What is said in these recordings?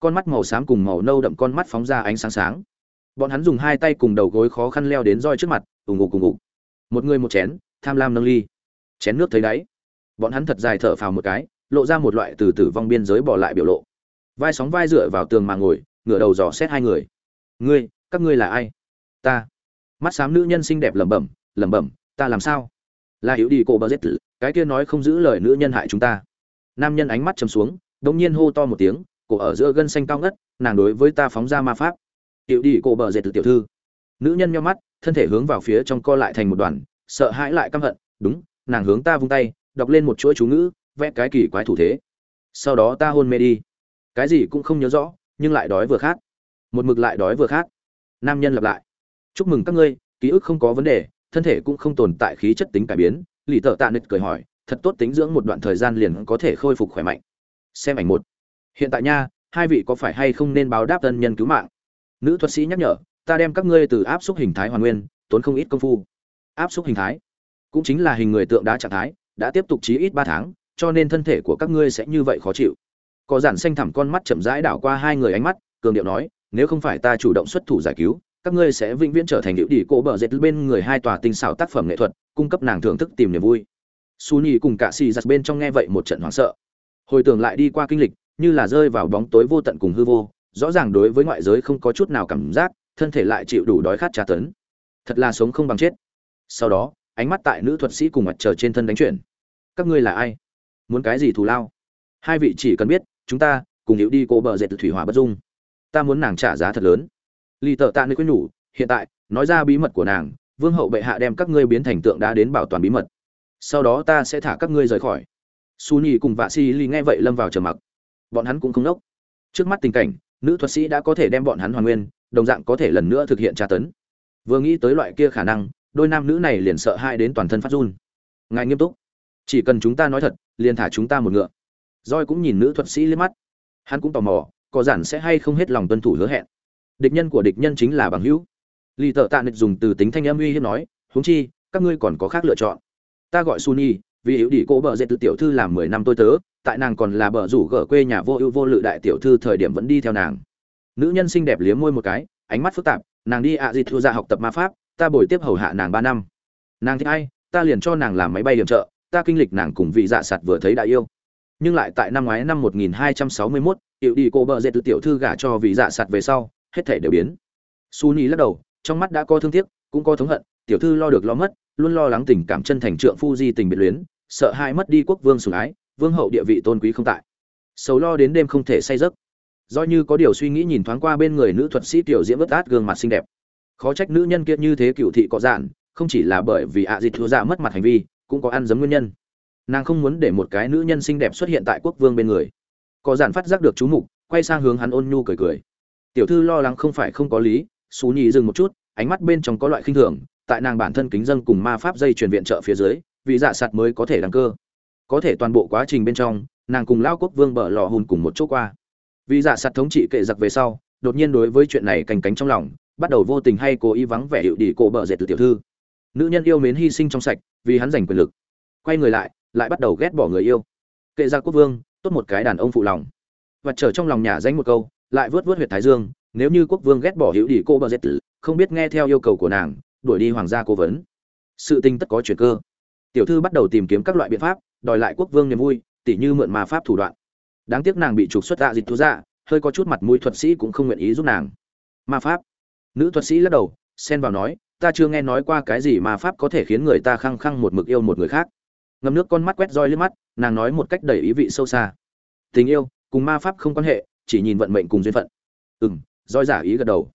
con mắt màu xám cùng màu nâu đậm con mắt phóng ra ánh sáng sáng. Bọn hắn dùng hai tay cùng đầu gối khó khăn leo đến roi trước mặt ủng ngục cùng ngục một người một chén, tham lam nâng ly. Chén nước thấy đáy. Bọn hắn thật dài thở phào một cái, lộ ra một loại từ tử vong biên giới bỏ lại biểu lộ. Vai sóng vai dựa vào tường mà ngồi, ngửa đầu dò xét hai người. Ngươi, các ngươi là ai? Ta. Mắt xám nữ nhân xinh đẹp lẩm bẩm lẩm bẩm, ta làm sao? Là hiểu đi cô bơ giết tử, cái kia nói không giữ lời nữ nhân hại chúng ta. Nam nhân ánh mắt chầm xuống, đột nhiên hô to một tiếng cổ ở giữa gân xanh cao ngất, nàng đối với ta phóng ra ma pháp. Hiệu đi cô bờ dệt tử tiểu thư. Nữ nhân nhau mắt, thân thể hướng vào phía trong co lại thành một đoàn, sợ hãi lại căm hận. Đúng, nàng hướng ta vung tay, đọc lên một chuỗi chú ngữ, vẽ cái kỳ quái thủ thế. Sau đó ta hôn mê đi. Cái gì cũng không nhớ rõ, nhưng lại đói vừa khát. Một mực lại đói vừa khát. Nam nhân lặp lại. Chúc mừng các ngươi, ký ức không có vấn đề, thân thể cũng không tồn tại khí chất tính cải biến. Lì tợ tạ nịch cười hỏi, thật tốt tính dưỡng một đoạn thời gian liền có thể khôi phục khỏe mạnh. Xem ảnh một hiện tại nha, hai vị có phải hay không nên báo đáp tân nhân cứu mạng? Nữ thuật sĩ nhắc nhở, ta đem các ngươi từ áp xúc hình thái hoàn nguyên, tốn không ít công phu. Áp xúc hình thái cũng chính là hình người tượng đá trạng thái, đã tiếp tục chí ít ba tháng, cho nên thân thể của các ngươi sẽ như vậy khó chịu. Có giản xanh thẳm con mắt chậm rãi đảo qua hai người ánh mắt, cường điệu nói, nếu không phải ta chủ động xuất thủ giải cứu, các ngươi sẽ vĩnh viễn trở thành điệu đi cổ bờ dệt bên người hai tòa tinh xảo tác phẩm nghệ thuật, cung cấp nàng thưởng thức tìm niềm vui. Su nhi cùng cả xì giặt bên trong nghe vậy một trận hoảng sợ. Hồi tưởng lại đi qua kinh lịch như là rơi vào bóng tối vô tận cùng hư vô, rõ ràng đối với ngoại giới không có chút nào cảm giác, thân thể lại chịu đủ đói khát tra tấn. Thật là sống không bằng chết. Sau đó, ánh mắt tại nữ thuật sĩ cùng mặt trời trên thân đánh chuyển. Các ngươi là ai? Muốn cái gì thù lao? Hai vị chỉ cần biết, chúng ta cùng hiểu đi cô bờ dệt thủy hỏa bất dung. Ta muốn nàng trả giá thật lớn. Lì tợ tạ nơi quyết nhủ, hiện tại, nói ra bí mật của nàng, vương hậu bệ hạ đem các ngươi biến thành tượng đá đến bảo toàn bí mật. Sau đó ta sẽ thả các ngươi rời khỏi. Su nhi cùng vạ si ly nghe vậy lâm vào trầm mặc bọn hắn cũng không nốc. Trước mắt tình cảnh, nữ thuật sĩ đã có thể đem bọn hắn hoàn nguyên, đồng dạng có thể lần nữa thực hiện tra tấn. Vừa nghĩ tới loại kia khả năng, đôi nam nữ này liền sợ hai đến toàn thân phát run. Ngài nghiêm túc. Chỉ cần chúng ta nói thật, liền thả chúng ta một ngựa. Roi cũng nhìn nữ thuật sĩ liếc mắt. Hắn cũng tò mò, có giản sẽ hay không hết lòng tuân thủ hứa hẹn. Địch nhân của địch nhân chính là bằng hữu. Lì tợ tạ nịch dùng từ tính thanh âm uy hiếp nói, huống chi, các ngươi còn có khác lựa chọn. Ta gọi suni vì hữu đi cô bợ dệt từ tiểu thư làm mười năm tôi tớ tại nàng còn là bờ rủ gở quê nhà vô ưu vô lự đại tiểu thư thời điểm vẫn đi theo nàng. Nữ nhân xinh đẹp liếm môi một cái ánh mắt phức tạp nàng đi ạ à di thu ra học tập ma pháp ta bồi tiếp hầu hạ nàng ba năm. Nàng thích ai ta liền cho nàng làm máy bay điểm trợ ta kinh lịch nàng cùng vị dạ sạt vừa thấy đã yêu. Nhưng lại tại năm ngoái năm 1261, hiệu đi cô bờ dệt từ tiểu thư gả cho vị dạ sạt về sau hết thể đều biến. Su Nhi lắc đầu trong mắt đã có thương tiếc cũng có thống hận tiểu thư lo được lo mất luôn lo lắng tình cảm chân thành trượng phu di tình biệt luyến sợ hai mất đi quốc vương sủng ái vương hậu địa vị tôn quý không tại. Sầu lo đến đêm không thể say giấc. Do như có điều suy nghĩ nhìn thoáng qua bên người nữ thuật sĩ tiểu diễm vớt át gương mặt xinh đẹp. Khó trách nữ nhân kia như thế cựu thị có dạn, không chỉ là bởi vì ạ à dịch thua dạ mất mặt hành vi, cũng có ăn giấm nguyên nhân. Nàng không muốn để một cái nữ nhân xinh đẹp xuất hiện tại quốc vương bên người. Có dạn phát giác được chú mục, quay sang hướng hắn ôn nhu cười cười. Tiểu thư lo lắng không phải không có lý, xú nhì dừng một chút, ánh mắt bên trong có loại khinh thường, tại nàng bản thân kính dân cùng ma pháp dây truyền viện trợ phía dưới, vì dạ sạt mới có thể đăng cơ có thể toàn bộ quá trình bên trong, nàng cùng lao quốc vương bờ lò hùn cùng một chỗ qua. Vì giả sạt thống trị kệ giặc về sau, đột nhiên đối với chuyện này cành cánh trong lòng, bắt đầu vô tình hay cố ý vắng vẻ hiệu đi cổ bờ dệt từ tiểu thư. Nữ nhân yêu mến hy sinh trong sạch, vì hắn giành quyền lực. Quay người lại lại bắt đầu ghét bỏ người yêu. Kệ giặc quốc vương, tốt một cái đàn ông phụ lòng. Và trở trong lòng nhà danh một câu, lại vớt vớt huyệt thái dương, nếu như quốc vương ghét bỏ hữu đi cô bờ dệt tử không biết nghe theo yêu cầu của nàng, đuổi đi hoàng gia cố vấn. Sự tinh tất có chuyện cơ. Tiểu thư bắt đầu tìm kiếm các loại biện pháp đòi lại quốc vương niềm vui tỉ như mượn mà pháp thủ đoạn. Đáng tiếc nàng bị trục xuất tạ dịch thú dạ, hơi có chút mặt mũi thuật sĩ cũng không nguyện ý giúp nàng. Ma pháp. Nữ thuật sĩ lắc đầu xen vào nói ta chưa nghe nói qua cái gì ma pháp có thể khiến người ta khăng khăng một mực yêu một người khác. Ngâm nước con mắt quét roi lên mắt nàng nói một cách đầy ý vị sâu xa. Tình yêu cùng ma pháp không quan hệ chỉ nhìn vận mệnh cùng duyên phận. Ừ m roi giả ý gật đầu.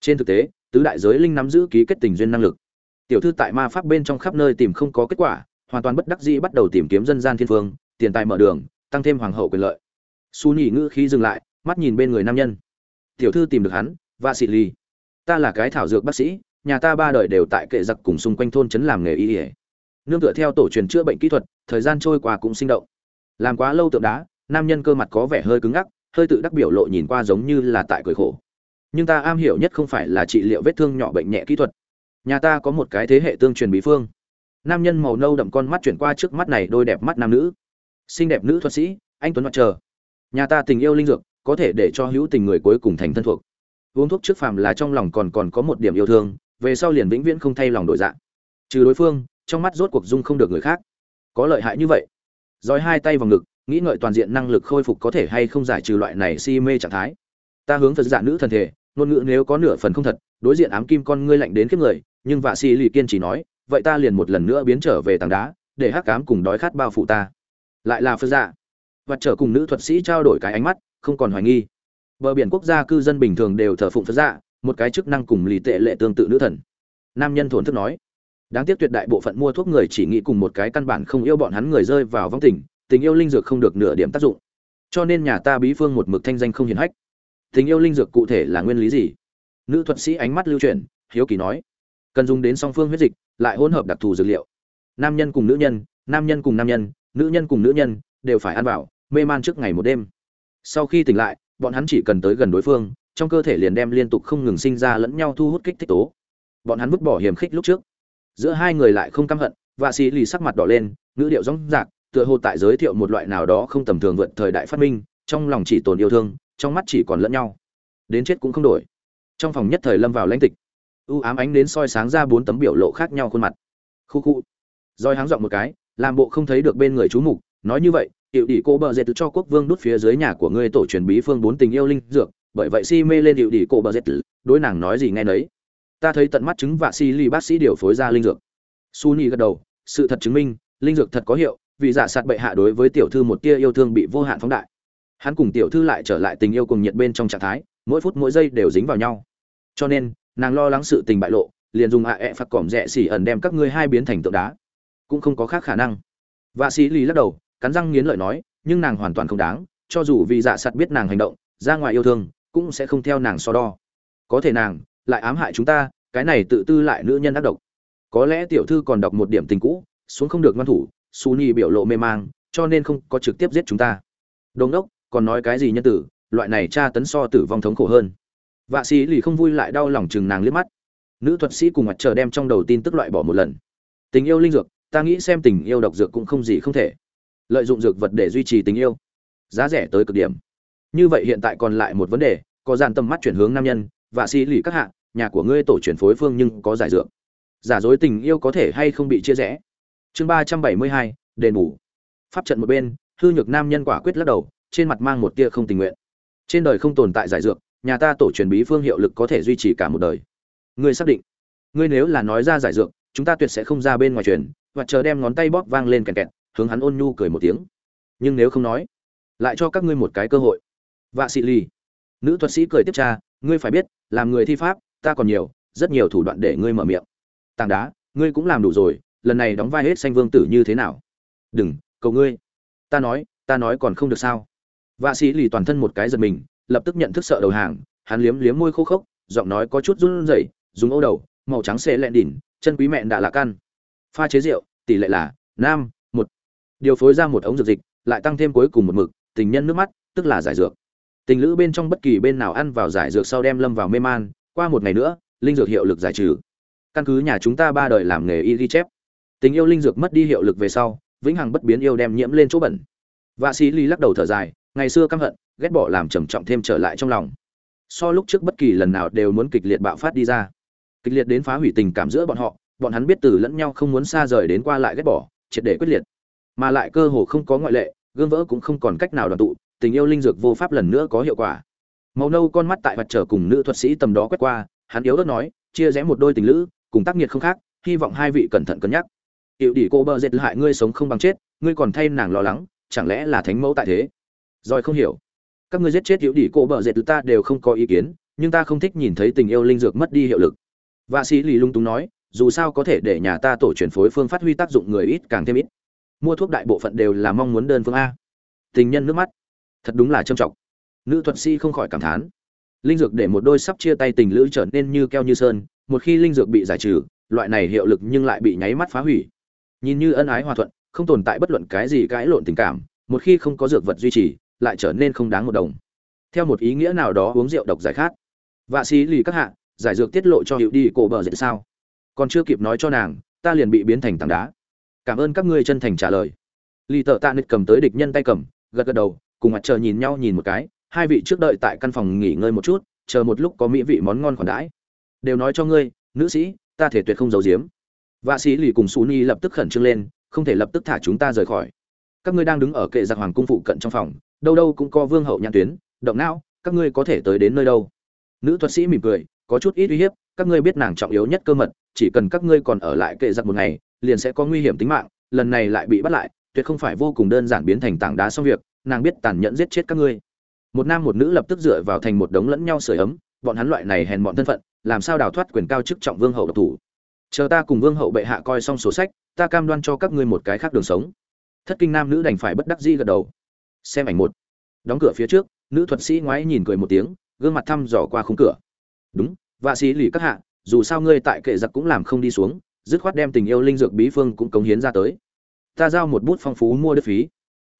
Trên thực tế tứ đại giới linh nắm giữ ký kết tình duyên năng lực. Tiểu thư tại ma pháp bên trong khắp nơi tìm không có kết quả hoàn toàn bất đắc dĩ bắt đầu tìm kiếm dân gian thiên phương, tiền tài mở đường, tăng thêm hoàng hậu quyền lợi. Su nhỉ ngữ khí dừng lại, mắt nhìn bên người nam nhân. Tiểu thư tìm được hắn và xị ly ta là cái thảo dược bác sĩ, nhà ta ba đời đều tại kệ giặc cùng xung quanh thôn trấn làm nghề y ỉa nương tựa theo tổ truyền chữa bệnh kỹ thuật, thời gian trôi qua cũng sinh động. Làm quá lâu tượng đá, nam nhân cơ mặt có vẻ hơi cứng ngắc, hơi tự đắc biểu lộ nhìn qua giống như là tại cười khổ. Nhưng ta am hiểu nhất không phải là trị liệu vết thương nhỏ bệnh nhẹ kỹ thuật. Nhà ta có một cái thế hệ tương truyền bí phương nam nhân màu nâu đậm con mắt chuyển qua trước mắt này đôi đẹp mắt nam nữ. Xinh đẹp nữ thuật sĩ, anh tuấn mặt chờ. Nhà ta tình yêu linh dược, có thể để cho hữu tình người cuối cùng thành thân thuộc. Uống thuốc trước phàm là trong lòng còn còn có một điểm yêu thương, về sau liền vĩnh viễn không thay lòng đổi dạng trừ đối phương, trong mắt rốt cuộc dung không được người khác. Có lợi hại như vậy. Rồi hai tay vào ngực, nghĩ ngợi toàn diện năng lực khôi phục có thể hay không giải trừ loại này si mê trạng thái. Ta hướng phật giả nữ thần thể, ngôn ngữ nếu có nửa phần không thật, đối diện ám kim con ngươi lạnh đến kiếp người, nhưng vạ si lì kiên chỉ nói vậy ta liền một lần nữa biến trở về tảng đá, để hắc cám cùng đói khát bao phủ ta. Lại là phật dạ. Và trở cùng nữ thuật sĩ trao đổi cái ánh mắt, không còn hoài nghi. Bờ biển quốc gia cư dân bình thường đều thờ phụng phật dạ một cái chức năng cùng lì tệ lệ tương tự nữ thần. Nam nhân thổn thức nói. Đáng tiếc tuyệt đại bộ phận mua thuốc người chỉ nghĩ cùng một cái căn bản không yêu bọn hắn người rơi vào vong tình tình yêu linh dược không được nửa điểm tác dụng. Cho nên nhà ta bí phương một mực thanh danh không hiển hách. Tình yêu linh dược cụ thể là nguyên lý gì? Nữ thuật sĩ ánh mắt lưu chuyển, hiếu kỳ nói. Cần dùng đến song phương huyết dịch lại hỗn hợp đặc thù dược liệu. Nam nhân cùng nữ nhân, nam nhân cùng nam nhân, nữ nhân cùng nữ nhân đều phải ăn vào, mê man trước ngày một đêm. Sau khi tỉnh lại, bọn hắn chỉ cần tới gần đối phương, trong cơ thể liền đem liên tục không ngừng sinh ra lẫn nhau thu hút kích thích tố. Bọn hắn vứt bỏ hiểm khích lúc trước. Giữa hai người lại không căm hận và xì lì sắc mặt đỏ lên, ngữ điệu rõng rạc, tựa hồ tại giới thiệu một loại nào đó không tầm thường vượt thời đại phát minh, trong lòng chỉ tồn yêu thương, trong mắt chỉ còn lẫn nhau. Đến chết cũng không đổi. Trong phòng nhất thời lâm vào lãnh tịch u ám ánh đến soi sáng ra bốn tấm biểu lộ khác nhau khuôn mặt. Khu khu. Roi háng giọng một cái, làm bộ không thấy được bên người chú mục, nói như vậy hiệu đỉ cô bờ dệt cho quốc vương đút phía dưới nhà của ngươi tổ truyền bí phương bốn tình yêu linh dược, bởi vậy si mê lên hiệu đỉ cô bờ dệt đối nàng nói gì nghe nấy. Ta thấy tận mắt chứng vạ si ly bác sĩ điều phối ra linh dược. Su nhi gật đầu, sự thật chứng minh, linh dược thật có hiệu, vì giả sạt bệ hạ đối với tiểu thư một tia yêu thương bị vô hạn phóng đại. Hắn cùng tiểu thư lại trở lại tình yêu cùng nhiệt bên trong trạng thái, mỗi phút mỗi giây đều dính vào nhau. Cho nên nàng lo lắng sự tình bại lộ, liền dùng ạ ẹ phạt cỏm rẽ xỉ ẩn đem các ngươi hai biến thành tượng đá. Cũng không có khác khả năng. Vạ sĩ lì lắc đầu, cắn răng nghiến lợi nói, nhưng nàng hoàn toàn không đáng, cho dù vì dạ sạt biết nàng hành động, ra ngoài yêu thương, cũng sẽ không theo nàng so đo. Có thể nàng, lại ám hại chúng ta, cái này tự tư lại nữ nhân ác độc. Có lẽ tiểu thư còn đọc một điểm tình cũ, xuống không được ngoan thủ su nhi biểu lộ mê mang, cho nên không có trực tiếp giết chúng ta. Đồn đốc, còn nói cái gì nhân tử, loại này tra tấn so tử vong thống khổ hơn vạ sĩ lì không vui lại đau lòng chừng nàng liếc mắt. Nữ thuật sĩ cùng mặt trời đem trong đầu tin tức loại bỏ một lần. Tình yêu linh dược, ta nghĩ xem tình yêu độc dược cũng không gì không thể. Lợi dụng dược vật để duy trì tình yêu. Giá rẻ tới cực điểm. Như vậy hiện tại còn lại một vấn đề, có dàn tầm mắt chuyển hướng nam nhân và sĩ lì các hạ, nhà của ngươi tổ chuyển phối phương nhưng có giải dược. Giả dối tình yêu có thể hay không bị chia rẽ? Chương ba trăm bảy mươi hai, đền bù. Pháp trận một bên, hư nhược nam nhân quả quyết lắc đầu, trên mặt mang một tia không tình nguyện. Trên đời không tồn tại giải dược nhà ta tổ truyền bí phương hiệu lực có thể duy trì cả một đời. Ngươi xác định? Ngươi nếu là nói ra giải dược, chúng ta tuyệt sẽ không ra bên ngoài truyền, và chờ đem ngón tay bóp vang lên kẹt kẹt, hướng hắn ôn nhu cười một tiếng. Nhưng nếu không nói, lại cho các ngươi một cái cơ hội. Vạ sĩ ly nữ thuật sĩ cười tiếp tra ngươi phải biết, làm người thi pháp, ta còn nhiều, rất nhiều thủ đoạn để ngươi mở miệng. Tảng đá, ngươi cũng làm đủ rồi, lần này đóng vai hết xanh vương tử như thế nào? Đừng, cầu ngươi. Ta nói ta nói còn không được sao? Vạ sĩ lì toàn thân một cái giật mình lập tức nhận thức sợ đầu hàng, hắn liếm liếm môi khô khốc, giọng nói có chút run rẩy, dùng ô đầu, màu trắng xệ lẹn đỉn, chân quý mẹ đã là căn. Pha chế rượu, tỷ lệ là nam một. Điều phối ra một ống dược dịch, lại tăng thêm cuối cùng một mực, tình nhân nước mắt, tức là giải dược. Tình lữ bên trong bất kỳ bên nào ăn vào giải dược sau đem lâm vào mê man, qua một ngày nữa, linh dược hiệu lực giải trừ. Căn cứ nhà chúng ta ba đời làm nghề y ghi chép. Tình yêu linh dược mất đi hiệu lực về sau, vĩnh hằng bất biến yêu đem nhiễm lên chỗ bẩn. Vạ sĩ ly lắc đầu thở dài, ngày xưa căm hận ghét bỏ làm trầm trọng thêm trở lại trong lòng. So lúc trước bất kỳ lần nào đều muốn kịch liệt bạo phát đi ra. Kịch liệt đến phá hủy tình cảm giữa bọn họ, bọn hắn biết từ lẫn nhau không muốn xa rời đến qua lại ghét bỏ, triệt để quyết liệt. Mà lại cơ hồ không có ngoại lệ, gương vỡ cũng không còn cách nào đoàn tụ, tình yêu linh dược vô pháp lần nữa có hiệu quả. Màu nâu con mắt tại mặt trở cùng nữ thuật sĩ tầm đó quét qua, hắn yếu ớt nói, chia rẽ một đôi tình lữ, cùng tác nghiệt không khác, hy vọng hai vị cẩn thận cân nhắc. Hiệu đỉ cô bơ dệt hại ngươi sống không bằng chết, ngươi còn thay nàng lo lắng, chẳng lẽ là thánh mẫu tại thế? Rồi không hiểu các ngươi giết chết hữu đỉ cô bợ dệt ta đều không có ý kiến, nhưng ta không thích nhìn thấy tình yêu linh dược mất đi hiệu lực. Vạ sĩ lì lung túng nói, dù sao có thể để nhà ta tổ truyền phối phương phát huy tác dụng người ít càng thêm ít. Mua thuốc đại bộ phận đều là mong muốn đơn phương a. Tình nhân nước mắt. Thật đúng là trâm trọng. Nữ thuật sĩ không khỏi cảm thán. Linh dược để một đôi sắp chia tay tình lữ trở nên như keo như sơn, một khi linh dược bị giải trừ, loại này hiệu lực nhưng lại bị nháy mắt phá hủy. Nhìn như ân ái hòa thuận, không tồn tại bất luận cái gì cãi lộn tình cảm, một khi không có dược vật duy trì lại trở nên không đáng một đồng. Theo một ý nghĩa nào đó uống rượu độc giải khát. Vạ sĩ lì các hạ, giải dược tiết lộ cho hiệu đi cổ bờ dậy sao? Còn chưa kịp nói cho nàng, ta liền bị biến thành tảng đá. Cảm ơn các ngươi chân thành trả lời. Lì tợ tạ nịch cầm tới địch nhân tay cầm, gật gật đầu, cùng mặt trời nhìn nhau nhìn một cái, hai vị trước đợi tại căn phòng nghỉ ngơi một chút, chờ một lúc có mỹ vị món ngon khoản đãi. Đều nói cho ngươi, nữ sĩ, ta thể tuyệt không giấu giếm. Vạ sĩ lì cùng xú ni lập tức khẩn trương lên, không thể lập tức thả chúng ta rời khỏi các ngươi đang đứng ở kệ giặc hoàng cung phụ cận trong phòng, đâu đâu cũng có vương hậu nhãn tuyến, động não, các ngươi có thể tới đến nơi đâu? Nữ thuật sĩ mỉm cười, có chút ít uy hiếp, các ngươi biết nàng trọng yếu nhất cơ mật, chỉ cần các ngươi còn ở lại kệ giặc một ngày, liền sẽ có nguy hiểm tính mạng, lần này lại bị bắt lại, tuyệt không phải vô cùng đơn giản biến thành tảng đá xong việc, nàng biết tàn nhẫn giết chết các ngươi. Một nam một nữ lập tức dựa vào thành một đống lẫn nhau sưởi ấm, bọn hắn loại này hèn bọn thân phận, làm sao đào thoát quyền cao chức trọng vương hậu độc thủ? Chờ ta cùng vương hậu bệ hạ coi xong sổ sách, ta cam đoan cho các ngươi một cái khác đường sống thất kinh nam nữ đành phải bất đắc dĩ gật đầu. Xem ảnh một. Đóng cửa phía trước, nữ thuật sĩ ngoái nhìn cười một tiếng, gương mặt thăm dò qua khung cửa. Đúng, vạ sĩ lì các hạ, dù sao ngươi tại kệ giặc cũng làm không đi xuống, dứt khoát đem tình yêu linh dược bí phương cũng cống hiến ra tới. Ta giao một bút phong phú mua đất phí.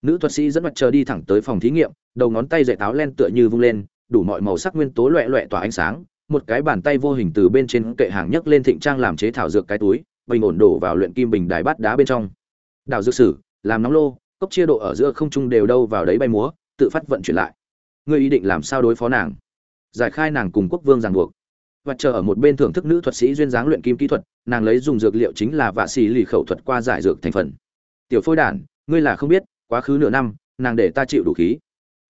Nữ thuật sĩ dẫn mặt chờ đi thẳng tới phòng thí nghiệm, đầu ngón tay dạy táo len tựa như vung lên, đủ mọi màu sắc nguyên tố loẹ loẹ tỏa ánh sáng, một cái bàn tay vô hình từ bên trên kệ hàng nhấc lên thịnh trang làm chế thảo dược cái túi, bình ổn đổ vào luyện kim bình đài bát đá bên trong. Đảo dược sử làm nóng lô, cốc chia độ ở giữa không trung đều đâu vào đấy bay múa, tự phát vận chuyển lại. Ngươi ý định làm sao đối phó nàng? Giải khai nàng cùng quốc vương ràng buộc. Và chờ ở một bên thưởng thức nữ thuật sĩ duyên dáng luyện kim kỹ thuật, nàng lấy dùng dược liệu chính là vạ xì lì khẩu thuật qua giải dược thành phần. Tiểu phôi đản, ngươi là không biết, quá khứ nửa năm, nàng để ta chịu đủ khí.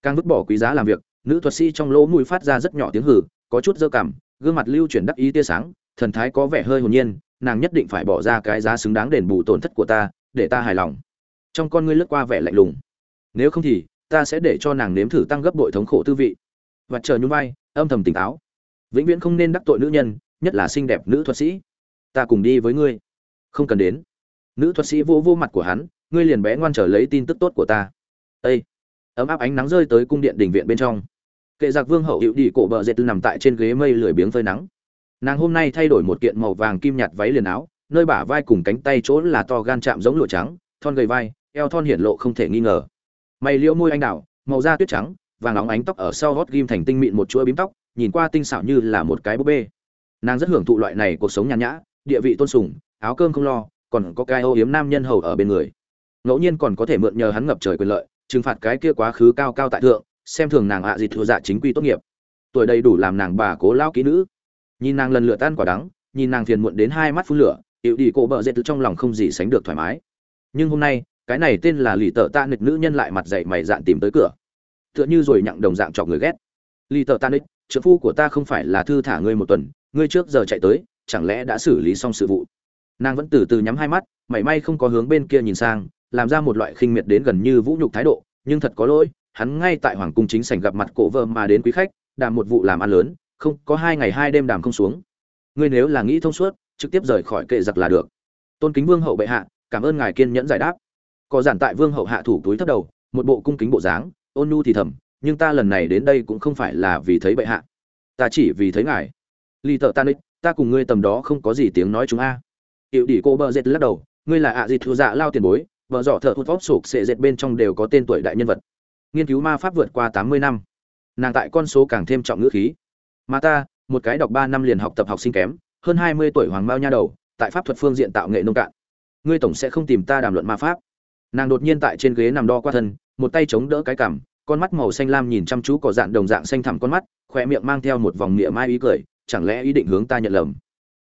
Càng vứt bỏ quý giá làm việc, nữ thuật sĩ trong lỗ mùi phát ra rất nhỏ tiếng hử có chút dơ cảm gương mặt lưu chuyển đắc ý tia sáng, thần thái có vẻ hơi hồn nhiên, nàng nhất định phải bỏ ra cái giá xứng đáng đền bù tổn thất của ta, để ta hài lòng trong con ngươi lướt qua vẻ lạnh lùng. Nếu không thì, ta sẽ để cho nàng nếm thử tăng gấp bội thống khổ tư vị. Và chờ nhún vai, âm thầm tỉnh táo. Vĩnh viễn không nên đắc tội nữ nhân, nhất là xinh đẹp nữ thuật sĩ. Ta cùng đi với ngươi. Không cần đến. Nữ thuật sĩ vô vô mặt của hắn, ngươi liền bé ngoan trở lấy tin tức tốt của ta. Ây ấm áp ánh nắng rơi tới cung điện đình viện bên trong. Kệ giặc vương hậu hiệu đi cổ bờ dệt tư nằm tại trên ghế mây lười biếng phơi nắng. Nàng hôm nay thay đổi một kiện màu vàng kim nhạt váy liền áo, nơi bả vai cùng cánh tay chỗ là to gan chạm giống lụa trắng, thon gầy vai eo thon hiển lộ không thể nghi ngờ. Mày liễu môi anh đào, màu da tuyết trắng, vàng óng ánh tóc ở sau gót ghim thành tinh mịn một chuỗi bím tóc, nhìn qua tinh xảo như là một cái búp bê. Nàng rất hưởng thụ loại này cuộc sống nhàn nhã, địa vị tôn sùng, áo cơm không lo, còn có cái âu yếm nam nhân hầu ở bên người. Ngẫu nhiên còn có thể mượn nhờ hắn ngập trời quyền lợi, trừng phạt cái kia quá khứ cao cao tại thượng, xem thường nàng ạ à gì thừa dạ chính quy tốt nghiệp. Tuổi đầy đủ làm nàng bà cố lao kỹ nữ. Nhìn nàng lần lượt tan quả đắng, nhìn nàng phiền muộn đến hai mắt phun lửa, hiệu đi cổ bợ dệt từ trong lòng không gì sánh được thoải mái. Nhưng hôm nay cái này tên là lì tợ tạ nịch nữ nhân lại mặt dậy mày dạn tìm tới cửa. Tựa như rồi nhặng đồng dạng chọc người ghét. Lì tợ tạ nịch, trợ phu của ta không phải là thư thả ngươi một tuần, ngươi trước giờ chạy tới, chẳng lẽ đã xử lý xong sự vụ? Nàng vẫn từ từ nhắm hai mắt, mảy may không có hướng bên kia nhìn sang, làm ra một loại khinh miệt đến gần như vũ nhục thái độ, nhưng thật có lỗi, hắn ngay tại hoàng cung chính sảnh gặp mặt cổ vợ mà đến quý khách, đàm một vụ làm ăn lớn, không, có hai ngày hai đêm đàm không xuống. Ngươi nếu là nghĩ thông suốt, trực tiếp rời khỏi kệ giặc là được. Tôn kính vương hậu bệ hạ, cảm ơn ngài kiên nhẫn giải đáp có giản tại vương hậu hạ thủ túi thấp đầu, một bộ cung kính bộ dáng, ôn nhu thì thầm, nhưng ta lần này đến đây cũng không phải là vì thấy bệ hạ. Ta chỉ vì thấy ngài. Ly tợ ta ních ta cùng ngươi tầm đó không có gì tiếng nói chúng a. Hiệu đỉ cô bơ dệt lắc đầu, ngươi là ạ à gì thu dạ lao tiền bối, vợ dọ thợ thụt vóc sụp sệ dệt bên trong đều có tên tuổi đại nhân vật. Nghiên cứu ma pháp vượt qua tám mươi năm. Nàng tại con số càng thêm trọng ngữ khí. Mà ta, một cái đọc ba năm liền học tập học sinh kém, hơn hai mươi tuổi hoàng mao nha đầu, tại pháp thuật phương diện tạo nghệ nông cạn. Ngươi tổng sẽ không tìm ta đàm luận ma pháp nàng đột nhiên tại trên ghế nằm đo qua thân, một tay chống đỡ cái cằm, con mắt màu xanh lam nhìn chăm chú có dạng đồng dạng xanh thẳm con mắt khoe miệng mang theo một vòng miệng mai ý cười, chẳng lẽ ý định hướng ta nhận lầm?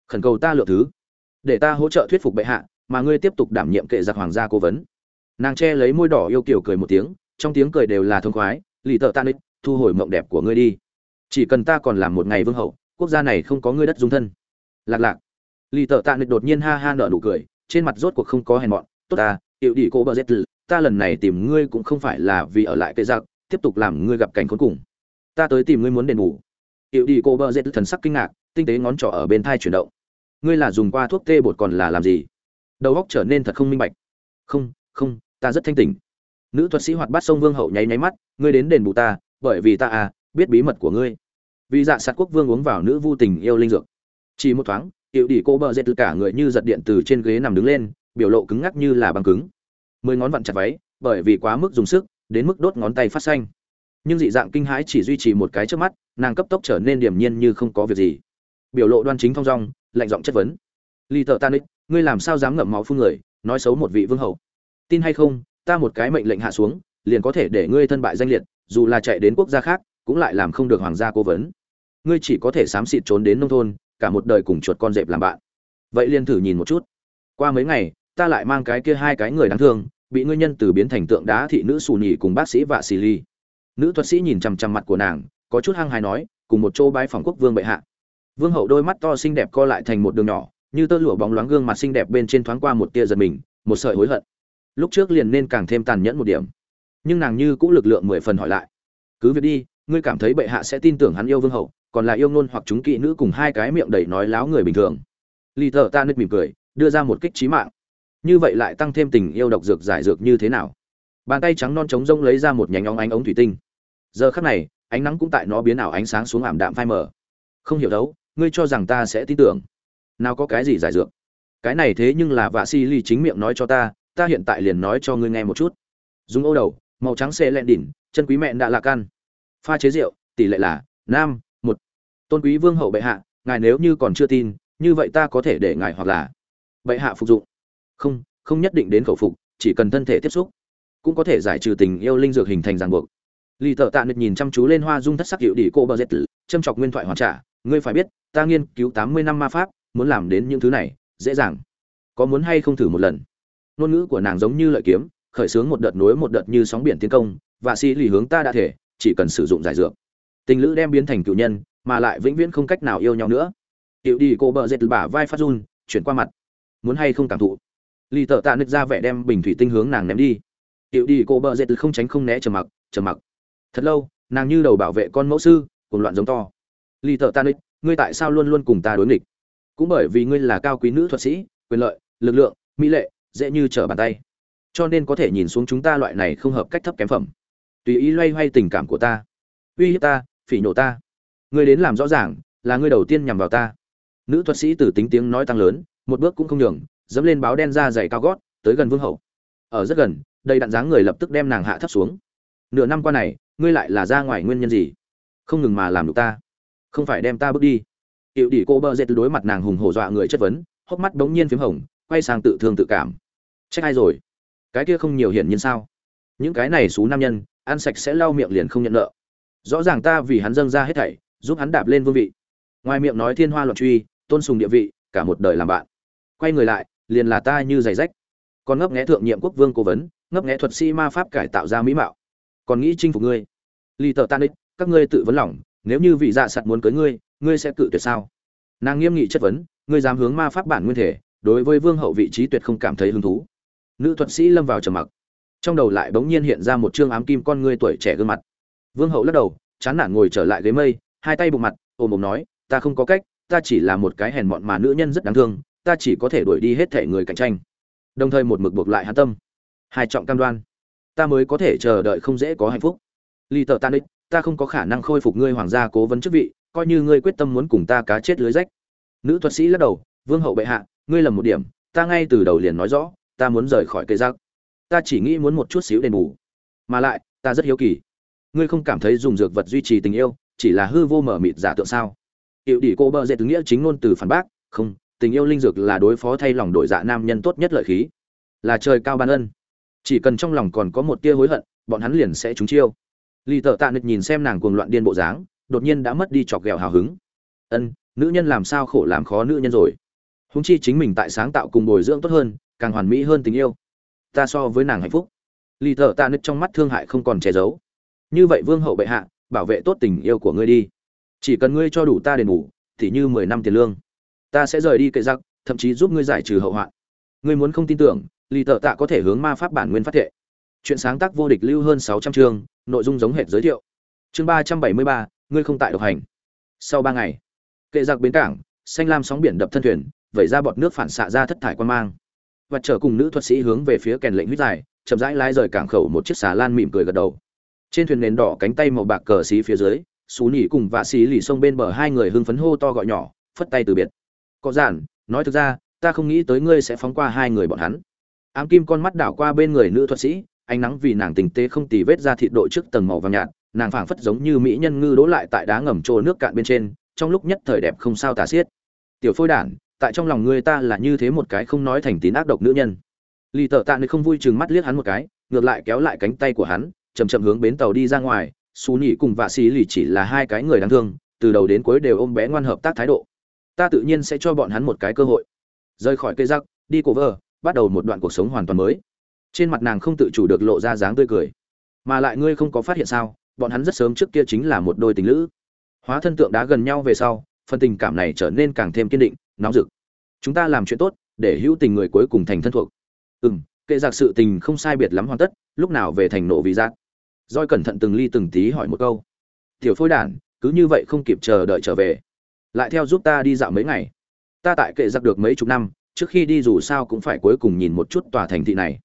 Khẩn cầu ta lựa thứ, để ta hỗ trợ thuyết phục bệ hạ, mà ngươi tiếp tục đảm nhiệm kệ giặc hoàng gia cố vấn. Nàng che lấy môi đỏ yêu kiểu cười một tiếng, trong tiếng cười đều là thông khoái, lì tợ tan ích, thu hồi mộng đẹp của ngươi đi. Chỉ cần ta còn làm một ngày vương hậu, quốc gia này không có ngươi đất dung thân. Lạc lạc. Lì tợ tạ nịch đột nhiên ha ha nở nụ cười, trên mặt rốt cuộc không có hèn mọn, tốt ta hiệu đi cô bờ z ta lần này tìm ngươi cũng không phải là vì ở lại cây giặc tiếp tục làm ngươi gặp cảnh khốn cùng. Ta tới tìm ngươi muốn đền bù. Hiệu đi cô bờ z thần sắc kinh ngạc, tinh tế ngón trỏ ở bên thai chuyển động. Ngươi là dùng qua thuốc tê bột còn là làm gì? Đầu óc trở nên thật không minh bạch. Không không, ta rất thanh tỉnh. Nữ thuật sĩ hoạt bát sông vương hậu nháy nháy mắt, ngươi đến đền bù ta, bởi vì ta à biết bí mật của ngươi. Vì dạ sạt quốc vương uống vào nữ vu tình yêu linh dược. Chỉ một thoáng hiệu đi cô bờ dệt cả người như giật điện từ trên ghế nằm đứng lên, biểu lộ cứng ngắc như là băng cứng mười ngón vặn chặt váy, bởi vì quá mức dùng sức, đến mức đốt ngón tay phát xanh. Nhưng dị dạng kinh hãi chỉ duy trì một cái trước mắt, nàng cấp tốc trở nên điềm nhiên như không có việc gì. Biểu lộ đoan chính thong dong, lạnh giọng chất vấn. Ly tan ích ngươi làm sao dám ngậm máu phun người, nói xấu một vị vương hậu tin hay không, ta một cái mệnh lệnh hạ xuống, liền có thể để ngươi thân bại danh liệt, dù là chạy đến quốc gia khác, cũng lại làm không được hoàng gia cố vấn. Ngươi chỉ có thể xám xịt trốn đến nông thôn, cả một đời cùng chuột con dẹp làm bạn. Vậy liền thử nhìn một chút. Qua mấy ngày, ta lại mang cái kia hai cái người đáng thương bị ngươi nhân từ biến thành tượng đá thị nữ xù nhì cùng bác sĩ vạ xì ly nữ thuật sĩ nhìn chằm chằm mặt của nàng, có chút hăng hài nói, cùng một chỗ bái phòng quốc vương bệ hạ. Vương hậu đôi mắt to xinh đẹp co lại thành một đường nhỏ, như tơ lụa bóng loáng gương mặt xinh đẹp bên trên thoáng qua một tia giật mình, một sợi hối hận. Lúc trước liền nên càng thêm tàn nhẫn một điểm. Nhưng nàng như cũng lực lượng mười phần hỏi lại. Cứ việc đi, ngươi cảm thấy bệ hạ sẽ tin tưởng hắn yêu vương hậu, còn là yêu ngôn hoặc chúng kỵ nữ cùng hai cái miệng đầy nói láo người bình thường. Lì thợ ta nứt mỉm cười, đưa ra một kích trí mạng như vậy lại tăng thêm tình yêu độc dược giải dược như thế nào? Bàn tay trắng non trống rông lấy ra một nhánh óng ánh ống thủy tinh. Giờ khắc này, ánh nắng cũng tại nó biến ảo ánh sáng xuống ảm đạm phai mờ. Không hiểu đấu ngươi cho rằng ta sẽ tin tưởng. Nào có cái gì giải dược? Cái này thế nhưng là vạ si ly chính miệng nói cho ta ta hiện tại liền nói cho ngươi nghe một chút. Dùng ô đầu, màu trắng xe lẹn đỉnh, chân quý mẹ đã lạc ăn pha chế rượu, tỷ lệ là nam một. Tôn quý vương hậu bệ hạ, ngài nếu như còn chưa tin, như vậy ta có thể để ngài hoặc là bệ hạ phục dụng không không nhất định đến khẩu phục, chỉ cần thân thể tiếp xúc, cũng có thể giải trừ tình yêu linh dược hình thành ràng buộc. Lì tợ tạ nực nhìn chăm chú lên hoa dung thất sắc hiệu đỉ cô bờ dệt tử châm chọc nguyên thoại hoàn trả. Ngươi phải biết, ta nghiên cứu tám mươi năm ma pháp, muốn làm đến những thứ này, dễ dàng. Có muốn hay không thử một lần? Ngôn ngữ của nàng giống như lợi kiếm, khởi xướng một đợt nối một đợt như sóng biển tiến công, và si lì hướng ta đã thể, chỉ cần sử dụng giải dược. Tình lữ đem biến thành cựu nhân, mà lại vĩnh viễn không cách nào yêu nhau nữa. Hiệu đi cô bờ dệt bả vai phát run, chuyển qua mặt. Muốn hay không cảm thụ? Lì tợ tạ nứt ra vẻ đem bình thủy tinh hướng nàng ném đi. Hiệu đi cô bờ dệt không tránh không né trầm mặc trầm mặc. Thật lâu, nàng như đầu bảo vệ con mẫu sư cùng loạn giống to. Lì tợ tạ nứt, ngươi tại sao luôn luôn cùng ta đối nghịch? Cũng bởi vì ngươi là cao quý nữ thuật sĩ, quyền lợi, lực lượng, mỹ lệ, dễ như trở bàn tay. Cho nên có thể nhìn xuống chúng ta loại này không hợp cách thấp kém phẩm. Tùy ý loay hoay tình cảm của ta. Uy hiếp ta, phỉ nhổ ta. Ngươi đến làm rõ ràng là ngươi đầu tiên nhằm vào ta. Nữ thuật sĩ từ tính tiếng nói tăng lớn, một bước cũng không nhường dẫm lên báo đen ra dày cao gót, tới gần vương hậu. Ở rất gần đây đạn dáng người lập tức đem nàng hạ thấp xuống. Nửa năm qua này, ngươi lại là ra ngoài nguyên nhân gì? Không ngừng mà làm được ta. Không phải đem ta bước đi. Hiệu đỉ cô bơ dệt đối mặt nàng hùng hổ dọa người chất vấn, hốc mắt bỗng nhiên p h í m hồng, quay sang tự thương tự cảm. Trách ai rồi? Cái kia không nhiều hiển nhiên sao? Những cái này xú nam nhân, ăn sạch sẽ lau miệng liền không nhận nợ. Rõ ràng ta vì hắn dâng ra hết thảy, giúp hắn đạp lên vương vị. Ngoài miệng nói thiên hoa loạn truy, tôn sùng địa vị, cả một đời làm bạn. Quay người lại liền là ta như giày rách. Còn ngấp nghé thượng nhiệm quốc vương cố vấn, ngấp nghé thuật sĩ ma pháp cải tạo ra mỹ mạo. Còn nghĩ chinh phục ngươi. Lì tờ tan ích các ngươi tự vấn lòng, nếu như vị dạ sạt muốn cưới ngươi ngươi sẽ cự tuyệt sao? Nàng nghiêm nghị chất vấn, ngươi dám hướng ma pháp bản nguyên thể, đối với vương hậu vị trí tuyệt không cảm thấy hứng thú. Nữ thuật sĩ lâm vào trầm mặc. Trong đầu lại bỗng nhiên hiện ra một chương ám kim con ngươi tuổi trẻ gương mặt. Vương hậu lắc đầu, chán nản ngồi trở lại ghế mây, hai tay bụng mặt ôm ôm nói, ta không có cách, ta chỉ là một cái hèn mọn mà nữ nhân rất đáng thương ta chỉ có thể đuổi đi hết thể người cạnh tranh. Đồng thời một mực buộc lại hắn tâm. Hai trọng cam đoan. Ta mới có thể chờ đợi không dễ có hạnh phúc. Lì tờ tan ích ta không có khả năng khôi phục ngươi hoàng gia cố vấn chức vị, coi như ngươi quyết tâm muốn cùng ta cá chết lưới rách. Nữ thuật sĩ lắc đầu, vương hậu bệ hạ, ngươi lầm một điểm, ta ngay từ đầu liền nói rõ, ta muốn rời khỏi cây rác ta chỉ nghĩ muốn một chút xíu đền bù. Mà lại, ta rất hiếu kỳ. Ngươi không cảm thấy dùng dược vật duy trì tình yêu, chỉ là hư vô mở mịt giả tượng sao? Hiệu đỉ cô bơ dệt nghĩa chính ngôn từ phản bác, không tình yêu linh dược là đối phó thay lòng đổi dạ nam nhân tốt nhất lợi khí. Là trời cao ban ân. Chỉ cần trong lòng còn có một tia hối hận, bọn hắn liền sẽ trúng chiêu. Lì tợ tạ nịch nhìn xem nàng cuồng loạn điên bộ dáng, đột nhiên đã mất đi chọc ghẹo hào hứng. Ân, nữ nhân làm sao khổ làm khó nữ nhân rồi? Húng chi chính mình tại sáng tạo cùng bồi dưỡng tốt hơn, càng hoàn mỹ hơn tình yêu. Ta so với nàng hạnh phúc. Lì thợ tạ nứt trong mắt thương hại không còn che giấu. Như vậy vương hậu bệ hạ, bảo vệ tốt tình yêu của ngươi đi. Chỉ cần ngươi cho đủ ta đền bù, thì như mười năm tiền lương ta sẽ rời đi cậy giặc, thậm chí giúp ngươi giải trừ hậu hoạn. Ngươi muốn không tin tưởng, lì tợ tạ có thể hướng ma pháp bản nguyên phát thệ. Chuyện sáng tác vô địch lưu hơn sáu trăm chương, nội dung giống hệt giới thiệu. Chương ba trăm bảy mươi ba, ngươi không tại độc hành. Sau ba ngày, kệ giặc bến cảng, xanh lam sóng biển đập thân thuyền, vẩy ra bọt nước phản xạ ra thất thải quan mang. Và trở cùng nữ thuật sĩ hướng về phía kèn lệnh huyết dài, chậm rãi lái rời cảng khẩu một chiếc xà lan mỉm cười gật đầu. Trên thuyền nền đỏ cánh tay màu bạc cờ xí phía dưới, xú nỉ cùng vạ xí lì sông bên bờ hai người hưng phấn hô to gọi nhỏ, phất tay từ biệt có giản, nói thực ra, ta không nghĩ tới ngươi sẽ phóng qua hai người bọn hắn. Ám kim con mắt đảo qua bên người nữ thuật sĩ, ánh nắng vì nàng tình tế không tì vết ra thịt đội trước tầng màu vàng nhạt, nàng phảng phất giống như mỹ nhân ngư đỗ lại tại đá ngầm trôi nước cạn bên trên, trong lúc nhất thời đẹp không sao tả xiết. Tiểu phôi đản, tại trong lòng ngươi ta là như thế một cái không nói thành tín ác độc nữ nhân. Lì tợ tạ nơi không vui chừng mắt liếc hắn một cái, ngược lại kéo lại cánh tay của hắn chầm chậm hướng bến tàu đi ra ngoài xù nhị cùng vạ xì lì chỉ là hai cái người đáng thương, từ đầu đến cuối đều ôm bé ngoan hợp tác thái độ ta tự nhiên sẽ cho bọn hắn một cái cơ hội. Rời khỏi cây giặc đi cổ vơ, bắt đầu một đoạn cuộc sống hoàn toàn mới. Trên mặt nàng không tự chủ được lộ ra dáng tươi cười. Mà lại ngươi không có phát hiện sao, bọn hắn rất sớm trước kia chính là một đôi tình lữ. Hóa thân tượng đá gần nhau về sau, phần tình cảm này trở nên càng thêm kiên định, nóng rực. Chúng ta làm chuyện tốt, để hữu tình người cuối cùng thành thân thuộc. Ừ m kệ giặc sự tình không sai biệt lắm hoàn tất, lúc nào về thành nộ vì giác? Roi cẩn thận từng ly từng tí hỏi một câu. Tiểu phôi đản, cứ như vậy không kịp chờ đợi trở về lại theo giúp ta đi dạo mấy ngày. Ta tại kệ giặc được mấy chục năm, trước khi đi dù sao cũng phải cuối cùng nhìn một chút tòa thành thị này.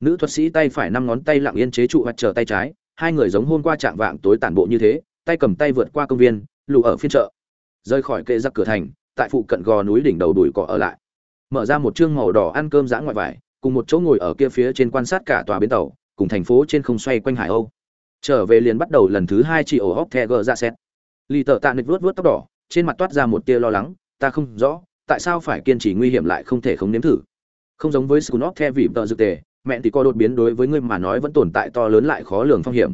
Nữ thuật sĩ tay phải năm ngón tay lặng yên chế trụ hoặc chờ tay trái, hai người giống hôm qua trạng vạng tối tản bộ như thế, tay cầm tay vượt qua công viên, lù ở phiên chợ. Rời khỏi kệ giặc cửa thành, tại phụ cận gò núi đỉnh đầu đùi cỏ ở lại. Mở ra một chương màu đỏ ăn cơm giã ngoại vải, cùng một chỗ ngồi ở kia phía trên quan sát cả tòa bến tàu, cùng thành phố trên không xoay quanh hải âu. Trở về liền bắt đầu lần thứ hai chị ổ hóc the gờ ra xét. Lì tợ tạ nịch vuốt vuốt tóc đỏ trên mặt toát ra một tia lo lắng, ta không rõ, tại sao phải kiên trì nguy hiểm lại không thể không nếm thử? Không giống với scunop the vì vợ dược tề, mẹ thì co đột biến đối với ngươi mà nói vẫn tồn tại to lớn lại khó lường phong hiểm.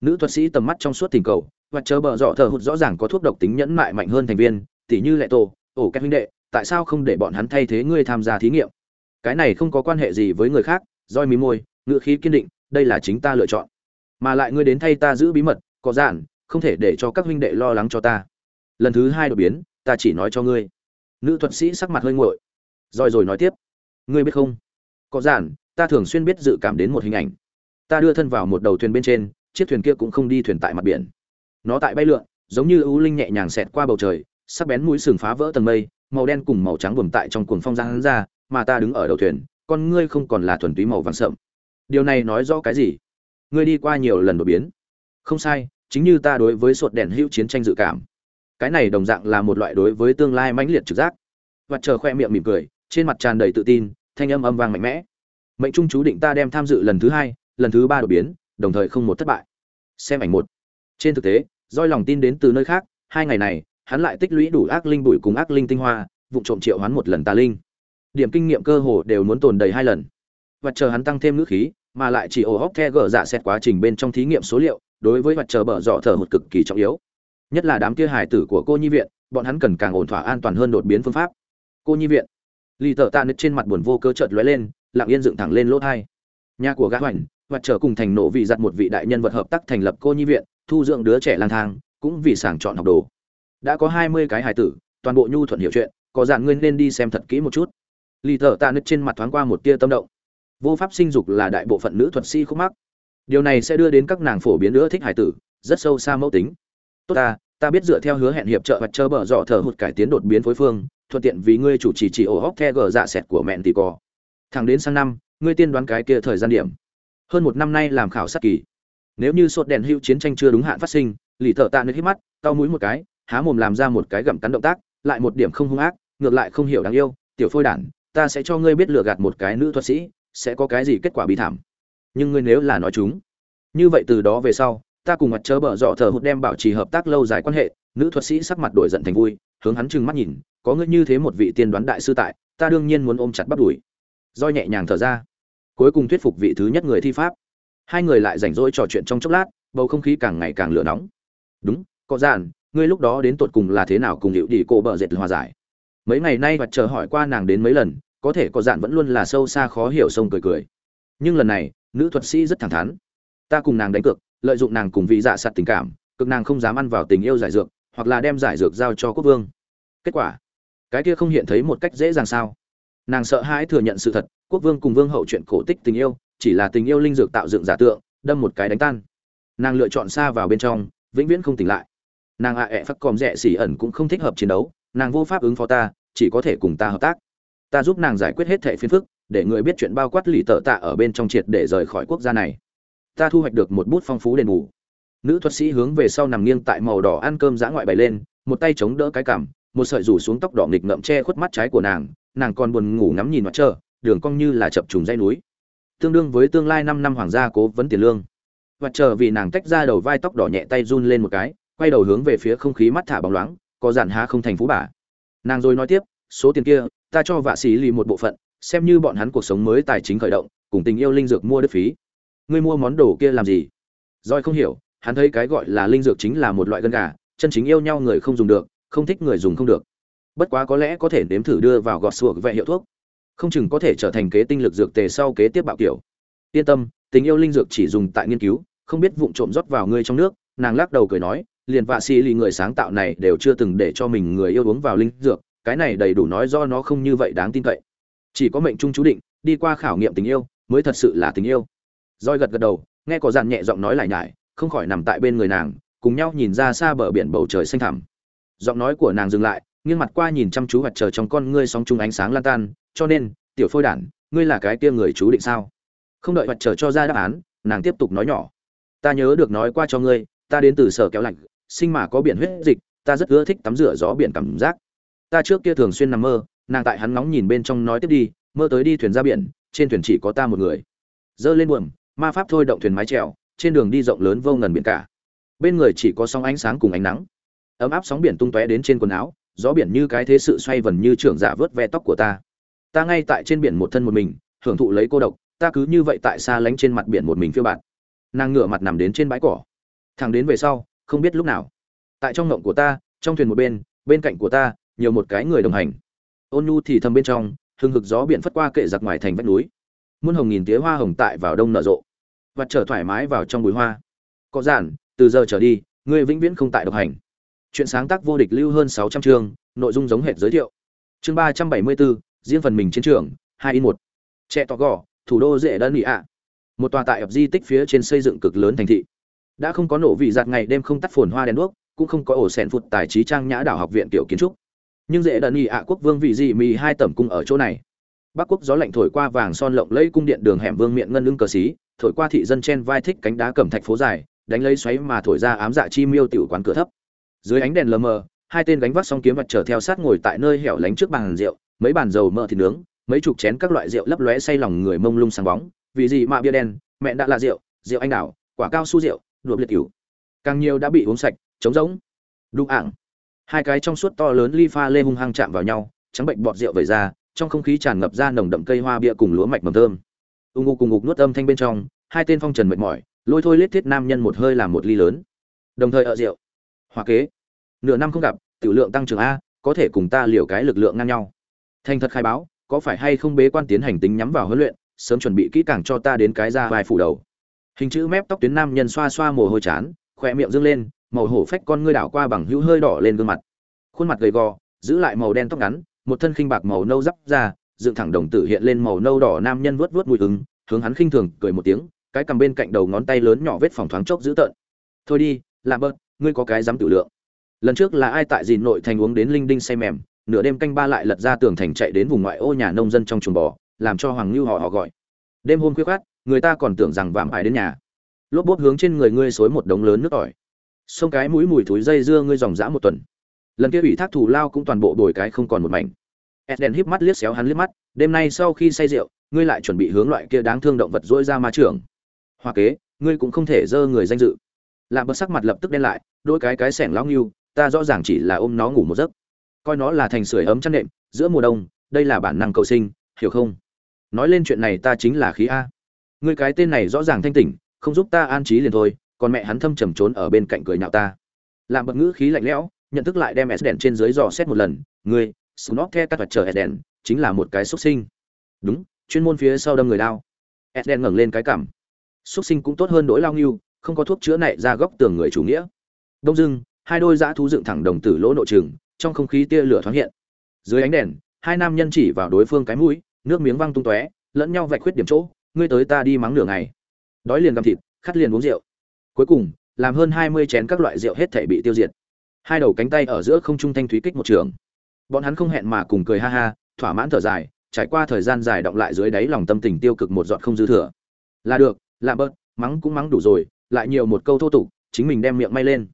Nữ thuật sĩ tầm mắt trong suốt tình cầu, và chờ bờ dọ thờ hụt rõ ràng có thuốc độc tính nhẫn mại mạnh hơn thành viên tỷ như lệ tổ ổ các huynh đệ, tại sao không để bọn hắn thay thế ngươi tham gia thí nghiệm? Cái này không có quan hệ gì với người khác, roi mí môi ngự khí kiên định, đây là chính ta lựa chọn. Mà lại ngươi đến thay ta giữ bí mật, có giản, không thể để cho các huynh đệ lo lắng cho ta lần thứ hai đột biến, ta chỉ nói cho ngươi. Nữ thuật sĩ sắc mặt hơi nguội. Rồi rồi nói tiếp. Ngươi biết không? Có giản, ta thường xuyên biết dự cảm đến một hình ảnh. Ta đưa thân vào một đầu thuyền bên trên, chiếc thuyền kia cũng không đi thuyền tại mặt biển. Nó tại bay lượn, giống như ưu linh nhẹ nhàng xẹt qua bầu trời, sắc bén mũi sừng phá vỡ tầng mây, màu đen cùng màu trắng buồm tại trong cuồng phong giang ra, mà ta đứng ở đầu thuyền, con ngươi không còn là thuần túy màu vàng sậm. Điều này nói rõ cái gì? Ngươi đi qua nhiều lần đột biến. Không sai, chính như ta đối với sột đèn hữu chiến tranh dự cảm cái này đồng dạng là một loại đối với tương lai mãnh liệt trực giác. Và chờ khoe miệng mỉm cười, trên mặt tràn đầy tự tin, thanh âm âm vang mạnh mẽ. Mệnh trung chú định ta đem tham dự lần thứ hai, lần thứ ba đột biến, đồng thời không một thất bại. Xem ảnh một. Trên thực tế doi lòng tin đến từ nơi khác, hai ngày này, hắn lại tích lũy đủ ác linh bụi cùng ác linh tinh hoa vụ trộm triệu hoán một lần tà linh. Điểm kinh nghiệm cơ hồ đều muốn tồn đầy hai lần. Và chờ hắn tăng thêm ngữ khí, mà lại chỉ ổ hóc the gờ dạ xét quá trình bên trong thí nghiệm số liệu, đối với mặt chờ bở dọ thở một cực kỳ trọng yếu nhất là đám kia hải tử của cô nhi viện, bọn hắn cần càng ổn thỏa an toàn hơn đột biến phương pháp. Cô nhi viện. Lì tợ tạ nứt trên mặt buồn vô cơ chợt lóe lên, lặng yên dựng thẳng lên lỗ thai. Nhà của gã hoành mặt trở cùng thành nộ vị giặt một vị đại nhân vật hợp tác thành lập cô nhi viện, thu dưỡng đứa trẻ lang thang, cũng vì sàng chọn học đồ. Đã có hai mươi cái hài tử, toàn bộ nhu thuận hiểu chuyện, có dàn ngươi nên đi xem thật kỹ một chút. Lì thợ tạ nứt trên mặt thoáng qua một tia tâm động. Vô pháp sinh dục là đại bộ phận nữ thuật sĩ khúc mắc. Điều này sẽ đưa đến các nàng phổ biến nữa thích hài tử, rất sâu xa mẫu tính tốt ta ta biết dựa theo hứa hẹn hiệp trợ và chờ bở dọ thở hụt cải tiến đột biến phối phương, thuận tiện vì ngươi chủ trì chỉ ổ hóc the gờ dạ sẹt của mẹn tỷ cò. Thẳng đến sang năm, ngươi tiên đoán cái kia thời gian điểm. Hơn một năm nay làm khảo sát kỳ. Nếu như sột đèn hữu chiến tranh chưa đúng hạn phát sinh, lì thợ tạ nơi hít mắt tao mũi một cái, há mồm làm ra một cái gặm cắn động tác, lại một điểm không hung ác, ngược lại không hiểu đáng yêu, tiểu phôi đản, ta sẽ cho ngươi biết lừa gạt một cái nữ thuật sĩ, sẽ có cái gì kết quả bị thảm. Nhưng ngươi nếu là nói chúng, như vậy từ đó về sau ta cùng mặt chớ bở dọ thờ hụt đem bảo trì hợp tác lâu dài quan hệ, nữ thuật sĩ sắc mặt đổi giận thành vui, hướng hắn trừng mắt nhìn, có ngươi như thế một vị tiên đoán đại sư tại, ta đương nhiên muốn ôm chặt bắt đuổi do nhẹ nhàng thở ra. Cuối cùng thuyết phục vị thứ nhất người thi pháp. Hai người lại rảnh rỗi trò chuyện trong chốc lát, bầu không khí càng ngày càng lửa nóng. Đúng có giản ngươi lúc đó đến tột cùng là thế nào cùng hiệu đi cô bợ dệt hòa giải? Mấy ngày nay mặt chờ hỏi qua nàng đến mấy lần, có thể có dạn vẫn luôn là sâu xa khó hiểu sông cười cười. Nhưng lần này, nữ thuật sĩ rất thẳng thắn. Ta cùng nàng đánh cược lợi dụng nàng cùng vị dạ sạt tình cảm, cực nàng không dám ăn vào tình yêu giải dược, hoặc là đem giải dược giao cho quốc vương. Kết quả, cái kia không hiện thấy một cách dễ dàng sao? Nàng sợ hãi thừa nhận sự thật, quốc vương cùng vương hậu chuyện cổ tích tình yêu, chỉ là tình yêu linh dược tạo dựng giả tượng, đâm một cái đánh tan. Nàng lựa chọn xa vào bên trong, vĩnh viễn không tỉnh lại. Nàng ạ à ẹ phắc còm rẻ xỉ ẩn cũng không thích hợp chiến đấu, nàng vô pháp ứng phó ta, chỉ có thể cùng ta hợp tác. Ta giúp nàng giải quyết hết thẻ phiền phức, để người biết chuyện bao quát lì tợ tạ ở bên trong triệt để rời khỏi quốc gia này ta thu hoạch được một bút phong phú đền bù. Nữ thuật sĩ hướng về sau nằm nghiêng tại màu đỏ ăn cơm giã ngoại bày lên, một tay chống đỡ cái cằm, một sợi rủ xuống tóc đỏ nghịch ngậm che khuất mắt trái của nàng nàng còn buồn ngủ ngắm nhìn mặt trơ đường cong như là chập trùng dây núi. Tương đương với tương lai năm năm hoàng gia cố vấn tiền lương. Và chờ vì nàng tách ra đầu vai tóc đỏ nhẹ tay run lên một cái, quay đầu hướng về phía không khí mắt thả bóng loáng, có giản há không thành phú bà. Nàng rồi nói tiếp, số tiền kia, ta cho vạ sĩ lì một bộ phận, xem như bọn hắn cuộc sống mới tài chính khởi động, cùng tình yêu linh dược mua đất phí ngươi mua món đồ kia làm gì? Roi không hiểu, hắn thấy cái gọi là linh dược chính là một loại gân gà, chân chính yêu nhau người không dùng được, không thích người dùng không được. Bất quá có lẽ có thể nếm thử đưa vào gọt xuộc vẹ hiệu thuốc. Không chừng có thể trở thành kế tinh lực dược tề sau kế tiếp bạo kiểu. Yên tâm, tình yêu linh dược chỉ dùng tại nghiên cứu, không biết vụng trộm rót vào ngươi trong nước, nàng lắc đầu cười nói, liền vạ xì lì người sáng tạo này đều chưa từng để cho mình người yêu uống vào linh dược, cái này đầy đủ nói do nó không như vậy đáng tin cậy. Chỉ có mệnh trung chú định, đi qua khảo nghiệm tình yêu, mới thật sự là tình yêu roi gật gật đầu, nghe có dàn nhẹ giọng nói lại nhải, không khỏi nằm tại bên người nàng, cùng nhau nhìn ra xa bờ biển bầu trời xanh thẳm. Giọng nói của nàng dừng lại, nghiêng mặt qua nhìn chăm chú mặt trời trong con ngươi sóng chung ánh sáng lan tan, cho nên, tiểu phôi đản, ngươi là cái kia người chú định sao? Không đợi mặt trời cho ra đáp án, nàng tiếp tục nói nhỏ, ta nhớ được nói qua cho ngươi, ta đến từ sở kéo lạnh, sinh mà có biển huyết dịch, ta rất ưa thích tắm rửa gió biển cảm giác. Ta trước kia thường xuyên nằm mơ, nàng tại hắn ngóng nhìn bên trong nói tiếp đi, mơ tới đi thuyền ra biển, trên thuyền chỉ có ta một người. Dơ lên buồm ma pháp thôi động thuyền mái trèo trên đường đi rộng lớn vô ngần biển cả. Bên người chỉ có sóng ánh sáng cùng ánh nắng. Ấm áp sóng biển tung tóe đến trên quần áo, gió biển như cái thế sự xoay vần như trưởng giả vớt ve tóc của ta. Ta ngay tại trên biển một thân một mình, hưởng thụ lấy cô độc, ta cứ như vậy tại xa lánh trên mặt biển một mình phiêu bạt. Nàng ngửa mặt nằm đến trên bãi cỏ. Thằng đến về sau, không biết lúc nào. Tại trong ngộng của ta, trong thuyền một bên bên cạnh của ta, nhiều một cái người đồng hành. Ôn nhu thì thầm bên trong, hừng hực gió biển phất qua kệ giặc ngoài thành vách núi. Muôn hồng nghìn tía hoa hồng tại vào đông nở rộ và trở thoải mái vào trong bụi hoa. Có giản, từ giờ trở đi, ngươi vĩnh viễn không tại độc hành. Chuyện sáng tác vô địch lưu hơn sáu trăm chương, nội dung giống hệt giới thiệu. Chương ba trăm bảy mươi bốn riêng phần mình chiến trường, hai in một. Trẻ tỏ gò, thủ đô dễ đơn nghị ạ. Một tòa tại ập di tích phía trên xây dựng cực lớn thành thị. Đã không có nổ vị giặt ngày đêm không tắt phồn hoa đèn đuốc, cũng không có ổ sẻn phụt tài trí trang nhã đảo học viện kiểu kiến trúc. Nhưng dễ đơn ỉ ạ quốc vương vị dị mì hai tẩm cung ở chỗ này. Bắc quốc gió lạnh thổi qua vàng son lộng lẫy cung điện đường hẻm vương miệng ngân lưng cờ xí thổi qua thị dân trên vai thích cánh đá cẩm thạch phố dài, đánh lấy xoáy mà thổi ra ám dạ chi miêu tiểu quán cửa thấp. Dưới ánh đèn lờ mờ, hai tên gánh vác song kiếm vật trở theo sát ngồi tại nơi hẻo lánh trước bàn rượu, mấy bàn dầu mỡ thịt nướng, mấy chục chén các loại rượu lấp lóe say lòng người mông lung sáng bóng, vì gì mà bia đen, mẹ đã là rượu rượu anh đào quả cao su rượu đuộm liệt cửu. Càng nhiều đã bị uống sạch, trống rỗng. Đụng ảng hai cái trong suốt to lớn ly pha lê hung hăng chạm vào nhau, trắng bệnh bọt rượu vẩy ra, trong không khí tràn ngập ra nồng đậm cây hoa bia cùng lúa mạch mầm thơm ung ngục cùng ngục nuốt âm thanh bên trong, hai tên phong trần mệt mỏi, lôi thôi lết thiết nam nhân một hơi làm một ly lớn. Đồng thời ở rượu. Hoa kế. Nửa năm không gặp, tiểu lượng tăng trưởng a, có thể cùng ta liều cái lực lượng ngang nhau. Thành thật khai báo, có phải hay không bế quan tiến hành tính nhắm vào huấn luyện, sớm chuẩn bị kỹ càng cho ta đến cái ra vài phủ đầu. Hình chữ mép tóc tuyến nam nhân xoa xoa mồ hôi chán, khỏe miệng dâng lên, màu hổ phách con ngươi đảo qua bằng hữu hơi đỏ lên gương mặt. Khuôn mặt gầy gò, giữ lại màu đen tóc ngắn, một thân khinh bạc màu nâu giáp ra dựng thẳng đồng tử hiện lên màu nâu đỏ nam nhân vuốt vuốt mùi ứng hướng hắn khinh thường cười một tiếng, cái cầm bên cạnh đầu ngón tay lớn nhỏ vết phòng thoáng chốc dữ tợn. Thôi đi làm bớt, ngươi có cái dám tự lượng. Lần trước là ai tại dìn nội thành uống đến linh đinh say mềm, nửa đêm canh ba lại lật ra tường thành chạy đến vùng ngoại ô nhà nông dân trong chuồng bò, làm cho hoàng lưu họ họ gọi. Đêm hôm khuya khát người ta còn tưởng rằng vạm ải đến nhà. Lốp bốp hướng trên người ngươi xối một đống lớn nước ỏi xông cái mũi mùi thúi dây dưa ngươi dòng dã một tuần. Lần kia ủy thác thủ lao cũng toàn bộ đổi cái không còn một mảnh. Eden híp mắt liếc xéo hắn liếc mắt, đêm nay sau khi say rượu, ngươi lại chuẩn bị hướng loại kia đáng thương động vật rỗi ra ma trường. Hoa kế, ngươi cũng không thể dơ người danh dự. Làm bật sắc mặt lập tức đen lại, đôi cái cái sẻng lão nghiêu, ta rõ ràng chỉ là ôm nó ngủ một giấc. Coi nó là thành sưởi ấm chăn đệm, giữa mùa đông, đây là bản năng cầu sinh, hiểu không? Nói lên chuyện này ta chính là khí a. Ngươi cái tên này rõ ràng thanh tỉnh, không giúp ta an trí liền thôi, còn mẹ hắn thâm trầm trốn ở bên cạnh cười nhạo ta. Làm bật ngữ khí lạnh lẽo, nhận thức lại đem S đèn trên dưới dò xét một lần, ngươi, Snot The cắt vật chờ Eden, chính là một cái xuất sinh. Đúng, chuyên môn phía sau đâm người đao. Eden ngẩng lên cái cằm. Xuất sinh cũng tốt hơn đối lao nhưu không có thuốc chữa này ra góc tường người chủ nghĩa. Đông dương hai đôi dã thú dựng thẳng đồng tử lỗ nội trường, trong không khí tia lửa thoáng hiện. Dưới ánh đèn, hai nam nhân chỉ vào đối phương cái mũi, nước miếng văng tung tóe, lẫn nhau vạch khuyết điểm chỗ, ngươi tới ta đi mắng nửa ngày. Đói liền gặm thịt, khát liền uống rượu. Cuối cùng, làm hơn 20 chén các loại rượu hết thảy bị tiêu diệt. Hai đầu cánh tay ở giữa không trung thanh thúy kích một trường bọn hắn không hẹn mà cùng cười ha ha, thỏa mãn thở dài, trải qua thời gian dài động lại dưới đáy lòng tâm tình tiêu cực một giọt không dư thừa. Là được làm bớt, mắng cũng mắng đủ rồi, lại nhiều một câu thô tục, chính mình đem miệng may lên.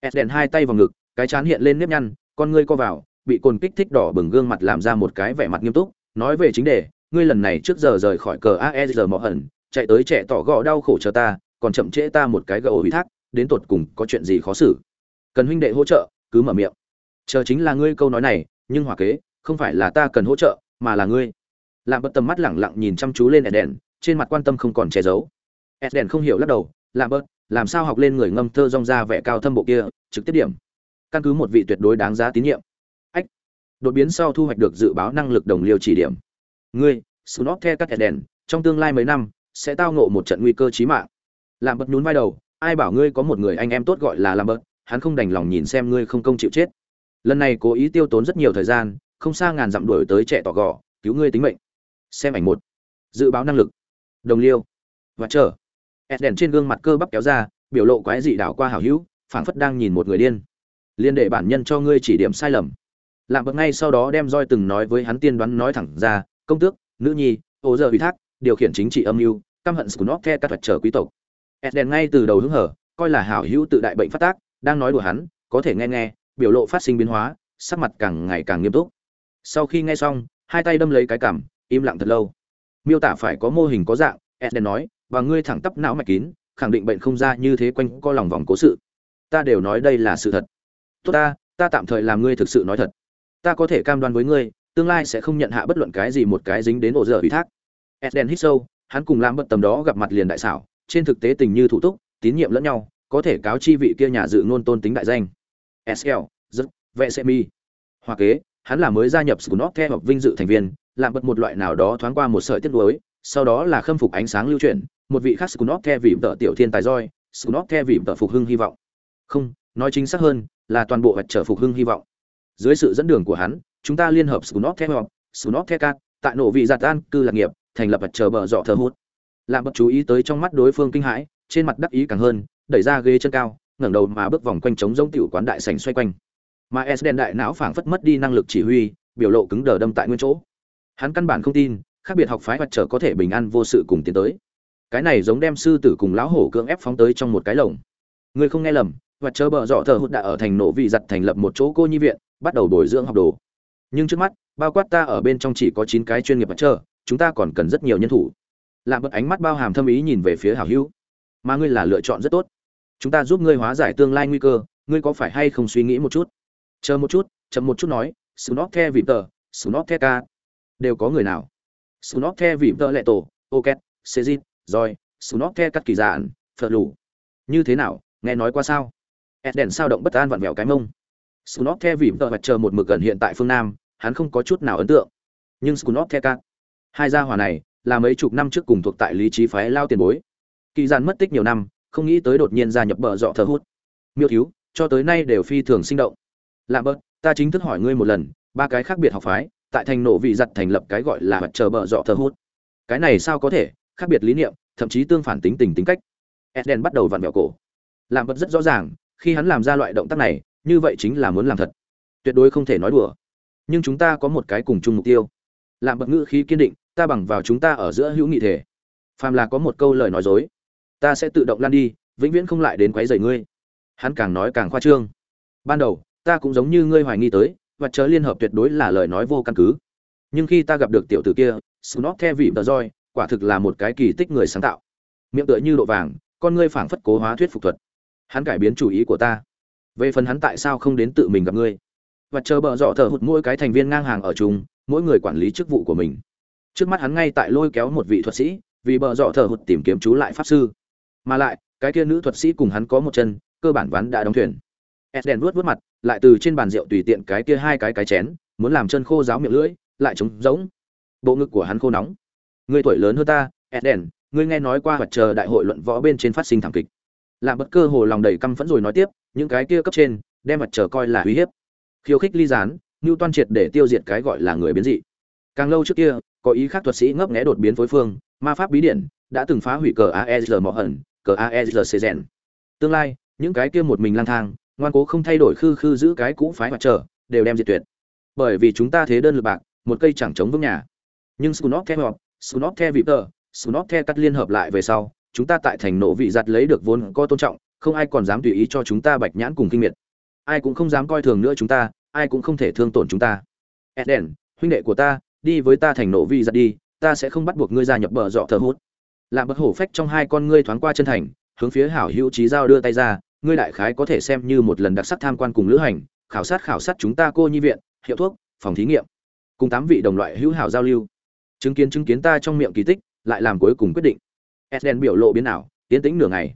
Ed đèn hai tay vào ngực, cái chán hiện lên nếp nhăn, con ngươi co vào, bị cồn kích thích đỏ bừng gương mặt làm ra một cái vẻ mặt nghiêm túc, nói về chính đề, ngươi lần này trước giờ rời khỏi cờ aesr mọ hẩn, chạy tới trẻ tỏ gọ đau khổ chờ ta, còn chậm trễ ta một cái gỡ ủy thác, đến tột cùng có chuyện gì khó xử. Cần huynh đệ hỗ trợ, cứ mở miệng. Chờ chính là ngươi câu nói này nhưng hỏa kế không phải là ta cần hỗ trợ mà là ngươi làm bật tầm mắt lẳng lặng nhìn chăm chú lên đèn trên mặt quan tâm không còn che giấu Eden không hiểu lắc đầu, làm bớt, làm sao học lên người ngâm thơ rong ra vẻ cao thâm bộ kia, trực tiếp điểm. Căn cứ một vị tuyệt đối đáng giá tín nhiệm. Ách. Đột biến sau thu hoạch được dự báo năng lực đồng liêu chỉ điểm. Ngươi, Snot The các Eden, trong tương lai mấy năm sẽ tao ngộ một trận nguy cơ chí mạng. Làm bật nhún vai đầu, ai bảo ngươi có một người anh em tốt gọi là làm bớt, hắn không đành lòng nhìn xem ngươi không công chịu chết. Lần này cố ý tiêu tốn rất nhiều thời gian, không xa ngàn dặm đuổi tới trẻ tỏ gò, cứu ngươi tính mệnh. Xem ảnh một. Dự báo năng lực. Đồng liêu. Và chờ ed đèn trên gương mặt cơ bắp kéo ra biểu lộ quái dị đảo qua hảo hữu phảng phất đang nhìn một người điên liên đệ bản nhân cho ngươi chỉ điểm sai lầm làm bậc ngay sau đó đem roi từng nói với hắn tiên đoán nói thẳng ra công tước nữ nhi ô giờ ủy thác điều khiển chính trị âm mưu căm hận scunop the các vật trở quý tộc ed đèn ngay từ đầu hứng hở coi là hảo hữu tự đại bệnh phát tác đang nói đùa hắn có thể nghe nghe biểu lộ phát sinh biến hóa, sắc mặt càng ngày càng nghiêm túc. Sau khi nghe xong, hai tay đâm lấy cái cằm, im lặng thật lâu. Miêu tả phải có mô hình có dạng edden nói, và ngươi thẳng tắp não mạch kín, khẳng định bệnh không ra như thế quanh co lòng vòng cố sự. Ta đều nói đây là sự thật. Tốt ta ta tạm thời làm ngươi thực sự nói thật. Ta có thể cam đoan với ngươi, tương lai sẽ không nhận hạ bất luận cái gì một cái dính đến ổ dở ủy thác. Edden hít sâu, hắn cùng làm bất tầm đó gặp mặt liền đại xảo, trên thực tế tình như thủ túc, tín nhiệm lẫn nhau, có thể cáo chi vị kia nhà dự ngôn tôn tính đại danh sl rất vệ sẽ mi hoa kế hắn là mới gia nhập scunop theo hợp vinh dự thành viên làm bật một loại nào đó thoáng qua một sợi tiết đối sau đó là khâm phục ánh sáng lưu chuyển một vị khác Skunov theo vì tợ tiểu thiên tài roi, Skunov theo vì tợ phục hưng hy vọng. Không, nói chính xác hơn, là toàn bộ vật trở phục hưng hy vọng. Dưới sự dẫn đường của hắn, chúng ta liên hợp Skunov theo hợp, Skunov theo các, tại nổ vị giạt an cư lạc nghiệp, thành lập vật trở bờ dọ thờ hút. Làm bật chú ý tới trong mắt đối phương kinh hãi, trên mặt đắc ý càng hơn, đẩy ra ghế chân cao, ngẩng đầu mà bước vòng quanh trống giống tiểu quán đại sảnh xoay quanh. Mà Esden đại não phảng phất mất đi năng lực chỉ huy, biểu lộ cứng đờ đâm tại nguyên chỗ. Hắn căn bản không tin, khác biệt học phái vật trở có thể bình an vô sự cùng tiến tới. Cái này giống đem sư tử cùng lão hổ cưỡng ép phóng tới trong một cái lồng. Ngươi không nghe lầm vật chờ bờ dọ thờ hụt đã ở thành nổ vị giật thành lập một chỗ cô nhi viện bắt đầu bồi dưỡng học đồ. Nhưng trước mắt bao quát ta ở bên trong chỉ có chín cái chuyên nghiệp vật chờ chúng ta còn cần rất nhiều nhân thủ. Làm bật ánh mắt bao hàm thâm ý nhìn về phía hảo hữu. Mà ngươi là lựa chọn rất tốt chúng ta giúp ngươi hóa giải tương lai nguy cơ, ngươi có phải hay không suy nghĩ một chút? Chờ một chút, chậm một chút nói sunop the vịp tờ sunop the ca. Đều có người nào? Sunop the vịp tờ lệ tổ ok sezit rồi sunop the cắt kỳ dạn phật lù. Như thế nào? Nghe nói qua sao? Ed đèn sao động bất an vặn vẹo cái mông. Sunop the vì tờ mặt chờ một mực gần hiện tại phương nam, hắn không có chút nào ấn tượng. Nhưng sunop the cắt hai gia hòa này, là mấy chục năm trước cùng thuộc tại lý trí phái lao tiền bối. Kỳ dạn mất tích nhiều năm không nghĩ tới đột nhiên gia nhập bờ dọ thờ hút. Miêu thiếu, cho tới nay đều phi thường sinh động. Lạ bớt, ta chính thức hỏi ngươi một lần, ba cái khác biệt học phái, tại thành nổ vị giặt thành lập cái gọi là mặt chờ bờ dọ thờ hút. Cái này sao có thể, khác biệt lý niệm, thậm chí tương phản tính tình tính cách. Eden bắt đầu vặn vẹo cổ. Làm bớt rất rõ ràng, khi hắn làm ra loại động tác này, như vậy chính là muốn làm thật. Tuyệt đối không thể nói đùa. Nhưng chúng ta có một cái cùng chung mục tiêu. Làm bớt ngữ khí kiên định, ta bằng vào chúng ta ở giữa hữu nghị thể. Phàm là có một câu lời nói dối ta sẽ tự động lan đi, vĩnh viễn không lại đến quấy rầy ngươi. Hắn càng nói càng khoa trương. Ban đầu, ta cũng giống như ngươi hoài nghi tới, và chớ liên hợp tuyệt đối là lời nói vô căn cứ. Nhưng khi ta gặp được tiểu tử kia snot the vị tờ roi, quả thực là một cái kỳ tích người sáng tạo. Miệng tựa như độ vàng, con ngươi phảng phất cố hóa thuyết phục thuật. Hắn cải biến chủ ý của ta. Về phần hắn tại sao không đến tự mình gặp ngươi? Và chờ bợ dọ thở hụt mỗi cái thành viên ngang hàng ở chung, mỗi người quản lý chức vụ của mình. Trước mắt hắn ngay tại lôi kéo một vị thuật sĩ, vì bợ dọ thở hụt tìm kiếm chú lại pháp sư mà lại cái kia nữ thuật sĩ cùng hắn có một chân cơ bản ván đã đóng thuyền. Eden vuốt vuốt mặt, lại từ trên bàn rượu tùy tiện cái kia hai cái cái chén, muốn làm chân khô giáo miệng lưỡi, lại trống rỗng. Bộ ngực của hắn khô nóng. Người tuổi lớn hơn ta eden ngươi nghe nói qua mặt chờ đại hội luận võ bên trên phát sinh thảm kịch. Làm bất cơ hồ lòng đầy căm phẫn rồi nói tiếp những cái kia cấp trên đem mặt trời coi là uy hiếp. Khiêu khích ly gián như toan triệt để tiêu diệt cái gọi là người biến dị. Càng lâu trước kia có ý khác thuật sĩ ngấp nghé đột biến phối phương ma pháp bí điển đã từng phá hủy cờ aesl mỏ hẩn cờ rèn tương lai những cái kia một mình lang thang ngoan cố không thay đổi khư khư giữ cái cũ phái mặt trở đều đem diệt tuyệt bởi vì chúng ta thế đơn lực bạc một cây chẳng chống vững nhà nhưng Skunov theo Snot cắt liên hợp lại về sau, chúng ta tại thành nộ vị giặt lấy được vốn có tôn trọng, không ai còn dám tùy ý cho chúng ta bạch nhãn cùng kinh miệt. Ai cũng không dám coi thường nữa chúng ta, ai cũng không thể thương tổn chúng ta. Eden, huynh đệ của ta, đi với ta thành nộ vị giặt đi, ta sẽ không bắt buộc ngươi gia nhập bờ dọ thờ hút. Làm bất hổ phách trong hai con ngươi thoáng qua chân thành, hướng phía hảo hữu trí giao đưa tay ra, ngươi đại khái có thể xem như một lần đặc sắc tham quan cùng lữ hành, khảo sát khảo sát chúng ta cô nhi viện, hiệu thuốc, phòng thí nghiệm, cùng tám vị đồng loại hữu hảo giao lưu chứng kiến chứng kiến ta trong miệng kỳ tích lại làm cuối cùng quyết định Eden biểu lộ biến ảo, tiến tĩnh nửa ngày.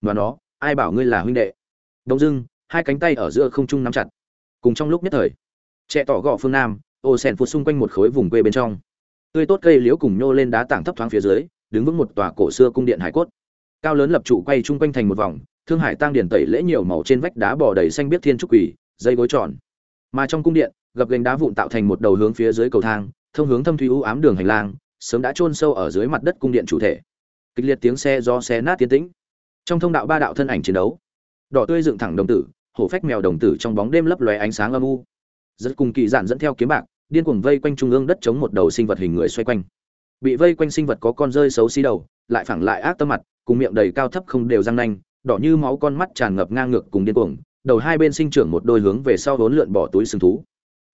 Và nó, ai bảo ngươi là huynh đệ? Đông dưng, hai cánh tay ở giữa không trung nắm chặt. Cùng trong lúc nhất thời, trẻ tỏ gọ phương nam, ô sen phụt xung quanh một khối vùng quê bên trong. Tươi tốt cây liễu cùng nhô lên đá tảng thấp thoáng phía dưới, đứng vững một tòa cổ xưa cung điện hải cốt. Cao lớn lập trụ quay chung quanh thành một vòng, thương hải tăng điển tẩy lễ nhiều màu trên vách đá bò đầy xanh biết thiên trúc quỷ, dây gối tròn. Mà trong cung điện, gập gành đá vụn tạo thành một đầu hướng phía dưới cầu thang, thông hướng thâm thủy u ám đường hành lang, sớm đã chôn sâu ở dưới mặt đất cung điện chủ thể. Kịch liệt tiếng xe do xe nát tiến tĩnh. Trong thông đạo ba đạo thân ảnh chiến đấu. Đỏ tươi dựng thẳng đồng tử hổ phách mèo đồng tử trong bóng đêm lấp lóe ánh sáng âm u. Rất cùng kỳ giản dẫn theo kiếm bạc điên cuồng vây quanh trung ương đất chống một đầu sinh vật hình người xoay quanh bị vây quanh sinh vật có con rơi xấu xí đầu, lại phẳng lại ác tâm mặt, cùng miệng đầy cao thấp không đều răng nanh, đỏ như máu con mắt tràn ngập ngang ngược cùng điên cuồng, đầu hai bên sinh trưởng một đôi hướng về sau vốn lượn bỏ túi sừng thú.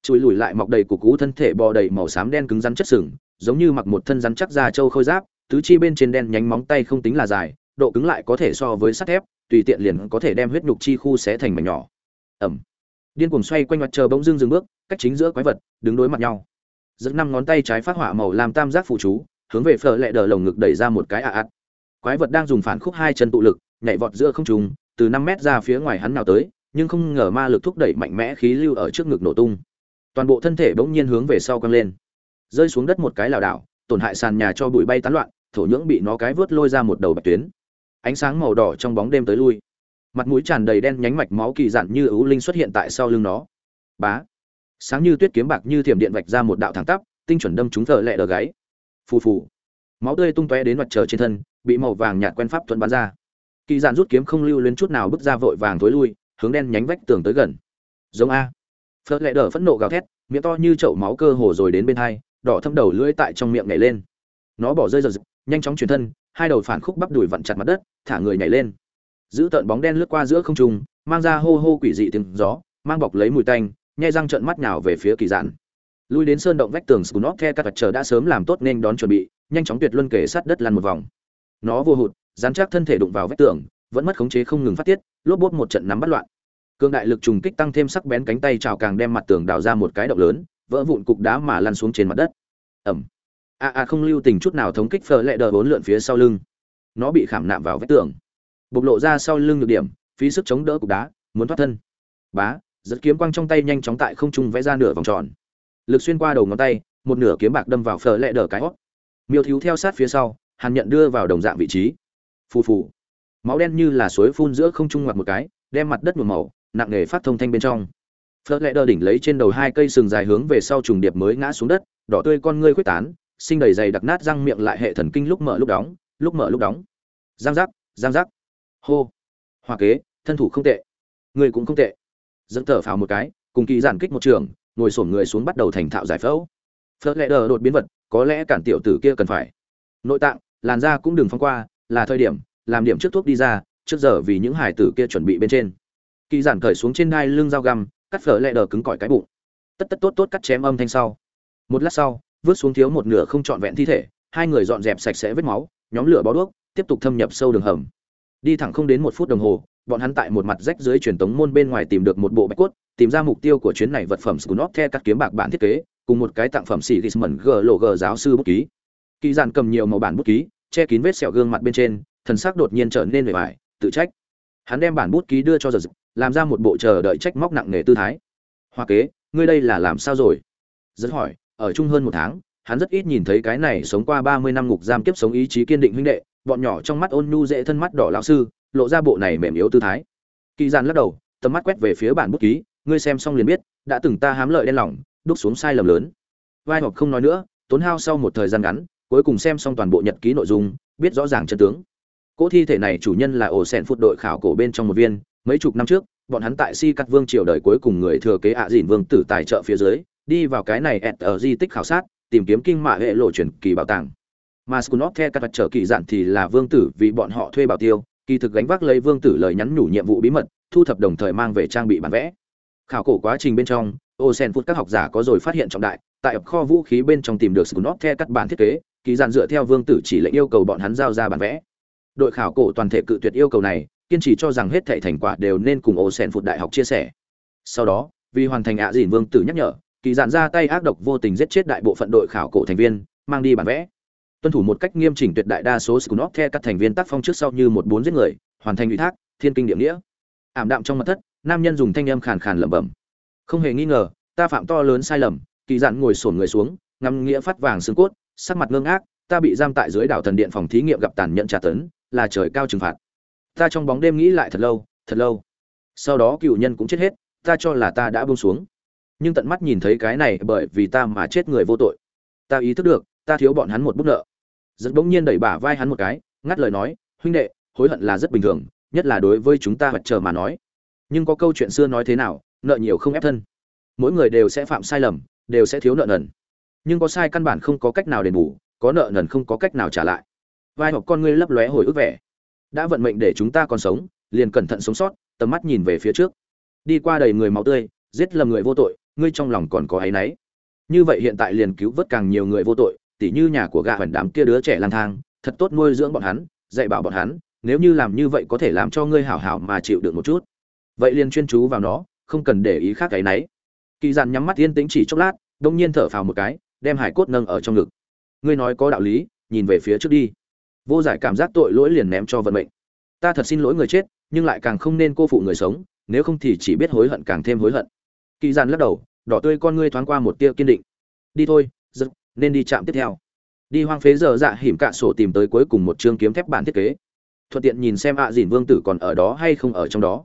Chùi lùi lại mọc đầy cục cú thân thể bò đầy màu xám đen cứng rắn chất sừng, giống như mặc một thân rắn chắc da trâu khôi giáp, tứ chi bên trên đen nhánh móng tay không tính là dài, độ cứng lại có thể so với sắt thép, tùy tiện liền có thể đem huyết nhục chi khu xé thành mảnh nhỏ. Ẩm điên cuồng xoay quanh mặt chờ bỗng dưng dừng bước, cách chính giữa quái vật, đứng đối mặt nhau giật năm ngón tay trái phát họa màu làm tam giác phụ chú, hướng về phở lệ đờ lồng ngực đẩy ra một cái ạ ạt quái vật đang dùng phản khúc hai chân tụ lực, nhảy vọt giữa không trùng từ năm mét ra phía ngoài hắn nào tới, nhưng không ngờ ma lực thúc đẩy mạnh mẽ khí lưu ở trước ngực nổ tung. Toàn bộ thân thể bỗng nhiên hướng về sau căng lên. Rơi xuống đất một cái lảo đảo, tổn hại sàn nhà cho bụi bay tán loạn, thổ nhưỡng bị nó cái vớt lôi ra một đầu bạch tuyến. Ánh sáng màu đỏ trong bóng đêm tới lui. Mặt mũi tràn đầy đen nhánh mạch máu kỳ dặn như ấu linh xuất hiện tại sau lưng nó. Bá! Sáng như tuyết kiếm bạc như thiểm điện vạch ra một đạo thẳng tắp, tinh chuẩn đâm trúng thợ lẹ đờ gáy. Phù phù. Máu tươi tung tóe đến mặt trời trên thân, bị màu vàng nhạt quen pháp thuận bắn ra. Kỳ dạn rút kiếm không lưu lên chút nào bước ra vội vàng thối lui, hướng đen nhánh vách tường tới gần. Giống a. Phớt lẹ đờ phẫn nộ gào thét, miệng to như chậu máu cơ hồ rồi đến bên hai, đỏ thâm đầu lưỡi tại trong miệng nhảy lên. Nó bỏ rơi giật giật, nhanh chóng chuyển thân, hai đầu phản khúc bắp đùi vặn chặt mặt đất, thả người nhảy lên. Giữ tợn bóng đen lướt qua giữa không trung, mang ra hô hô quỷ dị tiếng gió, mang bọc lấy mùi tanh nhai răng trợn mắt nhào về phía kỳ giản, lui đến sơn động vách tường scunop the các vật chờ đã sớm làm tốt nên đón chuẩn bị nhanh chóng tuyệt luân kể sát đất lăn một vòng. Nó vô hụt dán chắc thân thể đụng vào vách tường vẫn mất khống chế không ngừng phát tiết lốp bốt một trận nắm bắt loạn. Cương đại lực trùng kích tăng thêm sắc bén cánh tay trào càng đem mặt tường đào ra một cái động lớn vỡ vụn cục đá mà lăn xuống trên mặt đất. Ẩm. A a không lưu tình chút nào thống kích phờ lẹ đờ bốn lượn phía sau lưng. Nó bị khảm nạm vào vách tường. Bộc lộ ra sau lưng nhược điểm phí sức chống đỡ cục đá muốn thoát thân. Bá giật kiếm quang trong tay nhanh chóng tại không trung vẽ ra nửa vòng tròn. Lực xuyên qua đầu ngón tay, một nửa kiếm bạc đâm vào phở lẹ đờ cái hót. Miêu thiếu theo sát phía sau, hàn nhận đưa vào đồng dạng vị trí. Phù phù. Máu đen như là suối phun giữa không trung ngoặt một cái, đem mặt đất một màu, nặng nề phát thông thanh bên trong. Phớt lẹ đờ đỉnh lấy trên đầu hai cây sừng dài hướng về sau trùng điệp mới ngã xuống đất, đỏ tươi con ngươi quyết tán sinh đầy dày đặc nát răng miệng lại hệ thần kinh lúc mở lúc đóng, lúc mở lúc đóng. Giang giác giang giác. Hô. Hoa kế, thân thủ không tệ. Người cũng không tệ dẫn thở phào một cái, cùng kỳ giản kích một trường, ngồi sổm người xuống bắt đầu thành thạo giải phẫu. Phớt lẽ đờ đột biến vật, có lẽ cản tiểu tử kia cần phải. Nội tạng, làn da cũng đừng phong qua, là thời điểm, làm điểm trước thuốc đi ra, trước giờ vì những hải tử kia chuẩn bị bên trên. Kỳ giản cởi xuống trên đai lưng dao găm, cắt phở lẹ đờ cứng cỏi cái bụng. Tất tất tốt tốt cắt chém âm thanh sau. Một lát sau vớt xuống thiếu một nửa không trọn vẹn thi thể, hai người dọn dẹp sạch sẽ vết máu, nhóm lửa bó đuốc, tiếp tục thâm nhập sâu đường hầm. Đi thẳng không đến một phút đồng hồ bọn hắn tại một mặt rách dưới truyền tống môn bên ngoài tìm được một bộ bạch cốt tìm ra mục tiêu của chuyến này vật phẩm scunop the cắt kiếm bạc bản thiết kế cùng một cái tặng phẩm sĩ gismond g lộ g giáo sư bút ký. Kỳ giản cầm nhiều màu bản bút ký che kín vết sẹo gương mặt bên trên thần sắc đột nhiên trở nên vẻ bài, tự trách. Hắn đem bản bút ký đưa cho giật làm ra một bộ chờ đợi trách móc nặng nề tư thái. Hoa kế ngươi đây là làm sao rồi? Giật hỏi ở chung hơn một tháng hắn rất ít nhìn thấy cái này sống qua ba mươi năm ngục giam kiếp sống ý chí kiên định huynh đệ bọn nhỏ trong mắt ôn nhu dễ thân mắt đỏ lão sư lộ ra bộ này mềm yếu tư thái. Kỳ gian lắc đầu, tầm mắt quét về phía bản bút ký, ngươi xem xong liền biết, đã từng ta hám lợi đen lòng, đúc xuống sai lầm lớn. Vai ngọc không nói nữa, tốn hao sau một thời gian ngắn, cuối cùng xem xong toàn bộ nhật ký nội dung, biết rõ ràng chân tướng. Cỗ thi thể này chủ nhân là ổ sẹn phút đội khảo cổ bên trong một viên, mấy chục năm trước, bọn hắn tại si cắt vương triều đời cuối cùng người thừa kế ạ à dìn vương tử tài trợ phía dưới, đi vào cái này ẹt ở di tích khảo sát, tìm kiếm kinh mạ hệ lộ truyền kỳ bảo tàng. Mà scunop the cắt trở kỳ dạn thì là vương tử vì bọn họ thuê bảo tiêu kỳ thực gánh vác lấy vương tử lời nhắn nhủ nhiệm vụ bí mật, thu thập đồng thời mang về trang bị bản vẽ. Khảo cổ quá trình bên trong ô sen phút các học giả có rồi phát hiện trọng đại, tại ập kho vũ khí bên trong tìm được skunop the cắt bản thiết kế, kỳ Dàn dựa theo vương tử chỉ lệnh yêu cầu bọn hắn giao ra bản vẽ. Đội khảo cổ toàn thể cự tuyệt yêu cầu này, kiên trì cho rằng hết thảy thành quả đều nên cùng ô sen phụt đại học chia sẻ. Sau đó, vì hoàn thành ạ dìn vương tử nhắc nhở, kỳ Dàn ra tay ác độc vô tình giết chết đại bộ phận đội khảo cổ thành viên, mang đi bản vẽ tuân thủ một cách nghiêm chỉnh tuyệt đại đa số scunop the các thành viên tác phong trước sau như một bốn giết người, hoàn thành ủy thác, thiên kinh địa nghĩa. Ảm đạm trong mặt thất, nam nhân dùng thanh âm khàn khàn lẩm bẩm. Không hề nghi ngờ, ta phạm to lớn sai lầm, kỳ dặn ngồi sổn người xuống, ngắm nghĩa phát vàng xương cốt, sắc mặt ngưng ác ta bị giam tại dưới đảo thần điện phòng thí nghiệm gặp tàn nhẫn trả tấn, là trời cao trừng phạt. Ta trong bóng đêm nghĩ lại thật lâu thật lâu. Sau đó cựu nhân cũng chết hết, ta cho là ta đã buông xuống. Nhưng tận mắt nhìn thấy cái này bởi vì ta mà chết người vô tội. Ta ý thức được, ta thiếu bọn hắn một bút nợ rất bỗng nhiên đẩy bả vai hắn một cái, ngắt lời nói, huynh đệ, hối hận là rất bình thường, nhất là đối với chúng ta vật chờ mà nói. Nhưng có câu chuyện xưa nói thế nào, nợ nhiều không ép thân. Mỗi người đều sẽ phạm sai lầm, đều sẽ thiếu nợ nần. Nhưng có sai căn bản không có cách nào đền bù, có nợ nần không có cách nào trả lại. Vai học con ngươi lấp lóe hồi ức vẻ. Đã vận mệnh để chúng ta còn sống, liền cẩn thận sống sót, tầm mắt nhìn về phía trước. Đi qua đầy người máu tươi, giết lầm người vô tội, ngươi trong lòng còn có áy náy. Như vậy hiện tại liền cứu vớt càng nhiều người vô tội tỉ như nhà của gạ hoành đám kia đứa trẻ lang thang, thật tốt nuôi dưỡng bọn hắn, dạy bảo bọn hắn, nếu như làm như vậy có thể làm cho ngươi hảo hảo mà chịu được một chút. Vậy liền chuyên chú vào nó, không cần để ý khác cái nấy. Kỳ dàn nhắm mắt yên tĩnh chỉ chốc lát, đông nhiên thở phào một cái, đem hải cốt nâng ở trong ngực. Ngươi nói có đạo lý, nhìn về phía trước đi. Vô giải cảm giác tội lỗi liền ném cho vận mệnh. Ta thật xin lỗi người chết, nhưng lại càng không nên cô phụ người sống, nếu không thì chỉ biết hối hận càng thêm hối hận. Kỳ dàn lắc đầu, đỏ tươi con ngươi thoáng qua một tia kiên định. Đi thôi nên đi chạm tiếp theo. Đi hoang phế giờ dạ hiểm cạ sổ tìm tới cuối cùng một chương kiếm thép bản thiết kế. Thuận tiện nhìn xem ạ à dìn vương tử còn ở đó hay không ở trong đó.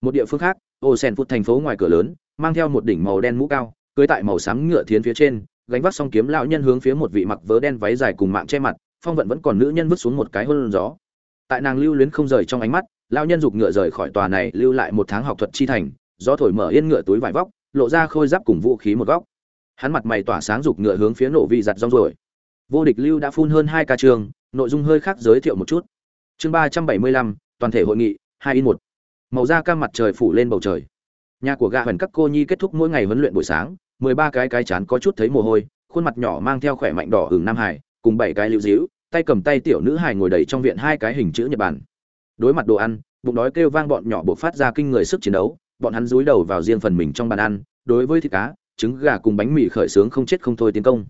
Một địa phương khác, ô sen phút thành phố ngoài cửa lớn, mang theo một đỉnh màu đen mũ cao, cưới tại màu xám ngựa thiến phía trên, gánh vác song kiếm lão nhân hướng phía một vị mặc vớ đen váy dài cùng mạng che mặt, phong vận vẫn còn nữ nhân vứt xuống một cái hôn gió. Tại nàng lưu luyến không rời trong ánh mắt, lão nhân giục ngựa rời khỏi tòa này, lưu lại một tháng học thuật chi thành, gió thổi mở yên ngựa túi vải vóc, lộ ra khôi giáp cùng vũ khí một góc hắn mặt mày tỏa sáng giục ngựa hướng phía nổ vị giặt rong rồi vô địch lưu đã phun hơn hai ca trường, nội dung hơi khác giới thiệu một chút. Chương ba trăm bảy mươi lăm, toàn thể hội nghị, hai in một. Màu da cam mặt trời phủ lên bầu trời. Nhà của gạ huyền các cô nhi kết thúc mỗi ngày huấn luyện buổi sáng, mười ba cái cái chán có chút thấy mồ hôi, khuôn mặt nhỏ mang theo khỏe mạnh đỏ hừng nam hải, cùng bảy cái lưu dĩu, tay cầm tay tiểu nữ hải ngồi đầy trong viện hai cái hình chữ nhật bản. Đối mặt đồ ăn, bụng đói kêu vang bọn nhỏ buộc phát ra kinh người sức chiến đấu, bọn hắn dúi đầu vào riêng phần mình trong bàn ăn, đối với thịt cá trứng gà cùng bánh mì khởi sướng không chết không thôi tiến công.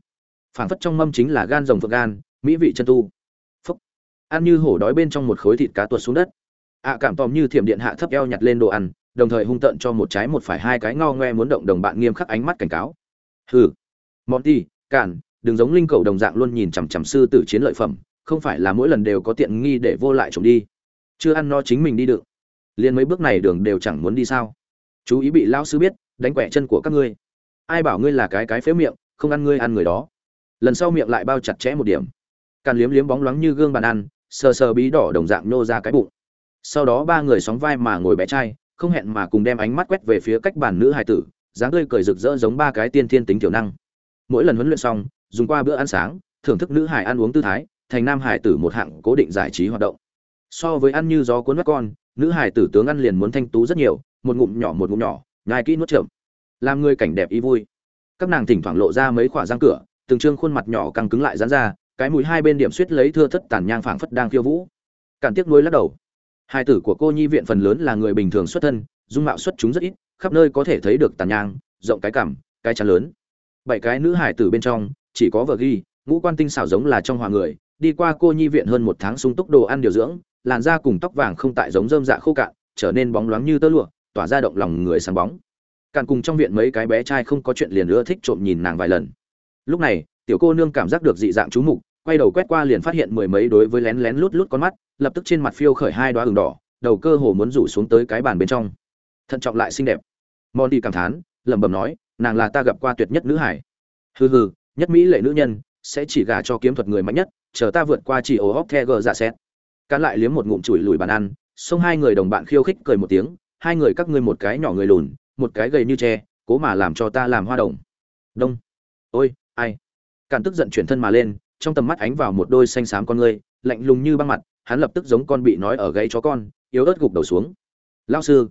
Phản phất trong mâm chính là gan rồng phượng gan, mỹ vị chân tu. Phúc. Ăn như hổ đói bên trong một khối thịt cá tuột xuống đất. Ạ cảm tòm như thiểm điện hạ thấp eo nhặt lên đồ ăn, đồng thời hung tợn cho một trái một phải hai cái ngao ngoe muốn động đồng bạn nghiêm khắc ánh mắt cảnh cáo. Hừ. Monty cản đừng giống linh cầu đồng dạng luôn nhìn chằm chằm sư tử chiến lợi phẩm, không phải là mỗi lần đều có tiện nghi để vô lại trộm đi. Chưa ăn no chính mình đi được. Liền mấy bước này đường đều chẳng muốn đi sao. Chú ý bị lao sư biết, đánh quẻ chân của các ngươi ai bảo ngươi là cái cái phế miệng, không ăn ngươi ăn người đó. Lần sau miệng lại bao chặt chẽ một điểm. Càn liếm liếm bóng loáng như gương bàn ăn, sờ sờ bí đỏ đồng dạng nô ra cái bụng. Sau đó ba người sóng vai mà ngồi bé trai, không hẹn mà cùng đem ánh mắt quét về phía cách bàn nữ hài tử, dáng tươi cười rực rỡ giống ba cái tiên thiên tính tiểu năng. Mỗi lần huấn luyện xong, dùng qua bữa ăn sáng, thưởng thức nữ hài ăn uống tư thái, thành nam hài tử một hạng cố định giải trí hoạt động. So với ăn như gió cuốn mắt con, nữ hài tử tướng ăn liền muốn thanh tú rất nhiều, một ngụm nhỏ một ngụm nhỏ, nhai kỹ nuốt chậm làm người cảnh đẹp ý vui. Các nàng thỉnh thoảng lộ ra mấy khỏa răng cửa, từng trương khuôn mặt nhỏ căng cứng lại dán ra, cái mũi hai bên điểm suýt lấy thưa thất tàn nhang phảng phất đang khiêu vũ. Cản tiếc nuối lắc đầu. Hai tử của cô nhi viện phần lớn là người bình thường xuất thân, dung mạo xuất chúng rất ít, khắp nơi có thể thấy được tàn nhang, rộng cái cằm, cái trán lớn. Bảy cái nữ hải tử bên trong, chỉ có vợ ghi, ngũ quan tinh xảo giống là trong hòa người, đi qua cô nhi viện hơn một tháng sung túc đồ ăn điều dưỡng, làn da cùng tóc vàng không tại giống dơm dạ khô cạn, trở nên bóng loáng như tơ lụa, tỏa ra động lòng người sáng bóng càng cùng trong viện mấy cái bé trai không có chuyện liền nữa thích trộm nhìn nàng vài lần. Lúc này, tiểu cô nương cảm giác được dị dạng chú mục, quay đầu quét qua liền phát hiện mười mấy đối với lén lén lút lút con mắt, lập tức trên mặt phiêu khởi hai đoá ửng đỏ, đầu cơ hồ muốn rủ xuống tới cái bàn bên trong. Thận trọng lại xinh đẹp. Monty đi cảm thán, lẩm bẩm nói, nàng là ta gặp qua tuyệt nhất nữ hải. Hừ hừ, nhất mỹ lệ nữ nhân, sẽ chỉ gả cho kiếm thuật người mạnh nhất, chờ ta vượt qua chỉ ổ hóc the gờ dạ xét. Cán lại liếm một ngụm chùi lùi bàn ăn, xông hai người đồng bạn khiêu khích cười một tiếng, hai người các ngươi một cái nhỏ người lùn một cái gầy như tre, cố mà làm cho ta làm hoa đồng. Đông. Ôi, ai? Càn tức giận chuyển thân mà lên, trong tầm mắt ánh vào một đôi xanh xám con ngươi, lạnh lùng như băng mặt, hắn lập tức giống con bị nói ở gáy chó con, yếu ớt gục đầu xuống. Lao sư.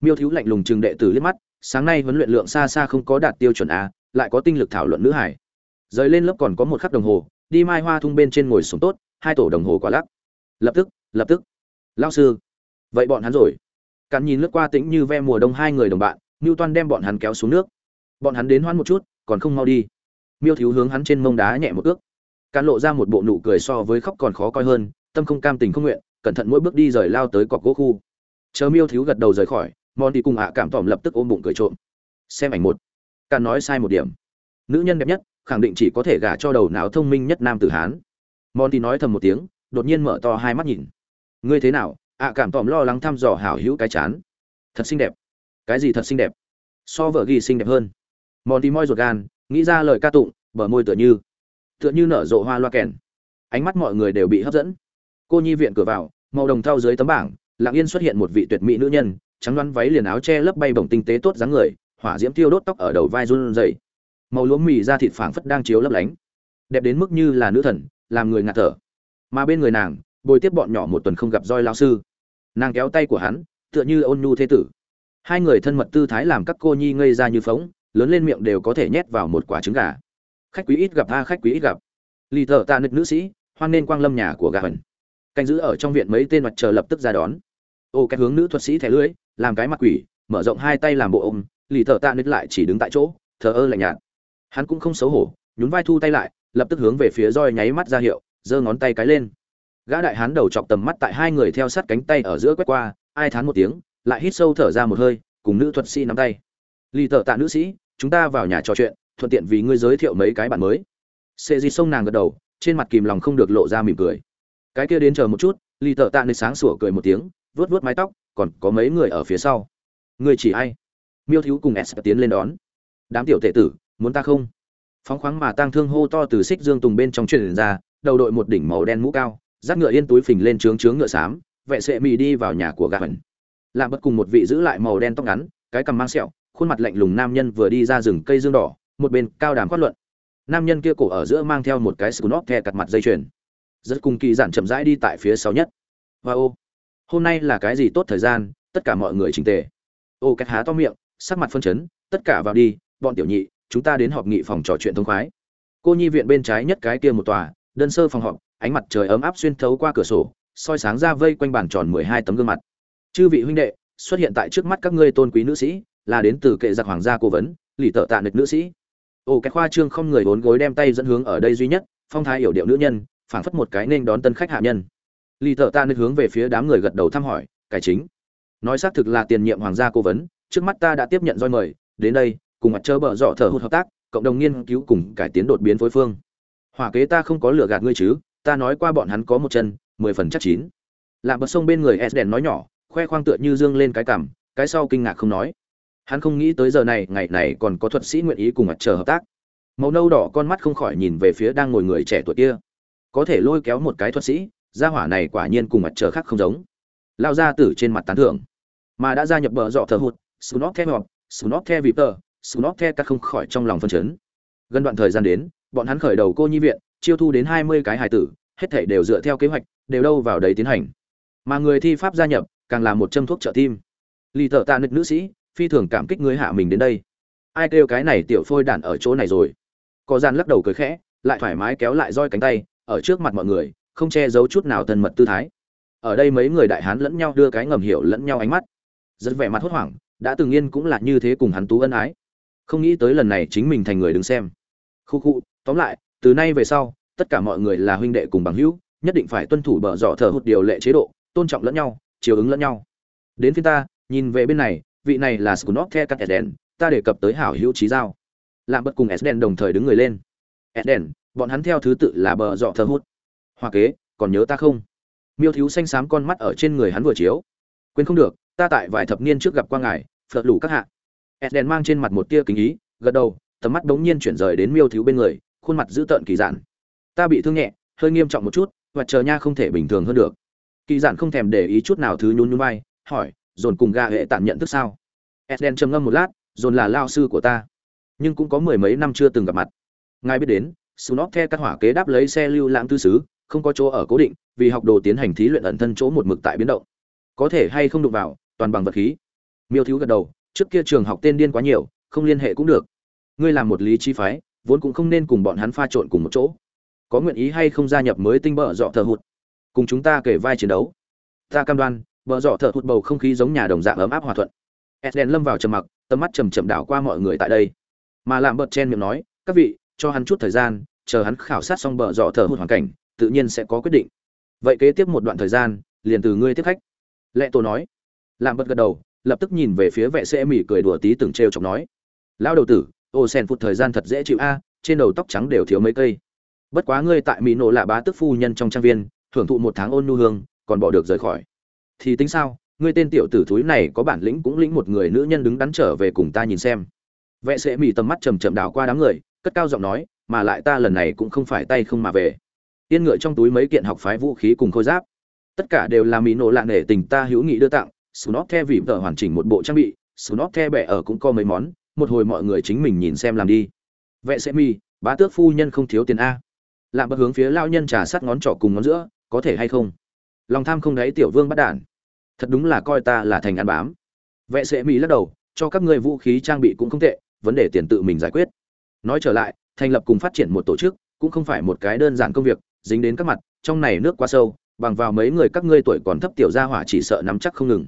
Miêu thiếu lạnh lùng chừng đệ tử liếc mắt, sáng nay huấn luyện lượng xa xa không có đạt tiêu chuẩn a, lại có tinh lực thảo luận nữ hải. Rời lên lớp còn có một khắc đồng hồ, đi mai hoa thung bên trên ngồi xuống tốt, hai tổ đồng hồ quả lắc. Lập tức lập tức. Lao sư. Vậy bọn hắn rồi càn nhìn lướt qua tĩnh như ve mùa đông hai người đồng bạn ngưu toan đem bọn hắn kéo xuống nước. Bọn hắn đến hoãn một chút, còn không mau đi. Miêu thiếu hướng hắn trên mông đá nhẹ một ước. Càn lộ ra một bộ nụ cười so với khóc còn khó coi hơn, tâm không cam tình không nguyện, cẩn thận mỗi bước đi rời lao tới cọc gỗ khu. Chờ miêu thiếu gật đầu rời khỏi mòn đi cùng ạ cảm tỏm lập tức ôm bụng cười trộm. Xem ảnh một. Càn nói sai một điểm. Nữ nhân đẹp nhất, khẳng định chỉ có thể gả cho đầu não thông minh nhất nam tử hán. Mòn đi nói thầm một tiếng, đột nhiên mở to hai mắt nhìn. Ngươi thế nào ạ cảm tỏm lo lắng thăm dò hảo hữu cái chán. Thật xinh đẹp. Cái gì thật xinh đẹp? So vợ ghi xinh đẹp hơn. Mòn đi moi ruột gan, nghĩ ra lời ca tụng, bờ môi tựa như tựa như nở rộ hoa loa kèn. Ánh mắt mọi người đều bị hấp dẫn. Cô nhi viện cửa vào, màu đồng thau dưới tấm bảng, lặng yên xuất hiện một vị tuyệt mỹ nữ nhân, trắng đoán váy liền áo che lấp bay bổng tinh tế tốt dáng người, hỏa diễm tiêu đốt tóc ở đầu vai run rẩy. Màu lúa mì da thịt phảng phất đang chiếu lấp lánh. Đẹp đến mức như là nữ thần, làm người ngạt thở. Mà bên người nàng, bồi tiếp bọn nhỏ một tuần không gặp roi lao sư nàng kéo tay của hắn, tựa như ôn nhu thế tử. Hai người thân mật tư thái làm các cô nhi ngây ra như phóng, lớn lên miệng đều có thể nhét vào một quả trứng gà. Khách quý ít gặp a khách quý ít gặp. Lì thợ tạ nực nữ sĩ, hoan nên quang lâm nhà của gà hần canh giữ ở trong viện mấy tên mặt chờ lập tức ra đón. Ô, cái hướng nữ thuật sĩ thẻ lưới làm cái mặt quỷ, mở rộng hai tay làm bộ ôm, lì thợ tạ nực lại chỉ đứng tại chỗ, thờ ơ lạnh nhạt. Hắn cũng không xấu hổ, nhún vai thu tay lại, lập tức hướng về phía roi nháy mắt ra hiệu, giơ ngón tay cái lên gã đại hán đầu chọc tầm mắt tại hai người theo sát cánh tay ở giữa quét qua, ai thán một tiếng, lại hít sâu thở ra một hơi, cùng nữ thuật sĩ nắm tay. Lì thợ tạ nữ sĩ, chúng ta vào nhà trò chuyện, thuận tiện vì ngươi giới thiệu mấy cái bạn mới. Sệ di sông nàng gật đầu, trên mặt kìm lòng không được lộ ra mỉm cười. Cái kia đến chờ một chút, lì tợ tạ nơi sáng sủa cười một tiếng vớt vớt mái tóc, còn có mấy người ở phía sau. Người chỉ ai? Miêu thiếu cùng s tiến lên đón. Đám tiểu tệ tử, muốn ta không? Phóng khoáng mà tang thương hô to từ xích dương tùng bên trong truyền ra, đầu đội một đỉnh màu đen mũ cao dắt ngựa yên túi phình lên trướng trướng ngựa xám vệ sệ mì đi vào nhà của gà hẩn làm bất cùng một vị giữ lại màu đen tóc ngắn, cái cằm mang sẹo, khuôn mặt lạnh lùng nam nhân vừa đi ra rừng cây dương đỏ, một bên cao đàm quát luận. Nam nhân kia cổ ở giữa mang theo một cái scunop the cặt mặt dây chuyền. Rất cùng kỳ giản chậm rãi đi tại phía sau nhất. Và ô, hôm nay là cái gì tốt thời gian, tất cả mọi người trình tề. Ô cách há to miệng, sắc mặt phân chấn, tất cả vào đi, bọn tiểu nhị, chúng ta đến họp nghị phòng trò chuyện thông khoái. Cô nhi viện bên trái nhất cái kia một tòa, đơn sơ phòng họp ánh mặt trời ấm áp xuyên thấu qua cửa sổ, soi sáng ra vây quanh bàn tròn mười hai tấm gương mặt. Chư vị huynh đệ, xuất hiện tại trước mắt các ngươi tôn quý nữ sĩ, là đến từ kệ giặc hoàng gia cố vấn lì tợ tạ nịch nữ sĩ. Ô, cái khoa trương không người vốn gối đem tay dẫn hướng ở đây duy nhất, phong thái hiểu điệu nữ nhân, phảng phất một cái nên đón tân khách hạ nhân. Lì tợ tạ nịch hướng về phía đám người gật đầu thăm hỏi, cải chính, nói xác thực là tiền nhiệm hoàng gia cố vấn, trước mắt ta đã tiếp nhận roi mời, đến đây, cùng mặt chớ bợ dọ thở hụt hợp tác, cộng đồng nghiên cứu cùng cải tiến đột biến phối phương. Hỏa kế ta không có lừa gạt ngươi chứ ta nói qua bọn hắn có một chân, mười phần chắc chín. Lạm bật sông bên người s đèn nói nhỏ, khoe khoang tựa như dương lên cái cằm, cái sau kinh ngạc không nói. Hắn không nghĩ tới giờ này, ngày này còn có thuật sĩ nguyện ý cùng mặt trời hợp tác. Màu nâu đỏ con mắt không khỏi nhìn về phía đang ngồi người trẻ tuổi kia. Có thể lôi kéo một cái thuật sĩ, gia hỏa này quả nhiên cùng mặt trời khác không giống. Lao ra tử trên mặt tán thưởng. Mà đã gia nhập bờ dọ thờ hụt snot the họp sunop the vipter snot the các không khỏi trong lòng phân chấn. Gần đoạn thời gian đến, bọn hắn khởi đầu cô nhi viện chiêu thu đến hai mươi cái hài tử, hết thảy đều dựa theo kế hoạch, đều đâu vào đấy tiến hành. Mà người thi pháp gia nhập, càng là một châm thuốc trợ tim. Lý thợ tạ nực nữ sĩ, phi thường cảm kích ngươi hạ mình đến đây. Ai kêu cái này tiểu phôi đản ở chỗ này rồi? Có gian lắc đầu cười khẽ, lại thoải mái kéo lại roi cánh tay, ở trước mặt mọi người, không che giấu chút nào thân mật tư thái. Ở đây mấy người đại hán lẫn nhau đưa cái ngầm hiểu lẫn nhau ánh mắt. Rất vẻ mặt hốt hoảng, đã từng yên cũng là như thế cùng hắn tú ân ái. Không nghĩ tới lần này chính mình thành người đứng xem. Khu khu, tóm lại từ nay về sau tất cả mọi người là huynh đệ cùng bằng hữu nhất định phải tuân thủ bờ dọ thờ hụt điều lệ chế độ tôn trọng lẫn nhau chiều ứng lẫn nhau đến phía ta nhìn về bên này vị này là Skunov The cắt Eden, ta đề cập tới hảo hữu trí giao. Làm bất cùng Eden đồng thời đứng người lên. Eden, bọn hắn theo thứ tự là bờ dọ thờ hút. Hoa kế, còn nhớ ta không? Miêu thiếu xanh xám con mắt ở trên người hắn vừa chiếu. Quên không được, ta tại vài thập niên trước gặp qua ngài, phật lũ các hạ. Eden mang trên mặt một tia kính ý, gật đầu, tầm mắt đống nhiên chuyển rời đến Miêu thiếu bên người, khuôn mặt dữ tợn kỳ giản. Ta bị thương nhẹ, hơi nghiêm trọng một chút, và chờ nha không thể bình thường hơn được. Kỳ giản không thèm để ý chút nào thứ nhún nhún vai, hỏi, dồn cùng gà hệ tản nhận thức sao? Edden trầm ngâm một lát dồn là lao sư của ta nhưng cũng có mười mấy năm chưa từng gặp mặt. Ngài biết đến sunop the các hỏa kế đáp lấy xe lưu lãng tư xứ không có chỗ ở cố định vì học đồ tiến hành thí luyện ẩn thân chỗ một mực tại biến động. Có thể hay không đụng vào toàn bằng vật khí. Miêu thiếu gật đầu trước kia trường học tên điên quá nhiều không liên hệ cũng được. Ngươi làm một lý trí phái vốn cũng không nên cùng bọn hắn pha trộn cùng một chỗ. Có nguyện ý hay không gia nhập mới tinh bợ dọ thờ hụt? Cùng chúng ta kể vai chiến đấu. Ta cam đoan Bờ dọ thở hụt bầu không khí giống nhà đồng dạng ấm áp hòa thuận. Eden lâm vào trầm mặc, tầm mắt chầm chậm đảo qua mọi người tại đây. Mà làm bật chen miệng nói, "Các vị, cho hắn chút thời gian, chờ hắn khảo sát xong bờ dọ thở hụt hoàn cảnh tự nhiên sẽ có quyết định. Vậy kế tiếp một đoạn thời gian liền từ ngươi tiếp khách. Lệ tổ nói. Làm bật gật đầu lập tức nhìn về phía vệ sĩ mỉ cười đùa tí từng trêu chọc nói lão đầu tử ô sen phụt thời gian thật dễ chịu a trên đầu tóc trắng đều thiếu mấy cây. Bất quá ngươi tại mỹ nổ là bá tức phu nhân trong trang viên thưởng thụ một tháng ôn nu hương còn bỏ được rời khỏi. Thì tính sao ngươi tên tiểu tử thúi này có bản lĩnh cũng lĩnh một người nữ nhân đứng đắn trở về cùng ta nhìn xem. Vệ sẽ mỹ tầm mắt chầm chậm đảo qua đám người cất cao giọng nói mà lại ta lần này cũng không phải tay không mà về. Yên ngựa trong túi mấy kiện học phái vũ khí cùng khôi giáp. Tất cả đều là mỹ nổ lạ nể tình ta hữu nghị đưa tặng snob the vì tờ hoàn chỉnh một bộ trang bị, snob the bẻ ở cũng có mấy món, một hồi mọi người chính mình nhìn xem làm đi. Vệ sẽ mi, bá tước phu nhân không thiếu tiền a. Lạm bất hướng phía lao nhân trà sát ngón trỏ cùng ngón giữa, có thể hay không? Lòng tham không đáy tiểu vương bắt đản. Thật đúng là coi ta là thành ăn bám. Vệ sẽ mi lắc đầu, cho các ngươi vũ khí trang bị cũng không tệ, vấn đề tiền tự mình giải quyết. Nói trở lại, thành lập cùng phát triển một tổ chức, cũng không phải một cái đơn giản công việc, dính đến các mặt, trong này nước quá sâu, bằng vào mấy người các ngươi tuổi còn thấp tiểu gia hỏa chỉ sợ nắm chắc không ngừng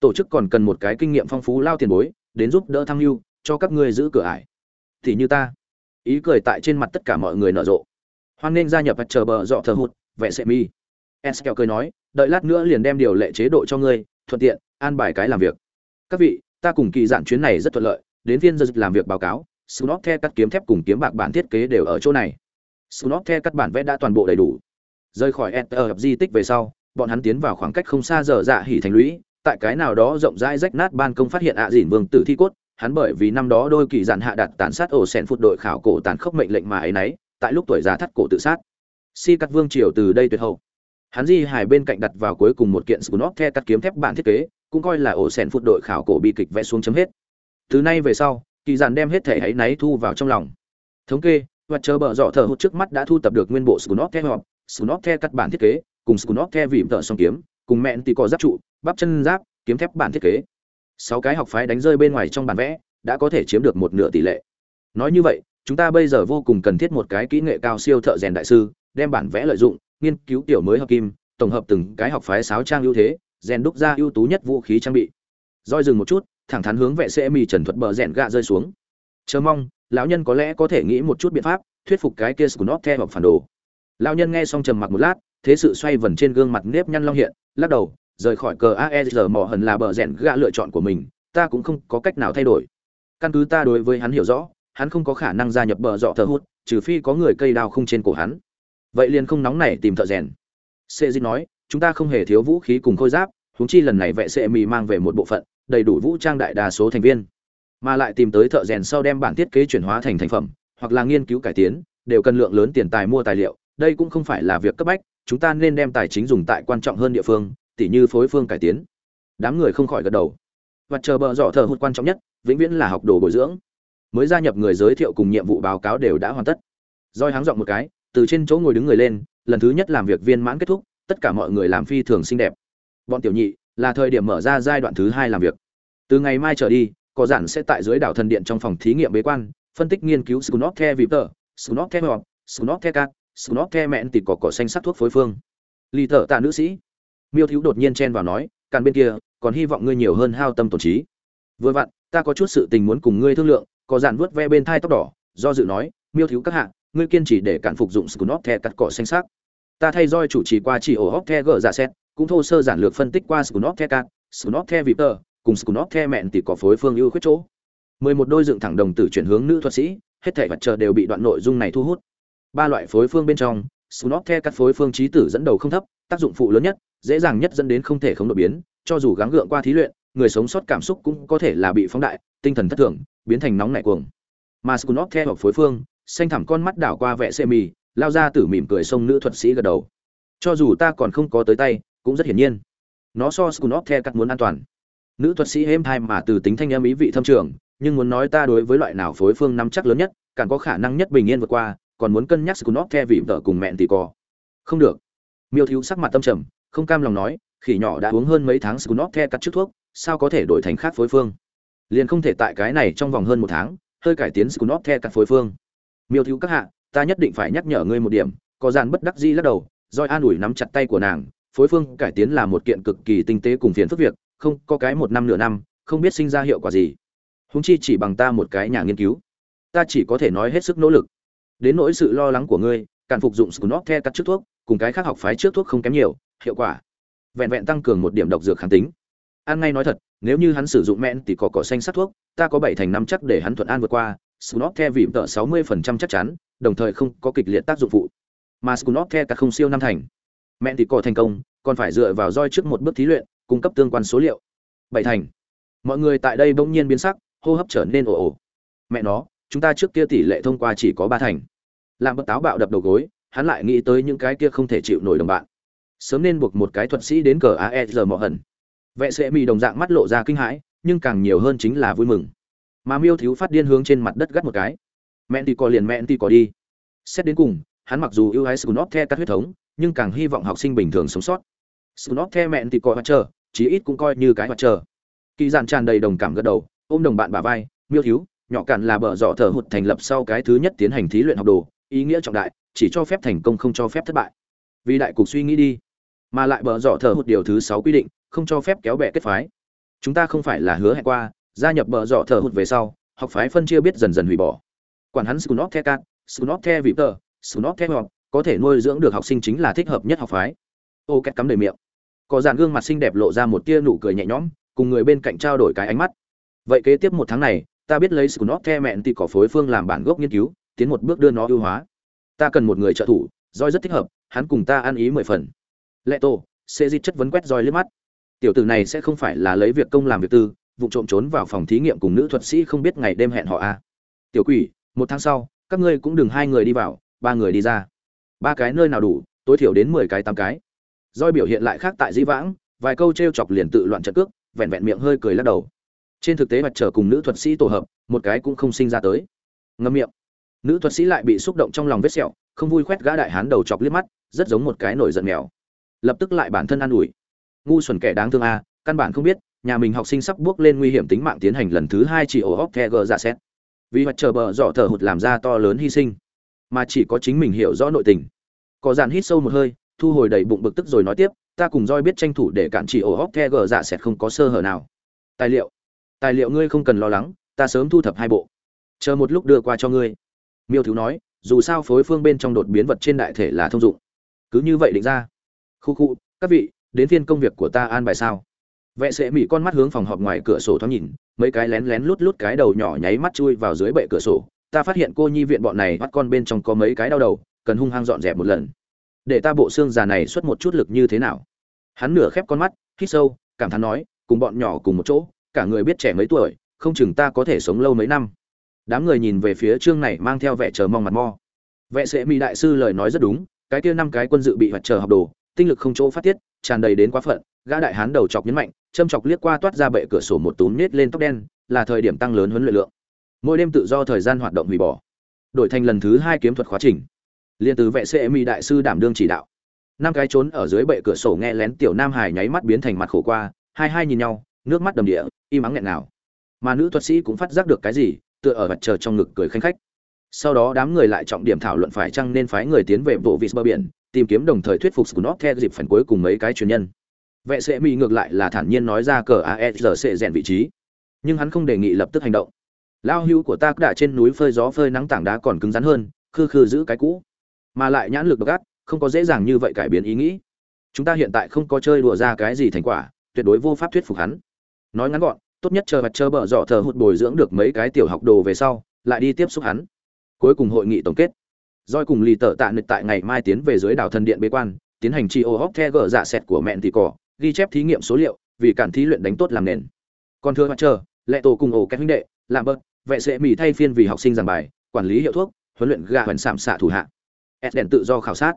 tổ chức còn cần một cái kinh nghiệm phong phú lao tiền bối đến giúp đỡ tham mưu cho các ngươi giữ cửa ải. Thì như ta. Ý cười tại trên mặt tất cả mọi người nở rộ. Hoan nên gia nhập chờ bờ dọ thờ hụt vẽ sẽ mi. Eskel cười nói đợi lát nữa liền đem điều lệ chế độ cho ngươi thuận tiện an bài cái làm việc. Các vị ta cùng kỳ dạn chuyến này rất thuận lợi đến phiên giao dịch làm việc báo cáo Snot the cắt kiếm thép cùng kiếm bạc bản thiết kế đều ở chỗ này. Snot the cắt bản vẽ đã toàn bộ đầy đủ. Rời khỏi Enter di tích về sau, bọn hắn tiến vào khoảng cách không xa giờ dạ hỉ thành lũy, tại cái nào đó rộng rãi rách nát ban công phát hiện ạ à dỉn vương tử thi cốt hắn bởi vì năm đó đôi kỳ dạn hạ đặt tàn sát ổ sen phút đội khảo cổ tàn khốc mệnh lệnh mà ấy nấy, tại lúc tuổi già thắt cổ tự sát. Si cắt vương triều từ đây tuyệt hậu. Hắn di hài bên cạnh đặt vào cuối cùng một kiện scunop the cắt kiếm thép bản thiết kế, cũng coi là ổ sen phút đội khảo cổ bi kịch vẽ xuống chấm hết. Từ nay về sau, kỳ dạn đem hết thể ấy náy thu vào trong lòng. Thống kê, và chờ bờ dọ thở hụt trước mắt đã thu tập được nguyên bộ scunop the họp scunop the cắt bản thiết kế, cùng scunop the vịm tợ song kiếm, cùng mẹn thì có giáp trụ, bắp chân giáp, kiếm thép bản thiết kế sáu cái học phái đánh rơi bên ngoài trong bản vẽ, đã có thể chiếm được một nửa tỷ lệ. Nói như vậy, chúng ta bây giờ vô cùng cần thiết một cái kỹ nghệ cao siêu thợ rèn đại sư, đem bản vẽ lợi dụng, nghiên cứu tiểu mới hợp kim, tổng hợp từng cái học phái sáo trang ưu thế, rèn đúc ra ưu tú nhất vũ khí trang bị. Roi dừng một chút, thẳng thắn hướng vệ sĩ mì trần thuật bờ rèn gạ rơi xuống. Chờ mong, lão nhân có lẽ có thể nghĩ một chút biện pháp, thuyết phục cái kia scunop theo hoặc phản đồ. Lão nhân nghe xong trầm mặc một lát, thế sự xoay vần trên gương mặt nếp nhăn long hiện, lắc đầu rời khỏi cờ aer mỏ hần là bờ rèn gạ lựa chọn của mình, ta cũng không có cách nào thay đổi. Căn cứ ta đối với hắn hiểu rõ, hắn không có khả năng gia nhập bờ dọ thờ hút trừ phi có người cây đao không trên cổ hắn. Vậy liền không nóng nảy tìm thợ rèn. Sê di nói, chúng ta không hề thiếu vũ khí cùng khôi giáp, huống chi lần này vệ sệ mì mang về một bộ phận, đầy đủ vũ trang đại đa số thành viên. Mà lại tìm tới thợ rèn sau đem bản thiết kế chuyển hóa thành thành phẩm, hoặc là nghiên cứu cải tiến, đều cần lượng lớn tiền tài mua tài liệu, đây cũng không phải là việc cấp bách, chúng ta nên đem tài chính dùng tại quan trọng hơn địa phương tỉ như phối phương cải tiến. Đám người không khỏi gật đầu. Và chờ bờ dọ thờ hụt quan trọng nhất, vĩnh viễn là học đồ bồi dưỡng. Mới gia nhập người giới thiệu cùng nhiệm vụ báo cáo đều đã hoàn tất. Roi háng dọn một cái, từ trên chỗ ngồi đứng người lên, lần thứ nhất làm việc viên mãn kết thúc, tất cả mọi người làm phi thường xinh đẹp. Bọn tiểu nhị, là thời điểm mở ra giai đoạn thứ hai làm việc. Từ ngày mai trở đi, có giản sẽ tại dưới đảo thần điện trong phòng thí nghiệm bế quan, phân tích nghiên cứu scunop the vipter scunop the họp scunop the cat scunop the mẹn tịt có cỏ xanh sắc thuốc phối phương. Ly thợ tạ nữ sĩ miêu thiếu đột nhiên chen vào nói, càn bên kia, còn hy vọng ngươi nhiều hơn hao tâm tổn trí. Vừa vặn, ta có chút sự tình muốn cùng ngươi thương lượng, có dàn vuốt ve bên thai tóc đỏ, do dự nói, miêu thiếu các hạ, ngươi kiên trì để cản phục dụng scunop the cắt cỏ xanh sắc ta thay roi chủ trì qua chỉ ổ hóc the gỡ giả xét, cũng thô sơ giản lược phân tích qua scunop the cắt, scunop the vipter, cùng scunop the mẹn tỷ cỏ phối phương ưu khuyết chỗ. Mười một đôi dựng thẳng đồng tử chuyển hướng nữ thuật sĩ, hết thể vật chờ đều bị đoạn nội dung này thu hút. Ba loại phối phương bên trong, scunop the cắt phối phương trí tử dẫn đầu không thấp, tác dụng phụ lớn nhất dễ dàng nhất dẫn đến không thể không đột biến, cho dù gắng gượng qua thí luyện, người sống sót cảm xúc cũng có thể là bị phóng đại, tinh thần thất thường, biến thành nóng nảy cuồng. Mà skunov theo phối phương, xanh thẳm con mắt đảo qua vẽ xe mì, lao ra tử mỉm cười sông nữ thuật sĩ gật đầu. Cho dù ta còn không có tới tay, cũng rất hiển nhiên. Nó so skunov theo cắt muốn an toàn. Nữ thuật sĩ êm thai mà từ tính thanh âm ý vị thâm trường, nhưng muốn nói ta đối với loại nào phối phương nắm chắc lớn nhất, càng có khả năng nhất bình yên vượt qua, còn muốn cân nhắc skunov theo vị vợ cùng mẹn thì cò không được. Miêu thiếu sắc mặt tâm trầm không cam lòng nói, khỉ nhỏ đã uống hơn mấy tháng scunop the cắt trước thuốc, sao có thể đổi thành khác phối phương? Liền không thể tại cái này trong vòng hơn một tháng, hơi cải tiến scunop the cắt phối phương. Miêu thiếu các hạ, ta nhất định phải nhắc nhở ngươi một điểm, có dàn bất đắc di lắc đầu roi an ủi nắm chặt tay của nàng, phối phương cải tiến là một kiện cực kỳ tinh tế cùng phiền phức việc, không, có cái một năm nửa năm, không biết sinh ra hiệu quả gì. Húng chi chỉ bằng ta một cái nhà nghiên cứu, ta chỉ có thể nói hết sức nỗ lực. Đến nỗi sự lo lắng của ngươi cản phục dụng scunop the cắt trước thuốc, cùng cái khác học phái trước thuốc không kém nhiều hiệu quả. Vẹn vẹn tăng cường một điểm độc dược kháng tính. An ngay nói thật, nếu như hắn sử dụng men thì có cỏ xanh sát thuốc, ta có bảy thành năm chắc để hắn thuận an vượt qua scunop the vì tợ sáu mươi phần trăm chắc chắn, đồng thời không có kịch liệt tác dụng phụ. Mà scunop the cắt không siêu năm thành. Men thì cỏ thành công, còn phải dựa vào roi trước một bước thí luyện, cung cấp tương quan số liệu. Bảy thành. Mọi người tại đây bỗng nhiên biến sắc, hô hấp trở nên ồ ồ. Mẹ nó, chúng ta trước kia tỷ lệ thông qua chỉ có ba thành. Làm bất táo bạo đập đầu gối, hắn lại nghĩ tới những cái kia không thể chịu nổi đồng bạn sớm nên buộc một cái thuật sĩ đến cờ aesr mọ hận vệ sẽ mì đồng dạng mắt lộ ra kinh hãi, nhưng càng nhiều hơn chính là vui mừng. Mà miêu thiếu phát điên hướng trên mặt đất gắt một cái. Mẹ thì có liền mẹ thì có đi. Xét đến cùng, hắn mặc dù yêu ái scunop the các huyết thống, nhưng càng hy vọng học sinh bình thường sống sót. Scunop the mẹ thì có mặt chờ chí ít cũng coi như cái mặt chờ kỳ dàn tràn đầy đồng cảm gật đầu, ôm đồng bạn bà vai, miêu thiếu, nhỏ cạn là bờ dọ thở hụt thành lập sau cái thứ nhất tiến hành thí luyện học đồ, ý nghĩa trọng đại, chỉ cho phép thành công không cho phép thất bại. Vì đại cục suy nghĩ đi mà lại bờ dọ thờ hụt điều thứ sáu quy định, không cho phép kéo bè kết phái. Chúng ta không phải là hứa hẹn qua, gia nhập bờ dọ thờ hụt về sau, học phái phân chia biết dần dần hủy bỏ. Quản hắn scunop the cat, scunop the vị tờ scunop the ngọc có thể nuôi dưỡng được học sinh chính là thích hợp nhất học phái. Ô két cắm đầy miệng. Có dàn gương mặt xinh đẹp lộ ra một tia nụ cười nhẹ nhõm, cùng người bên cạnh trao đổi cái ánh mắt. Vậy kế tiếp một tháng này, ta biết lấy scunop the mẹn thì cỏ phối phương làm bản gốc nghiên cứu, tiến một bước đưa nó ưu hóa. Ta cần một người trợ thủ roi rất thích hợp, hắn cùng ta ăn ý mười phần lệ tổ sẽ di chất vấn quét roi liếc mắt. Tiểu tử này sẽ không phải là lấy việc công làm việc tư, vụ trộm trốn vào phòng thí nghiệm cùng nữ thuật sĩ không biết ngày đêm hẹn họ a. À. tiểu quỷ, một tháng sau, các ngươi cũng đừng hai người đi vào, ba người đi ra. Ba cái nơi nào đủ, tối thiểu đến mười cái, tám cái. Roi biểu hiện lại khác tại dĩ vãng, vài câu t r e o chọc liền tự loạn trận cước, vẹn vẹn miệng hơi cười lắc đầu. Trên thực tế mặt trở cùng nữ thuật sĩ tổ hợp, một cái cũng không sinh ra tới. Ngâm miệng. Nữ thuật sĩ lại bị xúc động trong lòng vết sẹo, không vui khoét gã đại hán đầu chọc liếc mắt, rất giống một cái nổi giận mèo lập tức lại bản thân an ủi. Ngu xuẩn kẻ đáng thương a, căn bản không biết, nhà mình học sinh sắp bước lên nguy hiểm tính mạng tiến hành lần thứ hai chỉ ổ hóc the gờ ra xét. Vì mặt chờ bờ dọ thở hụt làm ra to lớn hy sinh, mà chỉ có chính mình hiểu rõ nội tình. Có dàn hít sâu một hơi, thu hồi đầy bụng bực tức rồi nói tiếp, ta cùng roi biết tranh thủ để cản chỉ ổ hóc the gờ dạ sẹt không có sơ hở nào. Tài liệu? Tài liệu ngươi không cần lo lắng, ta sớm thu thập hai bộ. Chờ một lúc đưa qua cho ngươi. Miêu thiếu nói, dù sao phối phương bên trong đột biến vật trên đại thể là thông dụng. Cứ như vậy định ra khu khu, các vị, đến phiên công việc của ta an bài sao? Vệ sệ mỹ con mắt hướng phòng họp ngoài cửa sổ thoáng nhìn, mấy cái lén lén lút lút cái đầu nhỏ nháy mắt chui vào dưới bệ cửa sổ. Ta phát hiện cô nhi viện bọn này bắt con bên trong có mấy cái đau đầu, cần hung hăng dọn dẹp một lần. Để ta bộ xương già này xuất một chút lực như thế nào? Hắn nửa khép con mắt, hít sâu, cảm thán nói, cùng bọn nhỏ cùng một chỗ, cả người biết trẻ mấy tuổi, không chừng ta có thể sống lâu mấy năm. Đám người nhìn về phía trương này mang theo vẻ chờ mong mặt mo. Vệ sệ mỹ đại sư lời nói rất đúng, cái kia năm cái quân dự bị hoạt chờ học đồ tinh lực không chỗ phát tiết, tràn đầy đến quá phận, gã đại hán đầu chọc nhấn mạnh, châm chọc liếc qua toát ra bệ cửa sổ một túm nết lên tóc đen, là thời điểm tăng lớn huấn luyện lượng. Mỗi đêm tự do thời gian hoạt động hủy bỏ. Đổi thành lần thứ hai kiếm thuật khóa trình. Liên từ vệ sĩ đại sư đảm đương chỉ đạo. Năm cái trốn ở dưới bệ cửa sổ nghe lén tiểu nam hải nháy mắt biến thành mặt khổ qua, hai hai nhìn nhau, nước mắt đầm địa, im ắng nghẹn nào mà nữ thuật sĩ cũng phát giác được cái gì, tựa ở mặt trời trong ngực cười khanh khách. Sau đó đám người lại trọng điểm thảo luận phải chăng nên phái người tiến về bộ vị bờ biển tìm kiếm đồng thời thuyết phục Scunop theo dịp phần cuối cùng mấy cái truyền nhân. Vệ sĩ mỹ ngược lại là thản nhiên nói ra cờ ASRC sẽ rèn vị trí. Nhưng hắn không đề nghị lập tức hành động. Lao hưu của ta đã trên núi phơi gió phơi nắng tảng đá còn cứng rắn hơn, khư khư giữ cái cũ. Mà lại nhãn lực gắt không có dễ dàng như vậy cải biến ý nghĩ. Chúng ta hiện tại không có chơi đùa ra cái gì thành quả, tuyệt đối vô pháp thuyết phục hắn. Nói ngắn gọn, tốt nhất chờ mặt chờ bờ dọ thờ hụt bồi dưỡng được mấy cái tiểu học đồ về sau, lại đi tiếp xúc hắn. Cuối cùng hội nghị tổng kết doi cùng lì tợ tạ nịch tại ngày mai tiến về dưới đảo thần điện bế quan, tiến hành chi ô hóc the gờ dạ sẹt của mẹn thì cỏ, ghi chép thí nghiệm số liệu, vì cản thí luyện đánh tốt làm nền. Còn thưa mặt chờ lệ tổ cùng ổ các huynh đệ, làm bớt, vệ sẽ mỉ thay phiên vì học sinh giảng bài, quản lý hiệu thuốc, huấn luyện gà huấn sạm xạ thủ hạ. S đèn tự do khảo sát.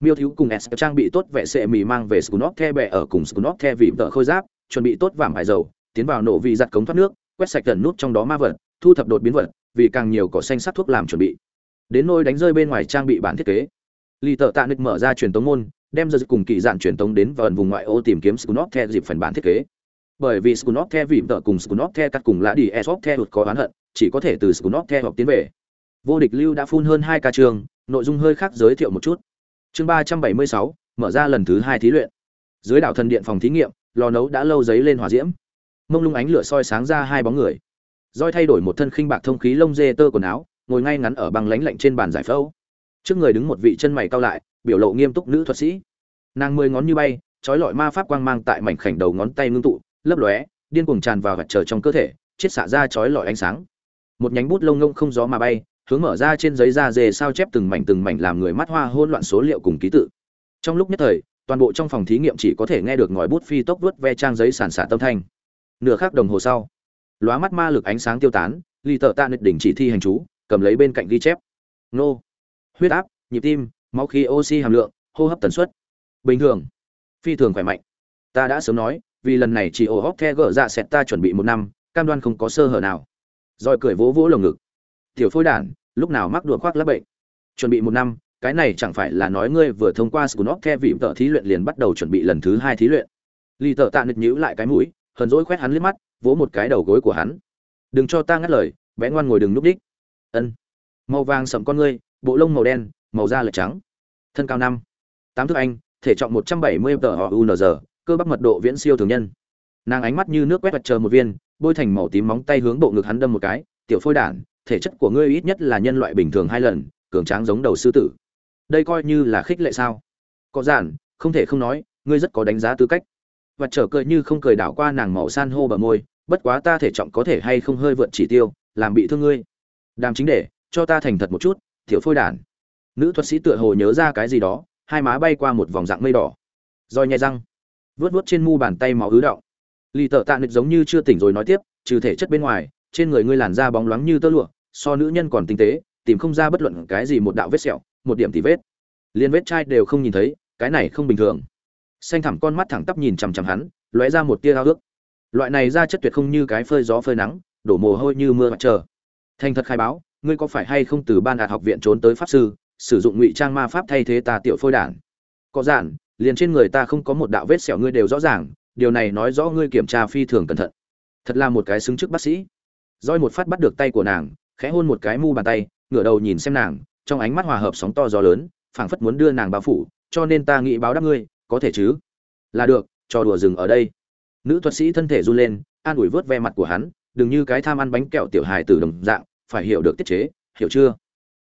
Miêu thiếu cùng s trang bị tốt vệ sẽ mỉ mang về scunop the bè ở cùng scunop the vì tờ khôi giáp, chuẩn bị tốt vảm hải dầu, tiến vào nổ vị giặt cống thoát nước, quét sạch gần nút trong đó ma vật, thu thập đột biến vật, vì càng nhiều cỏ xanh sát thuốc làm chuẩn bị đến nôi đánh rơi bên ngoài trang bị bản thiết kế. Lì tợ tạ nịch mở ra truyền tống môn, đem giờ cùng kỳ dạn truyền tống đến vần vùng ngoại ô tìm kiếm scunop the dịp phần bản thiết kế. Bởi vì scunop the vì tợ cùng scunop the cắt cùng lã đi esop the có oán hận, chỉ có thể từ scunop the hoặc tiến về. Vô địch lưu đã phun hơn hai ca trường, nội dung hơi khác giới thiệu một chút. Chương ba trăm bảy mươi sáu, mở ra lần thứ hai thí luyện. Dưới đảo thần điện phòng thí nghiệm, lò nấu đã lâu giấy lên hỏa diễm. Mông lung ánh lửa soi sáng ra hai bóng người. Roi thay đổi một thân khinh bạc thông khí lông dê tơ quần áo ngồi ngay ngắn ở băng lánh lạnh trên bàn giải phẫu. Trước người đứng một vị chân mày cao lại, biểu lộ nghiêm túc nữ thuật sĩ. Nàng mười ngón như bay, trói lọi ma pháp quang mang tại mảnh khảnh đầu ngón tay ngưng tụ, lấp lóe, điên cuồng tràn vào vật chờ trong cơ thể, chiết xạ ra chói lọi ánh sáng. Một nhánh bút lông ngông không gió mà bay, hướng mở ra trên giấy da dề sao chép từng mảnh từng mảnh làm người mắt hoa hôn loạn số liệu cùng ký tự. Trong lúc nhất thời, toàn bộ trong phòng thí nghiệm chỉ có thể nghe được ngòi bút phi tốc vuốt ve trang giấy sản xả tâm thanh. Nửa khắc đồng hồ sau, lóa mắt ma lực ánh sáng tiêu tán, lì tợ tạ nịch đỉnh chỉ thi hành chú cầm lấy bên cạnh ghi chép. Nô. Huyết áp nhịp tim máu khí oxy hàm lượng hô hấp tần suất. Bình thường. Phi thường khỏe mạnh. Ta đã sớm nói vì lần này chỉ ổ hóc the gỡ dạ sẹt ta chuẩn bị một năm cam đoan không có sơ hở nào. Rồi cười vỗ vỗ lồng ngực. Tiểu phôi đản lúc nào mắc đùa khoác lắp bệnh? Chuẩn bị một năm cái này chẳng phải là nói ngươi vừa thông qua scunop The vị tợ thí luyện liền bắt đầu chuẩn bị lần thứ hai thí luyện. Ly tợ tạ nịch nhíu lại cái mũi, hờn dỗi khoét hắn liếc mắt, vỗ một cái đầu gối của hắn. Đừng cho ta ngắt lời, bé ngoan ngồi đừng núp đích. Ân. Màu vàng sẫm con ngươi, bộ lông màu đen, màu da lệch trắng. Thân cao năm, tám thước anh, thể trọng một trăm bảy mươi tờ UNZ, cơ bắp mật độ viễn siêu thường nhân. Nàng ánh mắt như nước quét vật chờ một viên, bôi thành màu tím móng tay hướng bộ ngực hắn đâm một cái, tiểu phôi đản, thể chất của ngươi ít nhất là nhân loại bình thường hai lần, cường tráng giống đầu sư tử đây coi như là khích lệ sao có giản không thể không nói ngươi rất có đánh giá tư cách và trở cười như không cười đảo qua nàng màu san hô bờ môi bất quá ta thể trọng có thể hay không hơi vượt chỉ tiêu làm bị thương ngươi đàm chính để, cho ta thành thật một chút thiểu phôi đản nữ thuật sĩ tựa hồ nhớ ra cái gì đó, hai má bay qua một vòng dạng mây đỏ. Roi nhai răng vớt vớt trên mu bàn tay máu ứ động. Lì tợ tạ nịch giống như chưa tỉnh rồi nói tiếp, trừ thể chất bên ngoài, trên người ngươi làn da bóng loáng như tơ lụa, so nữ nhân còn tinh tế, tìm không ra bất luận cái gì một đạo vết sẹo, một điểm thì vết. Liên vết chai đều không nhìn thấy, cái này không bình thường. Xanh thẳm con mắt thẳng tắp nhìn chằm chằm hắn, lóe ra một tia ao ước. Loại này ra chất tuyệt không như cái phơi gió phơi nắng, đổ mồ hôi như mưa mặt trời thành thật khai báo, ngươi có phải hay không từ ban đạt học viện trốn tới pháp sư, sử dụng ngụy trang ma pháp thay thế ta tiểu phôi đản? Có giản liền trên người ta không có một đạo vết sẹo, ngươi đều rõ ràng, điều này nói rõ ngươi kiểm tra phi thường cẩn thận. Thật là một cái xứng trước bác sĩ. Roi một phát bắt được tay của nàng, khẽ hôn một cái mu bàn tay, ngửa đầu nhìn xem nàng, trong ánh mắt hòa hợp sóng to gió lớn, phảng phất muốn đưa nàng bao phủ, cho nên ta nghĩ báo đáp ngươi, có thể chứ? Là được, trò đùa dừng ở đây. Nữ thuật sĩ thân thể run lên, an ủi vớt ve mặt của hắn đừng như cái tham ăn bánh kẹo tiểu hài tử đồng dạng, phải hiểu được tiết chế, hiểu chưa?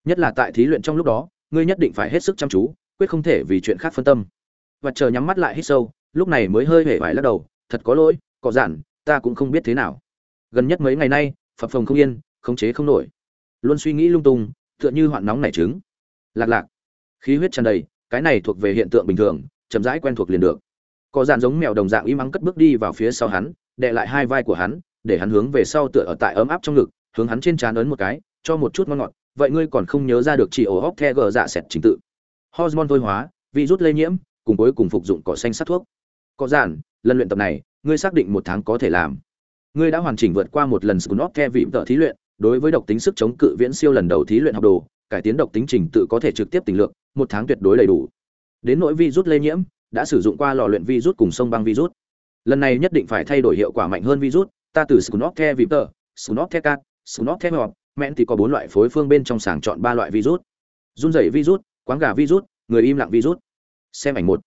Nhất là tại thí luyện trong lúc đó, ngươi nhất định phải hết sức chăm chú, quyết không thể vì chuyện khác phân tâm. Và chờ nhắm mắt lại hít sâu, lúc này mới hơi hể vải lắc đầu, thật có lỗi, có giản ta cũng không biết thế nào. Gần nhất mấy ngày nay, phập phồng không yên, khống chế không nổi. Luôn suy nghĩ lung tung, tựa như hoạn nóng nảy trứng. Lạc lạc. Khí huyết tràn đầy, cái này thuộc về hiện tượng bình thường, chậm rãi quen thuộc liền được. Có dàn giống mèo đồng dạng im ắng cất bước đi vào phía sau hắn đệ lại hai vai của hắn để hắn hướng về sau tựa ở tại ấm áp trong ngực, hướng hắn trên trán ấn một cái, cho một chút ngon ngọt. Vậy ngươi còn không nhớ ra được chỉ ổ hóc the gờ dạ sẹt trình tự. Hormone thôi hóa, virus lây nhiễm, cùng cuối cùng phục dụng cỏ xanh sát thuốc. Có giản, lần luyện tập này, ngươi xác định một tháng có thể làm. Ngươi đã hoàn chỉnh vượt qua một lần scunop the vị tợ thí luyện, đối với độc tính sức chống cự viễn siêu lần đầu thí luyện học đồ, cải tiến độc tính trình tự có thể trực tiếp tình lượng một tháng tuyệt đối đầy đủ. Đến nỗi virus lây nhiễm, đã sử dụng qua lò luyện virus cùng sông băng virus. Lần này nhất định phải thay đổi hiệu quả mạnh hơn virus ta từ Skunothe Vipter, Skunothe Cat, Skunothe Hop, mẹn thì có bốn loại phối phương bên trong sàng chọn ba loại virus. Run rẩy virus, quáng gà virus, người im lặng virus. Xem ảnh một.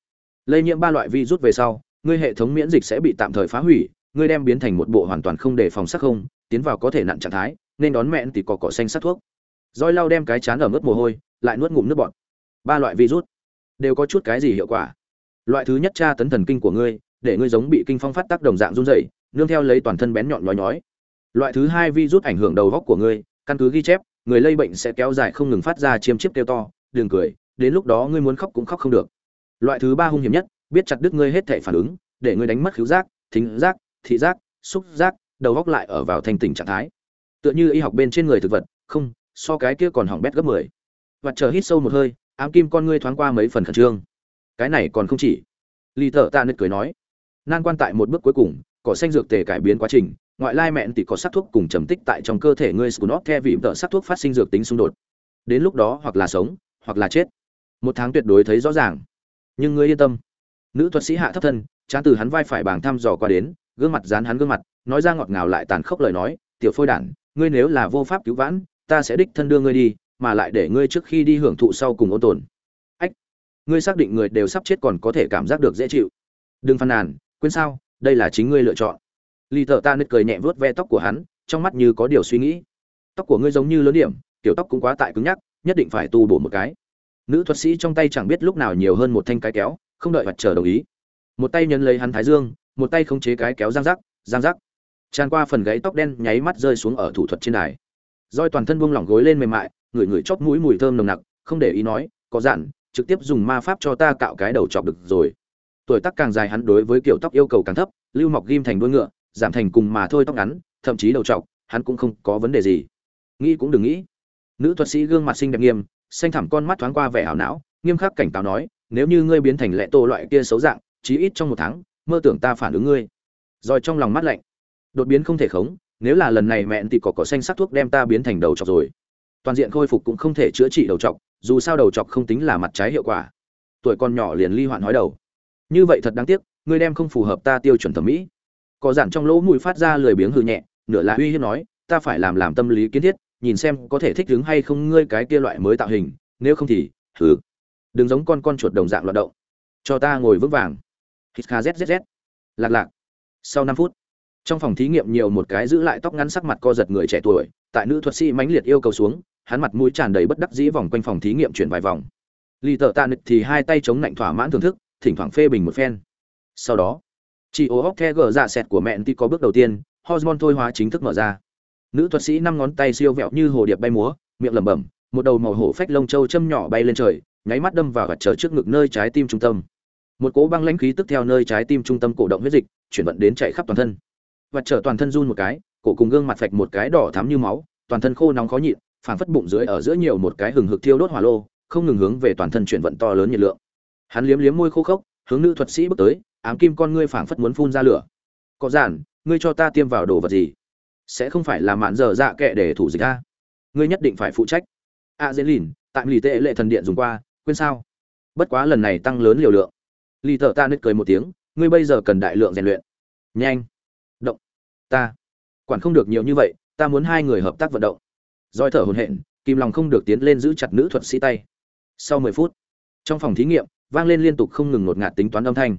Lây nhiễm ba loại virus về sau, ngươi hệ thống miễn dịch sẽ bị tạm thời phá hủy, ngươi đem biến thành một bộ hoàn toàn không đề phòng sắc không, tiến vào có thể nặng trạng thái, nên đón mẹn thì có cỏ xanh sát thuốc. Rồi lau đem cái chán ở mức mồ hôi, lại nuốt ngụm nước bọt ba loại virus đều có chút cái gì hiệu quả loại thứ nhất tra tấn thần kinh của ngươi để ngươi giống bị kinh phong phát tác đồng dạng run rẩy nương theo lấy toàn thân bén nhọn nhói nhói. Loại thứ hai virus ảnh hưởng đầu góc của ngươi, căn cứ ghi chép, người lây bệnh sẽ kéo dài không ngừng phát ra chiêm chiếp kêu to, đừng cười, đến lúc đó ngươi muốn khóc cũng khóc không được. Loại thứ ba hung hiểm nhất, biết chặt đứt ngươi hết thể phản ứng, để ngươi đánh mất khứu giác, thính giác, thị giác, xúc giác, đầu góc lại ở vào thành tình trạng thái. Tựa như y học bên trên người thực vật, không, so cái kia còn hỏng bét gấp mười. Và chờ hít sâu một hơi, ám kim con ngươi thoáng qua mấy phần khẩn trương. Cái này còn không chỉ. Lì thợ tạ nứt cười nói. Nan quan tại một bước cuối cùng cỏ xanh dược tề cải biến quá trình, ngoại lai mẹn thì có sắc thuốc cùng trầm tích tại trong cơ thể ngươi scunop theo vị tợ sắc thuốc phát sinh dược tính xung đột. Đến lúc đó hoặc là sống, hoặc là chết. Một tháng tuyệt đối thấy rõ ràng. Nhưng ngươi yên tâm. Nữ thuật sĩ hạ thấp thân, chán từ hắn vai phải bảng thăm dò qua đến, gương mặt dán hắn gương mặt, nói ra ngọt ngào lại tàn khốc lời nói, tiểu phôi đản, ngươi nếu là vô pháp cứu vãn, ta sẽ đích thân đưa ngươi đi, mà lại để ngươi trước khi đi hưởng thụ sau cùng ôn tồn. Ách, ngươi xác định người đều sắp chết còn có thể cảm giác được dễ chịu. Đừng phàn nàn, quên sao? Đây là chính ngươi lựa chọn. Lì thợ ta nứt cười nhẹ vớt ve tóc của hắn, trong mắt như có điều suy nghĩ. Tóc của ngươi giống như lớn điểm, kiểu tóc cũng quá tại cứng nhắc, nhất định phải tu bổ một cái. Nữ thuật sĩ trong tay chẳng biết lúc nào nhiều hơn một thanh cái kéo, không đợi mặt chờ đồng ý. Một tay nhấn lấy hắn thái dương, một tay khống chế cái kéo giang rắc giang rắc tràn qua phần gáy tóc đen nháy mắt rơi xuống ở thủ thuật trên đài. Roi toàn thân buông lỏng gối lên mềm mại ngửi ngửi chóp mũi mùi thơm nồng nặc, không để ý nói, có dặn, trực tiếp dùng ma pháp cho ta cạo cái đầu chọc được rồi tuổi tác càng dài hắn đối với kiểu tóc yêu cầu càng thấp, lưu mọc ghim thành đuôi ngựa, giảm thành cùng mà thôi tóc ngắn, thậm chí đầu trọc, hắn cũng không có vấn đề gì. Nghĩ cũng đừng nghĩ. Nữ thuật sĩ gương mặt xinh đẹp nghiêm, xanh thẳm con mắt thoáng qua vẻ ảo não, nghiêm khắc cảnh cáo nói, nếu như ngươi biến thành lệ tô loại kia xấu dạng, chí ít trong một tháng, mơ tưởng ta phản ứng ngươi. Rồi trong lòng mắt lạnh. Đột biến không thể khống, nếu là lần này mẹn thì có cỏ xanh sắc thuốc đem ta biến thành đầu trọc rồi. Toàn diện khôi phục cũng không thể chữa trị đầu trọc, dù sao đầu trọc không tính là mặt trái hiệu quả. Tuổi con nhỏ liền ly hoạn hói đầu như vậy thật đáng tiếc, ngươi đem không phù hợp ta tiêu chuẩn thẩm mỹ. Có giản trong lỗ mũi phát ra lười biếng hư nhẹ, nửa là uy hiếp nói, ta phải làm làm tâm lý kiến thiết, nhìn xem có thể thích đứng hay không ngươi cái kia loại mới tạo hình, nếu không thì thử đừng giống con con chuột đồng dạng loạt động. Cho ta ngồi vững vàng. Hít kha zzz lạc lạc. Sau năm phút, trong phòng thí nghiệm nhiều một cái giữ lại tóc ngắn sắc mặt co giật người trẻ tuổi, tại nữ thuật sĩ mãnh liệt yêu cầu xuống, hắn mặt mũi tràn đầy bất đắc dĩ vòng quanh phòng thí nghiệm chuyển vài vòng. Lì tợ tạ nịch thì hai tay chống lạnh thỏa mãn thưởng thức thỉnh thoảng phê bình một phen. Sau đó, chị ô hóc the gờ dạ sẹt của mẹ thì có bước đầu tiên, hormone thôi hóa chính thức mở ra. Nữ thuật sĩ năm ngón tay siêu vẹo như hồ điệp bay múa, miệng lẩm bẩm, một đầu màu hổ phách lông châu châm nhỏ bay lên trời, nháy mắt đâm vào gạt trở trước ngực nơi trái tim trung tâm. Một cỗ băng lãnh khí tức theo nơi trái tim trung tâm cổ động huyết dịch, chuyển vận đến chạy khắp toàn thân. Và trở toàn thân run một cái, cổ cùng gương mặt phạch một cái đỏ thắm như máu, toàn thân khô nóng khó nhịn, phảng phất bụng dưới ở giữa nhiều một cái hừng hực thiêu đốt hỏa lô, không ngừng hướng về toàn thân chuyển vận to lớn nhiệt lượng hắn liếm liếm môi khô khốc, hướng nữ thuật sĩ bước tới, ám kim con ngươi phảng phất muốn phun ra lửa. Có giản, ngươi cho ta tiêm vào đồ vật gì? Sẽ không phải là mạn dở dạ kệ để thủ dịch a? Ngươi nhất định phải phụ trách. A dễ lìn, tại lì tệ lệ thần điện dùng qua, quên sao? Bất quá lần này tăng lớn liều lượng. Lì thợ ta nứt cười một tiếng, ngươi bây giờ cần đại lượng rèn luyện. Nhanh, động, ta. Quản không được nhiều như vậy, ta muốn hai người hợp tác vận động. Roi thở hồn hện kìm lòng không được tiến lên giữ chặt nữ thuật sĩ tay. Sau mười phút, trong phòng thí nghiệm vang lên liên tục không ngừng ngột ngạt tính toán âm thanh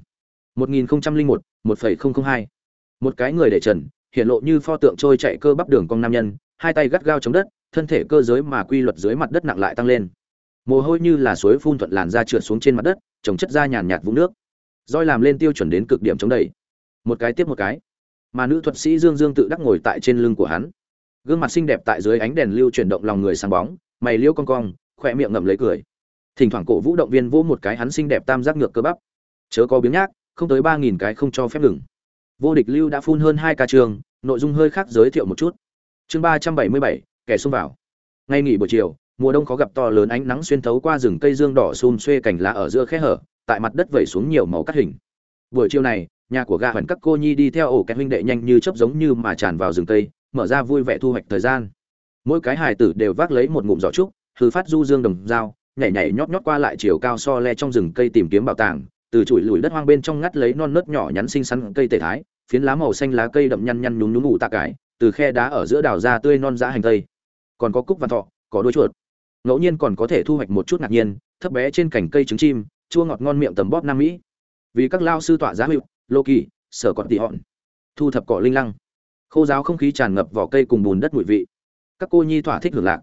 1001, 1.002. Một cái người để trần, hiện lộ như pho tượng trôi chạy cơ bắp đường cong nam nhân, hai tay gắt gao chống đất, thân thể cơ giới mà quy luật dưới mặt đất nặng lại tăng lên. Mồ hôi như là suối phun thuận làn ra trượt xuống trên mặt đất, chồng chất ra nhàn nhạt vũng nước. Roi làm lên tiêu chuẩn đến cực điểm chống đẩy. Một cái tiếp một cái. Mà nữ thuật sĩ Dương Dương tự đắc ngồi tại trên lưng của hắn. Gương mặt xinh đẹp tại dưới ánh đèn lưu chuyển động lòng người sáng bóng, mày liêu cong cong, khỏe miệng ngậm lấy cười. Thỉnh thoảng cổ vũ động viên vỗ một cái hắn xinh đẹp tam giác ngược cơ bắp. Chớ có biếng nhác, không tới ba nghìn cái không cho phép ngừng. Vô địch lưu đã phun hơn hai ca trường nội dung hơi khác giới thiệu một chút. Chương ba trăm bảy mươi bảy kẻ xông vào. Ngay nghỉ buổi chiều mùa đông khó gặp to lớn ánh nắng xuyên thấu qua rừng cây dương đỏ xun xuê cành lá ở giữa khe hở tại mặt đất vẩy xuống nhiều màu cắt hình. Buổi chiều này nhà của gà hẳn các cô nhi đi theo ổ kẹt huynh đệ nhanh như chớp giống như mà tràn vào rừng cây mở ra vui vẻ thu hoạch thời gian. Mỗi cái hài tử đều vác lấy một ngụm giỏ trúc hư phát du dương đồng dao nhảy nhảy nhót nhót qua lại chiều cao so le trong rừng cây tìm kiếm bảo tàng, từ chùi lùi đất hoang bên trong ngắt lấy non nớt nhỏ nhắn xinh xắn cây tể thái, phiến lá màu xanh lá cây đậm nhăn nhăn nhún nhún ngủ tạ cái từ khe đá ở giữa đào ra tươi non dã hành tây. Còn có cúc văn thọ, có đuôi chuột. Ngẫu nhiên còn có thể thu hoạch một chút ngạc nhiên, thấp bé trên cành cây trứng chim, chua ngọt ngon miệng tầm bóp nam mỹ. Vì các lao sư tỏa giá hiệu lô kỳ, sở còn tị hòn thu thập cỏ linh lăng. Khô giáo không khí tràn ngập vỏ cây cùng bùn đất mùi vị. Các cô nhi thỏa thích hưởng lạc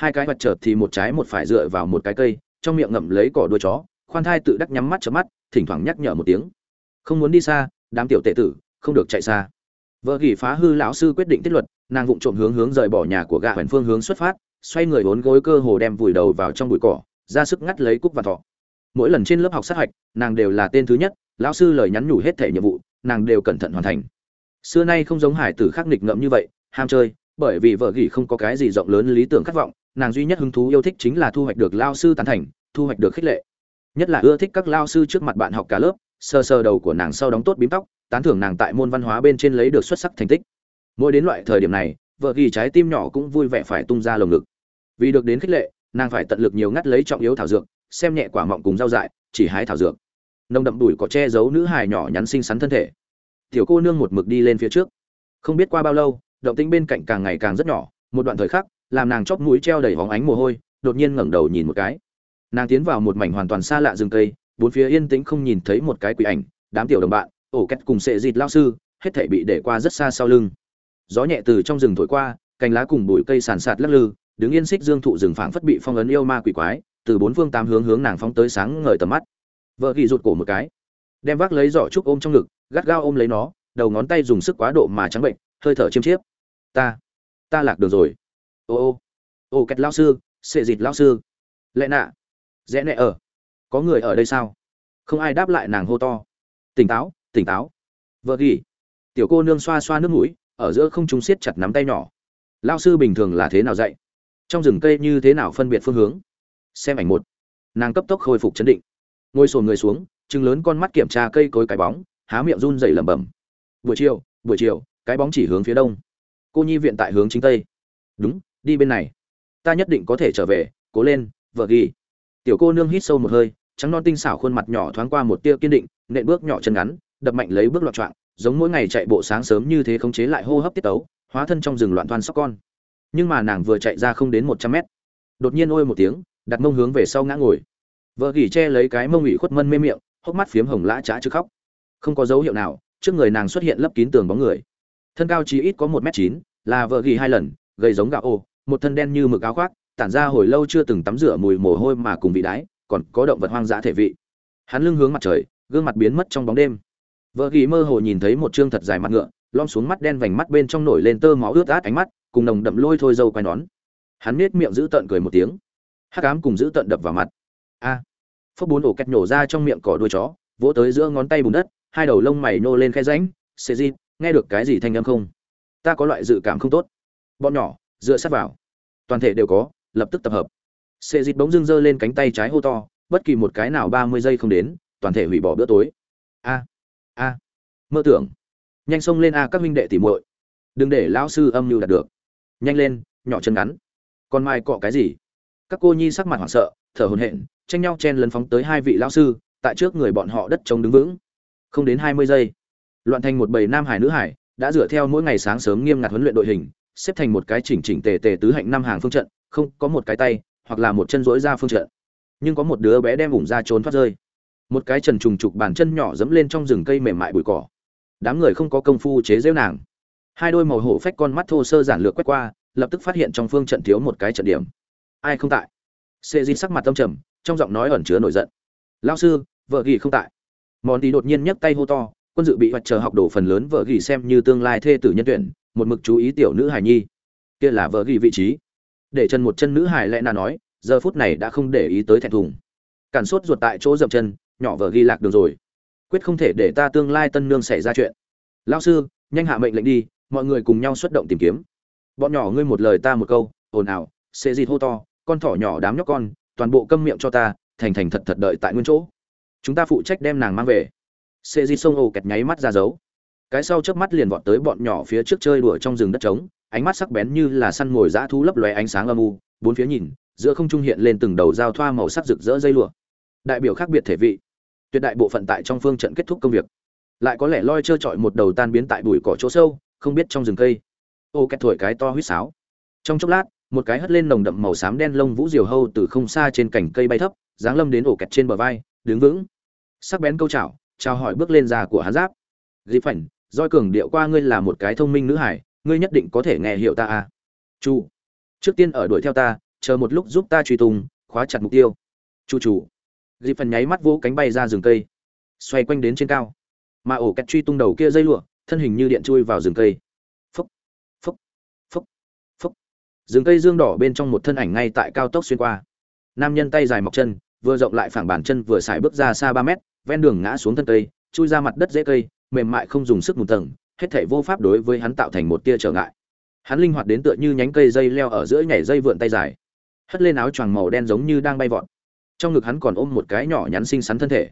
hai cái mặt chợt thì một trái một phải dựa vào một cái cây, trong miệng ngậm lấy cỏ đuôi chó, khoan thai tự đắc nhắm mắt chớp mắt, thỉnh thoảng nhắc nhở một tiếng. Không muốn đi xa, đám tiểu tệ tử, không được chạy xa. Vợ gỉ phá hư lão sư quyết định tiết luật, nàng vụng trộm hướng hướng rời bỏ nhà của gã hoành phương hướng xuất phát, xoay người bốn gối cơ hồ đem vùi đầu vào trong bụi cỏ, ra sức ngắt lấy cúc và thọ. Mỗi lần trên lớp học sát hạch, nàng đều là tên thứ nhất, lão sư lời nhắn nhủ hết thể nhiệm vụ, nàng đều cẩn thận hoàn thành. Xưa nay không giống hải tử khắc nghịch ngợm như vậy, ham chơi, bởi vì vợ gỉ không có cái gì rộng lớn lý tưởng khát vọng nàng duy nhất hứng thú yêu thích chính là thu hoạch được lao sư tán thành, thu hoạch được khích lệ. Nhất là ưa thích các lao sư trước mặt bạn học cả lớp, sờ sờ đầu của nàng sau đóng tốt bím tóc, tán thưởng nàng tại môn văn hóa bên trên lấy được xuất sắc thành tích. Mỗi đến loại thời điểm này, vợ ghi trái tim nhỏ cũng vui vẻ phải tung ra lồng ngực. Vì được đến khích lệ, nàng phải tận lực nhiều ngắt lấy trọng yếu thảo dược, xem nhẹ quả mọng cùng rau dại, chỉ hái thảo dược. Nồng đậm đùi có che giấu nữ hài nhỏ nhắn xinh xắn thân thể. Tiểu cô nương một mực đi lên phía trước. Không biết qua bao lâu, động tĩnh bên cạnh càng ngày càng rất nhỏ, một đoạn thời khắc làm nàng chóp mũi treo đầy hóng ánh mồ hôi, đột nhiên ngẩng đầu nhìn một cái. Nàng tiến vào một mảnh hoàn toàn xa lạ rừng cây, bốn phía yên tĩnh không nhìn thấy một cái quỷ ảnh, đám tiểu đồng bạn, ổ két cùng sệ dịt lao sư, hết thể bị để qua rất xa sau lưng. Gió nhẹ từ trong rừng thổi qua, cành lá cùng bụi cây sàn sạt lắc lư, đứng yên xích dương thụ rừng phảng phất bị phong ấn yêu ma quỷ quái, từ bốn phương tám hướng hướng nàng phóng tới sáng ngời tầm mắt. Vợ ghi rụt cổ một cái, đem vác lấy giỏ trúc ôm trong ngực, gắt gao ôm lấy nó, đầu ngón tay dùng sức quá độ mà trắng bệnh, hơi thở chiêm chiếp. Ta ta lạc đường rồi ô ô ô kẹt lao sư, sệ dịt lao sư. Lẽ nạ, rẽ nẹ ở. Có người ở đây sao? Không ai đáp lại nàng hô to. Tỉnh táo tỉnh táo. Vợ ghi. Tiểu cô nương xoa xoa nước mũi, ở giữa không trung siết chặt nắm tay nhỏ. Lao sư bình thường là thế nào dạy? Trong rừng cây như thế nào phân biệt phương hướng? Xem ảnh một. Nàng cấp tốc khôi phục chấn định. Ngồi sồn người xuống chừng lớn con mắt kiểm tra cây cối cái bóng, há miệng run dày lẩm bẩm. Buổi chiều buổi chiều, cái bóng chỉ hướng phía đông. Cô nhi viện tại hướng chính tây. Đúng đi bên này. Ta nhất định có thể trở về, cố lên, vợ ghi. Tiểu cô nương hít sâu một hơi, trắng non tinh xảo khuôn mặt nhỏ thoáng qua một tia kiên định, nện bước nhỏ chân ngắn, đập mạnh lấy bước loạn trọng, giống mỗi ngày chạy bộ sáng sớm như thế khống chế lại hô hấp tiết tấu, hóa thân trong rừng loạn thoan sóc con. Nhưng mà nàng vừa chạy ra không đến một trăm mét. Đột nhiên ôi một tiếng, đặt mông hướng về sau ngã ngồi. Vợ gỉ che lấy cái mông ủy khuất mân mê miệng, hốc mắt phiếm hồng lã trá chứ khóc. Không có dấu hiệu nào, trước người nàng xuất hiện lấp kín tường bóng người. Thân cao chí ít có một m chín, là vợ gỉ hai lần, gầy giống gạo ô một thân đen như mực áo khoác tản ra hồi lâu chưa từng tắm rửa mùi mồ hôi mà cùng vị đái còn có động vật hoang dã thể vị. Hắn lưng hướng mặt trời gương mặt biến mất trong bóng đêm. Vợ gỉ mơ hồ nhìn thấy một trương thật dài mặt ngựa lom xuống mắt đen vành mắt bên trong nổi lên tơ máu ướt át ánh mắt cùng nồng đậm lôi thôi dâu quai nón. Hắn nết miệng giữ tợn cười một tiếng. Hắc ám cùng giữ tợn đập vào mặt. A! À, phốc bốn ổ kẹt nhổ ra trong miệng cỏ đuôi chó vỗ tới giữa ngón tay bùn đất hai đầu lông mày nô lên khe ránh xê di nghe được cái gì thanh âm không? Ta có loại dự cảm không tốt. Bọn nhỏ dựa sát vào. Toàn thể đều có, lập tức tập hợp. Xê dịch bỗng dưng giơ lên cánh tay trái hô to, bất kỳ một cái nào ba mươi giây không đến, toàn thể hủy bỏ bữa tối. A a, mơ tưởng. Nhanh xông lên a các huynh đệ tỉ muội. Đừng để lão sư âm mưu đạt được. Nhanh lên, nhỏ chân ngắn. Còn mai cọ cái gì? Các cô nhi sắc mặt hoảng sợ, thở hổn hển, tranh nhau chen lấn phóng tới hai vị lão sư, tại trước người bọn họ đất trống đứng vững. Không đến hai mươi giây, loạn thành một bầy nam hải nữ hải, đã dựa theo mỗi ngày sáng sớm nghiêm ngặt huấn luyện đội hình xếp thành một cái chỉnh chỉnh tề tề tứ hạnh năm hàng phương trận, không có một cái tay, hoặc là một chân rỗi ra phương trận. Nhưng có một đứa bé đem vùng ra trốn thoát rơi. Một cái trần trùng trục bàn chân nhỏ dẫm lên trong rừng cây mềm mại bụi cỏ. Đám người không có công phu chế giễu nàng. Hai đôi màu hổ phách con mắt thô sơ giản lược quét qua, lập tức phát hiện trong phương trận thiếu một cái trận điểm. Ai không tại? Sệ di sắc mặt tâm trầm, trong giọng nói ẩn chứa nổi giận. Lao sư, vợ ghi không tại. Món tí đột nhiên nhấc tay hô to, quân dự bị hoạch chờ học đổ phần lớn vợ ghi xem như tương lai thê tử nhân tuyển một mực chú ý tiểu nữ hài nhi. Kia là vợ ghi vị trí. Để chân một chân nữ hài lẽ nà nói, giờ phút này đã không để ý tới thẹn thùng. Cản sốt ruột tại chỗ dậm chân, nhỏ vợ ghi lạc đường rồi. Quyết không thể để ta tương lai tân nương xảy ra chuyện. Lao sư, nhanh hạ mệnh lệnh đi, mọi người cùng nhau xuất động tìm kiếm. Bọn nhỏ ngươi một lời ta một câu, ồn ào sẽ gì hô to, con thỏ nhỏ đám nhóc con, toàn bộ câm miệng cho ta, thành thành thật thật đợi tại nguyên chỗ. Chúng ta phụ trách đem nàng mang về. Sẽ di sông ồ kẹt nháy mắt ra dấu cái sau chớp mắt liền vọt tới bọn nhỏ phía trước chơi đùa trong rừng đất trống, ánh mắt sắc bén như là săn mồi dã thú lấp lóe ánh sáng âm u, bốn phía nhìn, giữa không trung hiện lên từng đầu dao thoa màu sắc rực rỡ dây lụa. Đại biểu khác biệt thể vị, tuyệt đại bộ phận tại trong phương trận kết thúc công việc. Lại có lẽ loi trơ trọi một đầu tan biến tại bụi cỏ chỗ sâu, không biết trong rừng cây. Ô két thổi cái to huýt sáo. Trong chốc lát, một cái hất lên nồng đậm màu xám đen lông vũ diều hâu từ không xa trên cành cây bay thấp, giáng lâm đến ổ kẹt trên bờ vai, đứng vững. Sắc bén câu chảo, chào hỏi bước lên già của hắn giáp. Dịp phảnh doi cường điệu qua ngươi là một cái thông minh nữ hải, ngươi nhất định có thể nghe hiểu ta à. Chu. Trước tiên ở đuổi theo ta, chờ một lúc giúp ta truy tung, khóa chặt mục tiêu. Chu chủ dịp phần nháy mắt vỗ cánh bay ra rừng cây. Xoay quanh đến trên cao. Mà ổ kẹt truy tung đầu kia dây lụa, thân hình như điện chui vào rừng cây. Phúc. Phúc. Phúc. Phúc. Rừng cây dương đỏ bên trong một thân ảnh ngay tại cao tốc xuyên qua. Nam nhân tay dài mọc chân, vừa rộng lại phẳng bàn chân vừa xài bước ra xa ba mét, ven đường ngã xuống thân cây, chui ra mặt đất dễ cây mềm mại không dùng sức một tầng, hết thảy vô pháp đối với hắn tạo thành một tia trở ngại. Hắn linh hoạt đến tựa như nhánh cây dây leo ở giữa nhảy dây vượn tay dài, hất lên áo choàng màu đen giống như đang bay vọt. Trong ngực hắn còn ôm một cái nhỏ nhắn xinh xắn thân thể.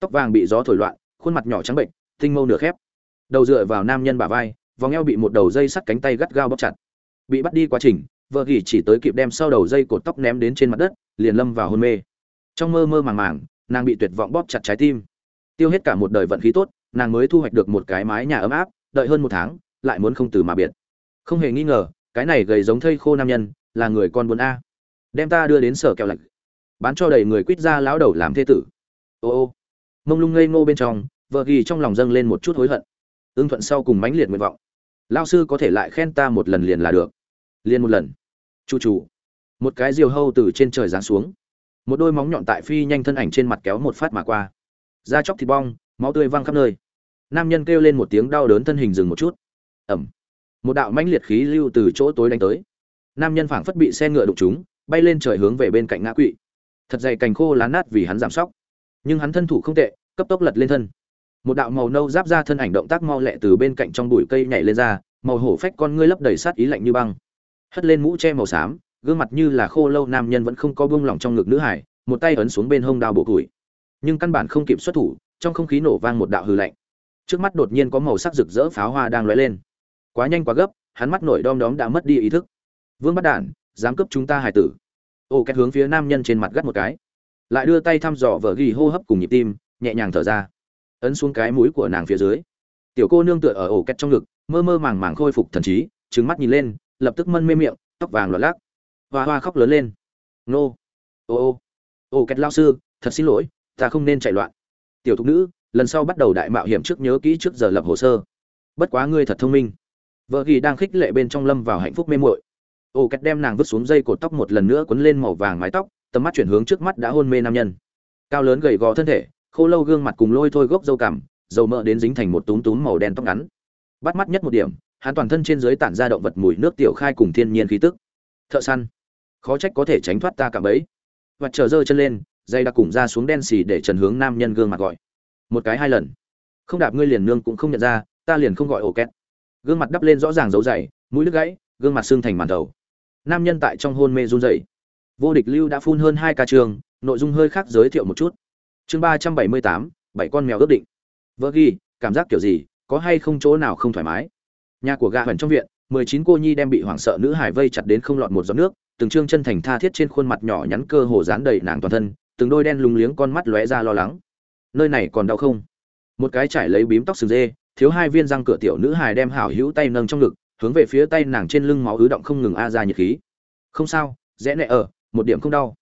Tóc vàng bị gió thổi loạn, khuôn mặt nhỏ trắng bệnh tinh mâu nửa khép. Đầu dựa vào nam nhân bả vai, vòng eo bị một đầu dây sắt cánh tay gắt gao bóp chặt. Bị bắt đi quá trình, vợ gỉ chỉ tới kịp đem sau đầu dây cột tóc ném đến trên mặt đất, liền lâm vào hôn mê. Trong mơ mơ màng màng, nàng bị tuyệt vọng bóp chặt trái tim. Tiêu hết cả một đời vận khí tốt nàng mới thu hoạch được một cái mái nhà ấm áp, đợi hơn một tháng, lại muốn không từ mà biệt. Không hề nghi ngờ, cái này gầy giống thây khô nam nhân, là người con buồn a. Đem ta đưa đến sở kẹo lạnh bán cho đầy người quýt ra lão đầu làm thế tử. Ô ô. Mông lung ngây ngô bên trong, vợ ghi trong lòng dâng lên một chút hối hận. Ưng thuận sau cùng mãnh liệt nguyện vọng. Lao sư có thể lại khen ta một lần liền là được. Liền một lần. Chu chủ một cái diều hâu từ trên trời giáng xuống. Một đôi móng nhọn tại phi nhanh thân ảnh trên mặt kéo một phát mà qua. Da chóc thịt bong, máu tươi văng khắp nơi nam nhân kêu lên một tiếng đau đớn thân hình dừng một chút. Ẩm. Một đạo mãnh liệt khí lưu từ chỗ tối đánh tới. Nam nhân phảng phất bị xe ngựa đụng chúng bay lên trời hướng về bên cạnh ngã quỵ. Thật dày cành khô lá nát vì hắn giảm sóc. Nhưng hắn thân thủ không tệ, cấp tốc lật lên thân. Một đạo màu nâu giáp ra thân ảnh động tác mau lẹ từ bên cạnh trong bụi cây nhảy lên ra, màu hổ phách con ngươi lấp đầy sát ý lạnh như băng. Hất lên mũ che màu xám, gương mặt như là khô lâu nam nhân vẫn không có buông lỏng trong ngực nữ hải, một tay ấn xuống bên hông đao bổ củi. Nhưng căn bản không kịp xuất thủ, trong không khí nổ vang một đạo hư lạnh trước mắt đột nhiên có màu sắc rực rỡ pháo hoa đang lóe lên. Quá nhanh quá gấp, hắn mắt nổi đom đóm đã mất đi ý thức. Vương bắt đản, dám cướp chúng ta hải tử. Ô, két hướng phía nam nhân trên mặt gắt một cái. Lại đưa tay thăm dò vợ ghi hô hấp cùng nhịp tim, nhẹ nhàng thở ra. Ấn xuống cái mũi của nàng phía dưới. Tiểu cô nương tựa ở ổ két trong ngực, mơ mơ màng màng khôi phục thần trí trứng mắt nhìn lên, lập tức mân mê miệng, tóc vàng loạt lác hoa hoa khóc lớn lên. Nô. Ô ô. Ô két lao sư, thật xin lỗi, ta không nên chạy loạn. Tiểu thục nữ lần sau bắt đầu đại mạo hiểm trước nhớ kỹ trước giờ lập hồ sơ. Bất quá ngươi thật thông minh. Vợ ghi đang khích lệ bên trong lâm vào hạnh phúc mê muội. Ô két đem nàng vứt xuống dây cột tóc một lần nữa quấn lên màu vàng mái tóc, tầm mắt chuyển hướng trước mắt đã hôn mê nam nhân. Cao lớn gầy gò thân thể, khô lâu gương mặt cùng lôi thôi gốc dâu cằm, dầu mỡ đến dính thành một túm túm màu đen tóc ngắn. Bắt mắt nhất một điểm, hắn toàn thân trên dưới tản ra động vật mùi nước tiểu khai cùng thiên nhiên khí tức. Thợ săn, khó trách có thể tránh thoát ta cả bấy và chờ giơ chân lên, dây đã cùng ra xuống đen xì để trần hướng nam nhân gương mặt gọi một cái hai lần. Không đạp ngươi liền nương cũng không nhận ra, ta liền không gọi ổ két. Gương mặt đắp lên rõ ràng dấu dày, mũi đứt gãy, gương mặt xương thành màn đầu. Nam nhân tại trong hôn mê run rẩy. Vô địch lưu đã phun hơn hai ca trường, nội dung hơi khác giới thiệu một chút. Chương ba trăm bảy mươi tám, bảy con mèo ước định. Vợ ghi, cảm giác kiểu gì, có hay không chỗ nào không thoải mái? Nhà của gà hẩn trong viện, mười chín cô nhi đem bị hoảng sợ nữ hải vây chặt đến không lọt một giọt nước, từng trương chân thành tha thiết trên khuôn mặt nhỏ nhắn cơ hồ dán đầy nàng toàn thân, từng đôi đen lúng liếng con mắt lóe ra lo lắng nơi này còn đau không? Một cái trải lấy bím tóc sừng dê, thiếu hai viên răng cửa tiểu nữ hài đem hảo hữu tay nâng trong ngực, hướng về phía tay nàng trên lưng máu ứ động không ngừng a ra nhiệt khí. Không sao, rẽ nẹ ở, một điểm không đau.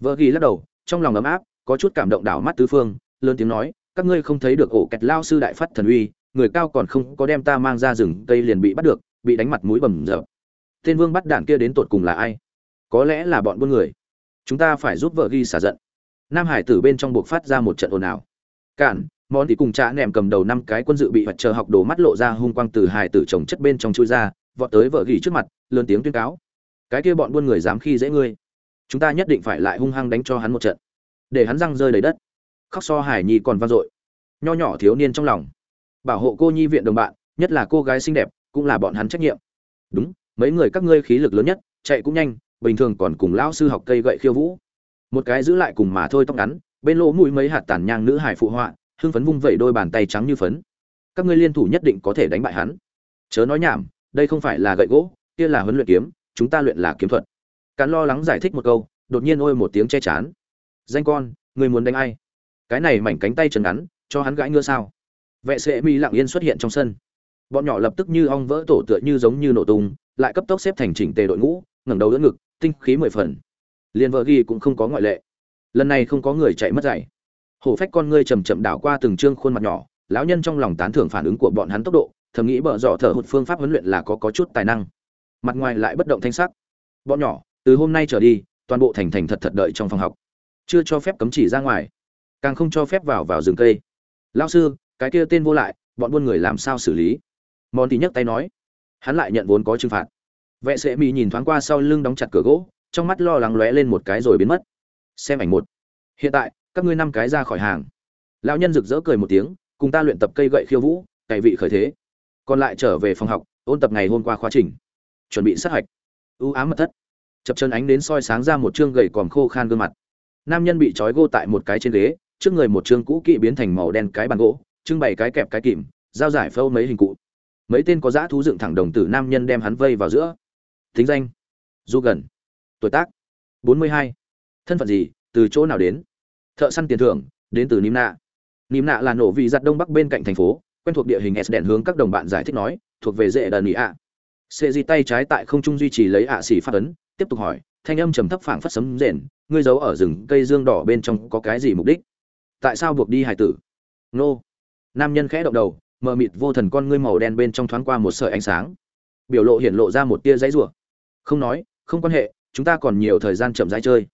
Vợ ghi lắc đầu, trong lòng ấm áp, có chút cảm động đảo mắt tứ phương, lớn tiếng nói, các ngươi không thấy được ổ kẹt lao sư đại phát thần uy, người cao còn không có đem ta mang ra rừng cây liền bị bắt được, bị đánh mặt mũi bầm dập. Tên vương bắt đạn kia đến tột cùng là ai? Có lẽ là bọn buôn người. Chúng ta phải giúp vợ ghi xả giận. Nam hải tử bên trong buộc phát ra một trận ồn ào cản, món thì cùng trả nèm cầm đầu năm cái quân dự bị vật chờ học đồ mắt lộ ra hung quang từ hải tử chồng chất bên trong chui ra, vọt tới vợ gỉ trước mặt, lớn tiếng tuyên cáo. Cái kia bọn buôn người dám khi dễ ngươi. Chúng ta nhất định phải lại hung hăng đánh cho hắn một trận. Để hắn răng rơi đầy đất. Khóc so hải nhi còn vang dội. Nho nhỏ thiếu niên trong lòng. Bảo hộ cô nhi viện đồng bạn, nhất là cô gái xinh đẹp, cũng là bọn hắn trách nhiệm. Đúng, mấy người các ngươi khí lực lớn nhất, chạy cũng nhanh, bình thường còn cùng lão sư học cây gậy khiêu vũ. Một cái giữ lại cùng mà thôi tóc ngắn bên lỗ mũi mấy hạt tàn nhang nữ hải phụ họa, hưng phấn vung vẩy đôi bàn tay trắng như phấn. Các ngươi liên thủ nhất định có thể đánh bại hắn. Chớ nói nhảm, đây không phải là gậy gỗ, kia là huấn luyện kiếm, chúng ta luyện là kiếm thuật. Cán lo lắng giải thích một câu, đột nhiên ôi một tiếng che chán. Danh con người muốn đánh ai? Cái này mảnh cánh tay trần ngắn, cho hắn gãi ngựa sao? Vệ sĩ mỹ lặng yên xuất hiện trong sân. Bọn nhỏ lập tức như ong vỡ tổ tựa như giống như nổ tung, lại cấp tốc xếp thành chỉnh tề đội ngũ, ngẩng đầu đỡ ngực, tinh khí mười phần. Liền vợ ghi cũng không có ngoại lệ lần này không có người chạy mất dạy. Hổ phách con ngươi chầm chậm đảo qua từng trương khuôn mặt nhỏ, lão nhân trong lòng tán thưởng phản ứng của bọn hắn tốc độ, thầm nghĩ bợ dọ thở hụt phương pháp huấn luyện là có có chút tài năng. Mặt ngoài lại bất động thanh sắc. Bọn nhỏ, từ hôm nay trở đi, toàn bộ thành thành thật thật đợi trong phòng học. Chưa cho phép cấm chỉ ra ngoài, càng không cho phép vào vào rừng cây. Lao sư, cái kia tên vô lại, bọn buôn người làm sao xử lý? Món thì nhấc tay nói. Hắn lại nhận vốn có trừng phạt. Vệ sĩ mỹ nhìn thoáng qua sau lưng đóng chặt cửa gỗ, trong mắt lo lắng lóe lên một cái rồi biến mất xem ảnh một. Hiện tại, các ngươi năm cái ra khỏi hàng. Lão nhân rực rỡ cười một tiếng, cùng ta luyện tập cây gậy khiêu vũ, cày vị khởi thế. Còn lại trở về phòng học, ôn tập ngày hôm qua khóa trình. Chuẩn bị sát hạch. Ưu ám mật thất. Chập chân ánh đến soi sáng ra một chương gậy còm khô khan gương mặt. Nam nhân bị trói gô tại một cái trên ghế, trước người một chương cũ kỹ biến thành màu đen cái bàn gỗ, trưng bày cái kẹp cái kìm dao giải phâu mấy hình cụ. Mấy tên có dã thú dựng thẳng đồng tử nam nhân đem hắn vây vào giữa. Thính danh. Du gần tuổi tác. Bốn mươi hai thân phận gì? Từ chỗ nào đến? Thợ săn tiền thưởng, đến từ nim nạ nim nạ là nổ vị giặt đông bắc bên cạnh thành phố, quen thuộc địa hình s đèn hướng các đồng bạn giải thích nói, thuộc về dễ đần ý ạ. Sệ di tay trái tại không trung duy trì lấy ạ xỉ phát ấn, tiếp tục hỏi, thanh âm trầm thấp phảng phất sấm rền, ngươi giấu ở rừng cây dương đỏ bên trong có cái gì mục đích? Tại sao buộc đi hải tử? Nô. Nam nhân khẽ động đầu, mờ mịt vô thần con ngươi màu đen bên trong thoáng qua một sợi ánh sáng. Biểu lộ hiển lộ ra một tia giấy rủa. Không nói, không quan hệ, chúng ta còn nhiều thời gian chậm rãi chơi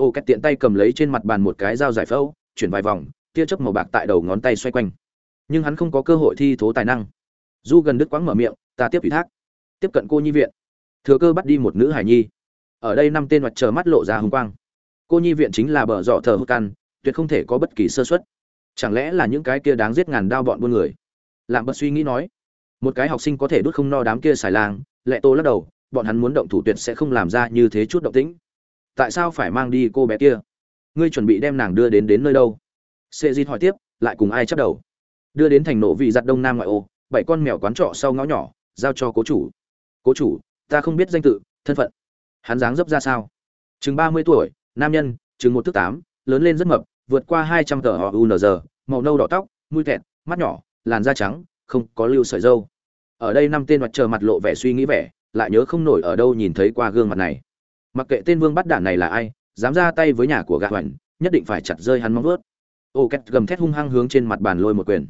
ô cách tiện tay cầm lấy trên mặt bàn một cái dao giải phẫu, chuyển vài vòng, tia chớp màu bạc tại đầu ngón tay xoay quanh. Nhưng hắn không có cơ hội thi thố tài năng. Du gần đứt quãng mở miệng, ta tiếp ủy thác. Tiếp cận cô nhi viện. Thừa cơ bắt đi một nữ hải nhi. Ở đây năm tên mặt chờ mắt lộ ra hùng quang. Cô nhi viện chính là bờ dọ thờ hút căn, tuyệt không thể có bất kỳ sơ suất. Chẳng lẽ là những cái kia đáng giết ngàn đao bọn buôn người? Làm bật suy nghĩ nói. Một cái học sinh có thể đút không no đám kia xài lang, lệ tô lắc đầu, bọn hắn muốn động thủ tuyệt sẽ không làm ra như thế chút động tĩnh tại sao phải mang đi cô bé kia? Ngươi chuẩn bị đem nàng đưa đến đến nơi đâu? Sệ dịt hỏi tiếp, lại cùng ai chấp đầu? Đưa đến thành nổ vị giặt đông nam ngoại ô, bảy con mèo quán trọ sau ngõ nhỏ, giao cho cố chủ. Cố chủ, ta không biết danh tự, thân phận. Hắn dáng dấp ra sao? Chừng ba mươi tuổi, nam nhân, chừng một thước tám, lớn lên rất mập, vượt qua hai trăm tờ họ unz màu nâu đỏ tóc, mũi thẹt mắt nhỏ, làn da trắng, không có lưu sợi dâu. Ở đây năm tên mặt chờ mặt lộ vẻ suy nghĩ vẻ, lại nhớ không nổi ở đâu nhìn thấy qua gương mặt này mặc kệ tên vương bắt đản này là ai, dám ra tay với nhà của gạ hoành, nhất định phải chặt rơi hắn móng vớt ô, két gầm thét hung hăng hướng trên mặt bàn lôi một quyền.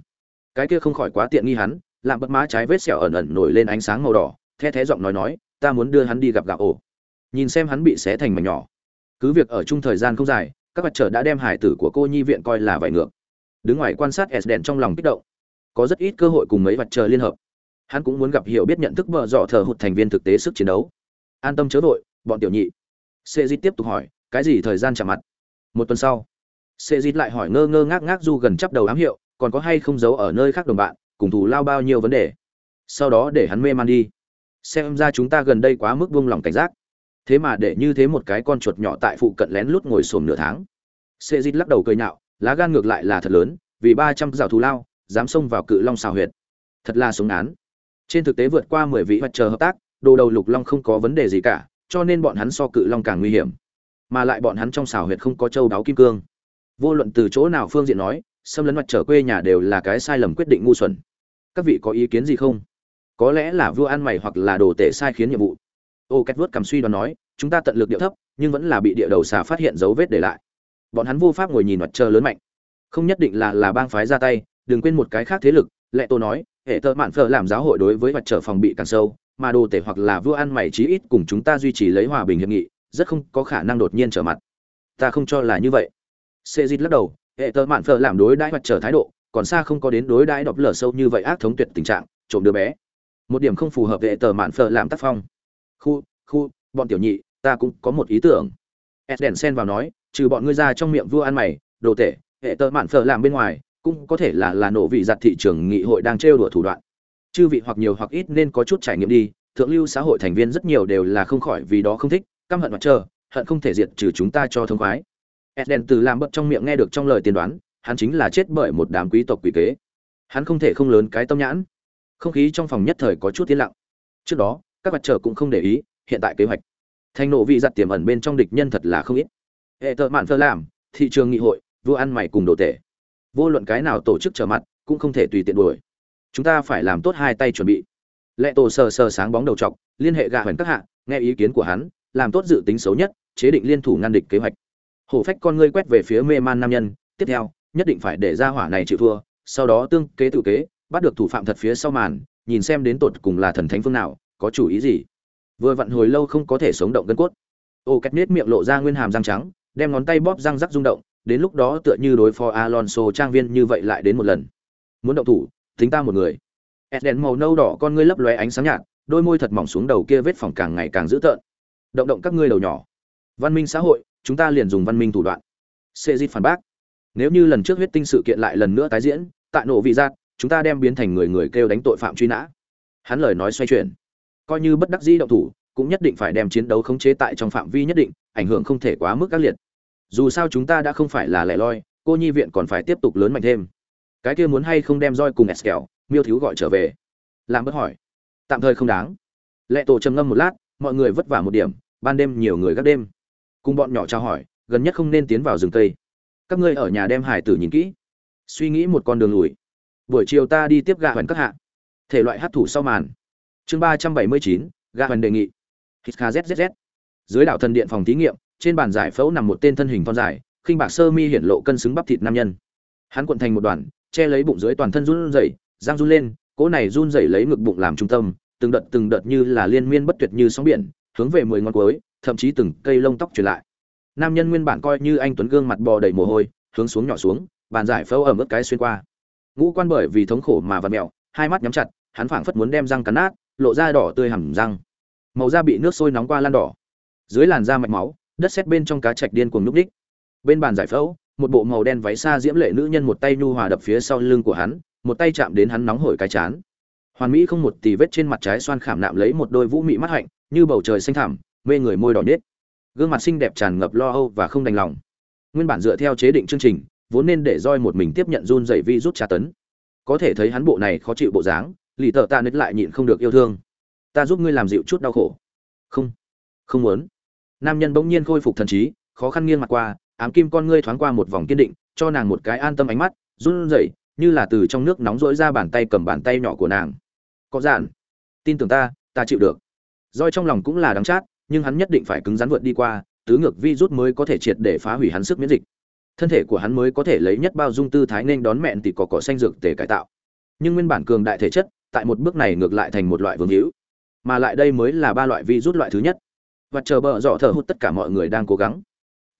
Cái kia không khỏi quá tiện nghi hắn làm bất má trái vết sẹo ẩn ẩn nổi lên ánh sáng màu đỏ, the thé giọng nói nói, ta muốn đưa hắn đi gặp gạo ổ. Nhìn xem hắn bị xé thành mảnh nhỏ. Cứ việc ở chung thời gian không dài, các vật trở đã đem hải tử của cô nhi viện coi là vải ngược. Đứng ngoài quan sát s đèn trong lòng kích động. Có rất ít cơ hội cùng mấy vật trời liên hợp. Hắn cũng muốn gặp hiểu biết nhận thức bờ dọ thờ hụt thành viên thực tế sức chiến đấu. An tâm chớ vội bọn tiểu nhị. Sệ di tiếp tục hỏi, cái gì thời gian chạm mặt? Một tuần sau sệ di lại hỏi ngơ ngơ ngác ngác du gần chắp đầu ám hiệu, còn có hay không giấu ở nơi khác đồng bạn, cùng thủ lao bao nhiêu vấn đề? Sau đó để hắn mê man đi. Xem ra chúng ta gần đây quá mức buông lỏng cảnh giác. Thế mà để như thế một cái con chuột nhỏ tại phụ cận lén lút ngồi xổm nửa tháng. Sệ di lắc đầu cười nhạo, lá gan ngược lại là thật lớn, vì ba trăm rào thù lao, dám xông vào cự long xào huyệt. Thật là sống án trên thực tế vượt qua mười vị mặt chờ hợp tác, đồ đầu lục long không có vấn đề gì cả cho nên bọn hắn so cự long càng nguy hiểm, mà lại bọn hắn trong xào huyệt không có châu đáo kim cương. Vô luận từ chỗ nào phương diện nói, xâm lấn mặt trở quê nhà đều là cái sai lầm quyết định ngu xuẩn. Các vị có ý kiến gì không? Có lẽ là vua ăn mày hoặc là đồ tể sai khiến nhiệm vụ. Ô két vớt cầm suy đoán nói, chúng ta tận lực điệu thấp, nhưng vẫn là bị địa đầu xà phát hiện dấu vết để lại. Bọn hắn vô pháp ngồi nhìn mặt trời lớn mạnh. Không nhất định là là bang phái ra tay, đừng quên một cái khác thế lực, lệ tô nói hệ thợ mạn phở làm giáo hội đối với mặt trở phòng bị càng sâu, mà đồ tể hoặc là vua ăn mày chí ít cùng chúng ta duy trì lấy hòa bình hiệp nghị, rất không có khả năng đột nhiên trở mặt. Ta không cho là như vậy. Xê dít lắc đầu, hệ thợ mạn phở làm đối đãi mặt trở thái độ, còn xa không có đến đối đãi đọc lở sâu như vậy ác thống tuyệt tình trạng, trộm đứa bé. Một điểm không phù hợp hệ tờ mạn phở làm tác phong. Khu khu, bọn tiểu nhị, ta cũng có một ý tưởng. Đèn sen vào nói, trừ bọn ngươi ra trong miệng vua ăn mày, đồ tể, hệ tờ mạn phở làm bên ngoài cũng có thể là là nổ vị giặt thị trường nghị hội đang trêu đùa thủ đoạn. Chư vị hoặc nhiều hoặc ít nên có chút trải nghiệm đi thượng lưu xã hội thành viên rất nhiều đều là không khỏi vì đó không thích căm hận mặt trời, hận không thể diệt trừ chúng ta cho thông khoái. Eden từ làm bật trong miệng nghe được trong lời tiên đoán hắn chính là chết bởi một đám quý tộc quỷ kế. Hắn không thể không lớn cái tâm nhãn. Không khí trong phòng nhất thời có chút tiến lặng. Trước đó các mặt trời cũng không để ý hiện tại kế hoạch. Thành nộ vị giặt tiềm ẩn bên trong địch nhân thật là không ít. Hệ thợ mạn thơ làm thị trường nghị hội vua ăn mày cùng đồ tể vô luận cái nào tổ chức trở mặt, cũng không thể tùy tiện đuổi. Chúng ta phải làm tốt hai tay chuẩn bị. Lệ tổ sờ sờ sáng bóng đầu trọc liên hệ gạ hoành các hạ, nghe ý kiến của hắn, làm tốt dự tính xấu nhất, chế định liên thủ ngăn địch kế hoạch. Hổ phách con ngươi quét về phía mê man nam nhân, tiếp theo, nhất định phải để ra hỏa này chịu thua, sau đó tương kế tự kế, bắt được thủ phạm thật phía sau màn, nhìn xem đến tột cùng là thần thánh phương nào, có chủ ý gì. Vừa vặn hồi lâu không có thể sống động gân cốt. Ô cách nết miệng lộ ra nguyên hàm răng trắng, đem ngón tay bóp răng rắc rung động đến lúc đó tựa như đối phó alonso trang viên như vậy lại đến một lần. Muốn động thủ, tính ta một người. Eden màu nâu đỏ con ngươi lấp lóe ánh sáng nhạt, đôi môi thật mỏng xuống đầu kia vết phòng càng ngày càng dữ tợn. Động động các ngươi đầu nhỏ. Văn minh xã hội, chúng ta liền dùng văn minh thủ đoạn. Sê phản bác. Nếu như lần trước huyết tinh sự kiện lại lần nữa tái diễn, tại nổ vị giác, chúng ta đem biến thành người người kêu đánh tội phạm truy nã. Hắn lời nói xoay chuyển. Coi như bất đắc dĩ động thủ, cũng nhất định phải đem chiến đấu khống chế tại trong phạm vi nhất định, ảnh hưởng không thể quá mức các liệt dù sao chúng ta đã không phải là lẻ loi, cô nhi viện còn phải tiếp tục lớn mạnh thêm. Cái kia muốn hay không đem roi cùng eskel miêu thiếu gọi trở về. Làm bất hỏi. Tạm thời không đáng. Lệ tổ trầm ngâm một lát, mọi người vất vả một điểm, ban đêm nhiều người gác đêm. Cùng bọn nhỏ trao hỏi, gần nhất không nên tiến vào rừng tây các ngươi ở nhà đem hải tử nhìn kỹ. Suy nghĩ một con đường lùi. Buổi chiều ta đi tiếp gạ hoành các hạ. Thể loại hát thủ sau màn. Chương ba trăm bảy mươi chín, gạ hoành đề nghị. Hít kzzz dưới đảo thần điện phòng thí nghiệm trên bàn giải phẫu nằm một tên thân hình thon dài, khinh bạc sơ mi hiển lộ cân xứng bắp thịt nam nhân. Hắn cuộn thành một đoàn, che lấy bụng dưới toàn thân run rẩy, răng run lên, cỗ này run rẩy lấy ngực bụng làm trung tâm, từng đợt từng đợt như là liên miên bất tuyệt như sóng biển, hướng về mười ngón cuối, thậm chí từng cây lông tóc truyền lại. Nam nhân nguyên bản coi như anh tuấn gương mặt bò đầy mồ hôi, hướng xuống nhỏ xuống, bàn giải phẫu ẩm ướt cái xuyên qua. Ngũ quan bởi vì thống khổ mà vặt mẹo, hai mắt nhắm chặt, hắn phảng phất muốn đem răng cắn nát, lộ ra đỏ tươi hẳn răng. Màu da bị nước sôi nóng qua lan đỏ. Dưới làn da mạch máu đất xét bên trong cá trạch điên cuồng núp đích bên bàn giải phẫu, một bộ màu đen váy xa diễm lệ nữ nhân một tay nhu hòa đập phía sau lưng của hắn, một tay chạm đến hắn nóng hổi cái chán. Hoàn mỹ không một tì vết trên mặt trái xoan khảm nạm lấy một đôi vũ mị mắt hạnh, như bầu trời xanh thẳm, mê người môi đỏ nết. Gương mặt xinh đẹp tràn ngập lo âu và không đành lòng. Nguyên bản dựa theo chế định chương trình, vốn nên để roi một mình tiếp nhận run dày vi rút tra tấn. Có thể thấy hắn bộ này khó chịu bộ dáng, lì tợ ta nết lại nhịn không được yêu thương. Ta giúp ngươi làm dịu chút đau khổ. Không không muốn nam nhân bỗng nhiên khôi phục thần trí, khó khăn nghiêng mặt qua, ám kim con ngươi thoáng qua một vòng kiên định, cho nàng một cái an tâm ánh mắt, run rẩy, như là từ trong nước nóng rỗi ra bàn tay cầm bàn tay nhỏ của nàng. Có giản tin tưởng ta ta chịu được. Roi trong lòng cũng là đắng chát, nhưng hắn nhất định phải cứng rắn vượt đi qua, tứ ngược vi rút mới có thể triệt để phá hủy hắn sức miễn dịch. Thân thể của hắn mới có thể lấy nhất bao dung tư thái nên đón mẹn thì có cỏ xanh dược để cải tạo. Nhưng nguyên bản cường đại thể chất, tại một bước này ngược lại thành một loại vương hữu. Mà lại đây mới là ba loại vi rút loại thứ nhất và chờ bờ dọ thở hút tất cả mọi người đang cố gắng.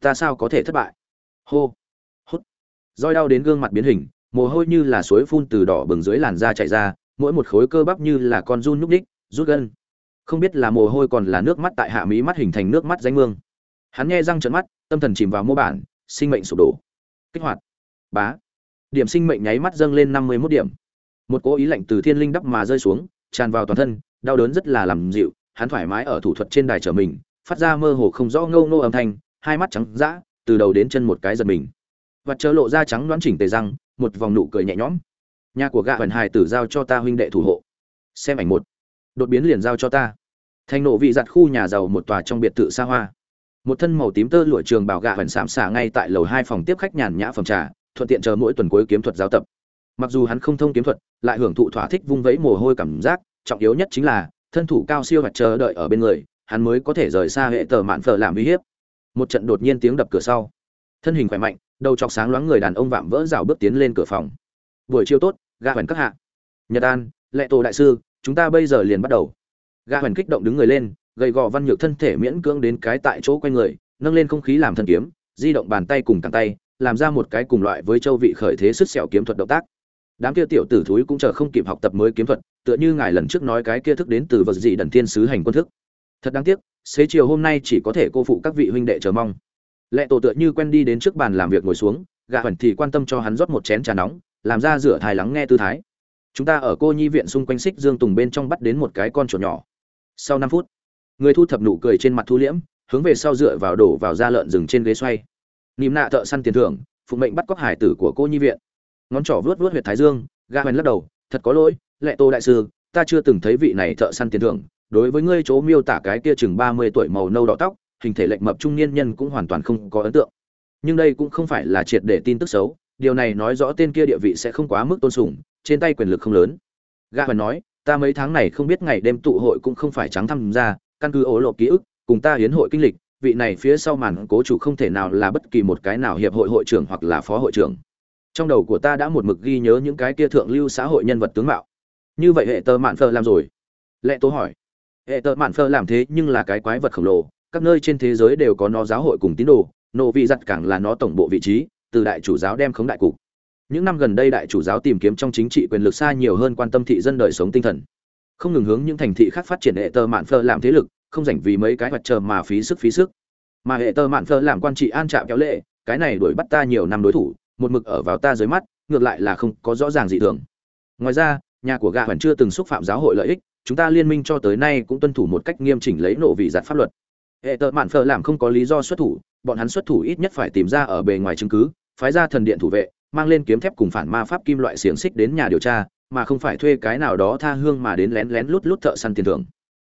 Ta sao có thể thất bại? Hô, hút. Roi đau đến gương mặt biến hình, mồ hôi như là suối phun từ đỏ bừng dưới làn da chạy ra, mỗi một khối cơ bắp như là con run nhúc ních rút gân. Không biết là mồ hôi còn là nước mắt tại hạ mí mắt hình thành nước mắt danh mương. Hắn nghe răng trợn mắt, tâm thần chìm vào mô bản, sinh mệnh sụp đổ. Kích hoạt. Bá. Điểm sinh mệnh nháy mắt dâng lên năm mươi mốt điểm. Một cố ý lạnh từ thiên linh đắp mà rơi xuống, tràn vào toàn thân, đau đớn rất là làm dịu hắn thoải mái ở thủ thuật trên đài trở mình, phát ra mơ hồ không rõ ngâu nô âm thanh, hai mắt trắng dã, từ đầu đến chân một cái giật mình. Và chờ lộ ra trắng đoán chỉnh tề răng, một vòng nụ cười nhẹ nhõm. Nhà của gạ huyền hài tử giao cho ta huynh đệ thủ hộ. Xem ảnh một. Đột biến liền giao cho ta. Thành nộ vị giặt khu nhà giàu một tòa trong biệt thự xa hoa. Một thân màu tím tơ lụa trường bảo gạ huyền sám xả ngay tại lầu hai phòng tiếp khách nhàn nhã phòng trà, thuận tiện chờ mỗi tuần cuối kiếm thuật giáo tập. Mặc dù hắn không thông kiếm thuật, lại hưởng thụ thỏa thích vung vẫy mồ hôi cảm giác, trọng yếu nhất chính là thân thủ cao siêu hoặc chờ đợi ở bên người, hắn mới có thể rời xa hệ tờ mạn phở làm uy hiếp. Một trận đột nhiên tiếng đập cửa sau. Thân hình khỏe mạnh, đầu chọc sáng loáng người đàn ông vạm vỡ rào bước tiến lên cửa phòng. Buổi chiều tốt ga hoành các hạ. Nhật an, lệ tổ đại sư, chúng ta bây giờ liền bắt đầu. Ga hoành kích động đứng người lên, gầy gò văn nhược thân thể miễn cưỡng đến cái tại chỗ quanh người, nâng lên không khí làm thân kiếm, di động bàn tay cùng cẳng tay, làm ra một cái cùng loại với châu vị khởi thế sức sẹo kiếm thuật động tác đám kia tiểu tử thúi cũng chờ không kịp học tập mới kiếm thuật, tựa như ngài lần trước nói cái kia thức đến từ vật dị đần thiên sứ hành quân thức. Thật đáng tiếc, xế chiều hôm nay chỉ có thể cô phụ các vị huynh đệ chờ mong. Lệ tổ tựa như quen đi đến trước bàn làm việc ngồi xuống gạ hẩn thì quan tâm cho hắn rót một chén trà nóng, làm ra rửa thai lắng nghe tư thái. Chúng ta ở cô nhi viện xung quanh xích dương tùng bên trong bắt đến một cái con chuột nhỏ. Sau năm phút, người thu thập nụ cười trên mặt thu liễm, hướng về sau dựa vào đổ vào da lợn rừng trên ghế xoay. Nìm nạ thợ săn tiền thưởng, phụ mệnh bắt cóc hải tử của cô nhi viện ngón trỏ vuốt vuốt huyệt thái dương ga hoành lắc đầu, thật có lỗi, lệ tô đại sư, ta chưa từng thấy vị này thợ săn tiền thưởng. Đối với ngươi chỗ miêu tả cái kia chừng ba mươi tuổi màu nâu đỏ tóc, hình thể lệnh mập trung niên nhân cũng hoàn toàn không có ấn tượng. Nhưng đây cũng không phải là triệt để tin tức xấu, điều này nói rõ tên kia địa vị sẽ không quá mức tôn sùng, trên tay quyền lực không lớn. Ga hoành nói, ta mấy tháng này không biết ngày đêm tụ hội cũng không phải trắng tham gia căn cứ ố lộ ký ức, cùng ta hiến hội kinh lịch, vị này phía sau màn cố chủ không thể nào là bất kỳ một cái nào hiệp hội hội trưởng hoặc là phó hội trưởng trong đầu của ta đã một mực ghi nhớ những cái kia thượng lưu xã hội nhân vật tướng mạo. Như vậy hệ tờ mạn phơ làm rồi? Lệ tố hỏi. Hệ tờ mạn phơ làm thế nhưng là cái quái vật khổng lồ, các nơi trên thế giới đều có nó giáo hội cùng tín đồ, nộ vị giặt càng là nó tổng bộ vị trí, từ đại chủ giáo đem khống đại cục. Những năm gần đây đại chủ giáo tìm kiếm trong chính trị quyền lực xa nhiều hơn quan tâm thị dân đời sống tinh thần. Không ngừng hướng những thành thị khác phát triển hệ tờ mạn phơ làm thế lực, không dành vì mấy cái vật chờ mà phí sức phí sức. Mà hệ tờ mạn phơ làm quan trị an trạm kéo lệ, cái này đuổi bắt ta nhiều năm đối thủ một mực ở vào ta dưới mắt, ngược lại là không có rõ ràng gì thường. Ngoài ra, nhà của gạ vẫn chưa từng xúc phạm giáo hội lợi ích, chúng ta liên minh cho tới nay cũng tuân thủ một cách nghiêm chỉnh lấy nộ vị giặt pháp luật. Hệ tợ mạn phở làm không có lý do xuất thủ, bọn hắn xuất thủ ít nhất phải tìm ra ở bề ngoài chứng cứ, phái ra thần điện thủ vệ, mang lên kiếm thép cùng phản ma pháp kim loại xiềng xích đến nhà điều tra, mà không phải thuê cái nào đó tha hương mà đến lén lén lút lút thợ săn tiền thưởng.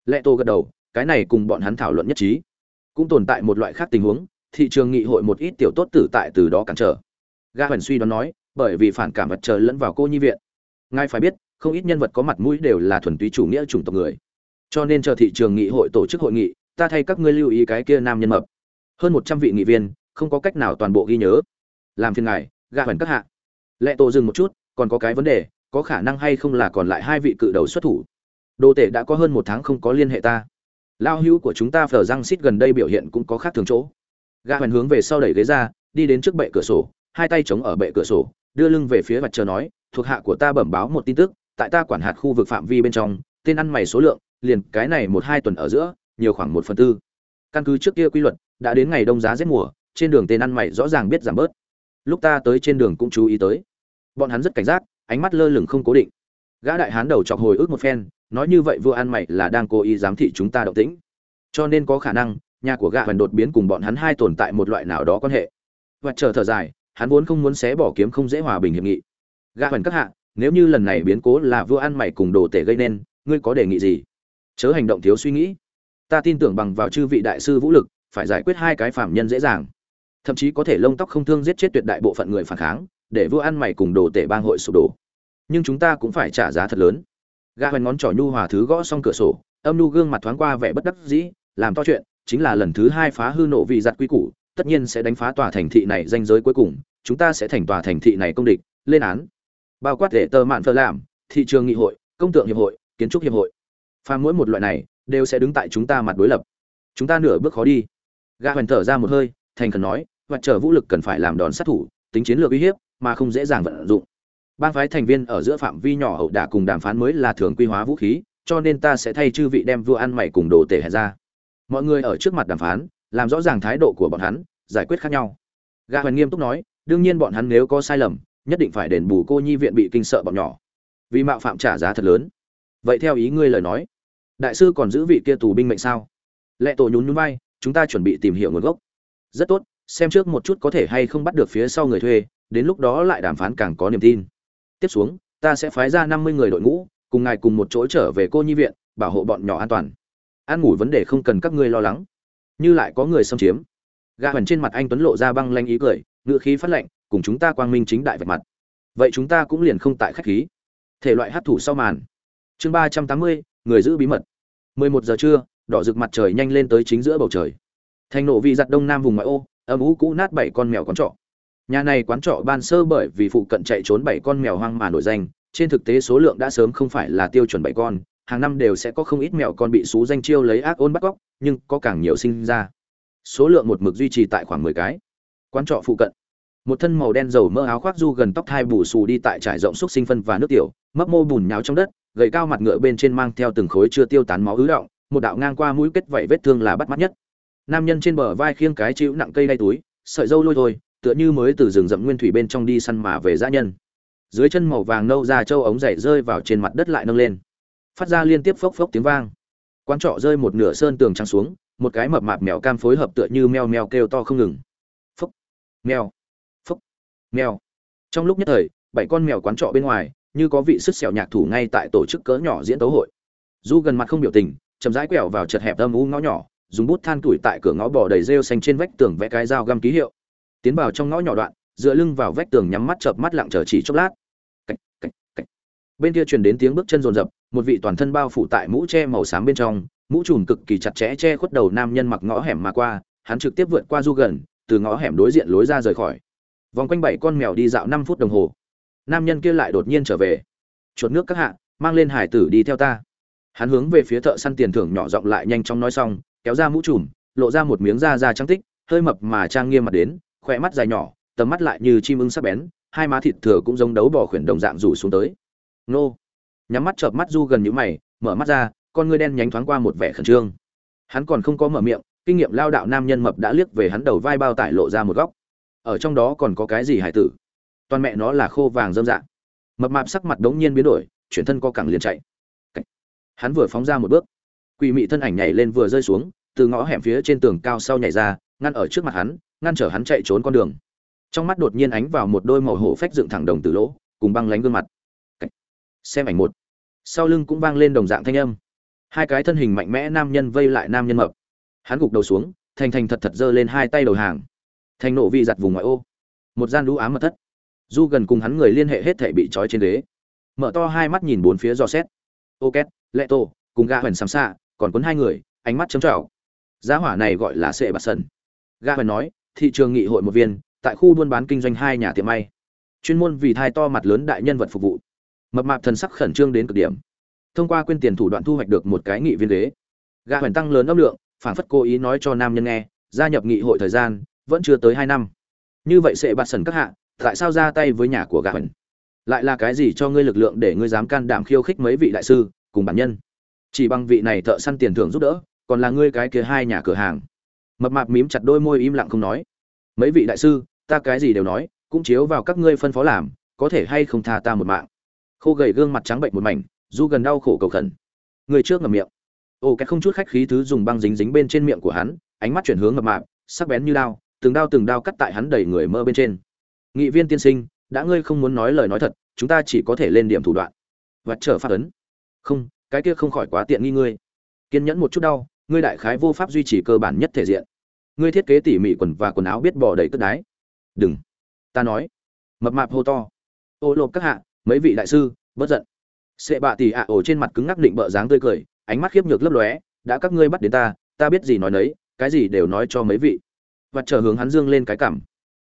Lệ tô gật đầu, cái này cùng bọn hắn thảo luận nhất trí. Cũng tồn tại một loại khác tình huống, thị trường nghị hội một ít tiểu tốt tử tại từ đó cản trở ga huyền suy đoán nói, bởi vì phản cảm vật trời lẫn vào cô nhi viện. Ngài phải biết, không ít nhân vật có mặt mũi đều là thuần túy chủ nghĩa chủng tộc người. Cho nên chờ thị trường nghị hội tổ chức hội nghị, ta thay các ngươi lưu ý cái kia nam nhân mập. Hơn một trăm vị nghị viên, không có cách nào toàn bộ ghi nhớ. Làm phiền ngài ga huyền các hạ. Lệ tổ dừng một chút, còn có cái vấn đề, có khả năng hay không là còn lại hai vị cự đầu xuất thủ? Đồ tể đã có hơn một tháng không có liên hệ ta. Lao hữu của chúng ta phờ răng xít gần đây biểu hiện cũng có khác thường chỗ. Ga hoành hướng về sau đẩy ghế ra, đi đến trước bệ cửa sổ hai tay chống ở bệ cửa sổ, đưa lưng về phía mặt trời nói, thuộc hạ của ta bẩm báo một tin tức, tại ta quản hạt khu vực phạm vi bên trong, tên ăn mày số lượng, liền cái này một hai tuần ở giữa, nhiều khoảng một phần tư. Căn cứ trước kia quy luật, đã đến ngày đông giá rét mùa, trên đường tên ăn mày rõ ràng biết giảm bớt. Lúc ta tới trên đường cũng chú ý tới. Bọn hắn rất cảnh giác, ánh mắt lơ lửng không cố định. Gã đại hán đầu chọc hồi ức một phen, nói như vậy vua ăn mày là đang cố ý giám thị chúng ta động tĩnh. Cho nên có khả năng, nhà của gã hoàn đột biến cùng bọn hắn hai tồn tại một loại nào đó quan hệ. Và chờ thở dài hắn vốn không muốn xé bỏ kiếm không dễ hòa bình hiệp nghị. Gã hoành các hạ, nếu như lần này biến cố là vua ăn mày cùng đồ tể gây nên, ngươi có đề nghị gì? Chớ hành động thiếu suy nghĩ. Ta tin tưởng bằng vào chư vị đại sư vũ lực, phải giải quyết hai cái phạm nhân dễ dàng. Thậm chí có thể lông tóc không thương giết chết tuyệt đại bộ phận người phản kháng, để vua ăn mày cùng đồ tể bang hội sụp đổ. Nhưng chúng ta cũng phải trả giá thật lớn. Gã hoành ngón trỏ nhu hòa thứ gõ xong cửa sổ, âm nu gương mặt thoáng qua vẻ bất đắc dĩ, làm to chuyện, chính là lần thứ hai phá hư nổ vị giặt quy củ tất nhiên sẽ đánh phá tòa thành thị này danh giới cuối cùng, chúng ta sẽ thành tòa thành thị này công địch, lên án. Bao quát để tờ mạn phơ làm, thị trường nghị hội, công tượng hiệp hội, kiến trúc hiệp hội. Pha mỗi một loại này, đều sẽ đứng tại chúng ta mặt đối lập. Chúng ta nửa bước khó đi. Gã hoành thở ra một hơi, thành khẩn nói và chờ vũ lực cần phải làm đòn sát thủ, tính chiến lược uy hiếp, mà không dễ dàng vận dụng. Bang phái thành viên ở giữa phạm vi nhỏ hậu đả cùng đàm phán mới là thường quy hóa vũ khí, cho nên ta sẽ thay chư vị đem vua ăn mày cùng đồ tể hẹn ra. Mọi người ở trước mặt đàm phán làm rõ ràng thái độ của bọn hắn, giải quyết khác nhau. Gà Huyền nghiêm túc nói, đương nhiên bọn hắn nếu có sai lầm, nhất định phải đền bù cô nhi viện bị kinh sợ bọn nhỏ. Vì mạo phạm trả giá thật lớn. Vậy theo ý ngươi lời nói, đại sư còn giữ vị kia tù binh mệnh sao? Lệ tổ nhún nhún vai, chúng ta chuẩn bị tìm hiểu nguồn gốc. Rất tốt, xem trước một chút có thể hay không bắt được phía sau người thuê, đến lúc đó lại đàm phán càng có niềm tin. Tiếp xuống, ta sẽ phái ra năm mươi người đội ngũ, cùng ngài cùng một chỗ trở về cô nhi viện, bảo hộ bọn nhỏ an toàn. An ngủ vấn đề không cần các ngươi lo lắng như lại có người xâm chiếm. Gã hoành trên mặt anh tuấn lộ ra băng lanh ý cười ngựa khí phát lệnh, cùng chúng ta quang minh chính đại vạch mặt. Vậy chúng ta cũng liền không tại khách khí. Thể loại hát thủ sau màn. Chương ba trăm tám mươi, người giữ bí mật. Mười một giờ trưa, đỏ rực mặt trời nhanh lên tới chính giữa bầu trời. Thành nổ vị giặt đông nam vùng ngoại ô, âm ú cũ nát bảy con mèo quán trọ. Nhà này quán trọ ban sơ bởi vì phụ cận chạy trốn bảy con mèo hoang mà nổi danh, trên thực tế số lượng đã sớm không phải là tiêu chuẩn bảy con hàng năm đều sẽ có không ít mèo con bị xú danh chiêu lấy ác ôn bắt cóc, nhưng có càng nhiều sinh ra. Số lượng một mực duy trì tại khoảng mười cái. Quán trọ phụ cận. Một thân màu đen dầu mơ áo khoác du gần tóc hai bù xù đi tại trải rộng xúc sinh phân và nước tiểu, mấp mô bùn nhão trong đất, gầy cao mặt ngựa bên trên mang theo từng khối chưa tiêu tán máu ứ động, một đạo ngang qua mũi kết vảy vết thương là bắt mắt nhất. Nam nhân trên bờ vai khiêng cái chịu nặng cây đai túi, sợi dâu lôi thôi, tựa như mới từ rừng rậm nguyên thủy bên trong đi săn mà về dã nhân. Dưới chân màu vàng nâu da châu ống dày rơi vào trên mặt đất lại nâng lên phát ra liên tiếp phốc phốc tiếng vang. Quán trọ rơi một nửa sơn tường trắng xuống một cái mập mạp mèo cam phối hợp tựa như meo meo kêu to không ngừng. Phốc meo phốc meo. Trong lúc nhất thời bảy con mèo quán trọ bên ngoài như có vị sức sẹo nhạc thủ ngay tại tổ chức cỡ nhỏ diễn tấu hội. Du gần mặt không biểu tình chậm rãi quẹo vào chật hẹp âm u ngõ nhỏ dùng bút than tuổi tại cửa ngõ bò đầy rêu xanh trên vách tường vẽ cái dao găm ký hiệu. Tiến vào trong ngõ nhỏ đoạn dựa lưng vào vách tường nhắm mắt chợp mắt lặng chờ chỉ chốc lát. Cạch, cạch bên kia truyền đến tiếng bước chân rồn rập, một vị toàn thân bao phủ tại mũ che màu xám bên trong, mũ trùm cực kỳ chặt chẽ che khuất đầu nam nhân mặc ngõ hẻm mà qua, hắn trực tiếp vượt qua du gần, từ ngõ hẻm đối diện lối ra rời khỏi. Vòng quanh bảy con mèo đi dạo năm phút đồng hồ. Nam nhân kia lại đột nhiên trở về. Chuột nước các hạ, mang lên hải tử đi theo ta. Hắn hướng về phía thợ săn tiền thưởng nhỏ giọng lại nhanh chóng nói xong, kéo ra mũ trùm, lộ ra một miếng da da trắng tích, hơi mập mà trang nghiêm mặt đến khỏe mắt dài nhỏ, tầm mắt lại như chim ưng sắc bén, hai má thịt thừa cũng giống đấu bò khuyển đồng dạng rủ xuống tới nô. Nhắm mắt chợp mắt du gần như mày, mở mắt ra, con ngươi đen nhánh thoáng qua một vẻ khẩn trương. Hắn còn không có mở miệng, kinh nghiệm lao đạo nam nhân mập đã liếc về hắn đầu vai bao tải lộ ra một góc. Ở trong đó còn có cái gì hải tử? Toàn mẹ nó là khô vàng dâm dạng mập mạp sắc mặt đống nhiên biến đổi, chuyển thân co cẳng liền chạy. Hắn vừa phóng ra một bước. Quỷ mị thân ảnh nhảy lên vừa rơi xuống, từ ngõ hẻm phía trên tường cao sau nhảy ra, ngăn ở trước mặt hắn, ngăn trở hắn chạy trốn con đường. Trong mắt đột nhiên ánh vào một đôi màu hổ phách dựng thẳng đồng từ lỗ, cùng băng lánh gương mặt xem ảnh một. Sau lưng cũng vang lên đồng dạng thanh âm. Hai cái thân hình mạnh mẽ nam nhân vây lại nam nhân mập. Hắn gục đầu xuống, thành thành thật thật giơ lên hai tay đầu hàng. Thành nộ vị giặt vùng ngoại ô. Một gian lũ ám mật thất. Du gần cùng hắn người liên hệ hết thể bị trói trên ghế. Mở to hai mắt nhìn bốn phía dò xét. Ô két lệ tổ cùng gà hoành xăm xạ còn cuốn hai người, ánh mắt chấm trào giá hỏa này gọi là sệ bạt sần. Gà hoành nói, thị trường nghị hội một viên, tại khu buôn bán kinh doanh hai nhà tiệm may. Chuyên môn vì thai to mặt lớn đại nhân vật phục vụ mập mạp thần sắc khẩn trương đến cực điểm. Thông qua quyên tiền thủ đoạn thu hoạch được một cái nghị viên ghế. Gã hoành tăng lớn âm lượng, phản phất cố ý nói cho nam nhân nghe, gia nhập nghị hội thời gian, vẫn chưa tới hai năm. Như vậy sẽ bạt sần các hạ, tại sao ra tay với nhà của gã hoành? Lại là cái gì cho ngươi lực lượng để ngươi dám can đảm khiêu khích mấy vị đại sư, cùng bản nhân? Chỉ bằng vị này thợ săn tiền thưởng giúp đỡ, còn là ngươi cái kia hai nhà cửa hàng. Mập mạp mím chặt đôi môi im lặng không nói. Mấy vị đại sư, ta cái gì đều nói, cũng chiếu vào các ngươi phân phó làm, có thể hay không tha ta một mạng? Khô gầy gương mặt trắng bệnh một mảnh, du gần đau khổ cầu khẩn. Người trước ngậm miệng. Ô, cái không chút khách khí thứ dùng băng dính dính bên trên miệng của hắn, ánh mắt chuyển hướng ngập mạp, sắc bén như đao, từng đao từng đao cắt tại hắn đầy người mơ bên trên. Nghị viên tiên sinh, đã ngươi không muốn nói lời nói thật, chúng ta chỉ có thể lên điểm thủ đoạn. Và trở phát ấn. Không, cái kia không khỏi quá tiện nghi ngươi. Kiên nhẫn một chút đau, ngươi đại khái vô pháp duy trì cơ bản nhất thể diện. Ngươi thiết kế tỉ mỉ quần và quần áo biết bỏ đầy cất đái. Đừng. Ta nói. Mập mạp hô to. Ô, lộp các hạ mấy vị đại sư, bất giận. Sệ bạ tỉ ạ ổ trên mặt cứng ngắc định bợ dáng tươi cười, ánh mắt khiếp nhược lấp lóe, đã các ngươi bắt đến ta ta biết gì nói nấy, cái gì đều nói cho mấy vị. Và chờ hướng hắn dương lên cái cảm.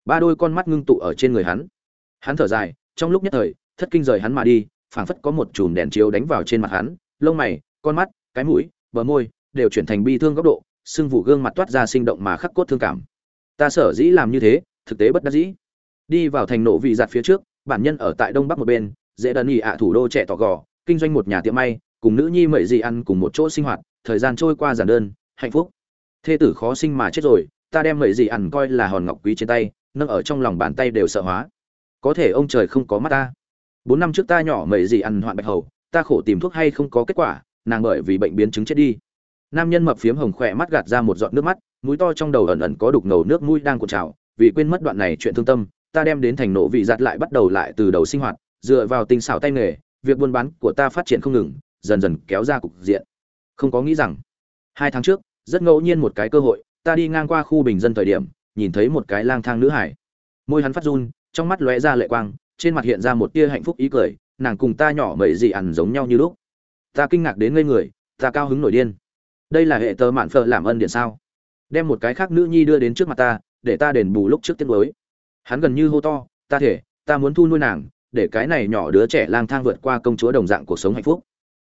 Ba đôi con mắt ngưng tụ ở trên người hắn. Hắn thở dài, trong lúc nhất thời, thất kinh rời hắn mà đi, phảng phất có một chùm đèn chiếu đánh vào trên mặt hắn, lông mày, con mắt, cái mũi, bờ môi đều chuyển thành bi thương góc độ sưng vụ gương mặt toát ra sinh động mà khắc cốt thương cảm. Ta sở dĩ làm như thế, thực tế bất đắc dĩ. Đi vào thành nộ vị giặt phía trước bản nhân ở tại đông bắc một bên, dễ đần ỉ ạ thủ đô trẻ tỏ gò, kinh doanh một nhà tiệm may, cùng nữ nhi mẩy gì ăn cùng một chỗ sinh hoạt, thời gian trôi qua giản đơn, hạnh phúc. Thê tử khó sinh mà chết rồi, ta đem mẩy gì ăn coi là hòn ngọc quý trên tay, nâng ở trong lòng bàn tay đều sợ hóa. Có thể ông trời không có mắt ta. Bốn năm trước ta nhỏ mẩy gì ăn hoạn bạch hầu, ta khổ tìm thuốc hay không có kết quả, nàng bởi vì bệnh biến chứng chết đi. Nam nhân mập phiếm hồng khỏe mắt gạt ra một giọt nước mắt, mũi to trong đầu ẩn ẩn có đục ngầu nước mũi đang cuộn trào, vì quên mất đoạn này chuyện thương tâm ta đem đến thành nộ vị giặt lại bắt đầu lại từ đầu sinh hoạt, dựa vào tinh xảo tay nghề, việc buôn bán của ta phát triển không ngừng, dần dần kéo ra cục diện. Không có nghĩ rằng, hai tháng trước, rất ngẫu nhiên một cái cơ hội, ta đi ngang qua khu bình dân thời điểm, nhìn thấy một cái lang thang nữ hải. Môi hắn phát run, trong mắt lóe ra lệ quang, trên mặt hiện ra một tia hạnh phúc ý cười, nàng cùng ta nhỏ mẩy dị ẩn giống nhau như lúc. Ta kinh ngạc đến ngây người, ta cao hứng nổi điên. Đây là hệ tờ mạn phở làm ân điện sao? Đem một cái khác nữ nhi đưa đến trước mặt ta, để ta đền bù lúc trước tiết mới hắn gần như hô to, ta thể, ta muốn thu nuôi nàng, để cái này nhỏ đứa trẻ lang thang vượt qua công chúa đồng dạng cuộc sống hạnh phúc.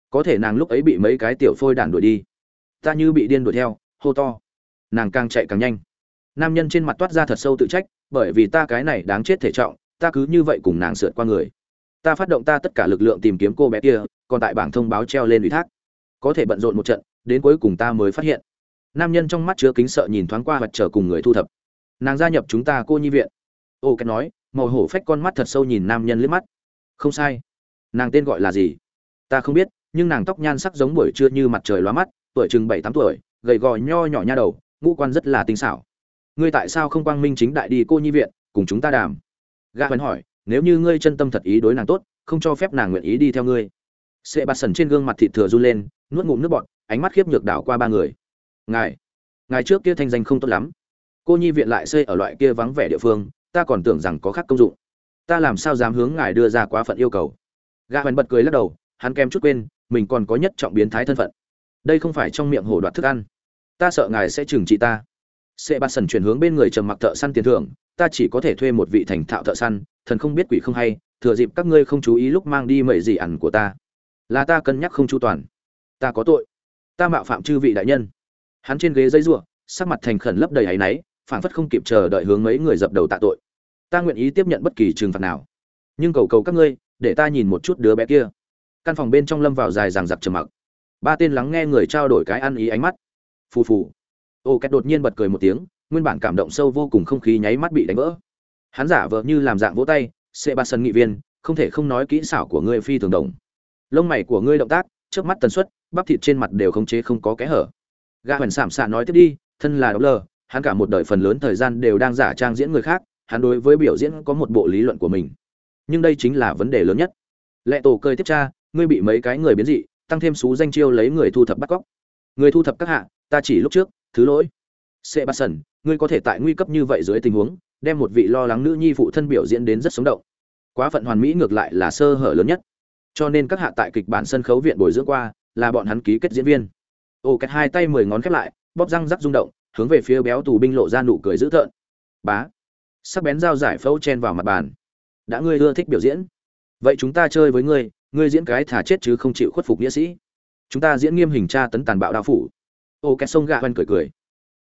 Có thể nàng lúc ấy bị mấy cái tiểu phôi đản đuổi đi. Ta như bị điên đuổi theo, hô to. Nàng càng chạy càng nhanh. Nam nhân trên mặt toát ra thật sâu tự trách, bởi vì ta cái này đáng chết thể trọng, ta cứ như vậy cùng nàng sượt qua người. Ta phát động ta tất cả lực lượng tìm kiếm cô bé kia, còn tại bảng thông báo treo lên ủy thác. Có thể bận rộn một trận, đến cuối cùng ta mới phát hiện. Nam nhân trong mắt chứa kính sợ nhìn thoáng qua mặt trở cùng người thu thập. Nàng gia nhập chúng ta cô nhi viện ô, cái nói, màu hổ phách con mắt thật sâu nhìn nam nhân liếc mắt. Không sai. Nàng tên gọi là gì? Ta không biết, nhưng nàng tóc nhan sắc giống buổi trưa như mặt trời lóa mắt, tuổi chừng bảy tám tuổi, gầy gò nho nhỏ nha đầu, ngũ quan rất là tinh xảo. Ngươi tại sao không quang minh chính đại đi cô nhi viện, cùng chúng ta đàm? Gã vẫn hỏi, nếu như ngươi chân tâm thật ý đối nàng tốt, không cho phép nàng nguyện ý đi theo ngươi. Sệ bạt sần trên gương mặt thịt thừa run lên, nuốt ngụm nước bọt, ánh mắt khiếp nhược đảo qua ba người. Ngài ngài trước kia thanh danh không tốt lắm. Cô nhi viện lại xây ở loại kia vắng vẻ địa phương ta còn tưởng rằng có khác công dụng. Ta làm sao dám hướng ngài đưa ra quá phận yêu cầu? Gã hoành bật cười lắc đầu, hắn kém chút quên, mình còn có nhất trọng biến thái thân phận. Đây không phải trong miệng hổ đoạt thức ăn. Ta sợ ngài sẽ trừng trị ta. Sệ bạt sần chuyển hướng bên người trầm mặc thợ săn tiền thưởng, ta chỉ có thể thuê một vị thành thạo thợ săn, thần không biết quỷ không hay, thừa dịp các ngươi không chú ý lúc mang đi mẩy gì ẩn của ta. Là ta cân nhắc không chu toàn. Ta có tội. Ta mạo phạm chư vị đại nhân. Hắn trên ghế dây giụa sắc mặt thành khẩn lấp đầy áy náy, phảng phất không kịp chờ đợi hướng mấy người dập đầu tạ tội ta nguyện ý tiếp nhận bất kỳ trừng phạt nào. Nhưng cầu cầu các ngươi, để ta nhìn một chút đứa bé kia. Căn phòng bên trong lâm vào dài ràng giặc trầm mặc. Ba tên lắng nghe người trao đổi cái ăn ý ánh mắt. Phù phù. Ô két đột nhiên bật cười một tiếng, nguyên bản cảm động sâu vô cùng không khí nháy mắt bị đánh vỡ. Hắn giả vờ như làm dạng vỗ tay sẽ ba sân nghị viên, không thể không nói kỹ xảo của ngươi phi thường đồng. Lông mày của ngươi động tác trước mắt tần suất, bắp thịt trên mặt đều không chế không có kẽ hở. Ga hoành sảm xạ nói tiếp đi, thân là đóng lờ, hắn cả một đời phần lớn thời gian đều đang giả trang diễn người khác hắn đối với biểu diễn có một bộ lý luận của mình. Nhưng đây chính là vấn đề lớn nhất. Lệ tổ cơi tiếp tra, ngươi bị mấy cái người biến dị tăng thêm số danh chiêu lấy người thu thập bắt cóc. Người thu thập các hạ ta chỉ lúc trước thứ lỗi. Sẽ bát sần ngươi có thể tại nguy cấp như vậy dưới tình huống đem một vị lo lắng nữ nhi phụ thân biểu diễn đến rất sống động. Quá phận hoàn mỹ ngược lại là sơ hở lớn nhất. Cho nên các hạ tại kịch bản sân khấu viện bồi dưỡng qua là bọn hắn ký kết diễn viên. Ô kẹt hai tay mười ngón khép lại bóp răng rắc rung động hướng về phía béo tù binh lộ ra nụ cười dữ tợn. Bá sắc bén dao giải phẫu chen vào mặt bàn. Đã ngươi ưa thích biểu diễn. Vậy chúng ta chơi với ngươi ngươi diễn cái thả chết chứ không chịu khuất phục nghĩa sĩ. Chúng ta diễn nghiêm hình tra tấn tàn bạo đao phủ. Ô két sông gạ hoan cười cười.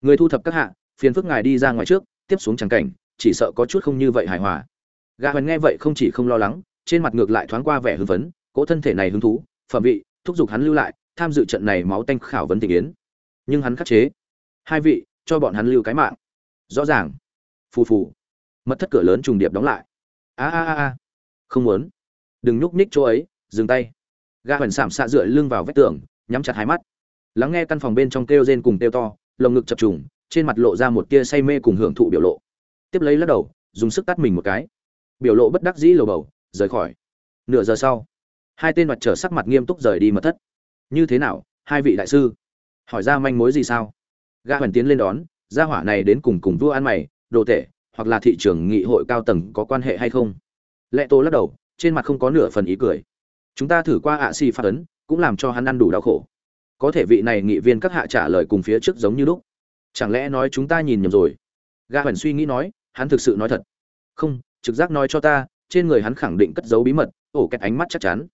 Người thu thập các hạ, phiền phức ngài đi ra ngoài trước, tiếp xuống tràng cảnh, chỉ sợ có chút không như vậy hài hòa. Gạ hoan nghe vậy không chỉ không lo lắng, trên mặt ngược lại thoáng qua vẻ hưng phấn cỗ thân thể này hứng thú, phẩm vị, thúc giục hắn lưu lại, tham dự trận này máu tanh khảo vấn tình yến. Nhưng hắn khắc chế. Hai vị, cho bọn hắn lưu cái mạng. Rõ ràng. Phù phù mất thất cửa lớn trùng điệp đóng lại. A a a a. Không muốn. Đừng nhúc nhích chỗ ấy, dừng tay. Ga hoành sảm xạ dựa lưng vào vách tường, nhắm chặt hai mắt. Lắng nghe căn phòng bên trong kêu rên cùng kêu to, lồng ngực chập trùng, trên mặt lộ ra một tia say mê cùng hưởng thụ biểu lộ. Tiếp lấy lắc đầu, dùng sức tắt mình một cái. Biểu lộ bất đắc dĩ lầu bầu, rời khỏi. Nửa giờ sau, hai tên mặt trở sắc mặt nghiêm túc rời đi mật thất. Như thế nào, hai vị đại sư? Hỏi ra manh mối gì sao? Ga hoành tiến lên đón, gia hỏa này đến cùng cùng vua ăn mày, đồ tể hoặc là thị trường nghị hội cao tầng có quan hệ hay không? Lệ tô lắc đầu, trên mặt không có nửa phần ý cười. Chúng ta thử qua ạ xì phát ấn, cũng làm cho hắn ăn đủ đau khổ. Có thể vị này nghị viên các hạ trả lời cùng phía trước giống như lúc. Chẳng lẽ nói chúng ta nhìn nhầm rồi? Ga hoành suy nghĩ nói, hắn thực sự nói thật. Không, trực giác nói cho ta, trên người hắn khẳng định cất giấu bí mật, ổ kẹt ánh mắt chắc chắn.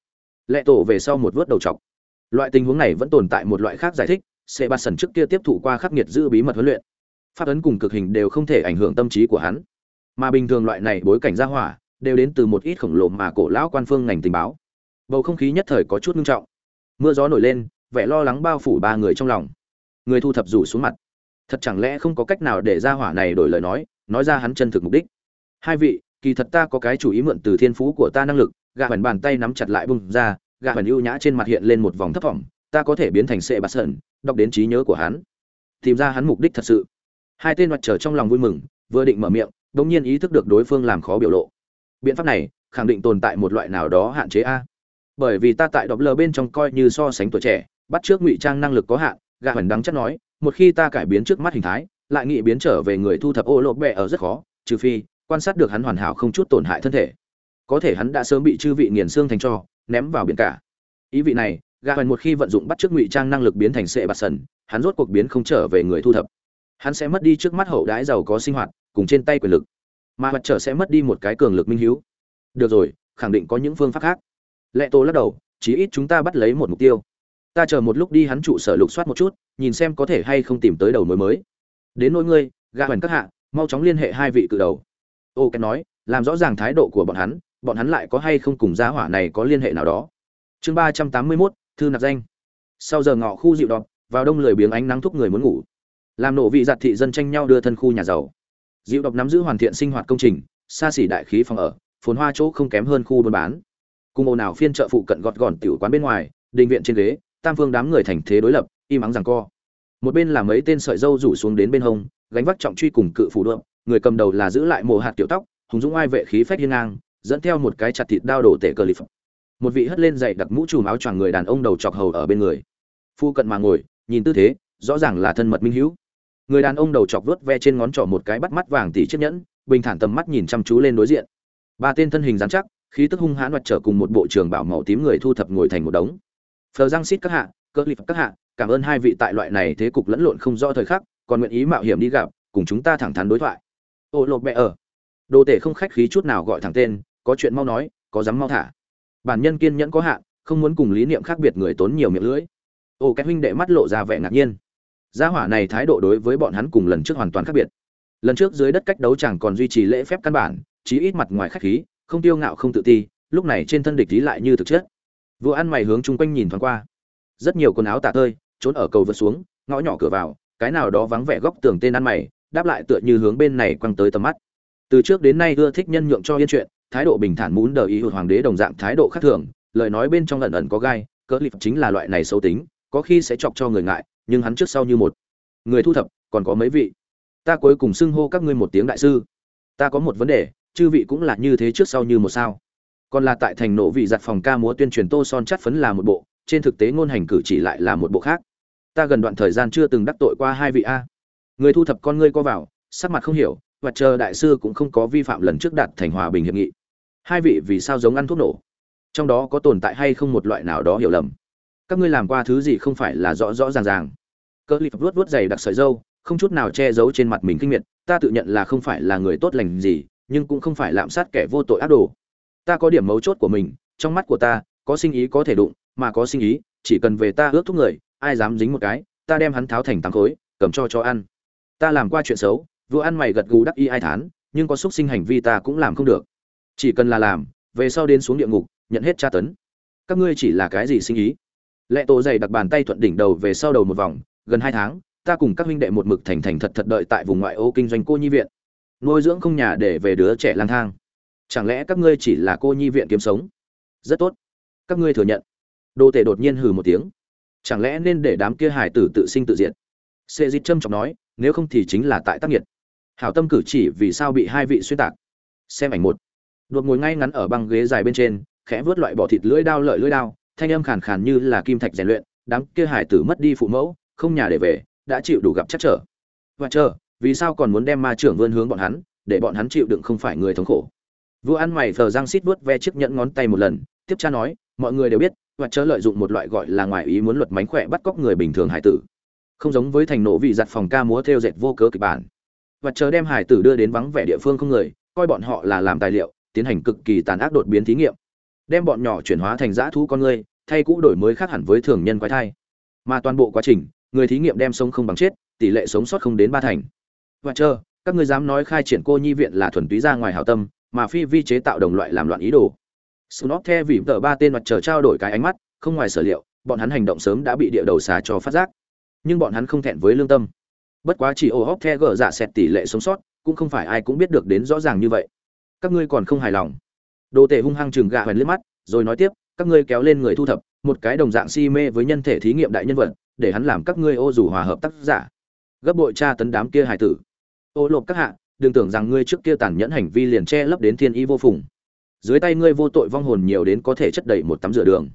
Lệ tổ về sau một vớt đầu chọc. Loại tình huống này vẫn tồn tại một loại khác giải thích sẽ ba sần trước kia tiếp thụ qua khắc nghiệt giữ bí mật huấn luyện pháp ấn cùng cực hình đều không thể ảnh hưởng tâm trí của hắn. Mà bình thường loại này bối cảnh gia hỏa, đều đến từ một ít khổng lồ mà cổ lão quan phương ngành tình báo. Bầu không khí nhất thời có chút nghiêm trọng. Mưa gió nổi lên, vẻ lo lắng bao phủ ba người trong lòng. Người thu thập rủ xuống mặt. Thật chẳng lẽ không có cách nào để gia hỏa này đổi lời nói nói ra hắn chân thực mục đích. Hai vị, kỳ thật ta có cái chủ ý mượn từ thiên phú của ta năng lực gà hẳn bàn tay nắm chặt lại bung ra gà hẳn ưu nhã trên mặt hiện lên một vòng thấp vọng, ta có thể biến thành sệ bạt sơn đọc đến trí nhớ của hắn. Tìm ra hắn mục đích thật sự hai tên mặt trở trong lòng vui mừng, vừa định mở miệng đống nhiên ý thức được đối phương làm khó biểu lộ. Biện pháp này, khẳng định tồn tại một loại nào đó hạn chế a. Bởi vì ta tại đọc lờ bên trong coi như so sánh tuổi trẻ, bắt trước ngụy trang năng lực có hạn gạ hẳn đắng chắc nói, một khi ta cải biến trước mắt hình thái, lại nghĩ biến trở về người thu thập ô lộp bẹ ở rất khó, trừ phi, quan sát được hắn hoàn hảo không chút tổn hại thân thể. Có thể hắn đã sớm bị chư vị nghiền xương thành cho, ném vào biển cả. Ý vị này gà hoành một khi vận dụng bắt trước ngụy trang năng lực biến thành sệ bạt sần, hắn rốt cuộc biến không trở về người thu thập hắn sẽ mất đi trước mắt hậu đái giàu có sinh hoạt, cùng trên tay quyền lực. Mà mặt trở sẽ mất đi một cái cường lực minh hiếu. Được rồi, khẳng định có những phương pháp khác. Lệ tô lắc đầu, chí ít chúng ta bắt lấy một mục tiêu. Ta chờ một lúc đi hắn trụ sở lục soát một chút, nhìn xem có thể hay không tìm tới đầu mối mới. Đến nỗi ngươi gà hoành các hạ, mau chóng liên hệ hai vị cự đầu. Ô kèn nói, làm rõ ràng thái độ của bọn hắn bọn hắn lại có hay không cùng gia hỏa này có liên hệ nào đó. Chương ba trăm tám mươi mốt, thư nạp danh. Sau giờ ngọ khu dịu đọt, vào đông lười biếng ánh nắng thúc người muốn ngủ làm nổ vị giặt thị dân tranh nhau đưa thân khu nhà giàu. Dịu độc nắm giữ hoàn thiện sinh hoạt công trình, xa xỉ đại khí phòng ở, phồn hoa chỗ không kém hơn khu buôn bán. Cùng ồn ào phiên chợ phụ cận gọt gọn tiểu quán bên ngoài, đình viện trên ghế, tam phương đám người thành thế đối lập, im ắng rằng co. Một bên là mấy tên sợi dâu rủ xuống đến bên hông, gánh vác trọng truy cùng cự phủ đượm, người cầm đầu là giữ lại mồ hạt tiểu tóc, hùng dũng ai vệ khí phách hiên ngang, dẫn theo một cái chặt thịt đao đổ tể cờ lip một vị hất lên dậy đặt mũ trùm áo choàng người đàn ông đầu chọc hầu ở bên người. Phu cận mà ngồi, nhìn tư thế, rõ ràng là thân mật minh hữu người đàn ông đầu chọc vớt ve trên ngón trỏ một cái bắt mắt vàng tỉ chiếc nhẫn, bình thản tầm mắt nhìn chăm chú lên đối diện. Ba tên thân hình dán chắc, khí tức hung hãn mặt trở cùng một bộ trưởng bảo màu tím người thu thập ngồi thành một đống. Phờ giang xít các hạ, cơ lip các hạ, cảm ơn hai vị tại loại này thế cục lẫn lộn không rõ thời khắc, còn nguyện ý mạo hiểm đi gặp, cùng chúng ta thẳng thắn đối thoại. Ô lột mẹ ở. Đồ tể không khách khí chút nào gọi thẳng tên, có chuyện mau nói, có dám mau thả. Bản nhân kiên nhẫn có hạn, không muốn cùng lý niệm khác biệt người tốn nhiều miệng lưỡi. Ô, cái huynh đệ mắt lộ ra vẻ ngạc nhiên gia hỏa này thái độ đối với bọn hắn cùng lần trước hoàn toàn khác biệt. Lần trước dưới đất cách đấu chẳng còn duy trì lễ phép căn bản, chí ít mặt ngoài khách khí, không tiêu ngạo không tự ti, lúc này trên thân địch lý lại như thực chất. Vừa ăn mày hướng chung quanh nhìn thoáng qua. Rất nhiều quần áo tả tơi, trốn ở cầu vượt xuống, ngõ nhỏ cửa vào, cái nào đó vắng vẻ góc tường tên ăn mày, đáp lại tựa như hướng bên này quăng tới tầm mắt. Từ trước đến nay ưa thích nhân nhượng cho yên chuyện, thái độ bình thản muốn đờ ý hụt hoàng đế đồng dạng thái độ khác thường, lời nói bên trong ẩn ẩn có gai, cỡ lip chính là loại này xấu tính, có khi sẽ chọc cho người ngại nhưng hắn trước sau như một. Người thu thập, còn có mấy vị? Ta cuối cùng xưng hô các ngươi một tiếng đại sư. Ta có một vấn đề, chư vị cũng là như thế trước sau như một sao. Còn là tại thành nổ vị giặt phòng ca múa tuyên truyền tô son chắt phấn là một bộ, trên thực tế ngôn hành cử chỉ lại là một bộ khác. Ta gần đoạn thời gian chưa từng đắc tội qua hai vị a. Người thu thập con ngươi co vào, sắc mặt không hiểu, và chờ đại sư cũng không có vi phạm lần trước đạt thành hòa bình hiệp nghị. Hai vị vì sao giống ăn thuốc nổ? Trong đó có tồn tại hay không một loại nào đó hiểu lầm? Các ngươi làm qua thứ gì không phải là rõ rõ ràng ràng? Cơ lip vuốt vuốt dày đặc sợi dâu không chút nào che giấu trên mặt mình kinh miệt, ta tự nhận là không phải là người tốt lành gì, nhưng cũng không phải lạm sát kẻ vô tội ác đồ. Ta có điểm mấu chốt của mình, trong mắt của ta, có sinh ý có thể đụng, mà có sinh ý, chỉ cần về ta ước thúc người, ai dám dính một cái, ta đem hắn tháo thành tám khối, cầm cho cho ăn. Ta làm qua chuyện xấu, vua ăn mày gật gù đắc y ai thán, nhưng có xúc sinh hành vi ta cũng làm không được. Chỉ cần là làm, về sau đến xuống địa ngục, nhận hết tra tấn. Các ngươi chỉ là cái gì sinh ý? Lệ tổ dày đặc bàn tay thuận đỉnh đầu về sau đầu một vòng gần hai tháng, ta cùng các huynh đệ một mực thành thành thật thật đợi tại vùng ngoại ô kinh doanh cô nhi viện. Nuôi dưỡng không nhà để về đứa trẻ lang thang. Chẳng lẽ các ngươi chỉ là cô nhi viện kiếm sống? Rất tốt. Các ngươi thừa nhận. Đô tể đột nhiên hừ một tiếng. Chẳng lẽ nên để đám kia hải tử tự sinh tự diệt? Sệ dịch trâm trọng nói, nếu không thì chính là tại tác nghiệt. Hảo tâm cử chỉ vì sao bị hai vị xuyên tạc. Xem ảnh một. Đột ngồi ngay ngắn ở băng ghế dài bên trên, khẽ vớt loại bỏ thịt lưỡi đao lợi lưỡi đao, thanh âm khàn khàn như là kim thạch rèn luyện, đám kia hải tử mất đi phụ mẫu không nhà để về, đã chịu đủ gặp chắc trở. Và chờ, vì sao còn muốn đem ma trưởng vươn hướng bọn hắn, để bọn hắn chịu đựng không phải người thống khổ? Vua ăn mày thờ răng xít vuốt ve chiếc nhẫn ngón tay một lần, tiếp cha nói, mọi người đều biết, và chớ lợi dụng một loại gọi là ngoài ý muốn luật mánh khỏe bắt cóc người bình thường hải tử. Không giống với thành nổ vị giặt phòng ca múa theo dệt vô cớ kịch bản. Và chờ đem hải tử đưa đến vắng vẻ địa phương không người, coi bọn họ là làm tài liệu, tiến hành cực kỳ tàn ác đột biến thí nghiệm. Đem bọn nhỏ chuyển hóa thành dã thú con người, thay cũ đổi mới khác hẳn với thường nhân quái thai. Mà toàn bộ quá trình người thí nghiệm đem sống không bằng chết tỷ lệ sống sót không đến ba thành và chờ các ngươi dám nói khai triển cô nhi viện là thuần túy ra ngoài hảo tâm mà phi vi chế tạo đồng loại làm loạn ý đồ Snot the vì tờ ba tên mặt trời trao đổi cái ánh mắt, không ngoài sở liệu, bọn hắn hành động sớm đã bị địa đầu xá cho phát giác. Nhưng bọn hắn không thẹn với lương tâm. Bất quá chỉ ô hốc the gở giả dạ xẹt tỷ lệ sống sót, cũng không phải ai cũng biết được đến rõ ràng như vậy. Các ngươi còn không hài lòng. Đồ tể hung hăng chừng gạ hoành liếc mắt, rồi nói tiếp, các ngươi kéo lên người thu thập, một cái đồng dạng si mê với nhân thể thí nghiệm đại nhân vật, để hắn làm các ngươi ô dù hòa hợp tác giả. Gấp bội tra tấn đám kia hải tử. Ô lộp các hạ, đừng tưởng rằng ngươi trước kia tàn nhẫn hành vi liền che lấp đến thiên ý vô phùng. Dưới tay ngươi vô tội vong hồn nhiều đến có thể chất đầy một tắm rửa đường.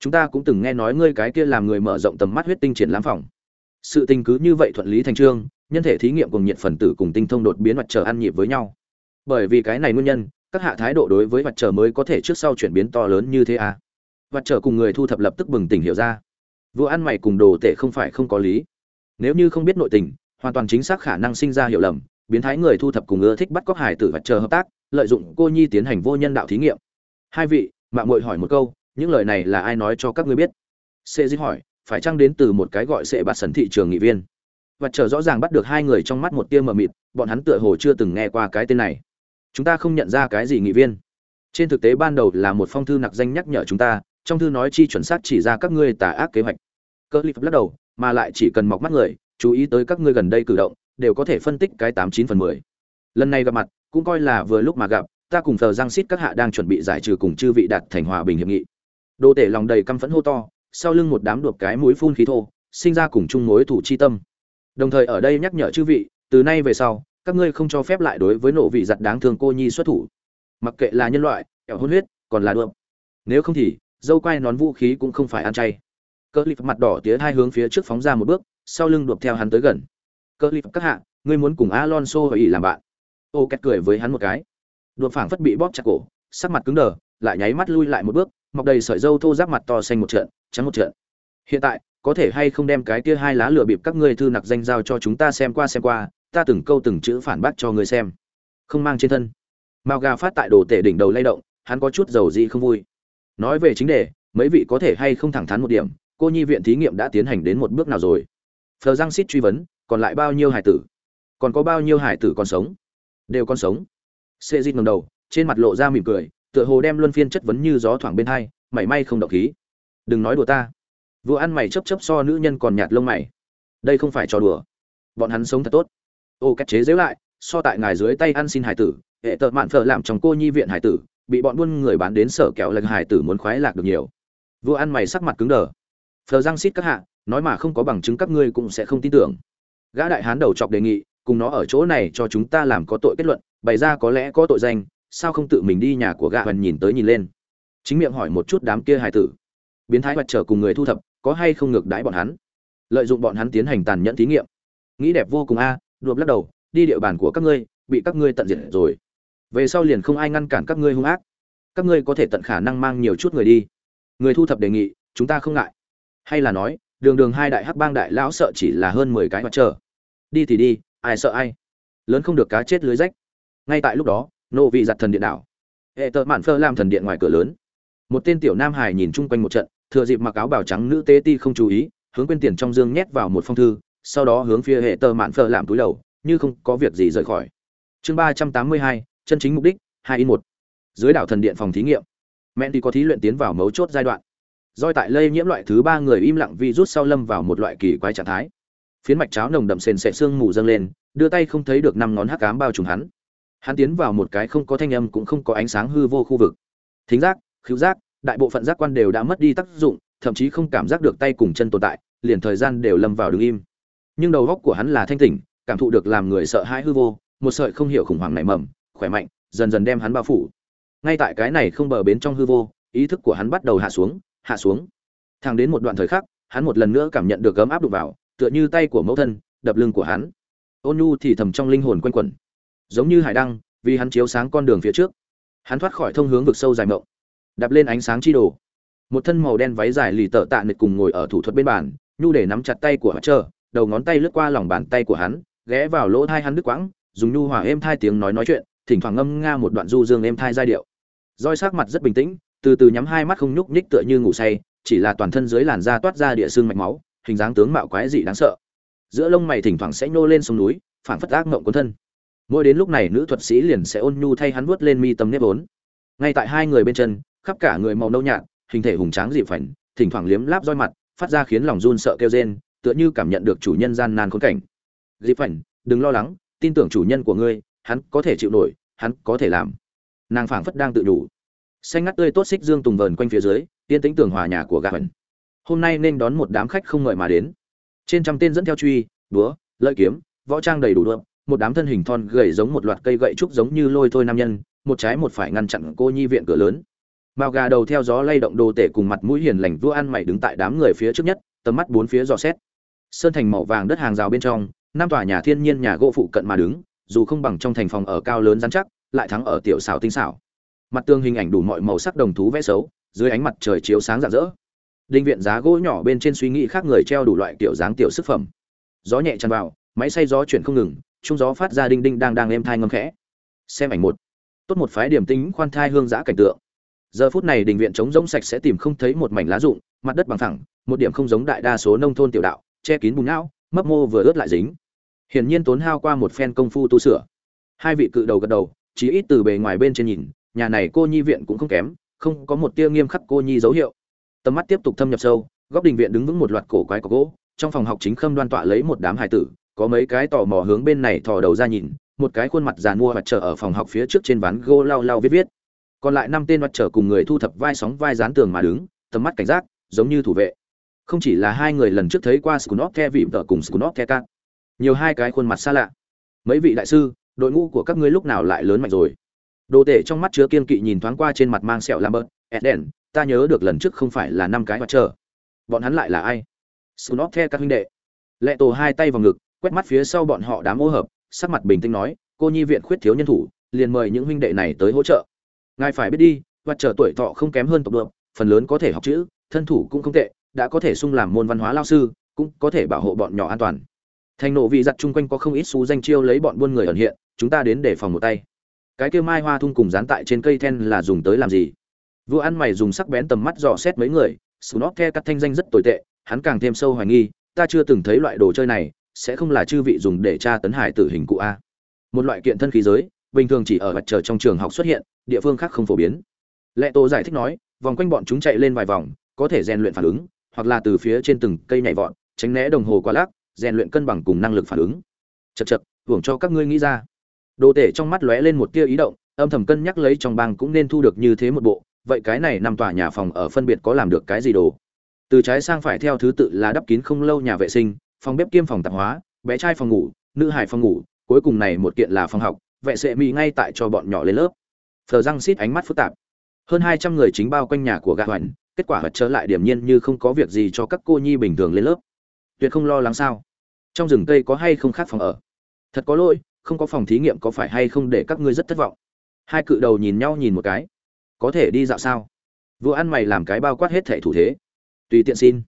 Chúng ta cũng từng nghe nói ngươi cái kia làm người mở rộng tầm mắt huyết tinh triển lãm phòng. Sự tình cứ như vậy thuận lý thành trương nhân thể thí nghiệm cùng nhiệt phần tử cùng tinh thông đột biến mặt trời ăn nhịp với nhau. Bởi vì cái này nguyên nhân các hạ thái độ đối với mặt trời mới có thể trước sau chuyển biến to lớn như thế à? Mặt trời cùng người thu thập lập tức bừng tỉnh hiểu ra vua ăn mày cùng đồ tể không phải không có lý. Nếu như không biết nội tình, hoàn toàn chính xác khả năng sinh ra hiểu lầm, biến thái người thu thập cùng ưa thích bắt cóc hải tử vật chờ hợp tác, lợi dụng cô nhi tiến hành vô nhân đạo thí nghiệm. Hai vị, mạng muội hỏi một câu, những lời này là ai nói cho các ngươi biết? Sệ dĩ hỏi, phải chăng đến từ một cái gọi sệ bạt sần thị trường nghị viên? Vật chờ rõ ràng bắt được hai người trong mắt một tia mờ mịt, bọn hắn tựa hồ chưa từng nghe qua cái tên này. Chúng ta không nhận ra cái gì nghị viên. Trên thực tế ban đầu là một phong thư nặc danh nhắc nhở chúng ta, trong thư nói chi chuẩn xác chỉ ra các ngươi tà ác kế hoạch cơ lip lắc đầu, mà lại chỉ cần mọc mắt người, chú ý tới các ngươi gần đây cử động, đều có thể phân tích cái tám chín phần mười. Lần này gặp mặt, cũng coi là vừa lúc mà gặp, ta cùng thờ giang xít các hạ đang chuẩn bị giải trừ cùng chư vị đạt thành hòa bình hiệp nghị. Đồ tể lòng đầy căm phẫn hô to, sau lưng một đám đuộc cái mũi phun khí thô, sinh ra cùng chung mối thủ chi tâm. Đồng thời ở đây nhắc nhở chư vị, từ nay về sau, các ngươi không cho phép lại đối với nộ vị giặt đáng thương cô nhi xuất thủ. Mặc kệ là nhân loại, kẹo hôn huyết, còn là đượm nếu không thì, dâu quai nón vũ khí cũng không phải ăn chay cơ lip mặt đỏ tía hai hướng phía trước phóng ra một bước, sau lưng đuộc theo hắn tới gần. Cơ lip, các hạ, ngươi muốn cùng alonso và ỉ làm bạn. Ô két cười với hắn một cái. Đột phảng phất bị bóp chặt cổ, sắc mặt cứng đờ, lại nháy mắt lui lại một bước, mọc đầy sợi dâu thô giáp mặt to xanh một trận, trắng một trận. Hiện tại, có thể hay không đem cái kia hai lá lửa bịp các ngươi thư nặc danh giao cho chúng ta xem qua xem qua, ta từng câu từng chữ phản bác cho ngươi xem. Không mang trên thân. Mao gà phát tại đồ tể đỉnh đầu lay động, hắn có chút dầu gì không vui. Nói về chính đề, mấy vị có thể hay không thẳng thắn một điểm cô nhi viện thí nghiệm đã tiến hành đến một bước nào rồi? Phờ giang xít truy vấn, còn lại bao nhiêu hải tử? Còn có bao nhiêu hải tử còn sống? Đều còn sống. Sệ dịt ngầm đầu, trên mặt lộ ra mỉm cười, tựa hồ đem luân phiên chất vấn như gió thoảng bên hai, mảy may không đọc khí. Đừng nói đùa ta. Vừa ăn mày chấp chấp so nữ nhân còn nhạt lông mày. Đây không phải trò đùa. Bọn hắn sống thật tốt. Ô, cách chế dễu lại, so tại ngài dưới tay ăn xin hải tử, hệ tợ mạn phở làm trong cô nhi viện hải tử, bị bọn buôn người bán đến sở kẹo lệch hải tử muốn khoái lạc được nhiều. Vừa ăn mày sắc mặt cứng đờ phờ răng xít các hạ nói mà không có bằng chứng các ngươi cũng sẽ không tin tưởng. Gã đại hán đầu chọc đề nghị cùng nó ở chỗ này cho chúng ta làm có tội kết luận bày ra có lẽ có tội danh sao không tự mình đi nhà của gã hoành nhìn tới nhìn lên. Chính miệng hỏi một chút đám kia hài tử. Biến thái mặt trở cùng người thu thập có hay không ngược đãi bọn hắn? Lợi dụng bọn hắn tiến hành tàn nhẫn thí nghiệm. Nghĩ đẹp vô cùng a à, đuộp lắc đầu đi địa bàn của các ngươi bị các ngươi tận diệt rồi. Về sau liền không ai ngăn cản các ngươi hung ác. Các ngươi có thể tận khả năng mang nhiều chút người đi. Người thu thập đề nghị chúng ta không ngại hay là nói, đường đường hai đại hắc bang đại lão sợ chỉ là hơn mười cái mặt trở đi thì đi, ai sợ ai. Lớn không được cá chết lưới rách. Ngay tại lúc đó nộ vị giặt thần điện đảo. Hệ tợ mạn phơ làm thần điện ngoài cửa lớn. Một tên tiểu nam hải nhìn chung quanh một trận, thừa dịp mặc áo bào trắng nữ tế ti không chú ý, hướng quên tiền trong dương nhét vào một phong thư, sau đó hướng phía hệ tờ mạn phơ làm túi đầu, như không có việc gì rời khỏi. Chương ba trăm tám mươi hai, chân chính mục đích, hai in một. Dưới đảo thần điện phòng thí nghiệm mẹ thì có thí luyện tiến vào mấu chốt giai đoạn doi tại lây nhiễm loại thứ ba người im lặng vi rút sau lâm vào một loại kỳ quái trạng thái. Phiến mạch cháo nồng đậm sền sệ xương mù dâng lên, đưa tay không thấy được năm ngón hắc cám bao trùm hắn. Hắn tiến vào một cái không có thanh âm cũng không có ánh sáng hư vô khu vực. Thính giác, khứu giác, đại bộ phận giác quan đều đã mất đi tác dụng, thậm chí không cảm giác được tay cùng chân tồn tại, liền thời gian đều lâm vào đứng im. Nhưng đầu góc của hắn là thanh tỉnh, cảm thụ được làm người sợ hãi hư vô, một sợi không hiểu khủng hoảng nảy mầm, khỏe mạnh, dần dần đem hắn bao phủ. Ngay tại cái này không bờ bến trong hư vô, ý thức của hắn bắt đầu hạ xuống hạ xuống. Thang đến một đoạn thời khắc, hắn một lần nữa cảm nhận được gấm áp đục vào, tựa như tay của mẫu thân, đập lưng của hắn. Ôn nhu thì thầm trong linh hồn quanh quẩn. Giống như hải đăng, vì hắn chiếu sáng con đường phía trước. Hắn thoát khỏi thông hướng vực sâu dài mộng. Đạp lên ánh sáng chi đồ. Một thân màu đen váy dài lì tợ tạ nịch cùng ngồi ở thủ thuật bên bàn, nhu để nắm chặt tay của hắn chờ đầu ngón tay lướt qua lòng bàn tay của hắn, ghé vào lỗ thai hắn đứt quãng, dùng nhu hòa êm thai tiếng nói nói chuyện, thỉnh thoảng ngâm nga một đoạn du dương êm thai giai điệu. Roi sắc mặt rất bình tĩnh từ từ nhắm hai mắt không nhúc nhích tựa như ngủ say, chỉ là toàn thân dưới làn da toát ra địa xương mạch máu, hình dáng tướng mạo quái dị đáng sợ. Giữa lông mày thỉnh thoảng sẽ nhô lên sông núi phản phất ác mộng cuốn thân. Mỗi đến lúc này nữ thuật sĩ liền sẽ ôn nhu thay hắn vuốt lên mi tâm nếp vốn. Ngay tại hai người bên chân, khắp cả người màu nâu nhạt, hình thể hùng tráng dị phảnh thỉnh thoảng liếm láp roi mặt, phát ra khiến lòng run sợ kêu rên, tựa như cảm nhận được chủ nhân gian nan khốn cảnh. Dị phảnh đừng lo lắng, tin tưởng chủ nhân của ngươi, hắn có thể chịu nổi, hắn có thể làm. Nàng phảng phất đang tự đủ xanh ngắt tươi tốt xích dương tùng vờn quanh phía dưới tiên tính tường hòa nhà của gà hẩn hôm nay nên đón một đám khách không ngợi mà đến. Trên trăm tên dẫn theo truy, búa, lợi kiếm, võ trang đầy đủ đượm, một đám thân hình thon gầy giống một loạt cây gậy trúc giống như lôi thôi nam nhân, một trái một phải ngăn chặn cô nhi viện cửa lớn. Mao gà đầu theo gió lay động đồ tể cùng mặt mũi hiền lành vua ăn mày đứng tại đám người phía trước nhất, tầm mắt bốn phía dò xét. Sơn thành màu vàng đất hàng rào bên trong, năm tòa nhà thiên nhiên nhà gỗ phụ cận mà đứng, dù không bằng trong thành phòng ở cao lớn rắn chắc, lại thắng ở tiểu xảo tinh xảo mặt tường hình ảnh đủ mọi màu sắc đồng thú vẽ xấu, dưới ánh mặt trời chiếu sáng rạng rỡ. Đinh viện giá gỗ nhỏ bên trên suy nghĩ khác người treo đủ loại kiểu dáng tiểu sức phẩm. Gió nhẹ tràn vào, máy xay gió chuyển không ngừng trung gió phát ra đinh đinh đang đang êm thai ngâm khẽ. Xem ảnh một. Tốt một phái điểm tính khoan thai hương giã cảnh tượng. Giờ phút này đình viện trống rỗng sạch sẽ tìm không thấy một mảnh lá rụng, mặt đất bằng thẳng một điểm không giống đại đa số nông thôn tiểu đạo, che kín bùn não, mấp mô vừa ướt lại dính. Hiển nhiên tốn hao qua một phen công phu tu sửa. Hai vị cự đầu gật đầu chỉ ít từ bề ngoài bên trên nhìn nhà này cô nhi viện cũng không kém không có một tia nghiêm khắc cô nhi dấu hiệu tầm mắt tiếp tục thâm nhập sâu góc đình viện đứng vững một loạt cổ quái có gỗ trong phòng học chính khâm đoan tọa lấy một đám hài tử có mấy cái tò mò hướng bên này thò đầu ra nhìn một cái khuôn mặt giàn mua mặt trở ở phòng học phía trước trên ván gỗ lau lau viết viết còn lại năm tên mặt trở cùng người thu thập vai sóng vai dán tường mà đứng tầm mắt cảnh giác giống như thủ vệ không chỉ là hai người lần trước thấy qua scunop The vị vợ cùng scunop The Cat. Nhiều hai cái khuôn mặt xa lạ. Mấy vị đại sư, đội ngũ của các ngươi lúc nào lại lớn mạnh rồi? Đồ tể trong mắt chứa kiên kỵ nhìn thoáng qua trên mặt mang sẹo Lambert, Eden, ta nhớ được lần trước không phải là năm cái mặt trở. Bọn hắn lại là ai? snob The các huynh đệ. Lệ Tổ hai tay vào ngực, quét mắt phía sau bọn họ đám ô hợp, sắc mặt bình tĩnh nói, cô nhi viện khuyết thiếu nhân thủ, liền mời những huynh đệ này tới hỗ trợ. Ngài phải biết đi, vật trở tuổi thọ không kém hơn tộc được, phần lớn có thể học chữ, thân thủ cũng không tệ, đã có thể sung làm môn văn hóa lao sư cũng có thể bảo hộ bọn nhỏ an toàn thành nộ vị giặt chung quanh có không ít xú danh chiêu lấy bọn buôn người ẩn hiện chúng ta đến để phòng một tay cái kia mai hoa thung cùng dán tại trên cây then là dùng tới làm gì vua ăn mày dùng sắc bén tầm mắt dò xét mấy người snot the cắt thanh danh rất tồi tệ hắn càng thêm sâu hoài nghi ta chưa từng thấy loại đồ chơi này sẽ không là chư vị dùng để tra tấn hải tử hình cụ a một loại kiện thân khí giới bình thường chỉ ở mặt trời trong trường học xuất hiện địa phương khác không phổ biến lệ tô giải thích nói vòng quanh bọn chúng chạy lên vài vòng có thể rèn luyện phản ứng hoặc là từ phía trên từng cây nhảy vọt, tránh né đồng hồ qua lắc, rèn luyện cân bằng cùng năng lực phản ứng. chật chật hưởng cho các ngươi nghĩ ra. Đồ tể trong mắt lóe lên một tia ý động, âm thầm cân nhắc lấy trong bang cũng nên thu được như thế một bộ, vậy cái này năm tòa nhà phòng ở phân biệt có làm được cái gì đồ? Từ trái sang phải theo thứ tự là đắp kín không lâu nhà vệ sinh, phòng bếp kiêm phòng tạp hóa, bé trai phòng ngủ, nữ hải phòng ngủ, cuối cùng này một kiện là phòng học, vệ sẽ mì ngay tại cho bọn nhỏ lên lớp. Phờ răng xít ánh mắt phức tạp. Hơn hai trăm người chính bao quanh nhà của gã hoành, kết quả vật trở lại điểm nhiên như không có việc gì cho các cô nhi bình thường lên lớp tuyệt không lo lắng sao trong rừng cây có hay không khác phòng ở thật có lỗi không có phòng thí nghiệm có phải hay không để các ngươi rất thất vọng? Hai cự đầu nhìn nhau nhìn một cái. Có thể đi dạo sao? Vua ăn mày làm cái bao quát hết thẻ thủ thế. Tùy tiện xin.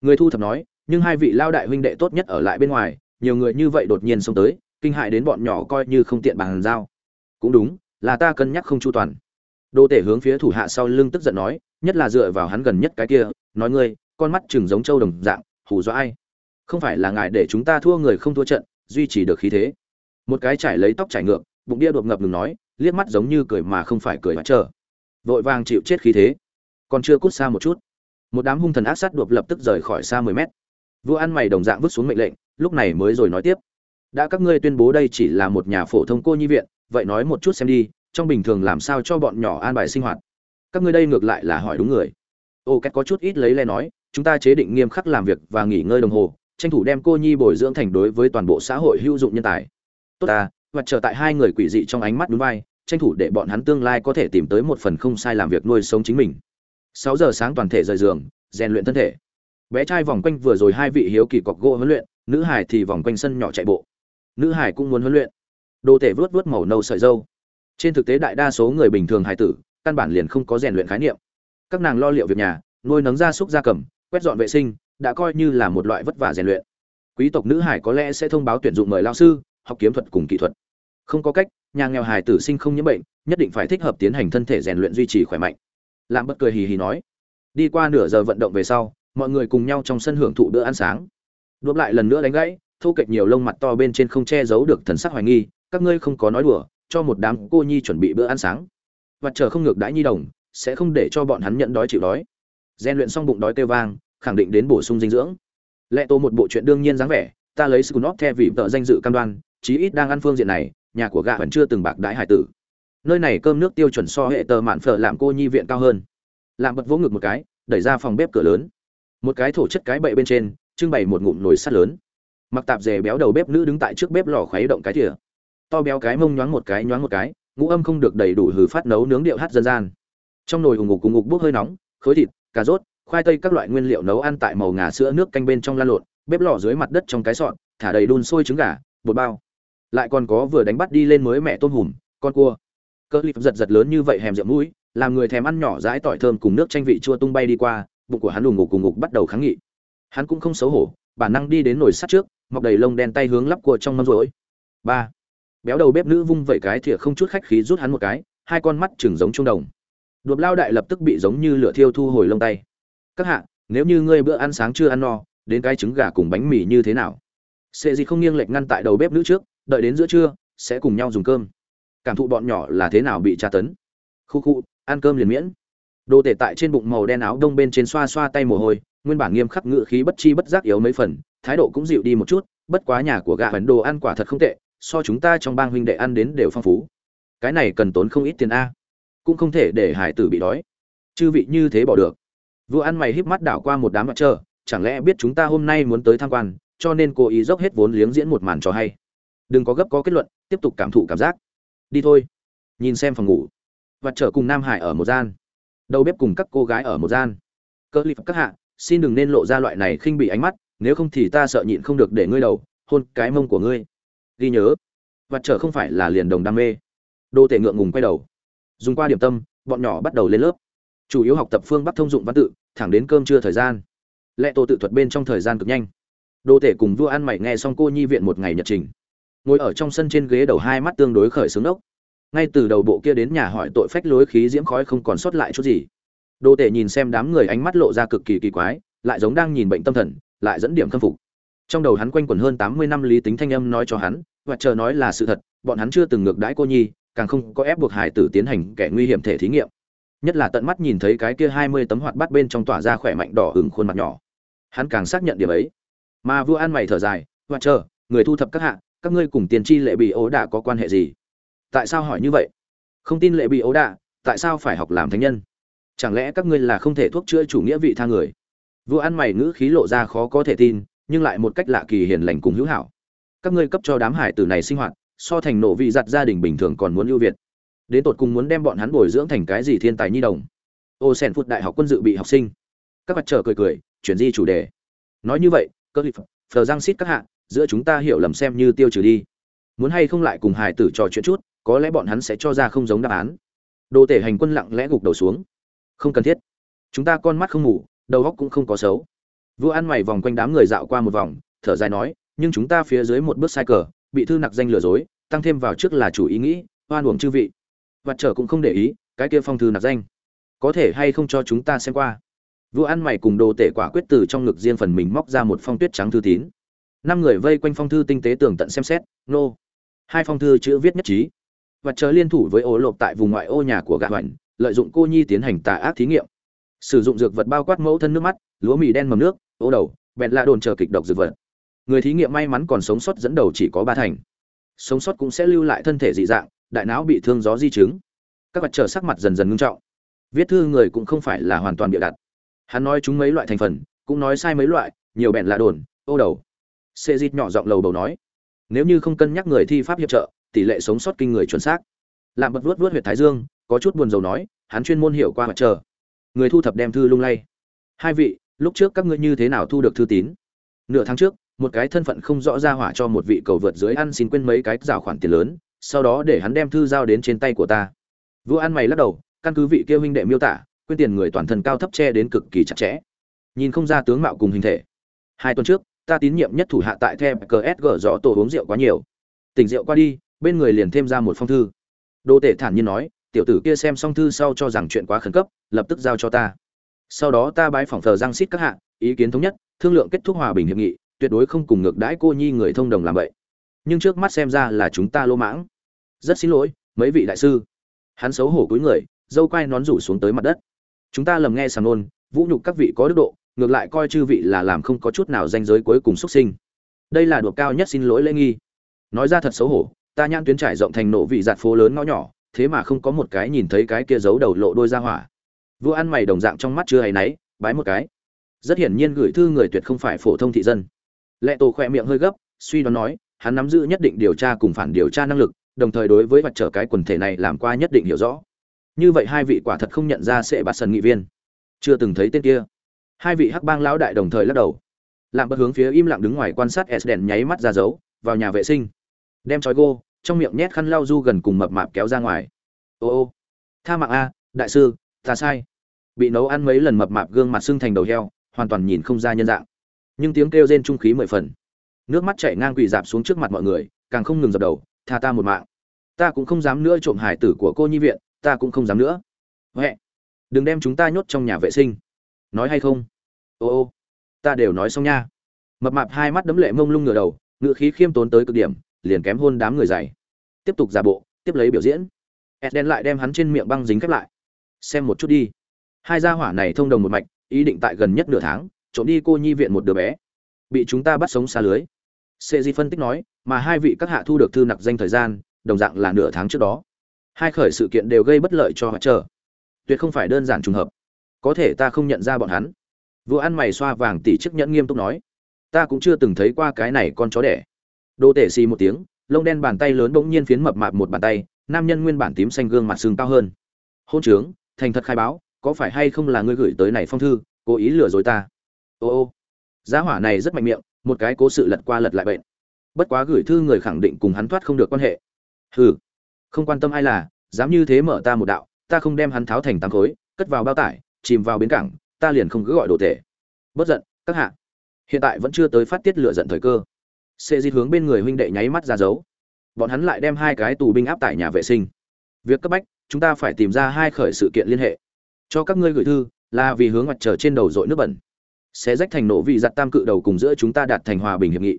Người thu thập nói, nhưng hai vị lao đại huynh đệ tốt nhất ở lại bên ngoài, nhiều người như vậy đột nhiên xông tới, kinh hại đến bọn nhỏ coi như không tiện bàn giao. Cũng đúng, là ta cân nhắc không chu toàn. Đô tể hướng phía thủ hạ sau lưng tức giận nói, nhất là dựa vào hắn gần nhất cái kia, nói ngươi, con mắt chừng giống trâu đồng dạng, hù dọa ai? Không phải là ngài để chúng ta thua người không thua trận, duy trì được khí thế một cái trải lấy tóc trải ngược, bụng bia đột ngập ngừng nói, liếc mắt giống như cười mà không phải cười mà chờ. Vội vàng chịu chết khí thế. Còn chưa cút xa một chút, một đám hung thần ác sát đột lập tức rời khỏi xa mười mét. Vua ăn mày đồng dạng vứt xuống mệnh lệnh, lúc này mới rồi nói tiếp. Đã các ngươi tuyên bố đây chỉ là một nhà phổ thông cô nhi viện, vậy nói một chút xem đi, trong bình thường làm sao cho bọn nhỏ an bài sinh hoạt? Các ngươi đây ngược lại là hỏi đúng người. Ô cách có chút ít lấy le nói, chúng ta chế định nghiêm khắc làm việc và nghỉ ngơi đồng hồ, tranh thủ đem cô nhi bồi dưỡng thành đối với toàn bộ xã hội hữu dụng nhân tài tốt ta, và trở tại hai người quỷ dị trong ánh mắt đúng vai, tranh thủ để bọn hắn tương lai có thể tìm tới một phần không sai làm việc nuôi sống chính mình. Sáu giờ sáng toàn thể rời giường, rèn luyện thân thể. Bé trai vòng quanh vừa rồi hai vị hiếu kỳ cọc gỗ huấn luyện, nữ hải thì vòng quanh sân nhỏ chạy bộ. Nữ hải cũng muốn huấn luyện. Đồ tể vớt vớt màu nâu sợi dâu trên thực tế đại đa số người bình thường hải tử, căn bản liền không có rèn luyện khái niệm. Các nàng lo liệu việc nhà, nuôi nấng gia súc gia cầm, quét dọn vệ sinh, đã coi như là một loại vất vả rèn luyện. Quý tộc nữ hải có lẽ sẽ thông báo tuyển dụng mời lao sư học kiếm thuật cùng kỹ thuật. Không có cách, nhà nghèo hài tử sinh không nhiễm bệnh, nhất định phải thích hợp tiến hành thân thể rèn luyện duy trì khỏe mạnh. Làm bất cười hì hì nói. Đi qua nửa giờ vận động về sau, mọi người cùng nhau trong sân hưởng thụ bữa ăn sáng. Đốt lại lần nữa đánh gãy thu kệch nhiều lông mặt to bên trên không che giấu được thần sắc hoài nghi, các ngươi không có nói đùa, cho một đám cô nhi chuẩn bị bữa ăn sáng. Và chờ không ngược đãi nhi đồng, sẽ không để cho bọn hắn nhận đói chịu đói. Rèn luyện xong bụng đói kêu vang, khẳng định đến bổ sung dinh dưỡng. Lệ tô một bộ chuyện đương nhiên dáng vẻ, ta lấy sự nóc theo vị vợ danh dự cam đoan chí ít đang ăn phương diện này, nhà của gạ vẫn chưa từng bạc đãi hải tử. Nơi này cơm nước tiêu chuẩn so hệ tờ mạn phở làm cô nhi viện cao hơn. Làm bật vỗ ngực một cái, đẩy ra phòng bếp cửa lớn. Một cái thổ chất cái bậy bên trên, trưng bày một ngụm nồi sắt lớn. Mặc tạp dề béo đầu bếp nữ đứng tại trước bếp lò khuấy động cái thìa. To béo cái mông nhoáng một cái, nhoáng một cái, ngũ âm không được đầy đủ hừ phát nấu nướng điệu hát dân gian. Trong nồi ủng ngục cùng ngục bốc hơi nóng, khối thịt, cà rốt, khoai tây các loại nguyên liệu nấu ăn tại màu ngà sữa nước canh bên trong lan lộn, bếp lò dưới mặt đất trong cái sọn thả đầy đun sôi trứng gà, bột bao lại còn có vừa đánh bắt đi lên mới mẹ tôm hùm, con cua. Cơ lip giật giật lớn như vậy hèm rượm mũi, làm người thèm ăn nhỏ dãi tỏi thơm cùng nước chanh vị chua tung bay đi qua, bụng của hắn lùng ngục cùng ngục bắt đầu kháng nghị. Hắn cũng không xấu hổ, bản năng đi đến nồi sắt trước, mọc đầy lông đen tay hướng lắp cua trong mâm rỗi ba. Béo đầu bếp nữ vung vẩy cái thìa không chút khách khí rút hắn một cái, hai con mắt chừng giống trung đồng. Đột lao đại lập tức bị giống như lửa thiêu thu hồi lông tay. Các hạ, nếu như ngươi bữa ăn sáng chưa ăn no, đến cái trứng gà cùng bánh mì như thế nào? Sệ gì không nghiêng lệch ngăn tại đầu bếp nữ trước đợi đến giữa trưa, sẽ cùng nhau dùng cơm. Cảm thụ bọn nhỏ là thế nào bị tra tấn. Khu khu, ăn cơm liền miễn. Đồ tể tại trên bụng màu đen áo đông bên trên xoa xoa tay mồ hôi, nguyên bản nghiêm khắc ngự khí bất chi bất giác yếu mấy phần, thái độ cũng dịu đi một chút, bất quá nhà của gã ấn đồ ăn quả thật không tệ, so chúng ta trong bang huynh đệ ăn đến đều phong phú. Cái này cần tốn không ít tiền a. Cũng không thể để hải tử bị đói. Chư vị như thế bỏ được. Vua ăn mày híp mắt đảo qua một đám mặt trơ chẳng lẽ biết chúng ta hôm nay muốn tới tham quan, cho nên cố ý dốc hết vốn liếng diễn một màn cho hay đừng có gấp có kết luận, tiếp tục cảm thụ cảm giác. Đi thôi. Nhìn xem phòng ngủ. Và trở cùng nam hải ở một gian. Đầu bếp cùng các cô gái ở một gian. Cơ lip các hạ, xin đừng nên lộ ra loại này khinh bị ánh mắt, nếu không thì ta sợ nhịn không được để ngươi đầu, hôn cái mông của ngươi. Ghi nhớ. Và trở không phải là liền đồng đam mê. Đô tể ngượng ngùng quay đầu. Dùng qua điểm tâm, bọn nhỏ bắt đầu lên lớp. Chủ yếu học tập phương bắc thông dụng văn tự, thẳng đến cơm trưa thời gian. Lệ tổ tự thuật bên trong thời gian cực nhanh. Đô tể cùng vua ăn mày nghe xong cô nhi viện một ngày nhật trình ngồi ở trong sân trên ghế đầu hai mắt tương đối khởi xướng đốc. Ngay từ đầu bộ kia đến nhà hỏi tội phách lối khí diễm khói không còn sót lại chút gì. Đô tể nhìn xem đám người ánh mắt lộ ra cực kỳ kỳ quái, lại giống đang nhìn bệnh tâm thần, lại dẫn điểm khâm phục. Trong đầu hắn quanh quẩn hơn tám mươi năm lý tính thanh âm nói cho hắn, và chờ nói là sự thật, bọn hắn chưa từng ngược đãi cô nhi, càng không có ép buộc hải tử tiến hành kẻ nguy hiểm thể thí nghiệm. Nhất là tận mắt nhìn thấy cái kia hai mươi tấm hoạt bát bên trong tỏa ra khỏe mạnh đỏ hừng khuôn mặt nhỏ. Hắn càng xác nhận điểm ấy. Mà vua ăn mày thở dài, và chờ, người thu thập các hạ các ngươi cùng tiền tri lệ bị ố đạ có quan hệ gì? Tại sao hỏi như vậy? Không tin lệ bị ố đạ tại sao phải học làm thánh nhân? Chẳng lẽ các ngươi là không thể thuốc chữa chủ nghĩa vị tha người? Vua ăn mày ngữ khí lộ ra khó có thể tin, nhưng lại một cách lạ kỳ hiền lành cùng hữu hảo. Các ngươi cấp cho đám hải tử này sinh hoạt, so thành nổ vị giặt gia đình bình thường còn muốn ưu việt. Đến tột cùng muốn đem bọn hắn bồi dưỡng thành cái gì thiên tài nhi đồng? Ô sen phút đại học quân dự bị học sinh. Các mặt trở cười cười, chuyển di chủ đề. Nói như vậy, cơ lip phờ giang xít các hạ giữa chúng ta hiểu lầm xem như tiêu trừ đi. Muốn hay không lại cùng hải tử trò chuyện chút, có lẽ bọn hắn sẽ cho ra không giống đáp án. Đồ tể hành quân lặng lẽ gục đầu xuống. Không cần thiết. Chúng ta con mắt không ngủ, đầu óc cũng không có xấu. Vua ăn mày vòng quanh đám người dạo qua một vòng, thở dài nói, nhưng chúng ta phía dưới một bước sai cờ, bị thư nặc danh lừa dối, tăng thêm vào trước là chủ ý nghĩ, oan uổng chư vị. Vặt trở cũng không để ý, cái kia phong thư nặc danh. Có thể hay không cho chúng ta xem qua. Vua ăn mày cùng đồ tể quả quyết từ trong ngực riêng phần mình móc ra một phong tuyết trắng thư tín năm người vây quanh phong thư tinh tế tường tận xem xét, nô. Hai phong thư chữ viết nhất trí. Và chờ liên thủ với ổ lộp tại vùng ngoại ô nhà của gạ hoành, lợi dụng cô nhi tiến hành tà ác thí nghiệm. Sử dụng dược vật bao quát mẫu thân nước mắt, lúa mì đen mầm nước, ô đầu, bẹn la đồn chờ kịch độc dược vật. Người thí nghiệm may mắn còn sống sót dẫn đầu chỉ có ba thành. Sống sót cũng sẽ lưu lại thân thể dị dạng, đại não bị thương gió di chứng. Các vật chờ sắc mặt dần dần ngưng trọng. Viết thư người cũng không phải là hoàn toàn bịa đặt. Hắn nói chúng mấy loại thành phần, cũng nói sai mấy loại, nhiều bẹn lạ đồn, ô đầu xê dịt nhỏ giọng lầu đầu nói, nếu như không cân nhắc người thi pháp hiệp trợ, tỷ lệ sống sót kinh người chuẩn xác. Làm bật vuốt vuốt huyệt thái dương, có chút buồn rầu nói, hắn chuyên môn hiểu qua mặt trời người thu thập đem thư lung lay. Hai vị, lúc trước các ngươi như thế nào thu được thư tín? Nửa tháng trước, một cái thân phận không rõ ra hỏa cho một vị cầu vượt dưới ăn xin quên mấy cái rào khoản tiền lớn, sau đó để hắn đem thư giao đến trên tay của ta. Vua ăn mày lắc đầu, căn cứ vị kia huynh đệ miêu tả, quên tiền người toàn thân cao thấp che đến cực kỳ chặt chẽ. Nhìn không ra tướng mạo cùng hình thể. Hai tuần trước ta tín nhiệm nhất thủ hạ tại the csg rõ tổ uống rượu quá nhiều. Tỉnh rượu qua đi, bên người liền thêm ra một phong thư. Đô tể thản nhiên nói, tiểu tử kia xem xong thư sau cho rằng chuyện quá khẩn cấp, lập tức giao cho ta. Sau đó ta bái phỏng thờ giang xít các hạ, ý kiến thống nhất, thương lượng kết thúc hòa bình hiệp nghị, tuyệt đối không cùng ngược đãi cô nhi người thông đồng làm vậy. Nhưng trước mắt xem ra là chúng ta lô mãng. Rất xin lỗi, mấy vị đại sư. Hắn xấu hổ cúi người, dâu quai nón rủ xuống tới mặt đất. Chúng ta lầm nghe sàng nôn, vũ nhục các vị có đức độ ngược lại coi chư vị là làm không có chút nào danh giới cuối cùng xuất sinh. Đây là độ cao nhất xin lỗi lễ nghi. Nói ra thật xấu hổ, ta nhãn tuyến trải rộng thành nộ vị giạt phố lớn ngõ nhỏ, thế mà không có một cái nhìn thấy cái kia giấu đầu lộ đôi ra hỏa. Vua ăn mày đồng dạng trong mắt chưa hay náy, bái một cái. Rất hiển nhiên gửi thư người tuyệt không phải phổ thông thị dân. Lệ tổ khỏe miệng hơi gấp, suy đoán nói, hắn nắm giữ nhất định điều tra cùng phản điều tra năng lực, đồng thời đối với vật trở cái quần thể này làm qua nhất định hiểu rõ. Như vậy hai vị quả thật không nhận ra sẽ bạt sần nghị viên. Chưa từng thấy tên kia hai vị hắc bang lão đại đồng thời lắc đầu. Lạm bất hướng phía im lặng đứng ngoài quan sát s đèn nháy mắt ra dấu, vào nhà vệ sinh. Đem trói gô, trong miệng nhét khăn lau du gần cùng mập mạp kéo ra ngoài. Ô ô, tha mạng a, đại sư, ta sai. Bị nấu ăn mấy lần mập mạp gương mặt sưng thành đầu heo, hoàn toàn nhìn không ra nhân dạng. Nhưng tiếng kêu rên trung khí mười phần. Nước mắt chảy ngang quỳ dạp xuống trước mặt mọi người, càng không ngừng dập đầu, tha ta một mạng. Ta cũng không dám nữa trộm hải tử của cô nhi viện, ta cũng không dám nữa. Huệ, đừng đem chúng ta nhốt trong nhà vệ sinh nói hay không? Ô ô, ta đều nói xong nha. Mập mạp hai mắt đấm lệ mông lung ngửa đầu, ngựa khí khiêm tốn tới cực điểm, liền kém hôn đám người dày tiếp tục giả bộ, tiếp lấy biểu diễn. Edden lại đem hắn trên miệng băng dính khép lại. Xem một chút đi. Hai gia hỏa này thông đồng một mạch, ý định tại gần nhất nửa tháng, trộm đi cô nhi viện một đứa bé. Bị chúng ta bắt sống xa lưới. Sệ di phân tích nói, mà hai vị các hạ thu được thư nặc danh thời gian, đồng dạng là nửa tháng trước đó. Hai khởi sự kiện đều gây bất lợi cho họ chờ. Tuyệt không phải đơn giản trùng hợp có thể ta không nhận ra bọn hắn. Vua ăn mày xoa vàng tỷ chức nhẫn nghiêm túc nói, ta cũng chưa từng thấy qua cái này con chó đẻ. Đô tể xì một tiếng, lông đen bàn tay lớn bỗng nhiên phiến mập mạp một bàn tay, nam nhân nguyên bản tím xanh gương mặt xương cao hơn. Hôn trướng, thành thật khai báo, có phải hay không là ngươi gửi tới này phong thư, cố ý lừa dối ta? Ô ô, giá hỏa này rất mạnh miệng, một cái cố sự lật qua lật lại bệnh. Bất quá gửi thư người khẳng định cùng hắn thoát không được quan hệ. Hừ, không quan tâm ai là, dám như thế mở ta một đạo, ta không đem hắn tháo thành tám khối, cất vào bao tải chìm vào bến cảng, ta liền không cứ gọi đồ tể. Bất giận, các hạ. Hiện tại vẫn chưa tới phát tiết lựa giận thời cơ. Xê di hướng bên người huynh đệ nháy mắt ra dấu. Bọn hắn lại đem hai cái tù binh áp tại nhà vệ sinh. Việc cấp bách, chúng ta phải tìm ra hai khởi sự kiện liên hệ. Cho các ngươi gửi thư, là vì hướng mặt trở trên đầu dội nước bẩn. Sẽ rách thành nổ vị giặt tam cự đầu cùng giữa chúng ta đạt thành hòa bình hiệp nghị.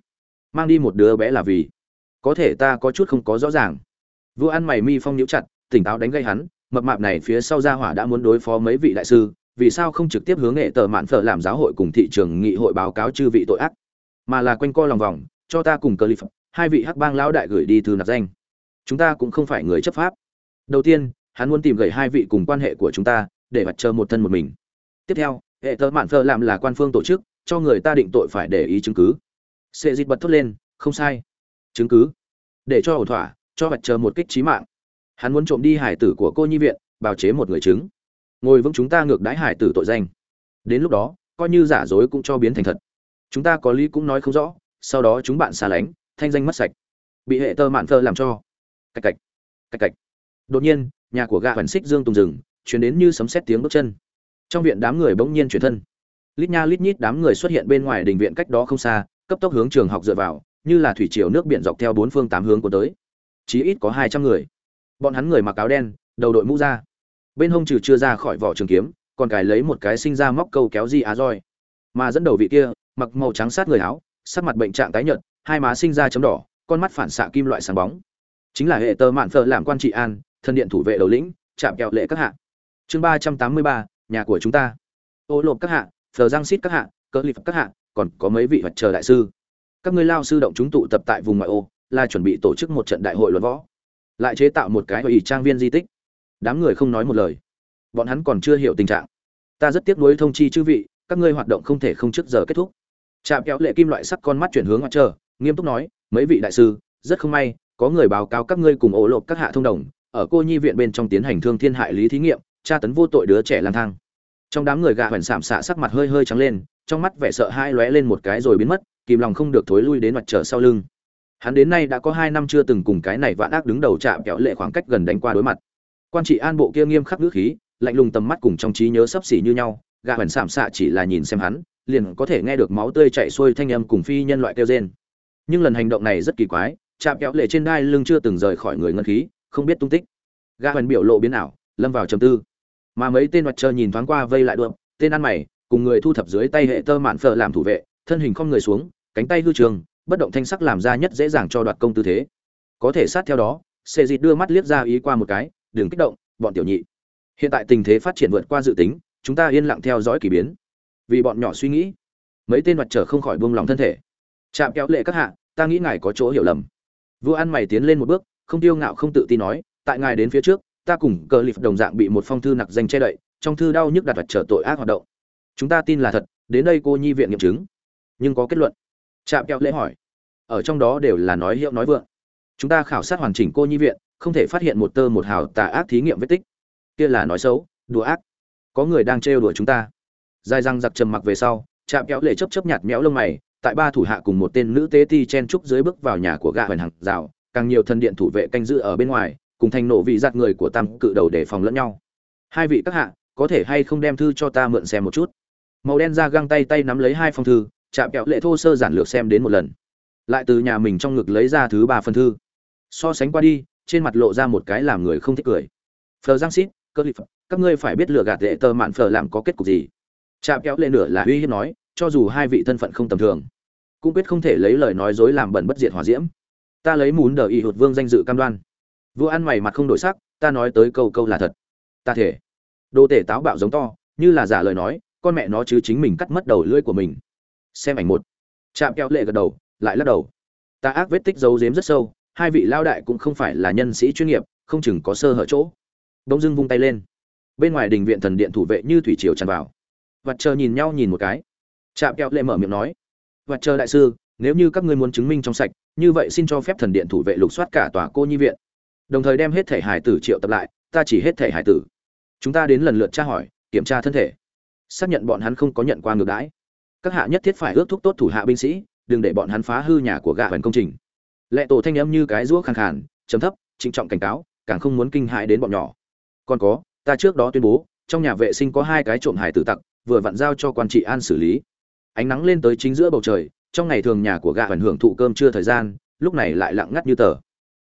Mang đi một đứa bé là vì. Có thể ta có chút không có rõ ràng. Vua ăn mày mi phong nhiễu chặt, tỉnh táo đánh gây hắn mập mạp này phía sau gia hỏa đã muốn đối phó mấy vị đại sư, vì sao không trực tiếp hướng nghệ tờ mạn phở làm giáo hội cùng thị trường nghị hội báo cáo chư vị tội ác? Mà là quanh co lòng vòng, cho ta cùng clip hai vị hắc bang lão đại gửi đi thư nạp danh. Chúng ta cũng không phải người chấp pháp. Đầu tiên, hắn muốn tìm gầy hai vị cùng quan hệ của chúng ta, để mặt chờ một thân một mình. Tiếp theo, hệ tờ mạn phở làm là quan phương tổ chức, cho người ta định tội phải để ý chứng cứ. Sệ dịch bật thốt lên, không sai. Chứng cứ. Để cho ổn thỏa, cho mặt chờ một kích trí mạng hắn muốn trộm đi hải tử của cô nhi viện, bào chế một người chứng ngồi vững chúng ta ngược đãi hải tử tội danh. Đến lúc đó, coi như giả dối cũng cho biến thành thật. Chúng ta có lý cũng nói không rõ, sau đó chúng bạn xa lánh, thanh danh mất sạch. Bị hệ tơ mạn thơ làm cho. Cạch cạch cạch cạch. Đột nhiên, nhà của gã hoàn xích dương tùng rừng chuyển đến như sấm sét tiếng bước chân. Trong viện đám người bỗng nhiên chuyển thân. Lít nha lít nhít đám người xuất hiện bên ngoài đình viện cách đó không xa, cấp tốc hướng trường học dựa vào, như là thủy triều nước biển dọc theo bốn phương tám hướng của tới. Chí ít có hai trăm người bọn hắn người mặc áo đen, đầu đội mũ ra bên hông trừ chưa ra khỏi vỏ trường kiếm, còn cài lấy một cái sinh ra móc câu kéo di á roi. Mà dẫn đầu vị kia, mặc màu trắng sát người áo, sắc mặt bệnh trạng tái nhợt, hai má sinh ra chấm đỏ, con mắt phản xạ kim loại sáng bóng. Chính là hệ tơ mạn phở làm quan trị an, thân điện thủ vệ đầu lĩnh, chạm kẹo lệ các hạ. Chương ba trăm tám mươi ba, nhà của chúng ta. Ô lộp các hạ phờ giang xít các hạ cơ lip các hạ, còn có mấy vị vật chờ đại sư. Các ngươi lao sư động chúng tụ tập tại vùng ngoại ô, là chuẩn bị tổ chức một trận đại hội luận võ lại chế tạo một cái ủy trang viên di tích. Đám người không nói một lời. Bọn hắn còn chưa hiểu tình trạng. Ta rất tiếc nuối thông chi chư vị, các ngươi hoạt động không thể không trước giờ kết thúc. Chạm kéo lệ kim loại sắc con mắt chuyển hướng ngoại trở nghiêm túc nói, mấy vị đại sư, rất không may, có người báo cáo các ngươi cùng ổ lộp các hạ thông đồng, ở cô nhi viện bên trong tiến hành thương thiên hại lý thí nghiệm, tra tấn vô tội đứa trẻ lang thang. Trong đám người gạ hoành sảm xạ sắc mặt hơi hơi trắng lên, trong mắt vẻ sợ hai lóe lên một cái rồi biến mất, kìm lòng không được thối lui đến mặt trở sau lưng hắn đến nay đã có hai năm chưa từng cùng cái này vạn ác đứng đầu chạm kẹo lệ khoảng cách gần đánh qua đối mặt. Quan trị an bộ kia nghiêm khắc ngữ khí, lạnh lùng tầm mắt cùng trong trí nhớ sấp xỉ như nhau gạ hoành sảm xạ chỉ là nhìn xem hắn, liền có thể nghe được máu tươi chảy xuôi thanh âm cùng phi nhân loại kêu rên. Nhưng lần hành động này rất kỳ quái chạm kẹo lệ trên đai lưng chưa từng rời khỏi người ngân khí, không biết tung tích. Gạ hoành biểu lộ biến ảo, lâm vào trầm tư. Mà mấy tên mặt trời nhìn thoáng qua vây lại đượm tên ăn mày, cùng người thu thập dưới tay hệ tơ mạn phở làm thủ vệ, thân hình không người xuống, cánh tay hư trường bất động thanh sắc làm ra nhất dễ dàng cho đoạt công tư thế. Có thể sát theo đó xê dịt đưa mắt liếc ra ý qua một cái, đừng kích động, bọn tiểu nhị. Hiện tại tình thế phát triển vượt qua dự tính, chúng ta yên lặng theo dõi kỳ biến. Vì bọn nhỏ suy nghĩ, mấy tên mặt trở không khỏi buông lòng thân thể. Chạm kéo lệ các hạ, ta nghĩ ngài có chỗ hiểu lầm. Vua ăn mày tiến lên một bước, không tiêu ngạo không tự tin nói, tại ngài đến phía trước, ta cùng cờ lịp đồng dạng bị một phong thư nặc danh che đậy, trong thư đau nhức đặt vật trở tội ác hoạt động. Chúng ta tin là thật, đến đây cô nhi viện nghiệm chứng. Nhưng có kết luận chạm kẹo lễ hỏi. Ở trong đó đều là nói hiệu nói vượng. Chúng ta khảo sát hoàn chỉnh cô nhi viện, không thể phát hiện một tơ một hào tà ác thí nghiệm vết tích. Kia là nói xấu, đùa ác. Có người đang trêu đùa chúng ta. Dài răng giặc trầm mặc về sau chạm kéo lệ chấp chấp nhạt méo lông mày, tại ba thủ hạ cùng một tên nữ tế ti chen trúc dưới bước vào nhà của gã hoành hàng rào, càng nhiều thân điện thủ vệ canh giữ ở bên ngoài, cùng thành nổ vị giặt người của tam cự đầu để phòng lẫn nhau. Hai vị các hạ, có thể hay không đem thư cho ta mượn xem một chút? Màu đen ra găng tay tay nắm lấy hai phong thư chạm kẹo lệ thô sơ giản lược xem đến một lần. Lại từ nhà mình trong ngực lấy ra thứ ba phần thư. So sánh qua đi, trên mặt lộ ra một cái làm người không thích cười. Phờ giang xít cơ lip các ngươi phải biết lừa gạt lệ tờ mạn phờ làm có kết cục gì. Chạm kẹo lệ nửa là uy hiếp nói, cho dù hai vị thân phận không tầm thường, cũng quyết không thể lấy lời nói dối làm bẩn bất diệt hỏa diễm. Ta lấy muốn đờ y hụt vương danh dự cam đoan. Vua ăn mày mặt không đổi sắc, ta nói tới câu câu là thật. Ta thể. Đồ tể táo bạo giống to, như là giả lời nói, con mẹ nó chứ chính mình cắt mất đầu lưỡi của mình xem ảnh một. Chạm kéo lệ gật đầu, lại lắc đầu. Ta ác vết tích giấu giếm rất sâu, hai vị lao đại cũng không phải là nhân sĩ chuyên nghiệp, không chừng có sơ hở chỗ. Đông dưng vung tay lên. Bên ngoài đình viện thần điện thủ vệ như thủy triều tràn vào. Vặt chờ nhìn nhau nhìn một cái. Chạm kéo lệ mở miệng nói. Vặt chờ đại sư, nếu như các ngươi muốn chứng minh trong sạch, như vậy xin cho phép thần điện thủ vệ lục soát cả tòa cô nhi viện. Đồng thời đem hết thể hải tử triệu tập lại, ta chỉ hết thể hải tử. Chúng ta đến lần lượt tra hỏi, kiểm tra thân thể. Xác nhận bọn hắn không có nhận qua ngược đãi các hạ nhất thiết phải ước thúc tốt thủ hạ binh sĩ, đừng để bọn hắn phá hư nhà của gạ hoàn công trình. Lệ tổ thanh âm như cái rũa khàn khàn chấm thấp, trịnh trọng cảnh cáo, càng không muốn kinh hại đến bọn nhỏ. Còn có, ta trước đó tuyên bố, trong nhà vệ sinh có hai cái trộm hải tử tặc, vừa vặn giao cho quan trị an xử lý. Ánh nắng lên tới chính giữa bầu trời, trong ngày thường nhà của gạ hoàn hưởng thụ cơm trưa thời gian, lúc này lại lặng ngắt như tờ.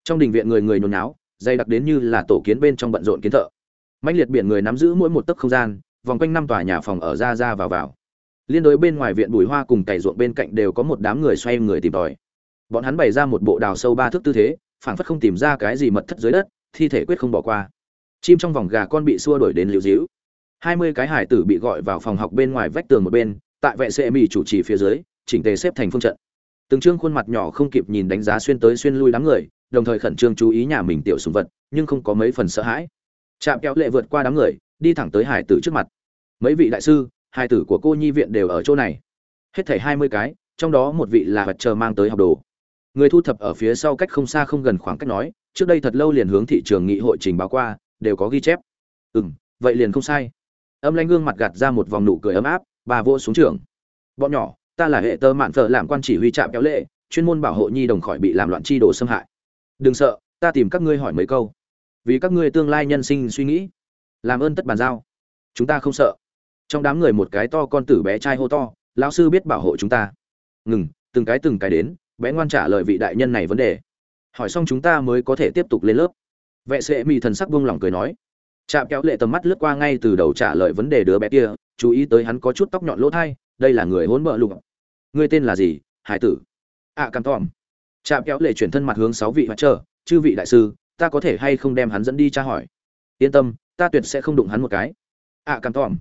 Trong đình viện người người nhốn nháo, dày đặc đến như là tổ kiến bên trong bận rộn kiến thợ. Mạnh liệt biển người nắm giữ mỗi một tấc không gian, vòng quanh năm tòa nhà phòng ở ra ra vào vào liên đối bên ngoài viện bùi hoa cùng cày ruộng bên cạnh đều có một đám người xoay người tìm tòi. Bọn hắn bày ra một bộ đào sâu ba thước tư thế, phảng phất không tìm ra cái gì mật thất dưới đất, thi thể quyết không bỏ qua. Chim trong vòng gà con bị xua đuổi đến liều dĩu. Hai mươi cái hải tử bị gọi vào phòng học bên ngoài vách tường một bên, tại vệ sệ mỹ chủ trì phía dưới, chỉnh tề xếp thành phương trận. Từng trương khuôn mặt nhỏ không kịp nhìn đánh giá xuyên tới xuyên lui đám người, đồng thời khẩn trương chú ý nhà mình tiểu sùng vật, nhưng không có mấy phần sợ hãi. Chạm kéo lệ vượt qua đám người, đi thẳng tới hải tử trước mặt. Mấy vị đại sư hai tử của cô nhi viện đều ở chỗ này. Hết thảy hai mươi cái, trong đó một vị là vật chờ mang tới học đồ. Người thu thập ở phía sau cách không xa không gần khoảng cách nói, trước đây thật lâu liền hướng thị trường nghị hội trình báo qua, đều có ghi chép. Ừ m vậy liền không sai. Âm lanh gương mặt gạt ra một vòng nụ cười ấm áp, bà vô xuống trường. Bọn nhỏ, ta là hệ tơ mạn thợ làm quan chỉ huy trạm kéo lệ, chuyên môn bảo hộ nhi đồng khỏi bị làm loạn chi đồ xâm hại. Đừng sợ, ta tìm các ngươi hỏi mấy câu. Vì các ngươi tương lai nhân sinh suy nghĩ, làm ơn tất bàn giao. Chúng ta không sợ trong đám người một cái to con tử bé trai hô to lão sư biết bảo hộ chúng ta. Ngừng từng cái từng cái đến bé ngoan trả lời vị đại nhân này vấn đề. Hỏi xong chúng ta mới có thể tiếp tục lên lớp. Vệ sệ mỹ thần sắc buông lỏng cười nói chạm kéo lệ tầm mắt lướt qua ngay từ đầu trả lời vấn đề đứa bé kia chú ý tới hắn có chút tóc nhọn lỗ thai đây là người hỗn bợ lục ngươi tên là gì hải tử? Ạ à, cam tòm chạm kéo lệ chuyển thân mặt hướng sáu vị mặt chờ chư vị đại sư ta có thể hay không đem hắn dẫn đi tra hỏi? Yên tâm ta tuyệt sẽ không đụng hắn một cái. Ạ à, cam tòm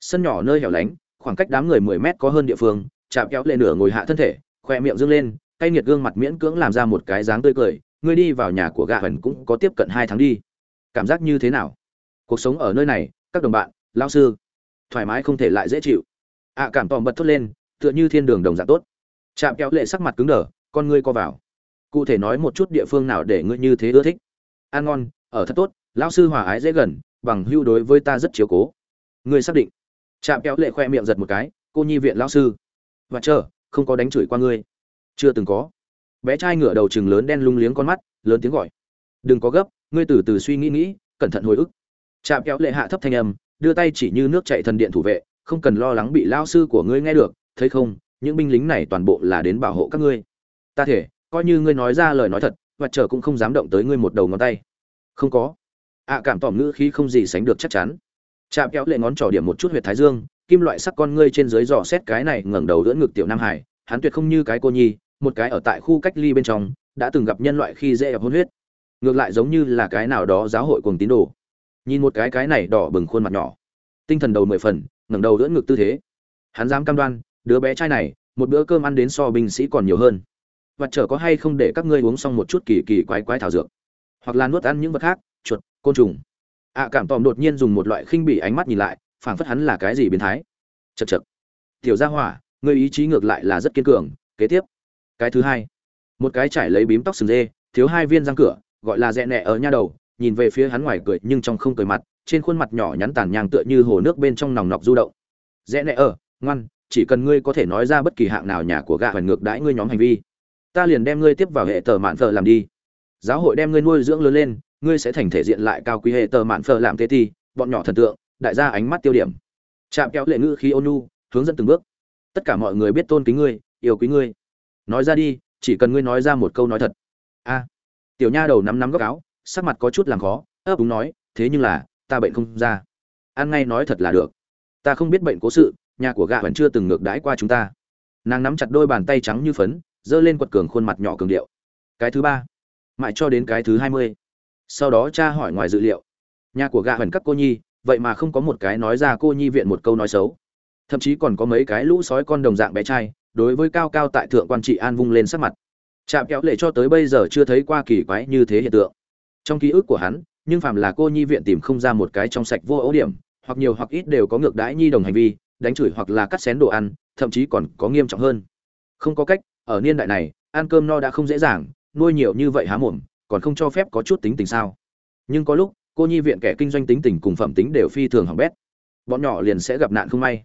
sân nhỏ nơi hẻo lánh, khoảng cách đám người mười mét có hơn địa phương, chạm kéo lệ nửa ngồi hạ thân thể, khoe miệng dâng lên, cay nghiệt gương mặt miễn cưỡng làm ra một cái dáng tươi cười, ngươi đi vào nhà của gạ hần cũng có tiếp cận hai tháng đi. Cảm giác như thế nào? Cuộc sống ở nơi này, các đồng bạn lao sư, thoải mái không thể lại dễ chịu. Ạ cảm tòm bật thốt lên, tựa như thiên đường đồng dạng tốt. Chạm kéo lệ sắc mặt cứng đờ, con ngươi co vào. Cụ thể nói một chút địa phương nào để ngươi như thế ưa thích. Ăn ngon, ở thật tốt, lão sư hòa ái dễ gần, bằng hưu đối với ta rất chiếu cố. Ngươi xác định chạm kéo lệ khoe miệng giật một cái, cô nhi viện lão sư, và chờ, không có đánh chửi qua ngươi. Chưa từng có. Bé trai ngửa đầu chừng lớn đen lung liếng con mắt, lớn tiếng gọi. Đừng có gấp, ngươi từ từ suy nghĩ nghĩ, cẩn thận hồi ức. Chạm kéo lệ hạ thấp thanh âm, đưa tay chỉ như nước chạy thần điện thủ vệ, không cần lo lắng bị lao sư của ngươi nghe được, thấy không, những binh lính này toàn bộ là đến bảo hộ các ngươi. Ta thể, coi như ngươi nói ra lời nói thật, và chờ cũng không dám động tới ngươi một đầu ngón tay. Không có. Ạ cảm tỏm ngữ khí không gì sánh được chắc chắn chạm kéo lệ ngón trỏ điểm một chút huyệt thái dương, kim loại sắc con ngươi trên dưới dò xét cái này ngẩng đầu đỡ ngực tiểu nam hải, hắn tuyệt không như cái cô nhi, một cái ở tại khu cách ly bên trong, đã từng gặp nhân loại khi dễ ập hôn huyết. Ngược lại giống như là cái nào đó giáo hội cùng tín đồ. Nhìn một cái cái này đỏ bừng khuôn mặt nhỏ. Tinh thần đầu mười phần, ngẩng đầu đỡ ngực tư thế. Hắn dám cam đoan, đứa bé trai này, một bữa cơm ăn đến so binh sĩ còn nhiều hơn. Vật trở có hay không để các ngươi uống xong một chút kỳ kỳ quái quái thảo dược. Hoặc là nuốt ăn những vật khác, chuột, côn trùng ạ cảm tòm đột nhiên dùng một loại khinh bỉ ánh mắt nhìn lại, phảng phất hắn là cái gì biến thái. Chật chật tiểu gia hỏa, ngươi ý chí ngược lại là rất kiên cường, kế tiếp. Cái thứ hai. Một cái trải lấy bím tóc sừng dê, thiếu hai viên răng cửa, gọi là rẽ nẹ ở nha đầu, nhìn về phía hắn ngoài cười nhưng trong không cười mặt, trên khuôn mặt nhỏ nhắn tàn nhang tựa như hồ nước bên trong nòng nọc du động. Rẽ nẹ ở, ngoan, chỉ cần ngươi có thể nói ra bất kỳ hạng nào nhà của gạ hoàn ngược đãi ngươi nhóm hành vi, ta liền đem ngươi tiếp vào hệ tờ mạn phờ làm đi. Giáo hội đem ngươi nuôi dưỡng lớn lên ngươi sẽ thành thể diện lại cao quý hệ tờ mạn phờ làm tê ti bọn nhỏ thần tượng, đại gia ánh mắt tiêu điểm. Chạm kéo lệ ngữ khí ônu hướng dẫn từng bước. Tất cả mọi người biết tôn kính ngươi, yêu quý ngươi. Nói ra đi, chỉ cần ngươi nói ra một câu nói thật. A. Tiểu nha đầu nắm nắm góc áo, sắc mặt có chút làm khó, ấp úng nói, thế nhưng là, ta bệnh không ra. Ăn ngay nói thật là được. Ta không biết bệnh cố sự, nhà của gạ vẫn chưa từng ngược đãi qua chúng ta. Nàng nắm chặt đôi bàn tay trắng như phấn, giơ lên quật cường khuôn mặt nhỏ cường điệu. Cái thứ ba, mãi cho đến cái thứ hai mươi sau đó cha hỏi ngoài dự liệu. Nhà của gạ hẳn các cô nhi, vậy mà không có một cái nói ra cô nhi viện một câu nói xấu. Thậm chí còn có mấy cái lũ sói con đồng dạng bé trai, đối với cao cao tại thượng quan trị an vung lên sắc mặt. Chạm kéo lệ cho tới bây giờ chưa thấy qua kỳ quái như thế hiện tượng. Trong ký ức của hắn, nhưng phàm là cô nhi viện tìm không ra một cái trong sạch vô ấu điểm, hoặc nhiều hoặc ít đều có ngược đãi nhi đồng hành vi, đánh chửi hoặc là cắt xén đồ ăn, thậm chí còn có nghiêm trọng hơn. Không có cách, ở niên đại này, ăn cơm no đã không dễ dàng, nuôi nhiều như vậy há mồm còn không cho phép có chút tính tình sao? Nhưng có lúc, cô nhi viện kẻ kinh doanh tính tình cùng phẩm tính đều phi thường hỏng bét. Bọn nhỏ liền sẽ gặp nạn không may.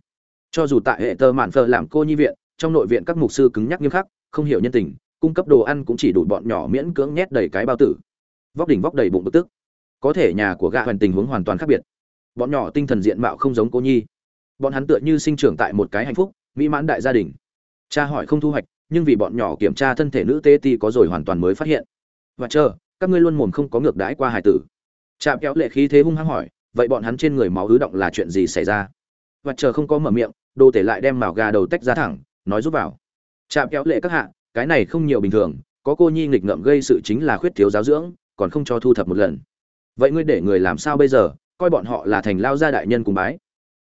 Cho dù tại hệ tơ mạn phờ làm cô nhi viện, trong nội viện các mục sư cứng nhắc nghiêm khắc, không hiểu nhân tình, cung cấp đồ ăn cũng chỉ đủ bọn nhỏ miễn cưỡng nhét đầy cái bao tử. Vóc đỉnh vóc đầy bụng bực tức. Có thể nhà của gạ hoàn tình huống hoàn toàn khác biệt. Bọn nhỏ tinh thần diện mạo không giống cô nhi. Bọn hắn tựa như sinh trưởng tại một cái hạnh phúc, mỹ mãn đại gia đình. Cha hỏi không thu hoạch, nhưng vì bọn nhỏ kiểm tra thân thể nữ tê ti có rồi hoàn toàn mới phát hiện và chờ, các ngươi luôn mồm không có ngược đãi qua hải tử. Chạm kéo lệ khí thế hung hăng hỏi, vậy bọn hắn trên người máu ứ động là chuyện gì xảy ra? Và chờ không có mở miệng, đồ tể lại đem mào gà đầu tách ra thẳng, nói giúp vào. Chạm kéo lệ các hạ, cái này không nhiều bình thường, có cô nhi nghịch ngợm gây sự chính là khuyết thiếu giáo dưỡng, còn không cho thu thập một lần. Vậy ngươi để người làm sao bây giờ, coi bọn họ là thành lao gia đại nhân cùng bái.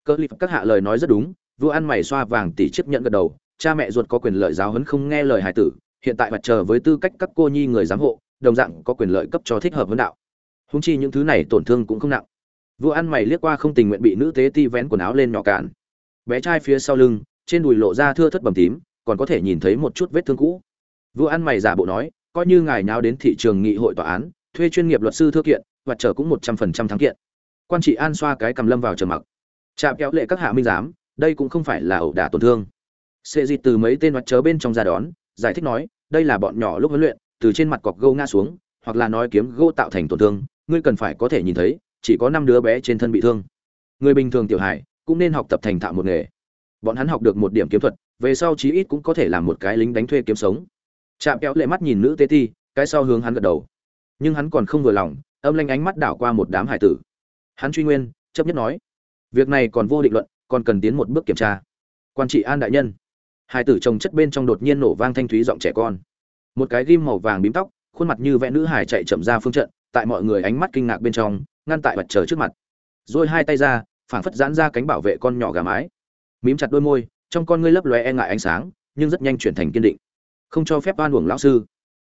Cơ lip các hạ lời nói rất đúng, vua ăn mày xoa vàng tỷ chiếc nhận gật đầu, cha mẹ ruột có quyền lợi giáo huấn không nghe lời hài tử, hiện tại mặt trời với tư cách các cô nhi người giám hộ đồng dạng có quyền lợi cấp cho thích hợp vấn đạo. Húng chi những thứ này tổn thương cũng không nặng. Vua ăn mày liếc qua không tình nguyện bị nữ tế ti vén quần áo lên nhỏ cạn. Bé trai phía sau lưng, trên đùi lộ ra thưa thất bầm tím, còn có thể nhìn thấy một chút vết thương cũ. Vua ăn mày giả bộ nói, coi như ngài nháo đến thị trường nghị hội tòa án, thuê chuyên nghiệp luật sư thư kiện, và chờ cũng một trăm phần trăm thắng kiện. Quan trị an xoa cái cầm lâm vào trầm mặc. Chạm kéo lệ các hạ minh giám, đây cũng không phải là ẩu đả tổn thương. Sệ dịt từ mấy tên mặt chớ bên trong ra đón, giải thích nói, đây là bọn nhỏ lúc huấn luyện từ trên mặt cọc gâu ngã xuống, hoặc là nói kiếm gỗ tạo thành tổn thương, ngươi cần phải có thể nhìn thấy, chỉ có năm đứa bé trên thân bị thương. Người bình thường tiểu hải cũng nên học tập thành thạo một nghề. Bọn hắn học được một điểm kiếm thuật, về sau chí ít cũng có thể làm một cái lính đánh thuê kiếm sống. Chạm kéo lệ mắt nhìn nữ tê ti, cái sau hướng hắn gật đầu. Nhưng hắn còn không vừa lòng, âm lanh ánh mắt đảo qua một đám hải tử. Hắn truy nguyên, chấp nhất nói, việc này còn vô định luận, còn cần tiến một bước kiểm tra. Quan trị an đại nhân. Hải tử trồng chất bên trong đột nhiên nổ vang thanh thúy giọng trẻ con một cái ghim màu vàng bím tóc, khuôn mặt như vẽ nữ hải chạy chậm ra phương trận, tại mọi người ánh mắt kinh ngạc bên trong, ngăn tại mặt trời trước mặt. Rồi hai tay ra, phảng phất giãn ra cánh bảo vệ con nhỏ gà mái. Mím chặt đôi môi, trong con ngươi lấp lóe e ngại ánh sáng, nhưng rất nhanh chuyển thành kiên định. Không cho phép oan uổng lão sư.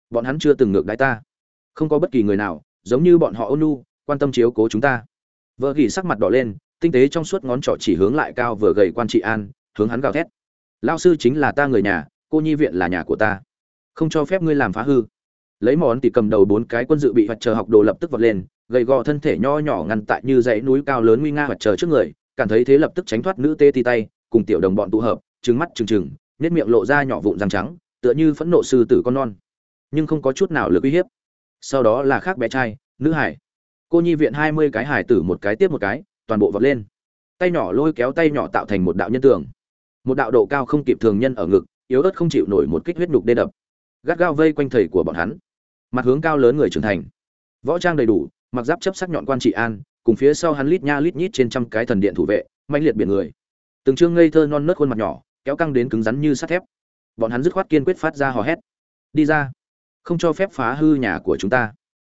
Bọn hắn chưa từng ngược đái ta. Không có bất kỳ người nào, giống như bọn họ ôn nu quan tâm chiếu cố chúng ta. Vợ gỉ sắc mặt đỏ lên, tinh tế trong suốt ngón trỏ chỉ hướng lại cao vừa gầy quan trị an, hướng hắn gào thét. Lao sư chính là ta người nhà, cô nhi viện là nhà của ta không cho phép ngươi làm phá hư. Lấy món thì cầm đầu bốn cái quân dự bị hoạt chờ học đồ lập tức vọt lên, gầy gò thân thể nho nhỏ ngăn tại như dãy núi cao lớn nguy nga hoạt chờ trước người, cảm thấy thế lập tức tránh thoát nữ tê ti tay, cùng tiểu đồng bọn tụ hợp trứng mắt trừng trừng nét miệng lộ ra nhỏ vụn răng trắng, tựa như phẫn nộ sư tử con non. Nhưng không có chút nào lực uy hiếp. Sau đó là khác bé trai, nữ hải. Cô nhi viện hai mươi cái hải tử một cái tiếp một cái, toàn bộ vọt lên. Tay nhỏ lôi kéo tay nhỏ tạo thành một đạo nhân tường. Một đạo độ cao không kịp thường nhân ở ngực, yếu ớt không chịu nổi một kích huyết nhục đê đập gắt gao vây quanh thầy của bọn hắn. Mặt hướng cao lớn người trưởng thành. Võ trang đầy đủ, mặc giáp chấp sắc nhọn quan trị an, cùng phía sau hắn lít nha lít nhít trên trăm cái thần điện thủ vệ mạnh liệt biển người. Từng trương ngây thơ non nớt khuôn mặt nhỏ, kéo căng đến cứng rắn như sắt thép. Bọn hắn dứt khoát kiên quyết phát ra hò hét. Đi ra. Không cho phép phá hư nhà của chúng ta.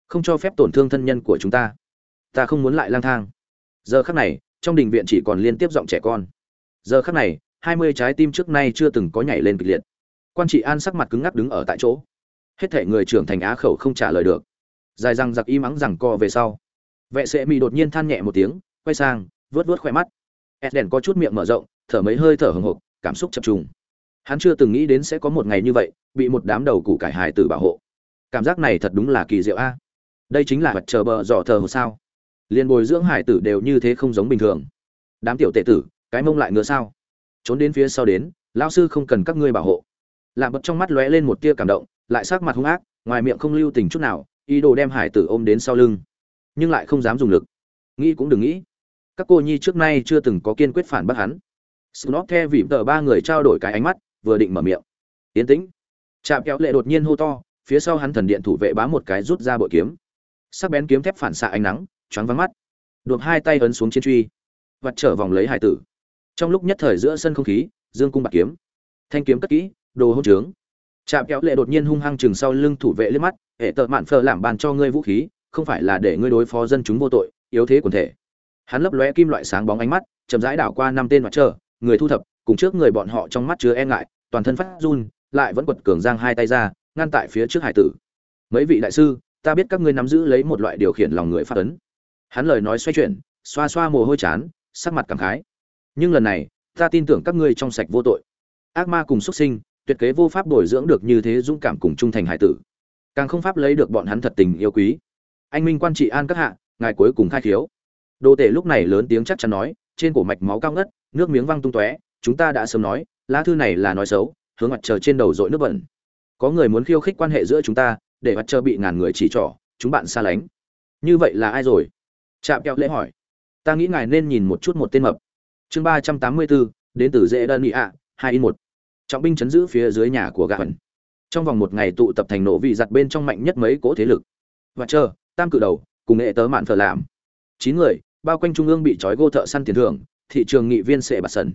Không cho phép tổn thương thân nhân của chúng ta. Ta không muốn lại lang thang. Giờ khắc này, trong đình viện chỉ còn liên tiếp giọng trẻ con. Giờ khắc này, hai mươi trái tim trước nay chưa từng có nhảy lên kịch liệt quan trị an sắc mặt cứng ngắc đứng ở tại chỗ. Hết thể người trưởng thành á khẩu không trả lời được. Dài răng giặc y mắng rằng co về sau. Vệ sệ mị đột nhiên than nhẹ một tiếng, quay sang, vớt vớt khoe mắt. Ed đèn có chút miệng mở rộng, thở mấy hơi thở hồng hộc cảm xúc chập trùng. Hắn chưa từng nghĩ đến sẽ có một ngày như vậy, bị một đám đầu củ cải hài tử bảo hộ. Cảm giác này thật đúng là kỳ diệu a. Đây chính là vật chờ bờ dọ thờ một sao. Liền bồi dưỡng hải tử đều như thế không giống bình thường. Đám tiểu tệ tử, cái mông lại ngứa sao? Trốn đến phía sau đến lao sư không cần các ngươi bảo hộ làm bật trong mắt lóe lên một tia cảm động, lại sắc mặt hung ác, ngoài miệng không lưu tình chút nào, ý đồ đem hải tử ôm đến sau lưng, nhưng lại không dám dùng lực. Nghĩ cũng đừng nghĩ. Các cô nhi trước nay chưa từng có kiên quyết phản bác hắn. Snot the vỉm tờ ba người trao đổi cái ánh mắt, vừa định mở miệng. Tiến tĩnh. Chạm kéo lệ đột nhiên hô to, phía sau hắn thần điện thủ vệ bá một cái rút ra bội kiếm. Sắc bén kiếm thép phản xạ ánh nắng, choáng vắng mắt. Đột hai tay ấn xuống chiến truy, vặt trở vòng lấy hải tử. Trong lúc nhất thời giữa sân không khí, dương cung bạc kiếm. Thanh kiếm cất kỹ đồ hỗn trướng. Chạm kéo lệ đột nhiên hung hăng chừng sau lưng thủ vệ liếc mắt, hệ tợ mạn phờ làm bàn cho ngươi vũ khí, không phải là để ngươi đối phó dân chúng vô tội, yếu thế quần thể. Hắn lấp lóe kim loại sáng bóng ánh mắt, chậm rãi đảo qua năm tên mặt trơ người thu thập, cùng trước người bọn họ trong mắt chứa e ngại, toàn thân phát run, lại vẫn quật cường giang hai tay ra, ngăn tại phía trước hải tử. Mấy vị đại sư, ta biết các ngươi nắm giữ lấy một loại điều khiển lòng người phát ấn. Hắn lời nói xoay chuyển, xoa xoa mồ hôi chán, sắc mặt cảm khái. Nhưng lần này, ta tin tưởng các ngươi trong sạch vô tội. Ác ma cùng xuất sinh tuyệt kế vô pháp bồi dưỡng được như thế dũng cảm cùng trung thành hải tử. Càng không pháp lấy được bọn hắn thật tình yêu quý. Anh minh quan trị an các hạ, ngài cuối cùng khai khiếu. Đồ tể lúc này lớn tiếng chắc chắn nói, trên cổ mạch máu cao ngất, nước miếng văng tung tóe, chúng ta đã sớm nói, lá thư này là nói xấu, hướng mặt trời trên đầu dội nước bẩn. Có người muốn khiêu khích quan hệ giữa chúng ta, để mặt trời bị ngàn người chỉ trỏ, chúng bạn xa lánh. Như vậy là ai rồi? Chạm kẹo lễ hỏi. Ta nghĩ ngài nên nhìn một chút một tên mập. Chương ba trăm tám mươi bốn đến từ dễ đơn nghị ạ, hai in một trọng binh chấn giữ phía dưới nhà của gã hận. trong vòng một ngày tụ tập thành nổ vị giặt bên trong mạnh nhất mấy cỗ thế lực. Và chờ, tam cự đầu, cùng nghệ tớ mạn phở làm. Chín người, bao quanh trung ương bị trói gô thợ săn tiền thưởng, thị trường nghị viên sệ bạt sần.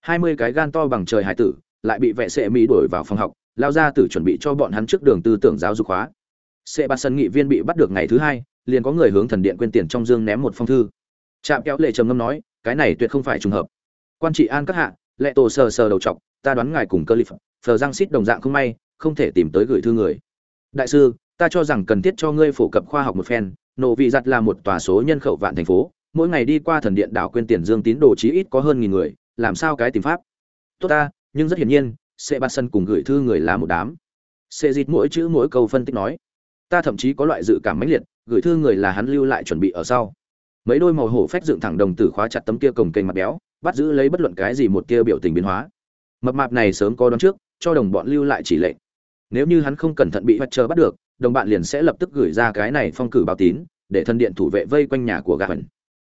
Hai mươi cái gan to bằng trời hải tử, lại bị vệ sệ mỹ đuổi vào phòng học, lao ra tử chuẩn bị cho bọn hắn trước đường tư tưởng giáo dục hóa. Sệ bạt sần nghị viên bị bắt được ngày thứ hai, liền có người hướng thần điện quên tiền trong dương ném một phong thư. Trạm kéo lệ trầm ngâm nói, cái này tuyệt không phải trùng hợp. Quan trị an các hạ, lệ tổ sờ sờ đầu chọc ta đoán ngài cùng cơ lip phờ giang xít đồng dạng không may, không thể tìm tới gửi thư người. Đại sư, ta cho rằng cần thiết cho ngươi phổ cập khoa học một phen, nổ vị giặt là một tòa số nhân khẩu vạn thành phố, mỗi ngày đi qua thần điện đảo quên tiền dương tín đồ chí ít có hơn nghìn người, làm sao cái tìm pháp? Tốt ta, nhưng rất hiển nhiên, sẽ bắt sân cùng gửi thư người là một đám. Sẽ dịt mỗi chữ mỗi câu phân tích nói. Ta thậm chí có loại dự cảm mãnh liệt, gửi thư người là hắn lưu lại chuẩn bị ở sau. Mấy đôi màu hổ phách dựng thẳng đồng tử khóa chặt tấm kia cổng kênh mặt béo, bắt giữ lấy bất luận cái gì một kia biểu tình biến hóa mập mạp này sớm có đón trước, cho đồng bọn lưu lại chỉ lệnh. Nếu như hắn không cẩn thận bị vật chờ bắt được, đồng bạn liền sẽ lập tức gửi ra cái này phong cử báo tín, để thân điện thủ vệ vây quanh nhà của gà hẩn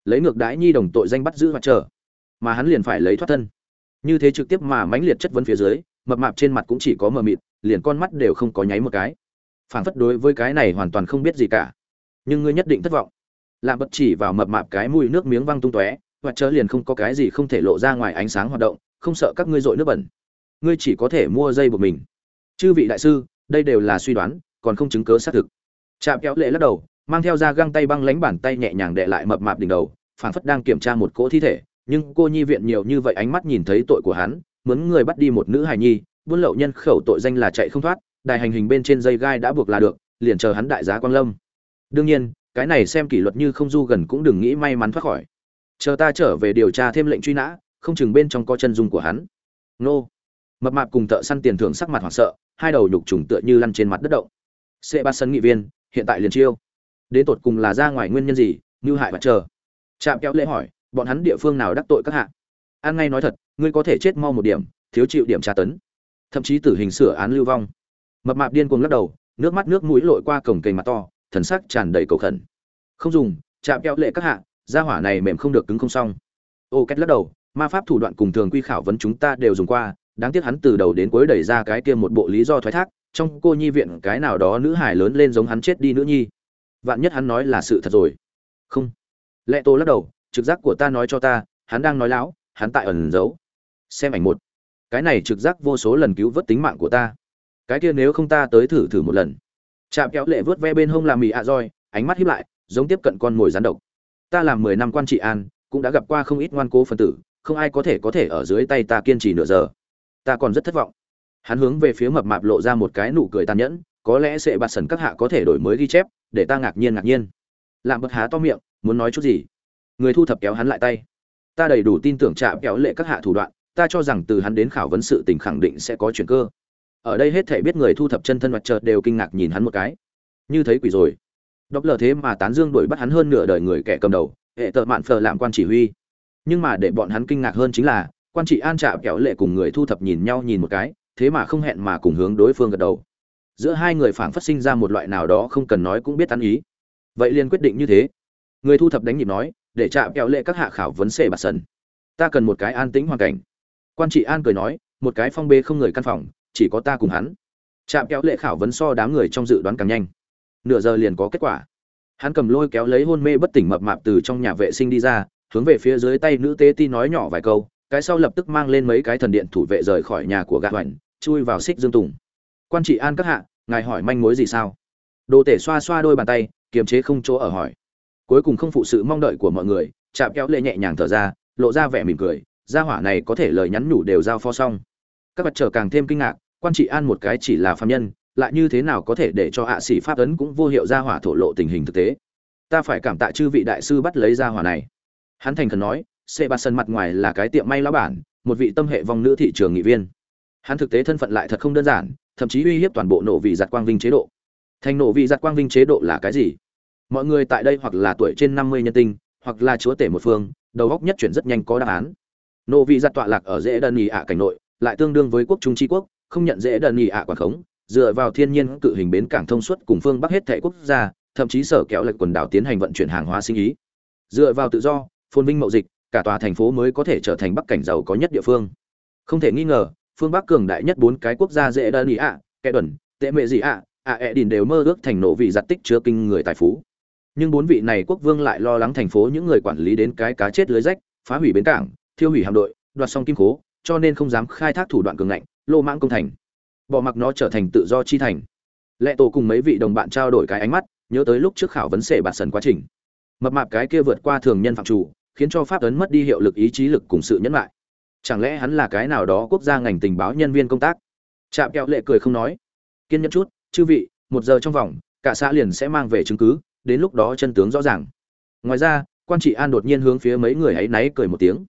lấy ngược đãi nhi đồng tội danh bắt giữ mặt chờ, mà hắn liền phải lấy thoát thân. Như thế trực tiếp mà mãnh liệt chất vấn phía dưới, mập mạp trên mặt cũng chỉ có mờ mịt, liền con mắt đều không có nháy một cái. Phản phất đối với cái này hoàn toàn không biết gì cả. Nhưng ngươi nhất định thất vọng. Làm bật chỉ vào mập mạp cái mùi nước miếng văng tung tóe, và chớ liền không có cái gì không thể lộ ra ngoài ánh sáng hoạt động không sợ các ngươi dội nước bẩn. Ngươi chỉ có thể mua dây buộc mình. Chư vị đại sư, đây đều là suy đoán, còn không chứng cớ xác thực. Chạm kéo lệ lắc đầu, mang theo ra găng tay băng lánh bàn tay nhẹ nhàng đệ lại mập mạp đỉnh đầu, phảng phất đang kiểm tra một cỗ thi thể. Nhưng cô nhi viện nhiều như vậy ánh mắt nhìn thấy tội của hắn, muốn người bắt đi một nữ hài nhi, buôn lậu nhân khẩu tội danh là chạy không thoát, đài hành hình bên trên dây gai đã buộc là được, liền chờ hắn đại giá quang lâm. Đương nhiên, cái này xem kỷ luật như không du gần cũng đừng nghĩ may mắn thoát khỏi. Chờ ta trở về điều tra thêm lệnh truy nã không chừng bên trong có chân dung của hắn. Nô. Mập mạp cùng thợ săn tiền thưởng sắc mặt hoảng sợ, hai đầu nhục trùng tựa như lăn trên mặt đất động. Sẽ ba sân nghị viên, hiện tại liền chiêu. Đến tột cùng là ra ngoài nguyên nhân gì, như hại và chờ. Chạm kéo lễ hỏi, bọn hắn địa phương nào đắc tội các hạ? An ngay nói thật, ngươi có thể chết mau một điểm, thiếu chịu điểm tra tấn. Thậm chí tử hình sửa án lưu vong. Mập mạp điên cuồng lắc đầu, nước mắt nước mũi lội qua cổng kềnh mặt to, thần sắc tràn đầy cầu khẩn. Không dùng chạm kéo lệ các hạ, gia hỏa này mềm không được cứng không xong. Ô két lắc đầu ma pháp thủ đoạn cùng thường quy khảo vấn chúng ta đều dùng qua, đáng tiếc hắn từ đầu đến cuối đẩy ra cái kia một bộ lý do thoái thác, trong cô nhi viện cái nào đó nữ hải lớn lên giống hắn chết đi nữ nhi. Vạn nhất hắn nói là sự thật rồi. Không. Lệ tô lắc đầu, trực giác của ta nói cho ta, hắn đang nói láo, hắn tại ẩn giấu. Xem ảnh một. Cái này trực giác vô số lần cứu vớt tính mạng của ta. Cái kia nếu không ta tới thử thử một lần. Chạm kéo lệ vớt ve bên hông làm mì ạ roi, ánh mắt hiếp lại, giống tiếp cận con mồi rắn độc. Ta làm mười năm quan trị an, cũng đã gặp qua không ít ngoan cố phân tử không ai có thể có thể ở dưới tay ta kiên trì nửa giờ. Ta còn rất thất vọng. Hắn hướng về phía mập mạp lộ ra một cái nụ cười tàn nhẫn, có lẽ sẽ bạt sần các hạ có thể đổi mới ghi chép, để ta ngạc nhiên ngạc nhiên. Làm bậc há to miệng, muốn nói chút gì? Người thu thập kéo hắn lại tay. Ta đầy đủ tin tưởng chạm kéo lệ các hạ thủ đoạn, ta cho rằng từ hắn đến khảo vấn sự tình khẳng định sẽ có chuyện cơ. Ở đây hết thể biết người thu thập chân thân mặt chợt đều kinh ngạc nhìn hắn một cái. Như thấy quỷ rồi. Đọc lờ thế mà tán dương đuổi bắt hắn hơn nửa đời người kẻ cầm đầu, hệ tợ mạn phờ làm quan chỉ huy nhưng mà để bọn hắn kinh ngạc hơn chính là, quan trị an trạ kéo lệ cùng người thu thập nhìn nhau nhìn một cái, thế mà không hẹn mà cùng hướng đối phương gật đầu. Giữa hai người phảng phát sinh ra một loại nào đó không cần nói cũng biết ăn ý. Vậy liền quyết định như thế. Người thu thập đánh nhịp nói, để chạm kẹo lệ các hạ khảo vấn xệ bạt sần. Ta cần một cái an tĩnh hoàn cảnh. Quan trị an cười nói, một cái phong bê không người căn phòng, chỉ có ta cùng hắn. Chạm kéo lệ khảo vấn so đám người trong dự đoán càng nhanh. Nửa giờ liền có kết quả. Hắn cầm lôi kéo lấy hôn mê bất tỉnh mập mạp từ trong nhà vệ sinh đi ra hướng về phía dưới tay nữ tế ti nói nhỏ vài câu, cái sau lập tức mang lên mấy cái thần điện thủ vệ rời khỏi nhà của gã hoành, chui vào xích dương tùng. Quan trị an các hạ, ngài hỏi manh mối gì sao? Đồ tể xoa xoa đôi bàn tay, kiềm chế không chỗ ở hỏi. Cuối cùng không phụ sự mong đợi của mọi người, chạm kéo lệ nhẹ nhàng thở ra, lộ ra vẻ mỉm cười, gia hỏa này có thể lời nhắn nhủ đều giao pho xong. Các vật trở càng thêm kinh ngạc, quan trị an một cái chỉ là phạm nhân, lại như thế nào có thể để cho hạ sĩ pháp ấn cũng vô hiệu gia hỏa thổ lộ tình hình thực tế? Ta phải cảm tạ chư vị đại sư bắt lấy gia hỏa này hắn thành khẩn nói sê ba sân mặt ngoài là cái tiệm may lão bản, một vị tâm hệ vong nữ thị trường nghị viên. Hắn thực tế thân phận lại thật không đơn giản, thậm chí uy hiếp toàn bộ nổ vị giặt quang vinh chế độ. Thành nổ vị giặt quang vinh chế độ là cái gì? Mọi người tại đây hoặc là tuổi trên năm mươi nhân tinh hoặc là chúa tể một phương, đầu góc nhất chuyển rất nhanh có đáp án. Nổ vị giặt tọa lạc ở dễ đơn ì ạ cảnh nội, lại tương đương với quốc trung tri quốc, không nhận dễ đơn ì ạ quản khống, dựa vào thiên nhiên cự hình bến cảng thông suốt cùng phương bắc hết thệ quốc gia, thậm chí sở kéo lệch quần đảo tiến hành vận chuyển hàng hóa sinh ý. Dựa vào tự do phồn vinh mậu dịch, cả tòa thành phố mới có thể trở thành bắc cảnh giàu có nhất địa phương. Không thể nghi ngờ, phương bắc cường đại nhất bốn cái quốc gia dễ đơn ý ạ, kẻ đần tệ mệ gì ạ ạ ẹ đình đều mơ ước thành nổ vị giặt tích chứa kinh người tài phú. Nhưng bốn vị này quốc vương lại lo lắng thành phố những người quản lý đến cái cá chết lưới rách, phá hủy bến cảng, thiêu hủy hạm đội, đoạt xong kim cố cho nên không dám khai thác thủ đoạn cường ngạnh, lô mãng công thành. Bỏ mặc nó trở thành tự do chi thành. Lệ tổ cùng mấy vị đồng bạn trao đổi cái ánh mắt, nhớ tới lúc trước khảo vấn sệ bạt sần quá trình mập mạp cái kia vượt qua thường nhân phạm chủ, khiến cho pháp ấn mất đi hiệu lực ý chí lực cùng sự nhẫn lại. Chẳng lẽ hắn là cái nào đó quốc gia ngành tình báo nhân viên công tác? Chạm kẹo lệ cười không nói. Kiên nhẫn chút, chư vị, một giờ trong vòng, cả xã liền sẽ mang về chứng cứ, đến lúc đó chân tướng rõ ràng. Ngoài ra, quan trị an đột nhiên hướng phía mấy người ấy náy cười một tiếng.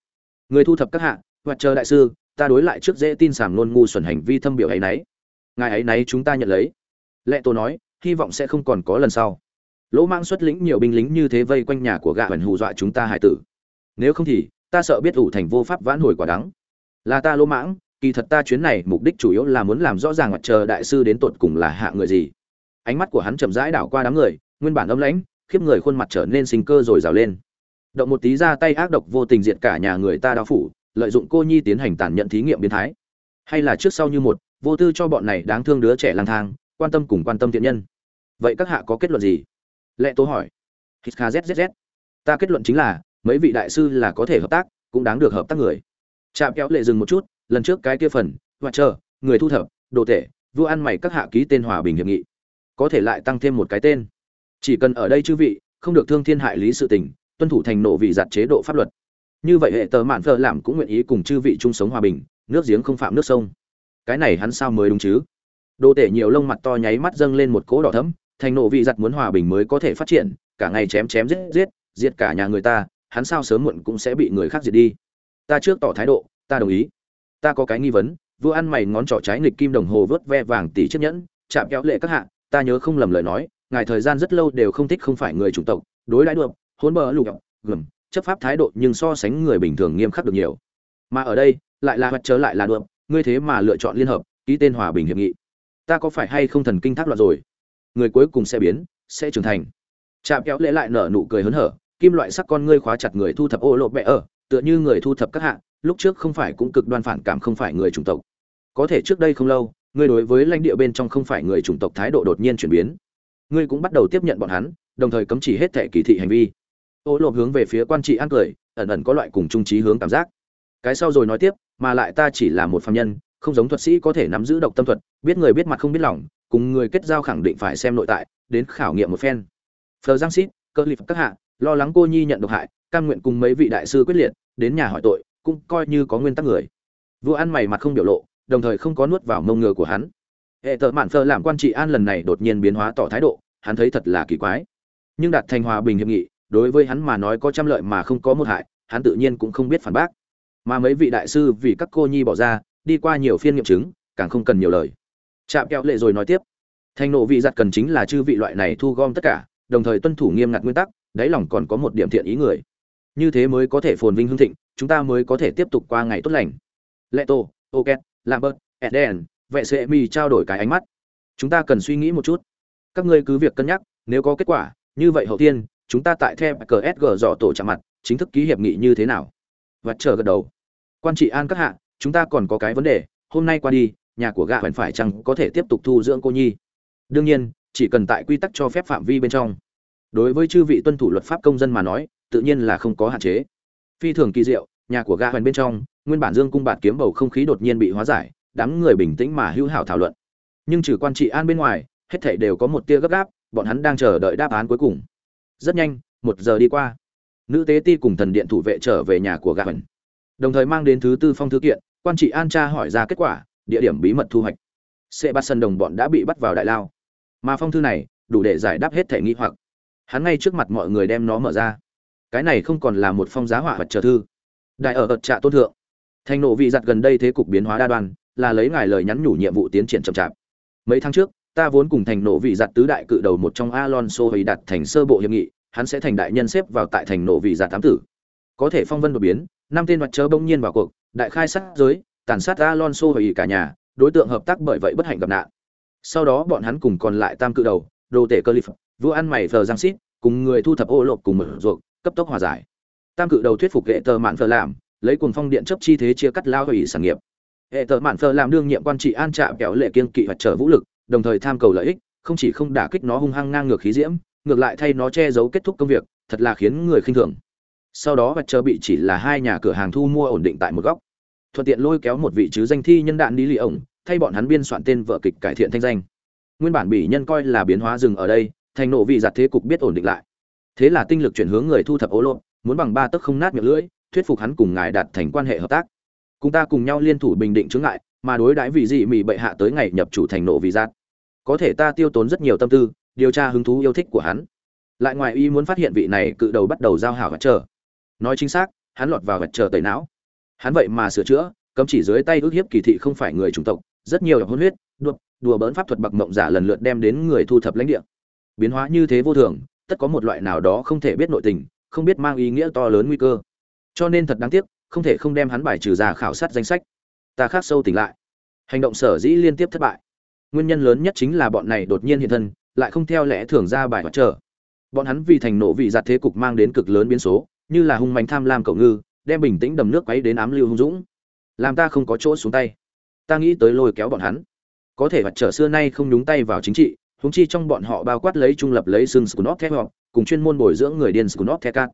Người thu thập các hạ hoặc chờ đại sư, ta đối lại trước dễ tin sàm luôn ngu xuẩn hành vi thâm biểu ấy nấy ngài ấy nấy chúng ta nhận lấy. Lệ tô nói, hy vọng sẽ không còn có lần sau lỗ mang xuất lĩnh nhiều binh lính như thế vây quanh nhà của gạ hần hù dọa chúng ta hải tử. Nếu không thì, ta sợ biết ủ thành vô pháp vãn hồi quả đắng. Là ta lỗ mãng, kỳ thật ta chuyến này mục đích chủ yếu là muốn làm rõ ràng mặt chờ đại sư đến tột cùng là hạ người gì. Ánh mắt của hắn chậm rãi đảo qua đám người, nguyên bản âm lãnh, khiếp người khuôn mặt trở nên sinh cơ rồi rào lên. Động một tí ra tay ác độc vô tình diệt cả nhà người ta đao phủ, lợi dụng cô nhi tiến hành tàn nhẫn thí nghiệm biến thái. Hay là trước sau như một, vô tư cho bọn này đáng thương đứa trẻ lang thang, quan tâm cùng quan tâm thiện nhân. Vậy các hạ có kết luận gì? Lệ tố hỏi. Hít kha zzz ta kết luận chính là, mấy vị đại sư là có thể hợp tác, cũng đáng được hợp tác người. Chạm kéo lệ dừng một chút, lần trước cái kia phần hoặc chờ, người thu thập, đồ tể, vua ăn mày các hạ ký tên hòa bình hiệp nghị. Có thể lại tăng thêm một cái tên. Chỉ cần ở đây chư vị, không được thương thiên hại lý sự tình, tuân thủ thành nộ vị giặt chế độ pháp luật. Như vậy hệ tờ mạn thợ làm cũng nguyện ý cùng chư vị chung sống hòa bình, nước giếng không phạm nước sông. Cái này hắn sao mới đúng chứ? Đồ tể nhiều lông mặt to nháy mắt dâng lên một cỗ đỏ thấm thành nộ vị giặt muốn hòa bình mới có thể phát triển, cả ngày chém chém giết giết giết cả nhà người ta, hắn sao sớm muộn cũng sẽ bị người khác diệt đi. Ta trước tỏ thái độ, ta đồng ý. Ta có cái nghi vấn, vua ăn mày ngón trỏ trái nghịch kim đồng hồ vớt ve vàng tỷ chiếc nhẫn, chạm kéo lệ các hạ, ta nhớ không lầm lời nói, ngài thời gian rất lâu đều không thích không phải người chủng tộc, đối đãi được hôn bờ lục, gầm, chấp pháp thái độ nhưng so sánh người bình thường nghiêm khắc được nhiều. Mà ở đây, lại là hoặc trở lại là được ngươi thế mà lựa chọn liên hợp, ký tên hòa bình hiệp nghị. Ta có phải hay không thần kinh thác loạn rồi? Người cuối cùng sẽ biến, sẽ trưởng thành. Chạm kéo lễ lại nở nụ cười hớn hở, kim loại sắc con ngươi khóa chặt người thu thập ô lộ bẹ ở, tựa như người thu thập các hạng lúc trước không phải cũng cực đoan phản cảm không phải người chủng tộc. Có thể trước đây không lâu, ngươi đối với lãnh địa bên trong không phải người chủng tộc thái độ đột nhiên chuyển biến. Ngươi cũng bắt đầu tiếp nhận bọn hắn, đồng thời cấm chỉ hết thẻ kỳ thị hành vi. Ô lộp hướng về phía quan trị ăn cười, ẩn ẩn có loại cùng trung trí hướng cảm giác. Cái sau rồi nói tiếp, mà lại ta chỉ là một phạm nhân, không giống thuật sĩ có thể nắm giữ độc tâm thuật, biết người biết mặt không biết lòng cùng người kết giao khẳng định phải xem nội tại đến khảo nghiệm một phen. Phờ giang Sít, cơ lập các hạ lo lắng cô nhi nhận độc hại cam nguyện cùng mấy vị đại sư quyết liệt đến nhà hỏi tội cũng coi như có nguyên tắc người. Vua ăn mày mặt không biểu lộ đồng thời không có nuốt vào mông ngựa của hắn. Hệ tợ mạn phờ làm quan trị an lần này đột nhiên biến hóa tỏ thái độ hắn thấy thật là kỳ quái. Nhưng đạt thành hòa bình hiệp nghị đối với hắn mà nói có trăm lợi mà không có một hại hắn tự nhiên cũng không biết phản bác. Mà mấy vị đại sư vì các cô nhi bỏ ra đi qua nhiều phiên nghiệm chứng càng không cần nhiều lời chạm kẹo lệ rồi nói tiếp thành nộ vị giặt cần chính là chư vị loại này thu gom tất cả, đồng thời tuân thủ nghiêm ngặt nguyên tắc, đáy lòng còn có một điểm thiện ý người. Như thế mới có thể phồn vinh hưng thịnh, chúng ta mới có thể tiếp tục qua ngày tốt lành. Lệ tô ok lambert, eden, vệ sĩ mi trao đổi cái ánh mắt. Chúng ta cần suy nghĩ một chút. Các ngươi cứ việc cân nhắc, nếu có kết quả, như vậy hậu tiên, chúng ta tại theo cờ dọ dò tổ chạm mặt, chính thức ký hiệp nghị như thế nào? Và chờ gật đầu. Quan trị an các hạ, chúng ta còn có cái vấn đề, hôm nay qua đi nhà của gạ vẫn phải chăng có thể tiếp tục thu dưỡng cô nhi? Đương nhiên, chỉ cần tại quy tắc cho phép phạm vi bên trong. Đối với chư vị tuân thủ luật pháp công dân mà nói, tự nhiên là không có hạn chế. Phi thường kỳ diệu, nhà của gạ hoành bên trong, nguyên bản dương cung bạt kiếm bầu không khí đột nhiên bị hóa giải, đám người bình tĩnh mà hữu hảo thảo luận. Nhưng trừ quan trị an bên ngoài, hết thảy đều có một tia gấp gáp, bọn hắn đang chờ đợi đáp án cuối cùng. Rất nhanh, một giờ đi qua. Nữ tế ti cùng thần điện thủ vệ trở về nhà của gạ hoành đồng thời mang đến thứ tư phong thư kiện, quan trị an tra hỏi ra kết quả địa điểm bí mật thu hoạch. Sẽ bắt sân đồng bọn đã bị bắt vào đại lao. Mà phong thư này, đủ để giải đáp hết thể nghi hoặc. Hắn ngay trước mặt mọi người đem nó mở ra. Cái này không còn là một phong giá hỏa vật chờ thư. Đại ở ợt trạ tôn thượng. Thành nộ vị giặt gần đây thế cục biến hóa đa đoan, là lấy ngài lời nhắn nhủ nhiệm vụ tiến triển chậm chạp. Mấy tháng trước, ta vốn cùng thành nộ vị giặt tứ đại cự đầu một trong alonso ấy đặt thành sơ bộ hiệp nghị, hắn sẽ thành đại nhân xếp vào tại thành nộ vị giặt tám tử. Có thể phong vân đột biến, năm tên mặt chớ bỗng nhiên vào cuộc, đại khai sát giới tàn sát alonso và ý cả nhà đối tượng hợp tác bởi vậy bất hạnh gặp nạn. Sau đó bọn hắn cùng còn lại tam cự đầu đồ tể Cliff, vua ăn mày thờ giang xít cùng người thu thập ô lộp cùng mở ruột cấp tốc hòa giải. Tam cự đầu thuyết phục hệ tờ mạn phờ làm lấy cuồng phong điện chấp chi thế chia cắt lao hủy sản nghiệp. Hệ tờ mạn phờ làm đương nhiệm quan trị an trạm kéo lệ kiên kỵ hoặc trở vũ lực đồng thời tham cầu lợi ích không chỉ không đả kích nó hung hăng ngang ngược khí diễm ngược lại thay nó che giấu kết thúc công việc thật là khiến người khinh thường. Sau đó vật chờ bị chỉ là hai nhà cửa hàng thu mua ổn định tại một góc thuận tiện lôi kéo một vị chứ danh thi nhân đạn đi lì ổng, thay bọn hắn biên soạn tên vợ kịch cải thiện thanh danh. Nguyên bản bị nhân coi là biến hóa rừng ở đây, thành nộ vị giặt thế cục biết ổn định lại. Thế là tinh lực chuyển hướng người thu thập ố lộn, muốn bằng ba tấc không nát miệng lưỡi, thuyết phục hắn cùng ngài đạt thành quan hệ hợp tác. Cùng ta cùng nhau liên thủ bình định chướng ngại, mà đối đãi vị dị mị bệ hạ tới ngày nhập chủ thành nộ vị giặt. Có thể ta tiêu tốn rất nhiều tâm tư, điều tra hứng thú yêu thích của hắn. Lại ngoài ý muốn phát hiện vị này cự đầu bắt đầu giao hảo vật chờ. Nói chính xác, hắn lọt vào vật chờ tẩy não hắn vậy mà sửa chữa, cấm chỉ dưới tay ước hiếp kỳ thị không phải người chủng tộc, rất nhiều hôn huyết, đuộc, đùa bỡn pháp thuật bậc mộng giả lần lượt đem đến người thu thập lãnh địa. Biến hóa như thế vô thường, tất có một loại nào đó không thể biết nội tình, không biết mang ý nghĩa to lớn nguy cơ. Cho nên thật đáng tiếc, không thể không đem hắn bài trừ ra khảo sát danh sách. Ta khác sâu tỉnh lại. Hành động sở dĩ liên tiếp thất bại. Nguyên nhân lớn nhất chính là bọn này đột nhiên hiện thân, lại không theo lẽ thường ra bài hoạt trở bọn hắn vì thành nộ vị giặt thế cục mang đến cực lớn biến số, như là hung mạnh tham lam cầu ngư đem bình tĩnh đầm nước quấy đến ám lưu hung dũng. Làm ta không có chỗ xuống tay. Ta nghĩ tới lôi kéo bọn hắn. Có thể vật trở xưa nay không nhúng tay vào chính trị húng chi trong bọn họ bao quát lấy trung lập lấy xương scunot theo họ cùng chuyên môn bồi dưỡng người điên scunot theo cát.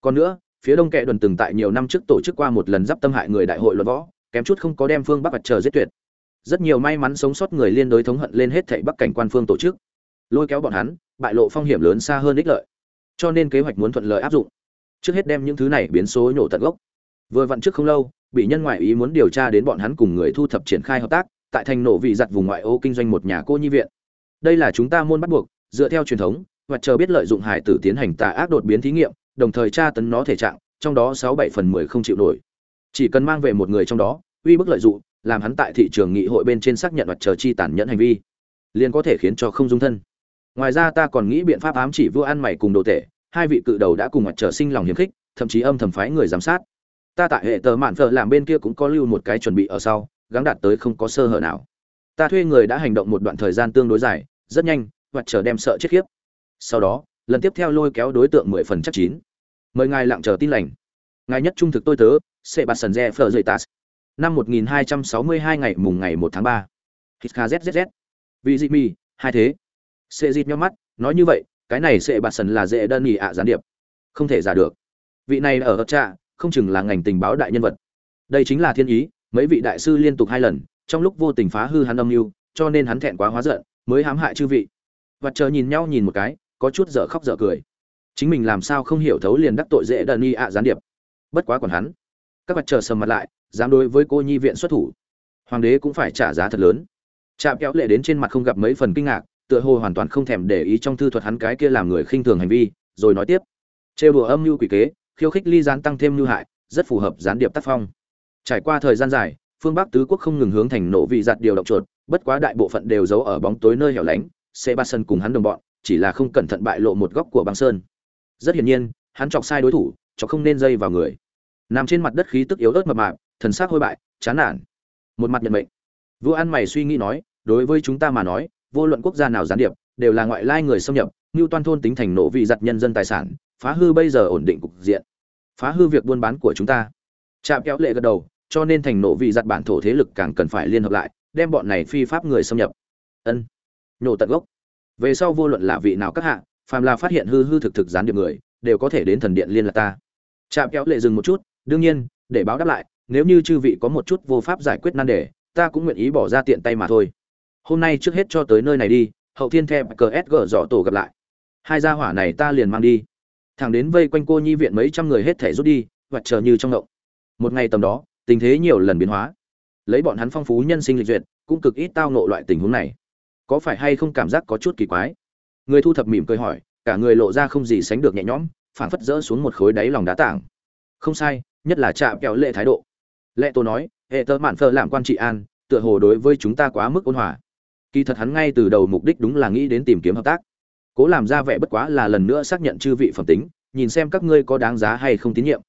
Còn nữa, phía đông kệ đồn từng tại nhiều năm trước tổ chức qua một lần giáp tâm hại người đại hội luận võ, kém chút không có đem phương bắc mặt trời giết tuyệt. Rất nhiều may mắn sống sót người liên đối thống hận lên hết thảy bắc cảnh quan phương tổ chức. Lôi kéo bọn hắn, bại lộ phong hiểm lớn xa hơn ích lợi. Cho nên kế hoạch muốn thuận lợi áp dụng trước hết đem những thứ này biến số nhổ tận gốc. Vừa vặn trước không lâu, bị nhân ngoại ý muốn điều tra đến bọn hắn cùng người thu thập triển khai hợp tác, tại thành nổ vị giặt vùng ngoại ô kinh doanh một nhà cô nhi viện. Đây là chúng ta môn bắt buộc, dựa theo truyền thống, và chờ biết lợi dụng hải tử tiến hành tà ác đột biến thí nghiệm, đồng thời tra tấn nó thể trạng, trong đó sáu bảy phần mười không chịu nổi. Chỉ cần mang về một người trong đó, uy bức lợi dụng, làm hắn tại thị trường nghị hội bên trên xác nhận hoặc chờ chi tàn nhẫn hành vi, liền có thể khiến cho không dung thân. Ngoài ra ta còn nghĩ biện pháp ám chỉ vua ăn mày cùng đồ tể hai vị cự đầu đã cùng mặt trở sinh lòng hiếm khích, thậm chí âm thầm phái người giám sát. Ta tại hệ tờ mạn phở làm bên kia cũng có lưu một cái chuẩn bị ở sau, gắng đạt tới không có sơ hở nào. Ta thuê người đã hành động một đoạn thời gian tương đối dài, rất nhanh, mặt trở đem sợ chết khiếp. Sau đó, lần tiếp theo lôi kéo đối tượng mười phần chắc chín. Mời ngài lặng chờ tin lành. Ngài nhất trung thực tôi tớ sẽ bạt sần re phở dậy tas năm một nghìn hai trăm sáu mươi hai ngày mùng ngày một tháng ba. Hít kzzz Vì dị mi, hai thế. Sẽ dịt nhau mắt, nói như vậy cái này sẽ bạt sần là dễ đơn nghỉ ạ gián điệp. Không thể giả được. Vị này ở ấp trạ, không chừng là ngành tình báo đại nhân vật. Đây chính là thiên ý, mấy vị đại sư liên tục hai lần, trong lúc vô tình phá hư hắn âm mưu, cho nên hắn thẹn quá hóa giận, mới hãm hại chư vị. Và chờ nhìn nhau nhìn một cái, có chút dở khóc dở cười. Chính mình làm sao không hiểu thấu liền đắc tội dễ đần y ạ gián điệp. Bất quá còn hắn. Các vật chờ sầm mặt lại, dám đối với cô nhi viện xuất thủ. Hoàng đế cũng phải trả giá thật lớn. Chạm kéo lệ đến trên mặt không gặp mấy phần kinh ngạc tựa hồ hoàn toàn không thèm để ý trong thư thuật hắn cái kia làm người khinh thường hành vi, rồi nói tiếp. Trêu đùa âm mưu quỷ kế, khiêu khích ly gián tăng thêm nhu hại, rất phù hợp gián điệp tác phong. Trải qua thời gian dài, phương bắc tứ quốc không ngừng hướng thành nổ vị giặt điều động chuột, bất quá đại bộ phận đều giấu ở bóng tối nơi hẻo lánh, sebastian cùng hắn đồng bọn, chỉ là không cẩn thận bại lộ một góc của băng sơn. Rất hiển nhiên, hắn chọc sai đối thủ, chọc không nên dây vào người. Nằm trên mặt đất khí tức yếu ớt mập mạp, thần sắc hôi bại, chán nản. Một mặt nhận mệnh. Vua ăn mày suy nghĩ nói, đối với chúng ta mà nói vô luận quốc gia nào gián điệp, đều là ngoại lai người xâm nhập, Ngưu toan thôn tính thành nổ vị giặt nhân dân tài sản, phá hư bây giờ ổn định cục diện, phá hư việc buôn bán của chúng ta. Chạm kéo lệ gật đầu, cho nên thành nổ vị giặt bản thổ thế lực càng cần phải liên hợp lại, đem bọn này phi pháp người xâm nhập. Ân. Nhổ tận gốc. Về sau vô luận là vị nào các hạ, phàm là phát hiện hư hư thực thực gián điệp người, đều có thể đến thần điện liên lạc ta. Chạm kéo lệ dừng một chút, đương nhiên, để báo đáp lại, nếu như chư vị có một chút vô pháp giải quyết nan đề, ta cũng nguyện ý bỏ ra tiện tay mà thôi hôm nay trước hết cho tới nơi này đi, hậu thiên thep cờ sg dọ tổ gặp lại. Hai gia hỏa này ta liền mang đi. Thẳng đến vây quanh cô nhi viện mấy trăm người hết thể rút đi, và chờ như trong động một ngày tầm đó, tình thế nhiều lần biến hóa. Lấy bọn hắn phong phú nhân sinh lịch duyệt, cũng cực ít tao nộ loại tình huống này. Có phải hay không cảm giác có chút kỳ quái? Người thu thập mỉm cười hỏi, cả người lộ ra không gì sánh được nhẹ nhõm, phảng phất rỡ xuống một khối đáy lòng đá tảng. Không sai, nhất là chạm kẹo lệ thái độ. Lệ tô nói, hệ tớ mạn phơ làm quan trị an, tựa hồ đối với chúng ta quá mức ôn hòa kỳ thật hắn ngay từ đầu mục đích đúng là nghĩ đến tìm kiếm hợp tác. Cố làm ra vẻ bất quá là lần nữa xác nhận chư vị phẩm tính, nhìn xem các ngươi có đáng giá hay không tín nhiệm.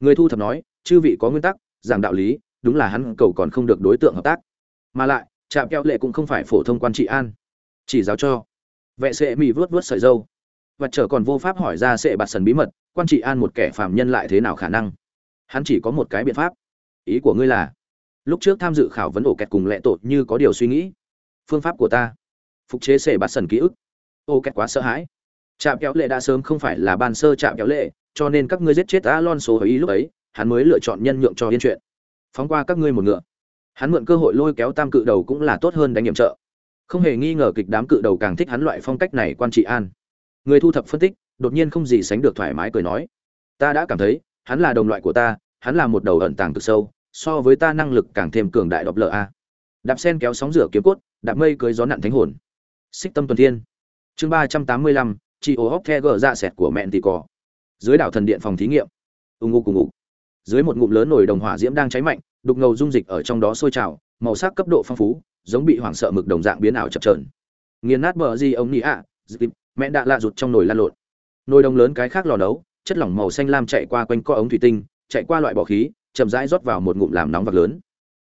Người thu thập nói, chư vị có nguyên tắc, giảng đạo lý, đúng là hắn cầu còn không được đối tượng hợp tác. Mà lại, trạm keo lệ cũng không phải phổ thông quan trị an. Chỉ giáo cho. Vệ sệ mỹ vớt vớt sợi dâu. Và trở còn vô pháp hỏi ra sệ bạt sần bí mật, quan trị an một kẻ phàm nhân lại thế nào khả năng? Hắn chỉ có một cái biện pháp. Ý của ngươi là, lúc trước tham dự khảo vấn ổ kẹt cùng lệ tội như có điều suy nghĩ phương pháp của ta. Phục chế sể bạt sần ký ức. Ô, kẹt quá sợ hãi. Trạm kéo lệ đã sớm không phải là ban sơ trạm kéo lệ, cho nên các ngươi giết chết alonso ở ý lúc ấy, hắn mới lựa chọn nhân nhượng cho yên chuyện. Phóng qua các ngươi một ngựa. Hắn mượn cơ hội lôi kéo tam cự đầu cũng là tốt hơn đánh nhiệm trợ. Không hề nghi ngờ kịch đám cự đầu càng thích hắn loại phong cách này quan trị an. Người thu thập phân tích, đột nhiên không gì sánh được thoải mái cười nói. Ta đã cảm thấy, hắn là đồng loại của ta, hắn là một đầu ẩn tàng cực sâu, so với ta năng lực càng thêm cường đại độc lợ a đạp sen kéo sóng rửa kiếm cốt, đạp mây cưới gió nặn thánh hồn. Xích tâm tuần thiên. Chương ba trăm tám mươi lăm chị ô hóc the gờ dạ sẹt của mẹn tì cỏ dưới đảo thần điện phòng thí nghiệm. Ưng ngô cùng ngủ dưới một ngụm lớn nồi đồng hỏa diễm đang cháy mạnh, đục ngầu dung dịch ở trong đó sôi trào, màu sắc cấp độ phong phú, giống bị hoảng sợ mực đồng dạng biến ảo chập trờn nghiền nát bờ gì ông nị ạ dịp mẹ đã lạ rụt trong nồi lan lộn. Nồi đồng lớn cái khác lò nấu, chất lỏng màu xanh lam chạy qua quanh co ống thủy tinh, chạy qua loại bỏ khí, chậm rãi rót vào một ngụm làm nóng vạc lớn.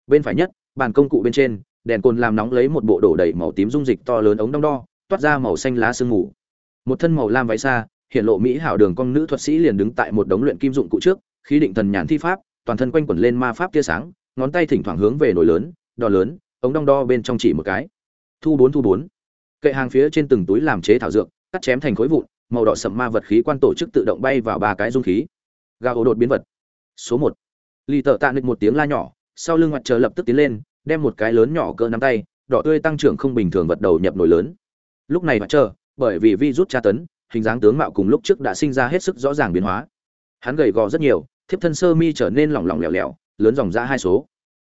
Bên phải nhất bàn công cụ bên trên, đèn cồn làm nóng lấy một bộ đổ đầy màu tím dung dịch to lớn ống đong đo, toát ra màu xanh lá sương mù. Một thân màu lam váy xa hiện lộ mỹ hảo đường cong nữ thuật sĩ liền đứng tại một đống luyện kim dụng cụ trước, khí định thần nhàn thi pháp, toàn thân quanh quẩn lên ma pháp tia sáng, ngón tay thỉnh thoảng hướng về nồi lớn, đo lớn, ống đong đo bên trong chỉ một cái. Thu bốn thu bốn. Kệ hàng phía trên từng túi làm chế thảo dược, cắt chém thành khối vụn, màu đỏ sậm ma vật khí quan tổ chức tự động bay vào ba cái dung khí. Gà ổ đột biến vật. Số một. Lì tợ tạ nịch một tiếng la nhỏ sau lưng mặt trời lập tức tiến lên, đem một cái lớn nhỏ cỡ nắm tay, đỏ tươi tăng trưởng không bình thường vật đầu nhập nổi lớn. Lúc này mặt trời, bởi vì vi rút tra tấn, hình dáng tướng mạo cùng lúc trước đã sinh ra hết sức rõ ràng biến hóa. Hắn gầy gò rất nhiều, thiếp thân sơ mi trở nên lỏng lỏng lẻo lẻo, lớn dòng ra hai số.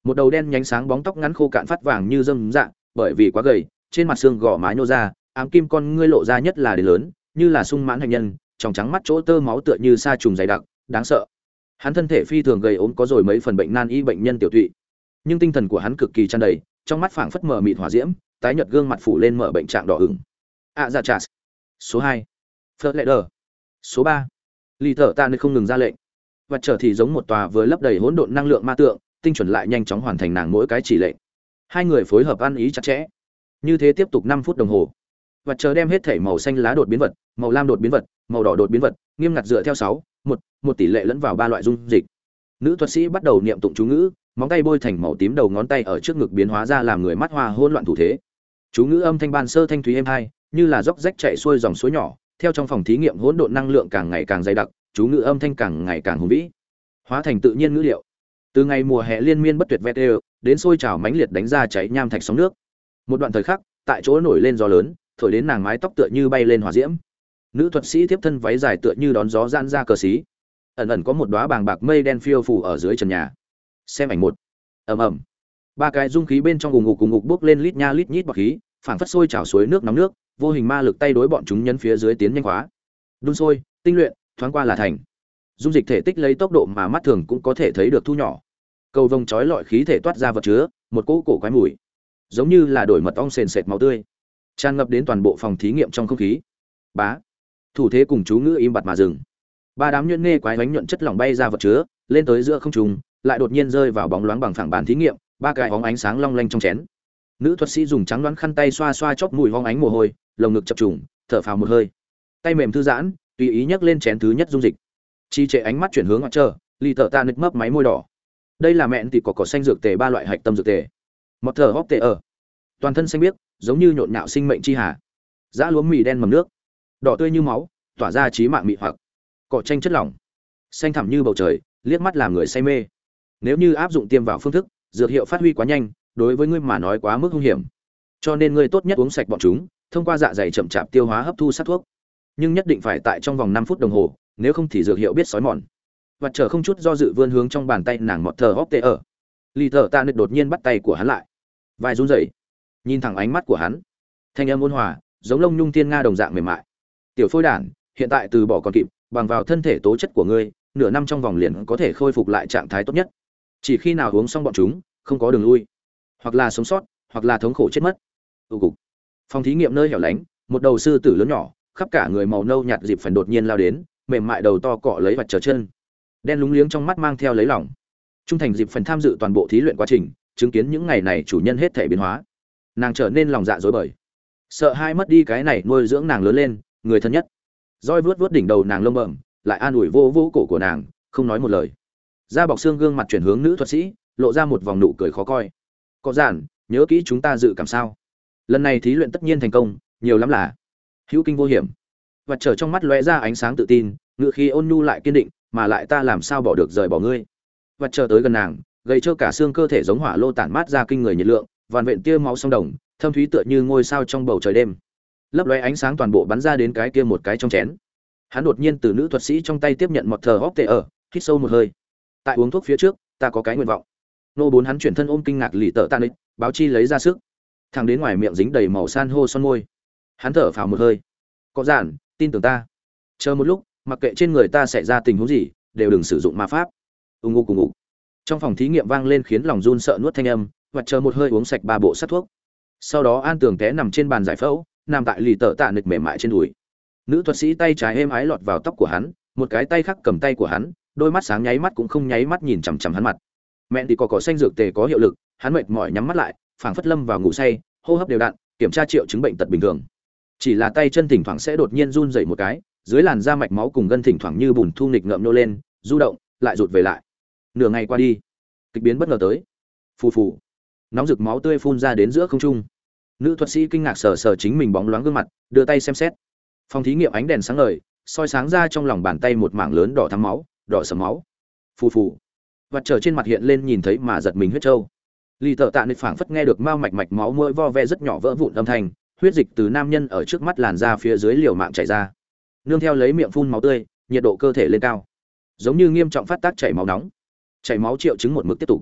Một đầu đen nhánh sáng bóng tóc ngắn khô cạn phát vàng như dâm dạng bởi vì quá gầy, trên mặt xương gò má nhô ra, ám kim con ngươi lộ ra nhất là đến lớn, như là sung mãn hành nhân, trong trắng mắt chỗ tơ máu tựa như sa trùng dày đặc, đáng sợ hắn thân thể phi thường gầy ốm có rồi mấy phần bệnh nan y bệnh nhân tiểu tụy. Nhưng tinh thần của hắn cực kỳ tràn đầy, trong mắt phảng phất mờ mịt hỏa diễm, tái nhợt gương mặt phủ lên mở bệnh trạng đỏ ửng. A ra trà. Số hai. Phớt lệ đờ. Số ba. Lì thở ta nên không ngừng ra lệnh. Và trở thì giống một tòa vừa lấp đầy hỗn độn năng lượng ma tượng, tinh chuẩn lại nhanh chóng hoàn thành nàng mỗi cái chỉ lệnh. Hai người phối hợp ăn ý chặt chẽ. Như thế tiếp tục năm phút đồng hồ. Và chờ đem hết thể màu xanh lá đột biến vật, màu lam đột biến vật, màu đỏ đột biến vật, nghiêm ngặt dựa theo sáu một một tỷ lệ lẫn vào ba loại dung dịch. Nữ thuật sĩ bắt đầu niệm tụng chú ngữ, móng tay bôi thành màu tím đầu ngón tay ở trước ngực biến hóa ra làm người mắt hoa hỗn loạn thủ thế. Chú ngữ âm thanh ban sơ thanh thúy êm hai, như là dốc rách chạy xuôi dòng suối nhỏ, theo trong phòng thí nghiệm hỗn độn năng lượng càng ngày càng dày đặc, chú ngữ âm thanh càng ngày càng hùng vĩ, hóa thành tự nhiên ngữ liệu. Từ ngày mùa hè liên miên bất tuyệt vét đều, đến sôi trào mãnh liệt đánh ra cháy nham thạch sóng nước. Một đoạn thời khắc, tại chỗ nổi lên gió lớn, thổi đến nàng mái tóc tựa như bay lên hỏa diễm nữ thuật sĩ tiếp thân váy dài tựa như đón gió gian ra cờ xí. Ẩn ẩn có một đóa bàng bạc mây đen phiêu phủ ở dưới trần nhà. Xem ảnh một. Ầm ầm. Ba cái dung khí bên trong cùng ngục cùng ngục bốc lên lít nha lít nhít bọt khí, phảng phất sôi trào suối nước nóng nước, vô hình ma lực tay đối bọn chúng nhấn phía dưới tiến nhanh khóa đun sôi, tinh luyện, thoáng qua là thành. Dung dịch thể tích lấy tốc độ mà mắt thường cũng có thể thấy được thu nhỏ. Cầu vồng trói lọi khí thể toát ra vật chứa, một cỗ cổ quái mùi. Giống như là đổi mật ong sền sệt máu tươi. Tràn ngập đến toàn bộ phòng thí nghiệm trong không khí. Bá thủ thế cùng chú ngữ im bặt mà dừng. Ba đám nhuyễn nghe quái bánh nhuận chất lỏng bay ra vật chứa, lên tới giữa không trung, lại đột nhiên rơi vào bóng loáng bằng phẳng bàn thí nghiệm, ba cái hóng ánh sáng long lanh trong chén. Nữ thuật sĩ dùng trắng đoán khăn tay xoa xoa chóp mùi hóng ánh mồ hôi, lồng ngực chập trùng, thở phào một hơi. Tay mềm thư giãn, tùy ý nhấc lên chén thứ nhất dung dịch. Chi trệ ánh mắt chuyển hướng ngoại trơ ly thợ ta nứt mấp máy môi đỏ. Đây là mẹn thì có cỏ xanh dược tề ba loại hạch tâm dược tề. Một thở hóc tề ở. Toàn thân xanh biếc, giống như nhộn nhạo sinh mệnh chi hà. Dã lúa mì đen mầm nước đỏ tươi như máu, tỏa ra trí mạng mị hoặc. Cỏ tranh chất lỏng, xanh thẳm như bầu trời, liếc mắt làm người say mê. Nếu như áp dụng tiêm vào phương thức, dược hiệu phát huy quá nhanh, đối với ngươi mà nói quá mức hung hiểm. Cho nên ngươi tốt nhất uống sạch bọn chúng, thông qua dạ dày chậm chạp tiêu hóa hấp thu sát thuốc. Nhưng nhất định phải tại trong vòng năm phút đồng hồ, nếu không thì dược hiệu biết sói mòn. Và chờ không chút do dự vươn hướng trong bàn tay nàng mọt thờ hóc tê ở. Lì thờ ta nứt đột nhiên bắt tay của hắn lại. Vai run rẩy. Nhìn thẳng ánh mắt của hắn. Thanh âm ôn hòa, giống lông nhung tiên nga đồng dạng mềm mại tiểu phôi đản, hiện tại từ bỏ còn kịp, bằng vào thân thể tố chất của ngươi, nửa năm trong vòng liền có thể khôi phục lại trạng thái tốt nhất. Chỉ khi nào uống xong bọn chúng, không có đường lui. Hoặc là sống sót, hoặc là thống khổ chết mất. Ưu cục. Phòng thí nghiệm nơi hẻo lánh, một đầu sư tử lớn nhỏ, khắp cả người màu nâu nhạt dịp phần đột nhiên lao đến, mềm mại đầu to cọ lấy vặt trở chân. Đen lúng liếng trong mắt mang theo lấy lỏng trung thành dịp phần tham dự toàn bộ thí luyện quá trình, chứng kiến những ngày này chủ nhân hết thể biến hóa. Nàng trở nên lòng dạ dối bời. Sợ hai mất đi cái này nuôi dưỡng nàng lớn lên người thân nhất. Roi vuốt vuốt đỉnh đầu nàng lông bẩm, lại an ủi vô vô cổ của nàng, không nói một lời. Da bọc xương gương mặt chuyển hướng nữ thuật sĩ, lộ ra một vòng nụ cười khó coi. Có giản, nhớ kỹ chúng ta dự cảm sao. Lần này thí luyện tất nhiên thành công, nhiều lắm là. Hữu kinh vô hiểm. Và trở trong mắt lóe ra ánh sáng tự tin, ngự khi ôn nhu lại kiên định, mà lại ta làm sao bỏ được rời bỏ ngươi. Và chờ tới gần nàng gây cho cả xương cơ thể giống hỏa lô tản mát ra kinh người nhiệt lượng vằn vện tia máu sông đồng, thâm thúy tựa như ngôi sao trong bầu trời đêm lấp lóe ánh sáng toàn bộ bắn ra đến cái kia một cái trong chén. Hắn đột nhiên từ nữ thuật sĩ trong tay tiếp nhận một thờ hóp tệ ở, hít sâu một hơi. Tại uống thuốc phía trước, ta có cái nguyện vọng. Nô bốn hắn chuyển thân ôm kinh ngạc lì tợ tan ích, báo chi lấy ra sức. Thằng đến ngoài miệng dính đầy màu san hô son môi. Hắn thở phào một hơi. Có giản, tin tưởng ta. Chờ một lúc, mặc kệ trên người ta xảy ra tình huống gì, đều đừng sử dụng ma pháp. Ưng ngô cùng ngủ trong phòng thí nghiệm vang lên khiến lòng run sợ nuốt thanh âm, và chờ một hơi uống sạch ba bộ sát thuốc. Sau đó an tường té nằm trên bàn giải phẫu nằm tại lì tợ tạ nịch mềm mại trên đùi. Nữ thuật sĩ tay trái êm ái lọt vào tóc của hắn, một cái tay khác cầm tay của hắn, đôi mắt sáng nháy mắt cũng không nháy mắt nhìn chằm chằm hắn mặt. Mẹ thì có cỏ xanh dược tề có hiệu lực, hắn mệt mỏi nhắm mắt lại, phảng phất lâm vào ngủ say, hô hấp đều đặn, kiểm tra triệu chứng bệnh tật bình thường. Chỉ là tay chân thỉnh thoảng sẽ đột nhiên run dậy một cái, dưới làn da mạch máu cùng gân thỉnh thoảng như bùn thu nghịch ngợm nô lên, du động, lại rụt về lại. Nửa ngày qua đi, kịch biến bất ngờ tới. Phù phù. Nóng rực máu tươi phun ra đến giữa không trung nữ thuật sĩ kinh ngạc sờ sờ chính mình bóng loáng gương mặt, đưa tay xem xét. Phòng thí nghiệm ánh đèn sáng ngời, soi sáng ra trong lòng bàn tay một mảng lớn đỏ thắm máu, đỏ sầm máu. Phù phù. Vật trở trên mặt hiện lên nhìn thấy mà giật mình huyết trâu. Lì tợ tạ nịch phảng phất nghe được mao mạch mạch máu mỗi vo ve rất nhỏ vỡ vụn âm thanh, huyết dịch từ nam nhân ở trước mắt làn ra phía dưới liều mạng chảy ra. Nương theo lấy miệng phun máu tươi, nhiệt độ cơ thể lên cao. Giống như nghiêm trọng phát tác chảy máu nóng. Chảy máu triệu chứng một mực tiếp tục.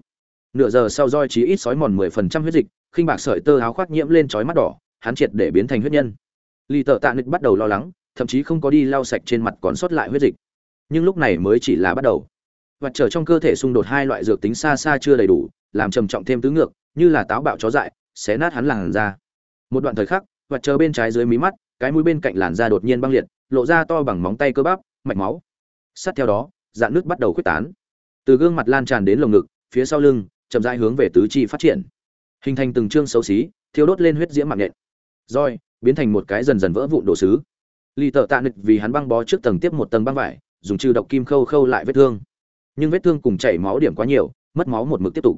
Nửa giờ sau roi chí ít sói mòn mười phần trăm huyết dịch khinh bạc sợi tơ áo khoác nhiễm lên chói mắt đỏ, hắn triệt để biến thành huyết nhân. Lì tợ tạ nịch bắt đầu lo lắng, thậm chí không có đi lau sạch trên mặt còn sót lại huyết dịch. Nhưng lúc này mới chỉ là bắt đầu. Vật trở trong cơ thể xung đột hai loại dược tính xa xa chưa đầy đủ, làm trầm trọng thêm tứ ngược, như là táo bạo chó dại, xé nát hắn làn da. Một đoạn thời khắc, vật chờ bên trái dưới mí mắt, cái mũi bên cạnh làn da đột nhiên băng liệt, lộ ra to bằng móng tay cơ bắp, mạch máu. Sát theo đó, dạng nước bắt đầu khuếch tán. Từ gương mặt lan tràn đến lồng ngực, phía sau lưng, chậm rãi hướng về tứ chi phát triển hình thành từng chương xấu xí, thiêu đốt lên huyết diễm mạng nhện. Roi biến thành một cái dần dần vỡ vụn đồ sứ. Lì tợ tạ nịch vì hắn băng bó trước tầng tiếp một tầng băng vải, dùng trừ độc kim khâu khâu lại vết thương. Nhưng vết thương cùng chảy máu điểm quá nhiều, mất máu một mực tiếp tục.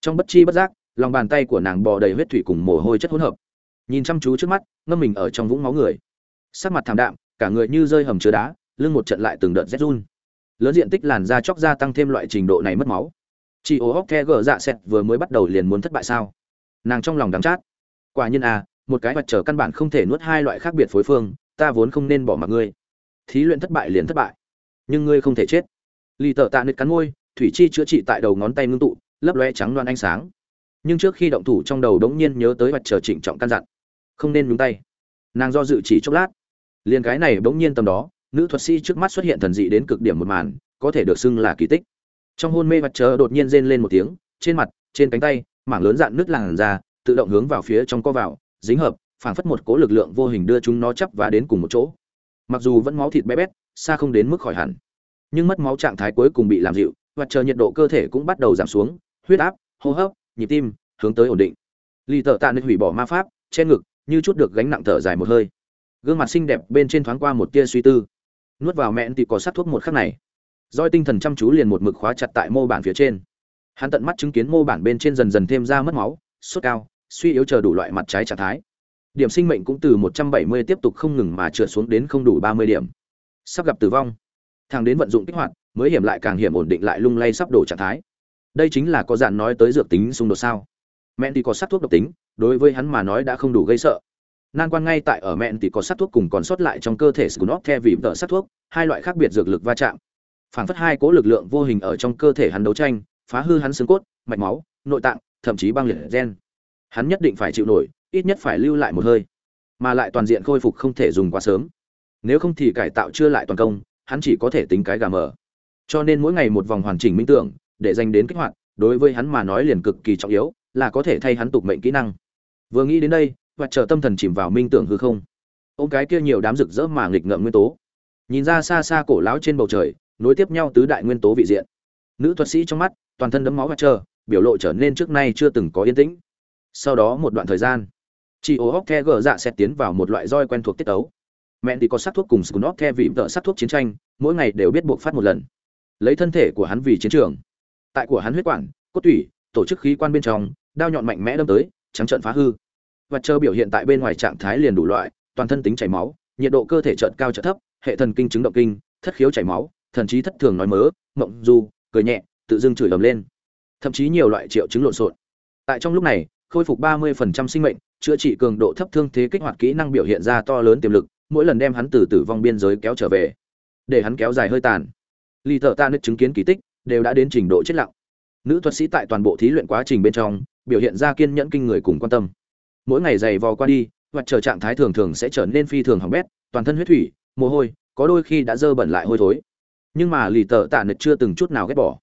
Trong bất chi bất giác, lòng bàn tay của nàng bò đầy huyết thủy cùng mồ hôi chất hỗn hợp. Nhìn chăm chú trước mắt, ngâm mình ở trong vũng máu người. Sắc mặt thảm đạm, cả người như rơi hầm chứa đá, lưng một trận lại từng đợt rét run. Lớn diện tích làn da chóc da tăng thêm loại trình độ này mất máu chị ô hóc the gờ dạ xẹt vừa mới bắt đầu liền muốn thất bại sao? Nàng trong lòng đắng chát. Quả nhiên à một cái mặt trở căn bản không thể nuốt hai loại khác biệt phối phương, ta vốn không nên bỏ mặc ngươi. Thí luyện thất bại liền thất bại. Nhưng ngươi không thể chết. Lì tợ tạ nứt cắn môi, thủy chi chữa trị tại đầu ngón tay ngưng tụ, lấp loe trắng loan ánh sáng. Nhưng trước khi động thủ trong đầu đống nhiên nhớ tới mặt trở trịnh trọng căn dặn. Không nên nhúng tay. Nàng do dự chỉ chốc lát. Liền cái này bỗng nhiên tầm đó, nữ thuật sĩ trước mắt xuất hiện thần dị đến cực điểm một màn, có thể được xưng là kỳ tích trong hôn mê mặt trời đột nhiên rên lên một tiếng, trên mặt, trên cánh tay, mảng lớn dạn nước làn ra tự động hướng vào phía trong co vào, dính hợp, phảng phất một cố lực lượng vô hình đưa chúng nó chấp và đến cùng một chỗ. Mặc dù vẫn máu thịt bé bét, xa không đến mức khỏi hẳn, nhưng mất máu trạng thái cuối cùng bị làm dịu và chờ nhiệt độ cơ thể cũng bắt đầu giảm xuống, huyết áp, hô hấp, nhịp tim hướng tới ổn định. Lì tợ tạ nên hủy bỏ ma pháp, che ngực, như chút được gánh nặng thở dài một hơi. Gương mặt xinh đẹp bên trên thoáng qua một tia suy tư. Nuốt vào mẹn thì có sát thuốc một khắc này roi tinh thần chăm chú liền một mực khóa chặt tại mô bản phía trên. Hắn tận mắt chứng kiến mô bản bên trên dần dần thêm ra mất máu, sốt cao, suy yếu chờ đủ loại mặt trái trạng thái. Điểm sinh mệnh cũng từ 170 tiếp tục không ngừng mà trượt xuống đến không đủ 30 điểm. Sắp gặp tử vong. Thằng đến vận dụng kích hoạt, mới hiểm lại càng hiểm ổn định lại lung lay sắp đổ trạng thái. Đây chính là có dạn nói tới dược tính xung đột sao? Mẹn thì có sát thuốc độc tính, đối với hắn mà nói đã không đủ gây sợ. Nan quan ngay tại ở mẹn thì có sát thuốc cùng còn sót lại trong cơ thể scunop theo vì tợ sát thuốc, hai loại khác biệt dược lực va chạm. Phảng phất hai cố lực lượng vô hình ở trong cơ thể hắn đấu tranh, phá hư hắn xương cốt, mạch máu, nội tạng, thậm chí băng liệt gen. Hắn nhất định phải chịu nổi, ít nhất phải lưu lại một hơi, mà lại toàn diện khôi phục không thể dùng quá sớm. Nếu không thì cải tạo chưa lại toàn công, hắn chỉ có thể tính cái gà mờ. Cho nên mỗi ngày một vòng hoàn chỉnh minh tưởng, để dành đến kích hoạt, đối với hắn mà nói liền cực kỳ trọng yếu, là có thể thay hắn tục mệnh kỹ năng. Vừa nghĩ đến đây và chờ tâm thần chìm vào minh tưởng hư không. Ô cái kia nhiều đám rực rỡ mà nghịch ngợm nguyên tố. Nhìn ra xa xa cổ lão trên bầu trời nối tiếp nhau tứ đại nguyên tố vị diện. Nữ thuật sĩ trong mắt, toàn thân đấm máu và chờ, biểu lộ trở nên trước nay chưa từng có yên tĩnh. Sau đó một đoạn thời gian, chị ô hóc the gờ dạ sẽ tiến vào một loại roi quen thuộc tiết tấu. Mẹ thì có sát thuốc cùng scunop the vị vợ sát thuốc chiến tranh, mỗi ngày đều biết buộc phát một lần. Lấy thân thể của hắn vì chiến trường. Tại của hắn huyết quản, cốt tủy, tổ chức khí quan bên trong, đao nhọn mạnh mẽ đâm tới, trắng trợn phá hư. Và chờ biểu hiện tại bên ngoài trạng thái liền đủ loại, toàn thân tính chảy máu, nhiệt độ cơ thể trợn cao trợn thấp, hệ thần kinh chứng động kinh, thất khiếu chảy máu thần trí thất thường nói mớ, mộng du, cười nhẹ, tự dưng chửi ầm lên. Thậm chí nhiều loại triệu chứng lộn xộn. Tại trong lúc này, khôi phục 30% sinh mệnh, chữa trị cường độ thấp thương thế kích hoạt kỹ năng biểu hiện ra to lớn tiềm lực, mỗi lần đem hắn từ tử vong biên giới kéo trở về, để hắn kéo dài hơi tàn. Ly thợ ta nứt chứng kiến kỳ tích, đều đã đến trình độ chết lặng. Nữ thuật sĩ tại toàn bộ thí luyện quá trình bên trong, biểu hiện ra kiên nhẫn kinh người cùng quan tâm. Mỗi ngày dày vò qua đi, hoặc chờ trạng thái thường thường sẽ trở nên phi thường hỏng bét, toàn thân huyết thủy, mồ hôi, có đôi khi đã dơ bẩn lại hôi thối nhưng mà lì tợ tạ nịch chưa từng chút nào ghét bỏ.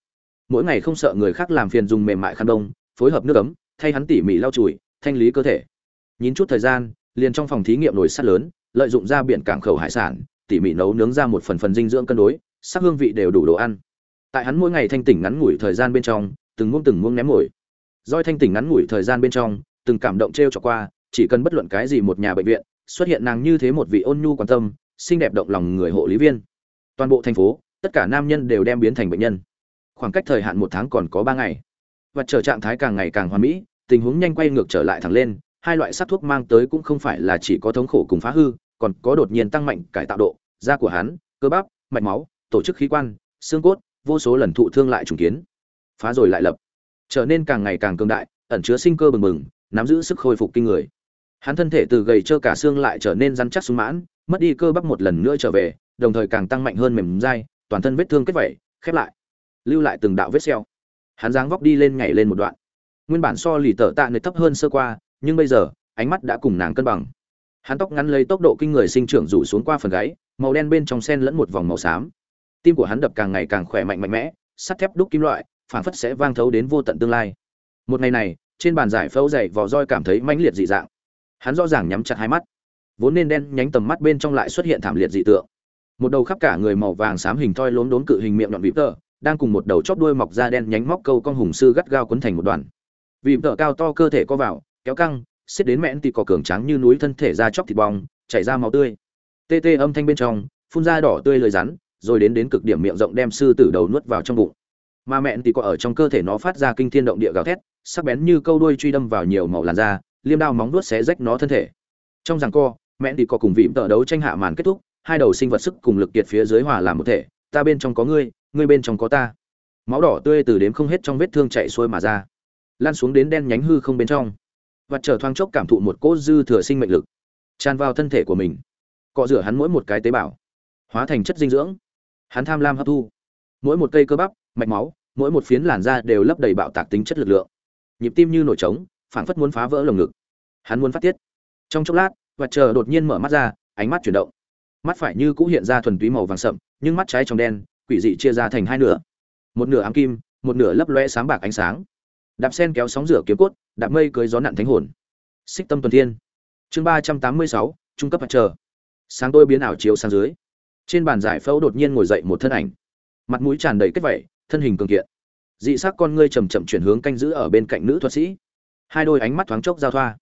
Mỗi ngày không sợ người khác làm phiền dùng mềm mại khăn đông, phối hợp nước ấm, thay hắn tỉ mỉ lau chùi, thanh lý cơ thể. Nhìn chút thời gian, liền trong phòng thí nghiệm nồi sắt lớn, lợi dụng ra biển cảng khẩu hải sản, tỉ mỉ nấu nướng ra một phần phần dinh dưỡng cân đối, sắc hương vị đều đủ đồ ăn. Tại hắn mỗi ngày thanh tỉnh ngắn ngủi thời gian bên trong, từng muông từng muông ném mồi. Doi thanh tỉnh ngắn ngủi thời gian bên trong, từng cảm động t r e o trọc qua, chỉ cần bất luận cái gì một nhà bệnh viện, xuất hiện nàng như thế một vị ôn nhu quan tâm, xinh đẹp động lòng người hộ lý viên. Toàn bộ thành phố tất cả nam nhân đều đem biến thành bệnh nhân. Khoảng cách thời hạn một tháng còn có ba ngày. Và trở trạng thái càng ngày càng hoàn mỹ, tình huống nhanh quay ngược trở lại thẳng lên, hai loại sắc thuốc mang tới cũng không phải là chỉ có thống khổ cùng phá hư, còn có đột nhiên tăng mạnh cải tạo độ, da của hắn, cơ bắp, mạch máu, tổ chức khí quan, xương cốt, vô số lần thụ thương lại trùng kiến. Phá rồi lại lập. Trở nên càng ngày càng cường đại, ẩn chứa sinh cơ bừng bừng, nắm giữ sức khôi phục kinh người. Hắn thân thể từ gầy trơ cả xương lại trở nên rắn chắc sung mãn, mất đi cơ bắp một lần nữa trở về, đồng thời càng tăng mạnh hơn mềm dai toàn thân vết thương kết vẩy khép lại, lưu lại từng đạo vết xeo hắn dáng vóc đi lên nhảy lên một đoạn. Nguyên bản so lì tợ tạ nơi thấp hơn sơ qua, nhưng bây giờ, ánh mắt đã cùng nàng cân bằng. Hắn tóc ngắn lấy tốc độ kinh người sinh trưởng rủ xuống qua phần gáy, màu đen bên trong sen lẫn một vòng màu xám. Tim của hắn đập càng ngày càng khỏe mạnh mạnh mẽ, sắt thép đúc kim loại phản phất sẽ vang thấu đến vô tận tương lai. Một ngày này, trên bàn giải phẫu dày vò roi cảm thấy mãnh liệt dị dạng. Hắn rõ ràng nhắm chặt hai mắt. Vốn nên đen nhánh tầm mắt bên trong lại xuất hiện thảm liệt dị tượng một đầu khắp cả người màu vàng xám hình thoi lốm đốn cự hình miệng nhọn vịp tờ, đang cùng một đầu chóp đuôi mọc ra đen nhánh móc câu con hùng sư gắt gao quấn thành một đoàn. Vịp tờ cao to cơ thể co vào, kéo căng, xiết đến mẹn tì cỏ cường trắng như núi thân thể ra chóc thịt bong, chảy ra máu tươi. Tê tê âm thanh bên trong, phun ra đỏ tươi lời rắn, rồi đến đến cực điểm miệng rộng đem sư tử đầu nuốt vào trong bụng. Mà mẹn tì cỏ ở trong cơ thể nó phát ra kinh thiên động địa gào thét, sắc bén như câu đuôi truy đâm vào nhiều màu làn da, liêm đao móng nuốt xé rách nó thân thể. Trong rằng co, mẹn tì cỏ cùng vịm tờ đấu tranh hạ màn kết thúc hai đầu sinh vật sức cùng lực kiệt phía dưới hòa làm một thể, ta bên trong có ngươi ngươi bên trong có ta. Máu đỏ tươi từ đếm không hết trong vết thương chảy xuôi mà ra, lan xuống đến đen nhánh hư không bên trong. Vật trở thoáng chốc cảm thụ một cỗ dư thừa sinh mệnh lực, tràn vào thân thể của mình. Cọ rửa hắn mỗi một cái tế bào, hóa thành chất dinh dưỡng. Hắn tham lam hấp thu. Mỗi một cây cơ bắp, mạch máu, mỗi một phiến làn da đều lấp đầy bạo tạc tính chất lực lượng. Nhịp tim như nổi trống, phảng phất muốn phá vỡ lồng ngực. Hắn muốn phát tiết. Trong chốc lát vật chờ đột nhiên mở mắt ra, ánh mắt chuyển động mắt phải như cũ hiện ra thuần túy màu vàng sậm, nhưng mắt trái trong đen, quỷ dị chia ra thành hai nửa. Một nửa ám kim, một nửa lấp loe sáng bạc ánh sáng. Đạp sen kéo sóng rửa kiếm cốt, đạp mây cưới gió nặn thánh hồn. Xích tâm tuần thiên. Chương ba trăm tám mươi sáu, trung cấp mặt trời. Sáng tôi biến ảo chiếu sang dưới. Trên bàn giải phẫu đột nhiên ngồi dậy một thân ảnh. Mặt mũi tràn đầy kết vẩy thân hình cường kiện. Dị sắc con ngươi chầm chậm chuyển hướng canh giữ ở bên cạnh nữ thuật sĩ. Hai đôi ánh mắt thoáng chốc giao thoa.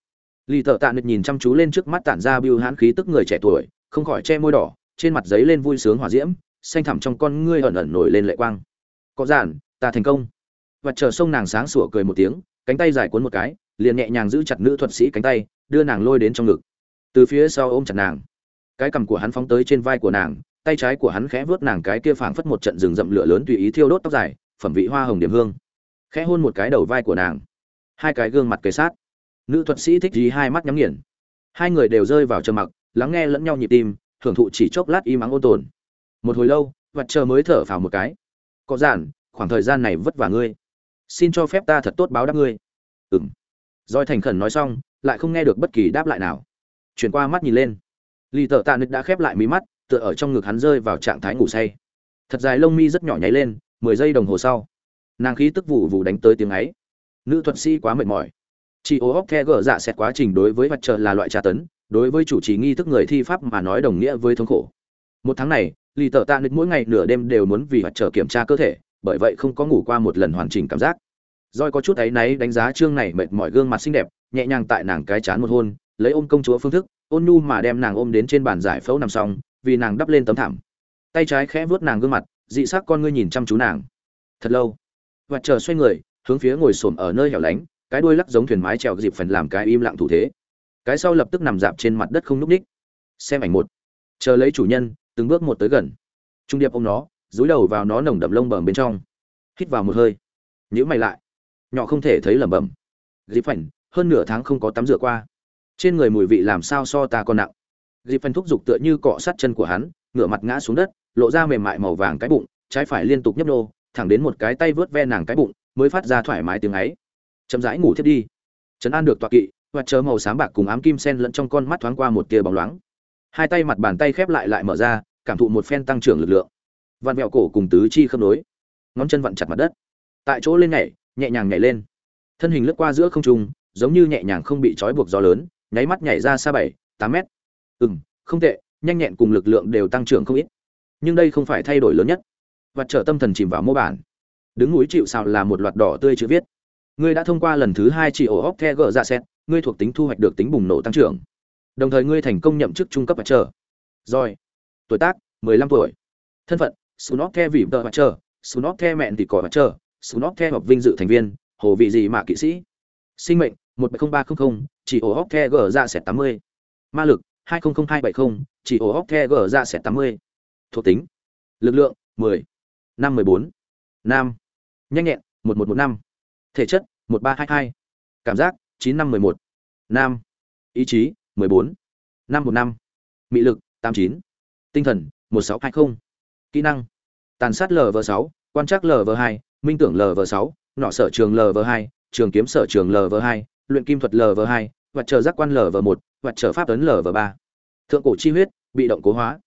Lì thợ tạ nực nhìn chăm chú lên trước mắt tản ra biêu hãn khí tức người trẻ tuổi không khỏi che môi đỏ, trên mặt giấy lên vui sướng hỏa diễm, xanh thẳm trong con ngươi ẩn ẩn nổi lên lệ quang. Có giản, ta thành công. Và chờ sông nàng sáng sủa cười một tiếng, cánh tay dài cuốn một cái, liền nhẹ nhàng giữ chặt nữ thuật sĩ cánh tay, đưa nàng lôi đến trong ngực. Từ phía sau ôm chặt nàng. Cái cằm của hắn phóng tới trên vai của nàng, tay trái của hắn khẽ vuốt nàng cái kia phảng phất một trận rừng rậm lửa lớn tùy ý thiêu đốt tóc dài, phẩm vị hoa hồng điểm hương. Khẽ hôn một cái đầu vai của nàng. Hai cái gương mặt kề sát. Nữ thuật sĩ thích gì hai mắt nhắm nghiền. Hai người đều rơi vào trầm mặc lắng nghe lẫn nhau nhịp tim, thưởng thụ chỉ chốc lát im ắng ôn tồn. Một hồi lâu vật chờ mới thở phào một cái. Có giản, khoảng thời gian này vất vả ngươi. Xin cho phép ta thật tốt báo đáp ngươi. Ừng roi thành khẩn nói xong, lại không nghe được bất kỳ đáp lại nào. Chuyển qua mắt nhìn lên. Lì tợ tạ nứt đã khép lại mí mắt, tựa ở trong ngực hắn rơi vào trạng thái ngủ say. Thật dài lông mi rất nhỏ nháy lên, mười giây đồng hồ sau. Nàng khí tức vụ vụ đánh tới tiếng ấy. Nữ thuật sĩ quá mệt mỏi. Chị ô hóc the gỡ dạ xét quá trình đối với mặt trời là loại tra tấn đối với chủ trì nghi thức người thi pháp mà nói đồng nghĩa với thống khổ một tháng này lì tợ tạ nực mỗi ngày nửa đêm đều muốn vì hoạt trở kiểm tra cơ thể bởi vậy không có ngủ qua một lần hoàn chỉnh cảm giác Doi có chút ấy náy đánh giá trương này mệt mỏi gương mặt xinh đẹp, nhẹ nhàng tại nàng cái chán một hôn, lấy ôm công chúa phương thức, ôn nhu mà đem nàng ôm đến trên bàn giải phẫu nằm xong, vì nàng đắp lên tấm thảm. Tay trái khẽ vuốt nàng gương mặt, dị sắc con ngươi nhìn chăm chú nàng. Thật lâu. Và chờ xoay người, hướng phía ngồi xổm ở nơi hẻo lánh, cái đuôi lắc giống thuyền mái chèo dịp phần làm cái im lặng thủ thế. Cái sau lập tức nằm dạp trên mặt đất không núp ních Xem ảnh một. Chờ lấy chủ nhân, từng bước một tới gần. Trung điệp ôm nó, dúi đầu vào nó nồng đậm lông bờm bên trong. Hít vào một hơi. nhữ mày lại nhỏ không thể thấy lẩm bẩm dịp phảnh hơn nửa tháng không có tắm rửa qua trên người mùi vị làm sao so ta còn nặng dịp phảnh thúc giục tựa như cọ sát chân của hắn ngửa mặt ngã xuống đất lộ ra mềm mại màu vàng cái bụng trái phải liên tục nhấp nô thẳng đến một cái tay vớt ve nàng cái bụng mới phát ra thoải mái tiếng ấy chậm rãi ngủ thiết đi trấn an được tọa kỵ và chớ màu xám bạc cùng ám kim sen lẫn trong con mắt thoáng qua một tia bóng loáng. Hai tay mặt bàn tay khép lại lại mở ra, cảm thụ một phen tăng trưởng lực lượng. Vặn vẹo cổ cùng tứ chi khớp nối. Ngón chân vặn chặt mặt đất. Tại chỗ lên nhảy, nhẹ nhàng nhảy lên. Thân hình lướt qua giữa không trung, giống như nhẹ nhàng không bị trói buộc gió lớn, nháy mắt nhảy ra xa bảy, tám mét. Ừ m không tệ, nhanh nhẹn cùng lực lượng đều tăng trưởng không ít. Nhưng đây không phải thay đổi lớn nhất. Và trở tâm thần chìm vào mô bản. Đứng núi chịu xào là một loạt đỏ tươi chữ viết. Ngươi đã thông qua lần thứ hai chỉ ổ óc the gờ ra xét ngươi thuộc tính thu hoạch được tính bùng nổ tăng trưởng đồng thời ngươi thành công nhậm chức trung cấp và chờ rồi tuổi tác 15 tuổi thân phận sunop the vị vợ và chờ sunop the mẹn thì cỏ và chờ Snot The hợp vinh dự thành viên, hồ vị gì mà kỵ sĩ. Sinh mệnh, 10300, chỉ ổ hốc The gờ ra sẽ 80. Ma lực, 200270, chỉ ổ hốc The gờ ra sẽ 80. Thuộc tính, lực lượng, 10. Năm 14. nam nhanh nhẹn một một một năm thể chất một ba hai hai cảm giác chín năm mười một. Nam. Ý chí, mười bốn. Năm một năm. Mị lực, tám chín. Tinh thần, một sáu hai không. Kỹ năng, tàn sát lv sáu, quan trắc lv hai, minh tưởng lv sáu, nọ sở trường lv hai, trường kiếm sở trường lv hai, luyện kim thuật lv hai và chờ giác quan lv một và chờ pháp tấn lv ba. Thượng cổ chi huyết, bị động cố hóa.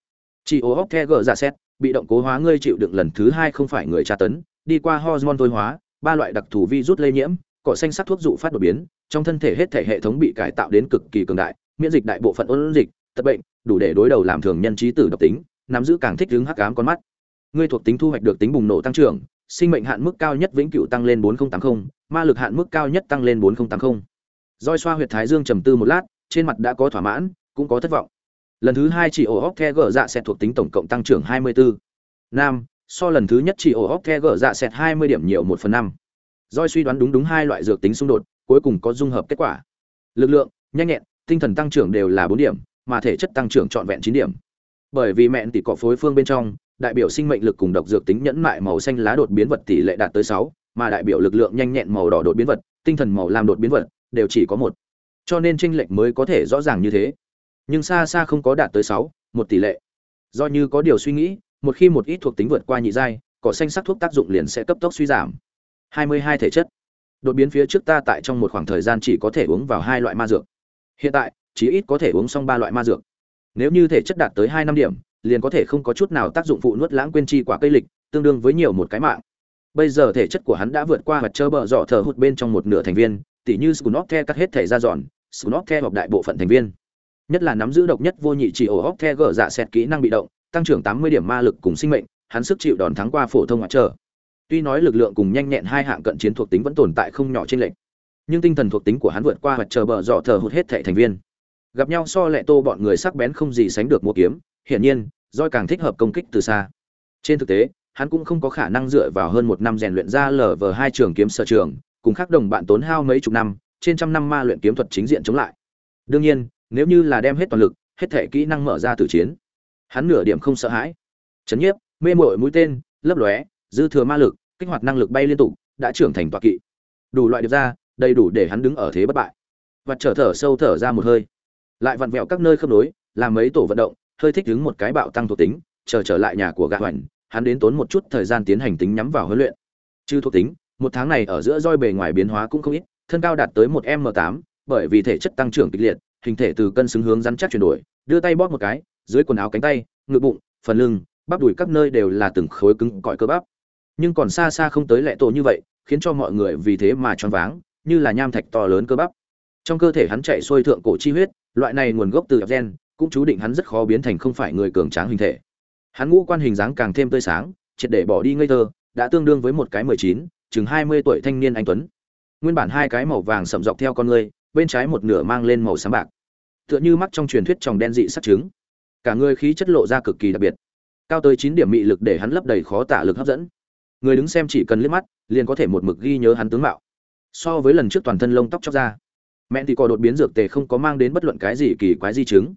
Chị ô hóc the gờ giả xét, bị động cố hóa ngươi chịu đựng lần thứ hai không phải người tra tấn, đi qua hormone thôi hóa, ba loại đặc thù virus lây nhiễm cỏ xanh sắc thuốc dụ phát đột biến trong thân thể hết thể hệ thống bị cải tạo đến cực kỳ cường đại miễn dịch đại bộ phận ôn dịch tật bệnh đủ để đối đầu làm thường nhân trí tử độc tính nắm giữ càng thích ứng hắc ám con mắt ngươi thuộc tính thu hoạch được tính bùng nổ tăng trưởng sinh mệnh hạn mức cao nhất vĩnh cửu tăng lên 4080, ma lực hạn mức cao nhất tăng lên 4080. Doi xoa huyệt thái dương trầm tư một lát, trên mặt đã có thỏa mãn, cũng có thất vọng. Lần thứ hai chỉ ổ hốc the gở dạ sẽ thuộc tính tổng cộng tăng trưởng 24. Nam, so lần thứ nhất chỉ ổ hốc the gở dạ sẹt 20 điểm nhiều 1 phần 5. Doi suy đoán đúng đúng hai loại dược tính xung đột, cuối cùng có dung hợp kết quả. Lực lượng, nhanh nhẹn, tinh thần tăng trưởng đều là 4 điểm, mà thể chất tăng trưởng trọn vẹn 9 điểm. Bởi vì mẹn tỷ cọ phối phương bên trong, đại biểu sinh mệnh lực cùng độc dược tính nhẫn mại màu xanh lá đột biến vật tỷ lệ đạt tới 6, mà đại biểu lực lượng nhanh nhẹn màu đỏ đột biến vật, tinh thần màu lam đột biến vật đều chỉ có một. Cho nên chênh lệch mới có thể rõ ràng như thế. Nhưng xa xa không có đạt tới 6, một tỷ lệ. Do như có điều suy nghĩ, một khi một ít thuộc tính vượt qua nhị giai, cỏ xanh sắc thuốc tác dụng liền sẽ cấp tốc suy giảm. 22 thể chất. Đột biến phía trước ta tại trong một khoảng thời gian chỉ có thể uống vào hai loại ma dược. Hiện tại, chỉ ít có thể uống xong ba loại ma dược. Nếu như thể chất đạt tới 2 năm điểm, liền có thể không có chút nào tác dụng phụ nuốt lãng quên chi quả cây lịch, tương đương với nhiều một cái mạng. Bây giờ thể chất của hắn đã vượt qua vật chơ bờ dọ thở hụt bên trong một nửa thành viên, tỉ như Skunotke cắt hết thể ra dọn, Skunotke hợp đại bộ phận thành viên. Nhất là nắm giữ độc nhất vô nhị chỉ ổ hốc the gở dạ xét kỹ năng bị động, tăng trưởng 80 điểm ma lực cùng sinh mệnh, hắn sức chịu đòn thắng qua phổ thông ngoại trở. Tuy nói lực lượng cùng nhanh nhẹn hai hạng cận chiến thuộc tính vẫn tồn tại không nhỏ trên lệnh, nhưng tinh thần thuộc tính của hắn vượt qua vật chờ bờ dọ thở hụt hết thảy thành viên. Gặp nhau so lệ tô bọn người sắc bén không gì sánh được mua kiếm, hiển nhiên, roi càng thích hợp công kích từ xa. Trên thực tế, hắn cũng không có khả năng dựa vào hơn một năm rèn luyện ra lv hai trường kiếm sở trường, cùng khác đồng bạn tốn hao mấy chục năm, trên trăm năm ma luyện kiếm thuật chính diện chống lại. Đương nhiên, nếu như là đem hết toàn lực, hết thể kỹ năng mở ra tử chiến, hắn nửa điểm không sợ hãi. Chấn nhiếp, mê muội mũi tên, lấp lóe, dư thừa ma lực, kích hoạt năng lực bay liên tục, đã trưởng thành tọa kỵ. Đủ loại được ra, đầy đủ để hắn đứng ở thế bất bại. Và trở thở sâu thở ra một hơi, lại vặn vẹo các nơi khớp nối, làm mấy tổ vận động, hơi thích đứng một cái bạo tăng thuộc tính, chờ trở lại nhà của gã hoành, hắn đến tốn một chút thời gian tiến hành tính nhắm vào huấn luyện. Chứ thuộc tính, một tháng này ở giữa roi bề ngoài biến hóa cũng không ít, thân cao đạt tới một m tám, bởi vì thể chất tăng trưởng kịch liệt, hình thể từ cân xứng hướng rắn chắc chuyển đổi, đưa tay bóp một cái, dưới quần áo cánh tay, ngực bụng, phần lưng, bắp đùi các nơi đều là từng khối cứng cỏi cơ bắp. Nhưng còn xa xa không tới lệ tổ như vậy, khiến cho mọi người vì thế mà choáng váng, như là nham thạch to lớn cơ bắp. Trong cơ thể hắn chạy xuôi thượng cổ chi huyết, loại này nguồn gốc từ gen, cũng chú định hắn rất khó biến thành không phải người cường tráng hình thể. Hắn ngũ quan hình dáng càng thêm tươi sáng, triệt để bỏ đi ngây thơ, đã tương đương với một cái 19, chừng 20 tuổi thanh niên anh tuấn. Nguyên bản hai cái màu vàng sậm dọc theo con người, bên trái một nửa mang lên màu xám bạc. Tựa như mắc trong truyền thuyết tròng đen dị sắc trứng. Cả người khí chất lộ ra cực kỳ đặc biệt. Cao tới chín điểm mị lực để hắn lấp đầy khó tả lực hấp dẫn. Người đứng xem chỉ cần liếc mắt, liền có thể một mực ghi nhớ hắn tướng mạo. So với lần trước toàn thân lông tóc chóc ra, mẹ thì có đột biến dược tề không có mang đến bất luận cái gì kỳ quái di chứng.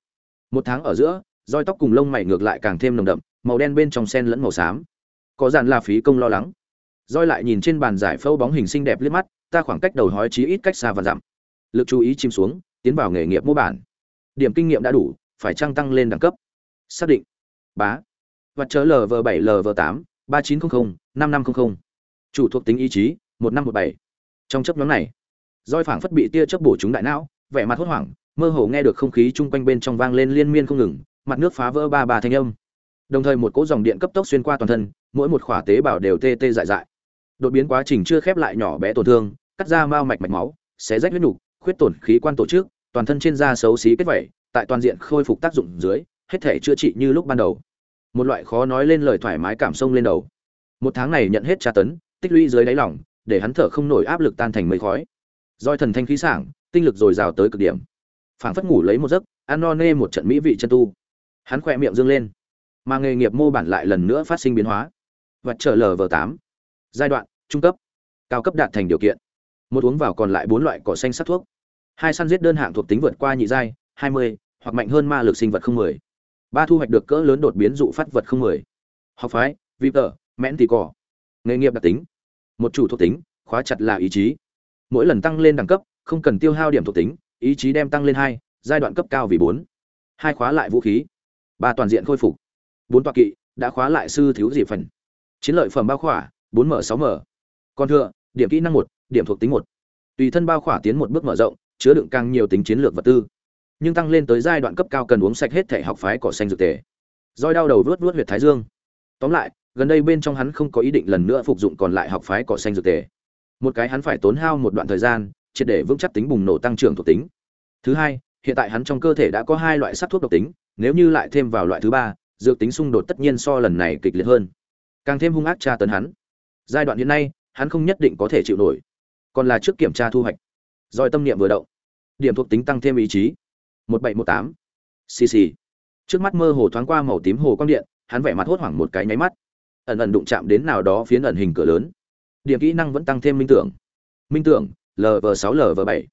Một tháng ở giữa roi tóc cùng lông mày ngược lại càng thêm nồng đậm màu đen bên trong sen lẫn màu xám. Có dàn là phí công lo lắng. Roi lại nhìn trên bàn giải phẫu bóng hình xinh đẹp liếc mắt ta khoảng cách đầu hói chí ít cách xa và dặm. Lực chú ý chìm xuống tiến vào nghề nghiệp mô bản. Điểm kinh nghiệm đã đủ phải trang tăng lên đẳng cấp? Xác định. Bá. Vật chớ lv bảy lv tám ba chín trăm linh năm năm trăm linh chủ thuộc tính ý chí, một năm một bảy. Trong chấp nhóm này, roi phảng phất bị tia chớp bổ trúng đại não, vẻ mặt hốt hoảng, mơ hồ nghe được không khí chung quanh bên trong vang lên liên miên không ngừng, mặt nước phá vỡ ba ba thanh âm. Đồng thời một cỗ dòng điện cấp tốc xuyên qua toàn thân, mỗi một khỏa tế bào đều tê tê dại dại. Đột biến quá trình chưa khép lại nhỏ bé tổn thương, cắt ra mao mạch mạch máu, xé rách huyết nục, khuyết tổn khí quan tổ chức, toàn thân trên da xấu xí kết vẩy, tại toàn diện khôi phục tác dụng dưới, hết thể chữa trị như lúc ban đầu một loại khó nói lên lời thoải mái cảm xông lên đầu. Một tháng này nhận hết tra tấn, tích lũy dưới đáy lỏng để hắn thở không nổi áp lực tan thành mây khói. Roi thần thanh khí sảng, tinh lực dồi dào tới cực điểm. Phảng phất ngủ lấy một giấc, ăn no nê một trận mỹ vị chân tu. Hắn khỏe miệng dương lên. Mà nghề nghiệp mô bản lại lần nữa phát sinh biến hóa. Vật trở lv tám. Giai đoạn, trung cấp. Cao cấp đạt thành điều kiện. Một uống vào còn lại bốn loại cỏ xanh sắc thuốc. Hai săn giết đơn hạng thuộc tính vượt qua nhị giai, hai mươi, hoặc mạnh hơn ma lực sinh vật không mười ba thu hoạch được cỡ lớn đột biến dụ phát vật không mười. Học phái, vi tờ, mẽn tì cỏ. Nghề nghiệp đặc tính. Một chủ thuộc tính, khóa chặt là ý chí. Mỗi lần tăng lên đẳng cấp, không cần tiêu hao điểm thuộc tính, ý chí đem tăng lên hai, giai đoạn cấp cao vì bốn. Hai khóa lại vũ khí. Ba toàn diện khôi phục. Bốn toa kỵ, đã khóa lại sư thiếu dị phần. Chiến lợi phẩm bao khỏa, bốn m sáu m còn thừa, điểm kỹ năng một, điểm thuộc tính một. Tùy thân bao khỏa tiến một bước mở rộng, chứa đựng càng nhiều tính chiến lược vật tư nhưng tăng lên tới giai đoạn cấp cao cần uống sạch hết thể học phái cỏ xanh dược tề. Roi đau đầu vớt vớt huyệt thái dương. Tóm lại, gần đây bên trong hắn không có ý định lần nữa phục dụng còn lại học phái cỏ xanh dược tề. Một cái hắn phải tốn hao một đoạn thời gian, triệt để vững chắc tính bùng nổ tăng trưởng thuộc tính. Thứ hai, hiện tại hắn trong cơ thể đã có hai loại sắc thuốc độc tính, nếu như lại thêm vào loại thứ ba, dược tính xung đột tất nhiên so lần này kịch liệt hơn. Càng thêm hung ác tra tấn hắn. Giai đoạn hiện nay, hắn không nhất định có thể chịu nổi. Còn là trước kiểm tra thu hoạch. Doi tâm niệm vừa động. Điểm thuộc tính tăng thêm ý chí một bảy một tám. Trước mắt mơ hồ thoáng qua màu tím hồ quang điện, hắn vẻ mặt hốt hoảng một cái nháy mắt. Ẩn ẩn đụng chạm đến nào đó phiến ẩn hình cửa lớn. Điểm kỹ năng vẫn tăng thêm minh tưởng. Minh tưởng lv sáu lv bảy.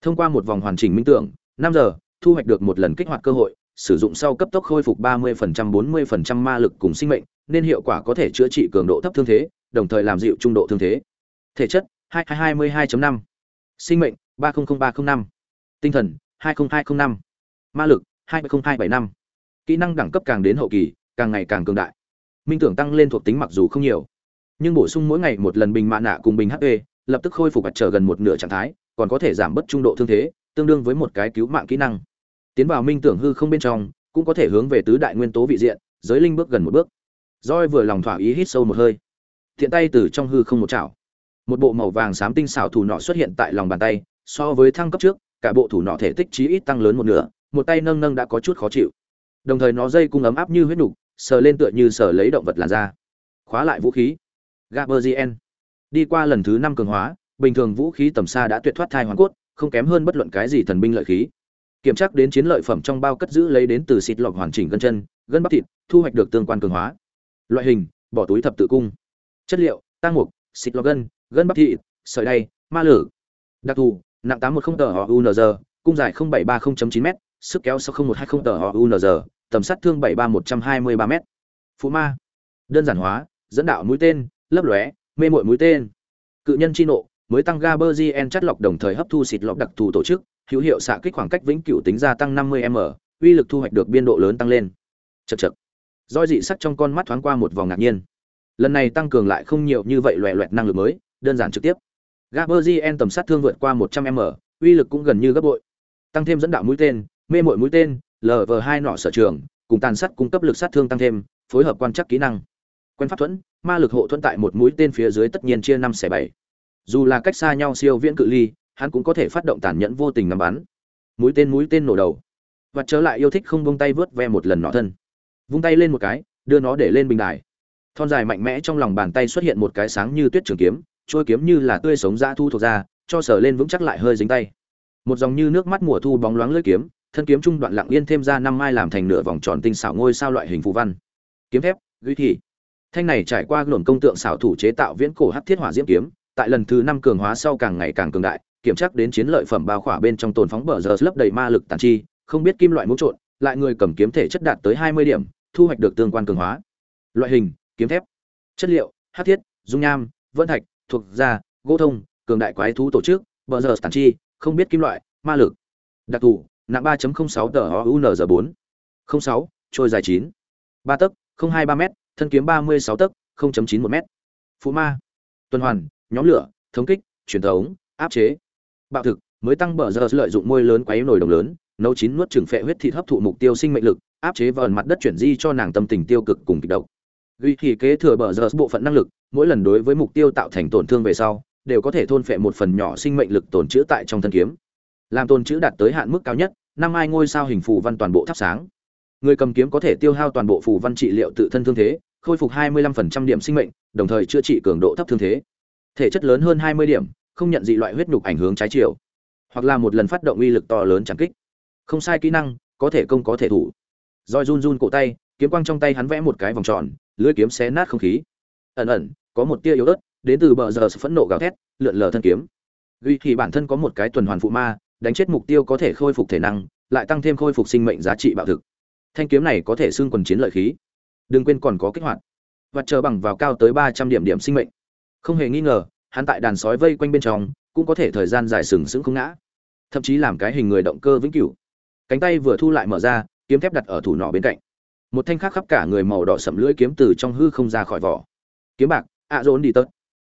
Thông qua một vòng hoàn chỉnh minh tưởng, năm giờ, thu hoạch được một lần kích hoạt cơ hội, sử dụng sau cấp tốc khôi phục 30% 40% ma lực cùng sinh mệnh, nên hiệu quả có thể chữa trị cường độ thấp thương thế, đồng thời làm dịu trung độ thương thế. Thể chất 2222.5 sinh mệnh 300305 tinh thần 20205 ma lực 20275 kỹ năng đẳng cấp càng đến hậu kỳ, càng ngày càng cường đại. Minh tưởng tăng lên thuộc tính mặc dù không nhiều, nhưng bổ sung mỗi ngày một lần bình mạ nạ cùng bình hp lập tức khôi phục mặt trở gần một nửa trạng thái, còn có thể giảm bất trung độ thương thế, tương đương với một cái cứu mạng kỹ năng. Tiến vào minh tưởng hư không bên trong, cũng có thể hướng về tứ đại nguyên tố vị diện, giới linh bước gần một bước. Joy vừa lòng thỏa ý hít sâu một hơi. Thiện tay từ trong hư không một chảo. Một bộ màu vàng xám tinh xảo thủ nọ xuất hiện tại lòng bàn tay, so với thăng cấp trước cả bộ thủ nọ thể tích chí ít tăng lớn một nửa, một tay nâng nâng đã có chút khó chịu. Đồng thời nó dây cung ấm áp như huyết nục, sờ lên tựa như sờ lấy động vật làn da. Khóa lại vũ khí. Gaberzien đi qua lần thứ năm cường hóa, bình thường vũ khí tầm xa đã tuyệt thoát thai hoàn cốt, không kém hơn bất luận cái gì thần binh lợi khí. Kiểm tra đến chiến lợi phẩm trong bao cất giữ lấy đến từ xịt lọc hoàn chỉnh gân chân, gân bắp thịt, thu hoạch được tương quan cường hóa. Loại hình, bỏ túi thập tự cung. Chất liệu tăng mục, xịt lọc gân gân bắp thịt, sợi đay, ma lử. Đặc thù nặng tám một không tờ họ unz cung dài không bảy ba chín m sức kéo sáu một hai không tờ họ unz tầm sát thương bảy ba một trăm hai mươi ba m phú ma đơn giản hóa dẫn đạo mũi tên lấp lóe mê mội mũi tên cự nhân chi nộ mới tăng Gaberzien chất lọc đồng thời hấp thu xịt lọc đặc thù tổ chức, hữu hiệu xạ kích khoảng cách vĩnh cửu tính gia tăng 50m, uy lực thu hoạch được biên độ lớn tăng lên. Chậc chậc. Doi dị sắc trong con mắt thoáng qua một vòng ngạc nhiên. Lần này tăng cường lại không nhiều như vậy loẻ loẹt năng lực mới, đơn giản trực tiếp. Gaberzien tầm sát thương vượt qua 100m, uy lực cũng gần như gấp bội. Tăng thêm dẫn đạo mũi tên, mê muội mũi tên, LV2 nọ sở trường, cùng tàn sát cung cấp lực sát thương tăng thêm, phối hợp quan chắc kỹ năng. Quen pháp thuẫn, ma lực hộ thuẫn tại một mũi tên phía dưới tất nhiên chia 5 x 7 dù là cách xa nhau siêu viễn cự ly hắn cũng có thể phát động tàn nhẫn vô tình ngắm bắn. Mũi tên mũi tên nổ đầu. Và trở lại yêu thích không buông tay vớt ve một lần nọ thân. Vung tay lên một cái đưa nó để lên bình đài. Thon dài mạnh mẽ trong lòng bàn tay xuất hiện một cái sáng như tuyết trường kiếm trôi kiếm như là tươi sống ra thu thuộc ra, cho sở lên vững chắc lại hơi dính tay. Một dòng như nước mắt mùa thu bóng loáng lưỡi kiếm, thân kiếm trung đoạn lặng yên thêm ra năm mai làm thành nửa vòng tròn tinh xảo ngôi sao loại hình phù văn. Kiếm thép ghi thị thanh này trải qua luồng công tượng xảo thủ chế tạo viễn cổ hắc thiết hỏa diễm kiếm, tại lần thứ năm cường hóa sau càng ngày càng cường đại, kiểm tra đến chiến lợi phẩm bao khỏa bên trong tồn phóng bờ giờ lấp đầy ma lực tàn chi, không biết kim loại mũ trộn, lại người cầm kiếm thể chất đạt tới hai mươi điểm, thu hoạch được tương quan cường hóa. Loại hình, kiếm thép. Chất liệu hát thiết, dung nham, vân thạch thuộc gia, gỗ thông, cường đại quái thú tổ chức, bờ giờ tản chi, không biết kim loại, ma lực. Đặc thù, nặng ba sáu tờ unz bốn. Sáu, trôi dài chín. Ba tấc, không hai ba m thân kiếm ba mươi sáu tấc chín một m phụ ma, tuần hoàn, nhóm lửa, thống kích, truyền thống, áp chế. Bạo thực, mới tăng bờ giờ lợi dụng môi lớn quấy nồi đồng lớn, nấu chín nuốt trừng phệ huyết thịt hấp thụ mục tiêu sinh mệnh lực, áp chế vào mặt đất chuyển di cho nàng tâm tình tiêu cực cùng kịch độc ghi thì kế thừa bờ giờ bộ phận năng lực, mỗi lần đối với mục tiêu tạo thành tổn thương về sau, đều có thể thôn phệ một phần nhỏ sinh mệnh lực tồn trữ tại trong thân kiếm. Làm tồn trữ đạt tới hạn mức cao nhất, năm ai ngôi sao hình phù văn toàn bộ thắp sáng. Người cầm kiếm có thể tiêu hao toàn bộ phù văn trị liệu tự thân thương thế, khôi phục 25% điểm sinh mệnh, đồng thời chữa trị cường độ thấp thương thế. Thể chất lớn hơn hai mươi điểm, không nhận dị loại huyết nhục ảnh hưởng trái chiều, hoặc là một lần phát động uy lực to lớn chẳng kích. Không sai kỹ năng, có thể công có thể thủ. Roi run run cổ tay, kiếm quang trong tay hắn vẽ một cái vòng tròn lưỡi kiếm xé nát không khí. Ẩn ẩn, có một tia yếu ớt, đến từ bờ giờ phẫn nộ gào thét, lượn lờ thân kiếm. Duy thì bản thân có một cái tuần hoàn phụ ma, đánh chết mục tiêu có thể khôi phục thể năng, lại tăng thêm khôi phục sinh mệnh giá trị bạo thực. Thanh kiếm này có thể xưng quần chiến lợi khí. Đừng quên còn có kích hoạt. Và chờ bằng vào cao tới ba trăm điểm điểm sinh mệnh. Không hề nghi ngờ, hắn tại đàn sói vây quanh bên trong, cũng có thể thời gian dài sừng sững không ngã. Thậm chí làm cái hình người động cơ vĩnh cửu. Cánh tay vừa thu lại mở ra, kiếm thép đặt ở thủ nỏ bên cạnh một thanh khác khắp cả người màu đỏ sậm lưỡi kiếm từ trong hư không ra khỏi vỏ. Kiếm bạc, ạ à dồn đi tớt.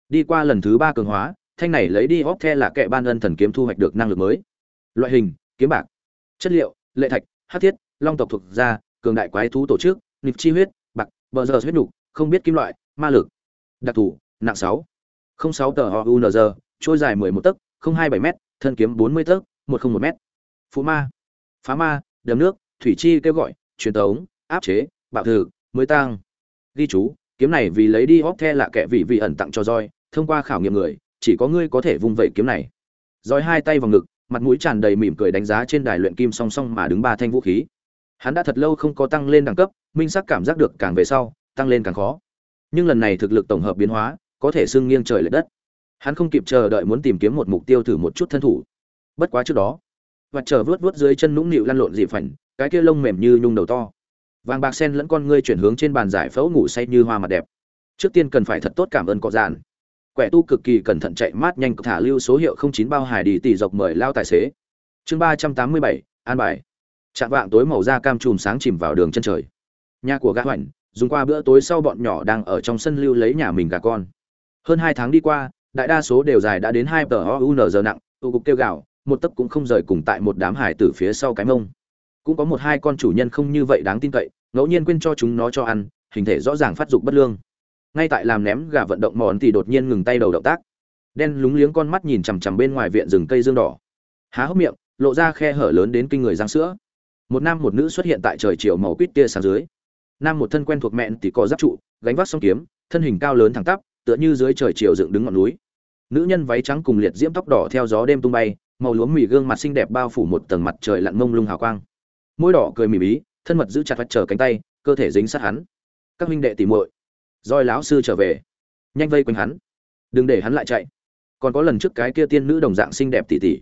Đi qua lần thứ ba cường hóa, thanh này lấy đi óc the là kệ ban ân thần kiếm thu hoạch được năng lực mới. Loại hình, kiếm bạc. Chất liệu, lệ thạch hát thiết, long tộc thuộc gia, cường đại quái thú tổ chức nịp chi huyết, bạc, bờ giờ huyết nhục, không biết kim loại, ma lực. Đặc thù, nặng sáu. Không sáu tờ ho unz trôi dài mười một tấc, không hai bảy m thân kiếm bốn mươi tấc, một không một m phú ma. Phá ma, đầm nước, thủy chi kêu gọi, truyền tống áp chế, bạo thử, mới tăng. Ghi chú, kiếm này vì lấy đi hóc the là kẻ vị vị ẩn tặng cho roi thông qua khảo nghiệm người, chỉ có ngươi có thể vung vẩy kiếm này. Roi hai tay vào ngực, mặt mũi tràn đầy mỉm cười đánh giá trên đài luyện kim song song mà đứng ba thanh vũ khí. Hắn đã thật lâu không có tăng lên đẳng cấp, minh sắc cảm giác được càng về sau, tăng lên càng khó. Nhưng lần này thực lực tổng hợp biến hóa, có thể xưng nghiêng trời lệ đất. Hắn không kịp chờ đợi muốn tìm kiếm một mục tiêu thử một chút thân thủ. Bất quá trước đó, và chờ vớt vớt dưới chân nũng nịu lăn lộn dị phảnh, cái kia lông mềm như nhung đầu to vàng bạc sen lẫn con ngươi chuyển hướng trên bàn giải phẫu ngủ say như hoa mặt đẹp. Trước tiên cần phải thật tốt cảm ơn cọ giàn quẻ tu cực kỳ cẩn thận chạy mát nhanh, thả lưu số hiệu không chín bao hải đi tỷ dọc mời lao tài xế. Chương ba trăm tám mươi bảy, an bài. Chạm vạng tối màu da cam chùm sáng chìm vào đường chân trời. Nhà của gã hoành. dùng qua bữa tối sau bọn nhỏ đang ở trong sân lưu lấy nhà mình gà con. Hơn hai tháng đi qua, đại đa số đều dài đã đến hai tờ o giờ nặng, tụ cục kêu gạo một tấc cũng không rời cùng tại một đám hải tử phía sau cái mông. Cũng có một hai con chủ nhân không như vậy đáng tin cậy ngẫu nhiên quên cho chúng nó cho ăn, hình thể rõ ràng phát dục bất lương. Ngay tại làm ném gà vận động mòn thì đột nhiên ngừng tay đầu động tác. Đen lúng liếng con mắt nhìn chằm chằm bên ngoài viện rừng cây dương đỏ. Há hốc miệng, lộ ra khe hở lớn đến kinh người giang sữa. Một nam một nữ xuất hiện tại trời chiều màu quýt tia sáng dưới. Nam một thân quen thuộc mẹn thì có giáp trụ, gánh vác song kiếm, thân hình cao lớn thẳng tắp, tựa như dưới trời chiều dựng đứng ngọn núi. Nữ nhân váy trắng cùng liệt diễm tóc đỏ theo gió đêm tung bay, màu lúa mì gương mặt xinh đẹp bao phủ một tầng mặt trời lặn mông lung hào quang. Môi đỏ cười mỉm bí thân mật giữ chặt vách chờ cánh tay, cơ thể dính sát hắn. Các huynh đệ tìm muội, roi lão sư trở về. Nhanh vây quanh hắn. Đừng để hắn lại chạy. Còn có lần trước cái kia tiên nữ đồng dạng xinh đẹp tỉ tỉ.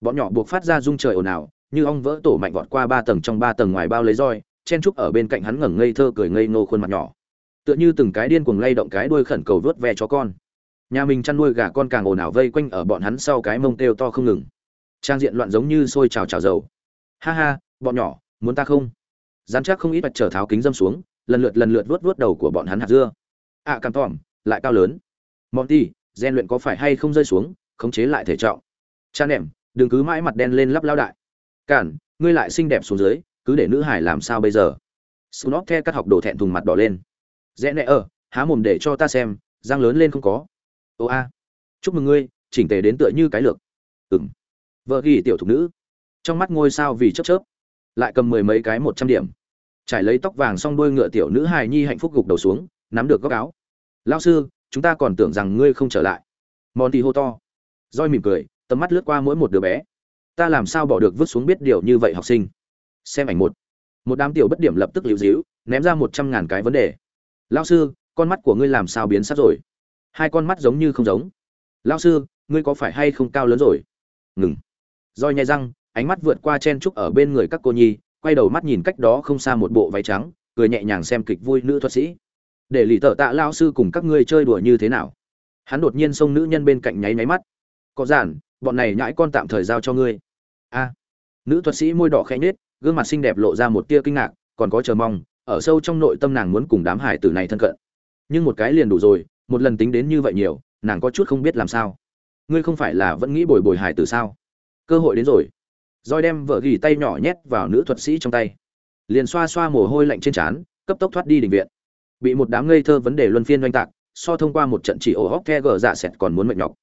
Bọn nhỏ buộc phát ra rung trời ồn ào, như ong vỡ tổ mạnh vọt qua ba tầng trong ba tầng ngoài bao lấy roi, chen trúc ở bên cạnh hắn ngẩng ngây thơ cười ngây ngô khuôn mặt nhỏ. Tựa như từng cái điên cuồng lay động cái đuôi khẩn cầu vớt ve cho con. Nhà mình chăn nuôi gà con càng ồn ào vây quanh ở bọn hắn sau cái mông têu to không ngừng. Trang diện loạn giống như sôi trào trào dầu. Ha ha, bọn nhỏ, muốn ta không? Dán chắc không ít bạch trở tháo kính dâm xuống lần lượt lần lượt vớt vớt đầu của bọn hắn hạt dưa. Ạ à, cam tỏm lại cao lớn. Monty gian luyện có phải hay không rơi xuống khống chế lại thể trọng. Cha nệm đừng cứ mãi mặt đen lên lắp lao đại. Cản ngươi lại xinh đẹp xuống dưới cứ để nữ hải làm sao bây giờ? Snot the cắt học đồ thẹn thùng mặt đỏ lên. Rẽ nẹ ở há mồm để cho ta xem răng lớn lên không có. Ô a. Chúc mừng ngươi chỉnh tề đến tựa như cái lược. Ừng vợ ghi tiểu thục nữ. Trong mắt ngôi sao vì chớp chớp lại cầm mười mấy cái một trăm điểm. Trải lấy tóc vàng xong đuôi ngựa tiểu nữ hài nhi hạnh phúc gục đầu xuống, nắm được góc áo. Lao sư, chúng ta còn tưởng rằng ngươi không trở lại. Monty hô to. Roi mỉm cười, tầm mắt lướt qua mỗi một đứa bé. Ta làm sao bỏ được vứt xuống biết điều như vậy học sinh? Xem ảnh một. Một đám tiểu bất điểm lập tức liễu dĩu ném ra một trăm ngàn cái vấn đề. Lao sư, con mắt của ngươi làm sao biến sắc rồi? Hai con mắt giống như không giống. Lao sư, ngươi có phải hay không cao lớn rồi? Ngừng. Roi nhai răng ánh mắt vượt qua chen trúc ở bên người các cô nhi, quay đầu mắt nhìn cách đó không xa một bộ váy trắng, cười nhẹ nhàng xem kịch vui nữ thuật sĩ. Để lì tợ tạ lao sư cùng các ngươi chơi đùa như thế nào? Hắn đột nhiên xông nữ nhân bên cạnh nháy máy mắt. Có giản, bọn này nhãi con tạm thời giao cho ngươi. A. Nữ thuật sĩ môi đỏ khẽ nhếch, gương mặt xinh đẹp lộ ra một tia kinh ngạc, còn có chờ mong, ở sâu trong nội tâm nàng muốn cùng đám hải tử này thân cận. Nhưng một cái liền đủ rồi, một lần tính đến như vậy nhiều, nàng có chút không biết làm sao. Ngươi không phải là vẫn nghĩ bồi bồi hải tử sao? Cơ hội đến rồi roi đem vợ gỉ tay nhỏ nhét vào nữ thuật sĩ trong tay. Liền xoa xoa mồ hôi lạnh trên trán, cấp tốc thoát đi đình viện. Bị một đám ngây thơ vấn đề luân phiên oanh tạc, so thông qua một trận chỉ ổ hóc the gờ dạ sẹt còn muốn mệt nhọc.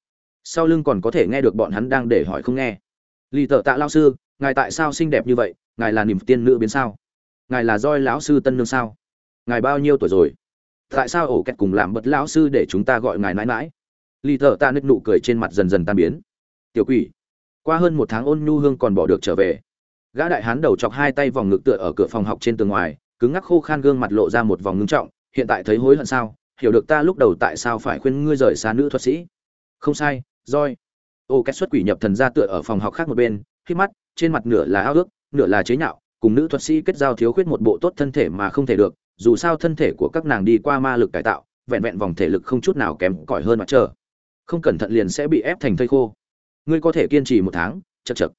Sau lưng còn có thể nghe được bọn hắn đang để hỏi không nghe. Lì tợ tạ lao sư, ngài tại sao xinh đẹp như vậy? Ngài là niềm tiên nữ biến sao? Ngài là roi lão sư tân nương sao? Ngài bao nhiêu tuổi rồi? Tại sao ổ kẹt cùng làm bật lão sư để chúng ta gọi ngài mãi mãi? Lì thợ tạ nứt nụ cười trên mặt dần dần tan biến. Tiểu quỷ qua hơn một tháng ôn nhu hương còn bỏ được trở về. Gã đại hán đầu chọc hai tay vòng ngực tựa ở cửa phòng học trên tường ngoài, cứng ngắc khô khan gương mặt lộ ra một vòng ngưng trọng, hiện tại thấy hối hận sao? Hiểu được ta lúc đầu tại sao phải khuyên ngươi rời xa nữ thuật sĩ? Không sai roi ô cách xuất quỷ nhập thần ra tựa ở phòng học khác một bên, khi mắt, trên mặt nửa là ao ước, nửa là chế nhạo, cùng nữ thuật sĩ kết giao thiếu khuyết một bộ tốt thân thể mà không thể được, dù sao thân thể của các nàng đi qua ma lực cải tạo, vẹn vẹn vòng thể lực không chút nào kém cỏi hơn mặt trời không cẩn thận liền sẽ bị ép thành thây khô ngươi có thể kiên trì một tháng, chật chật.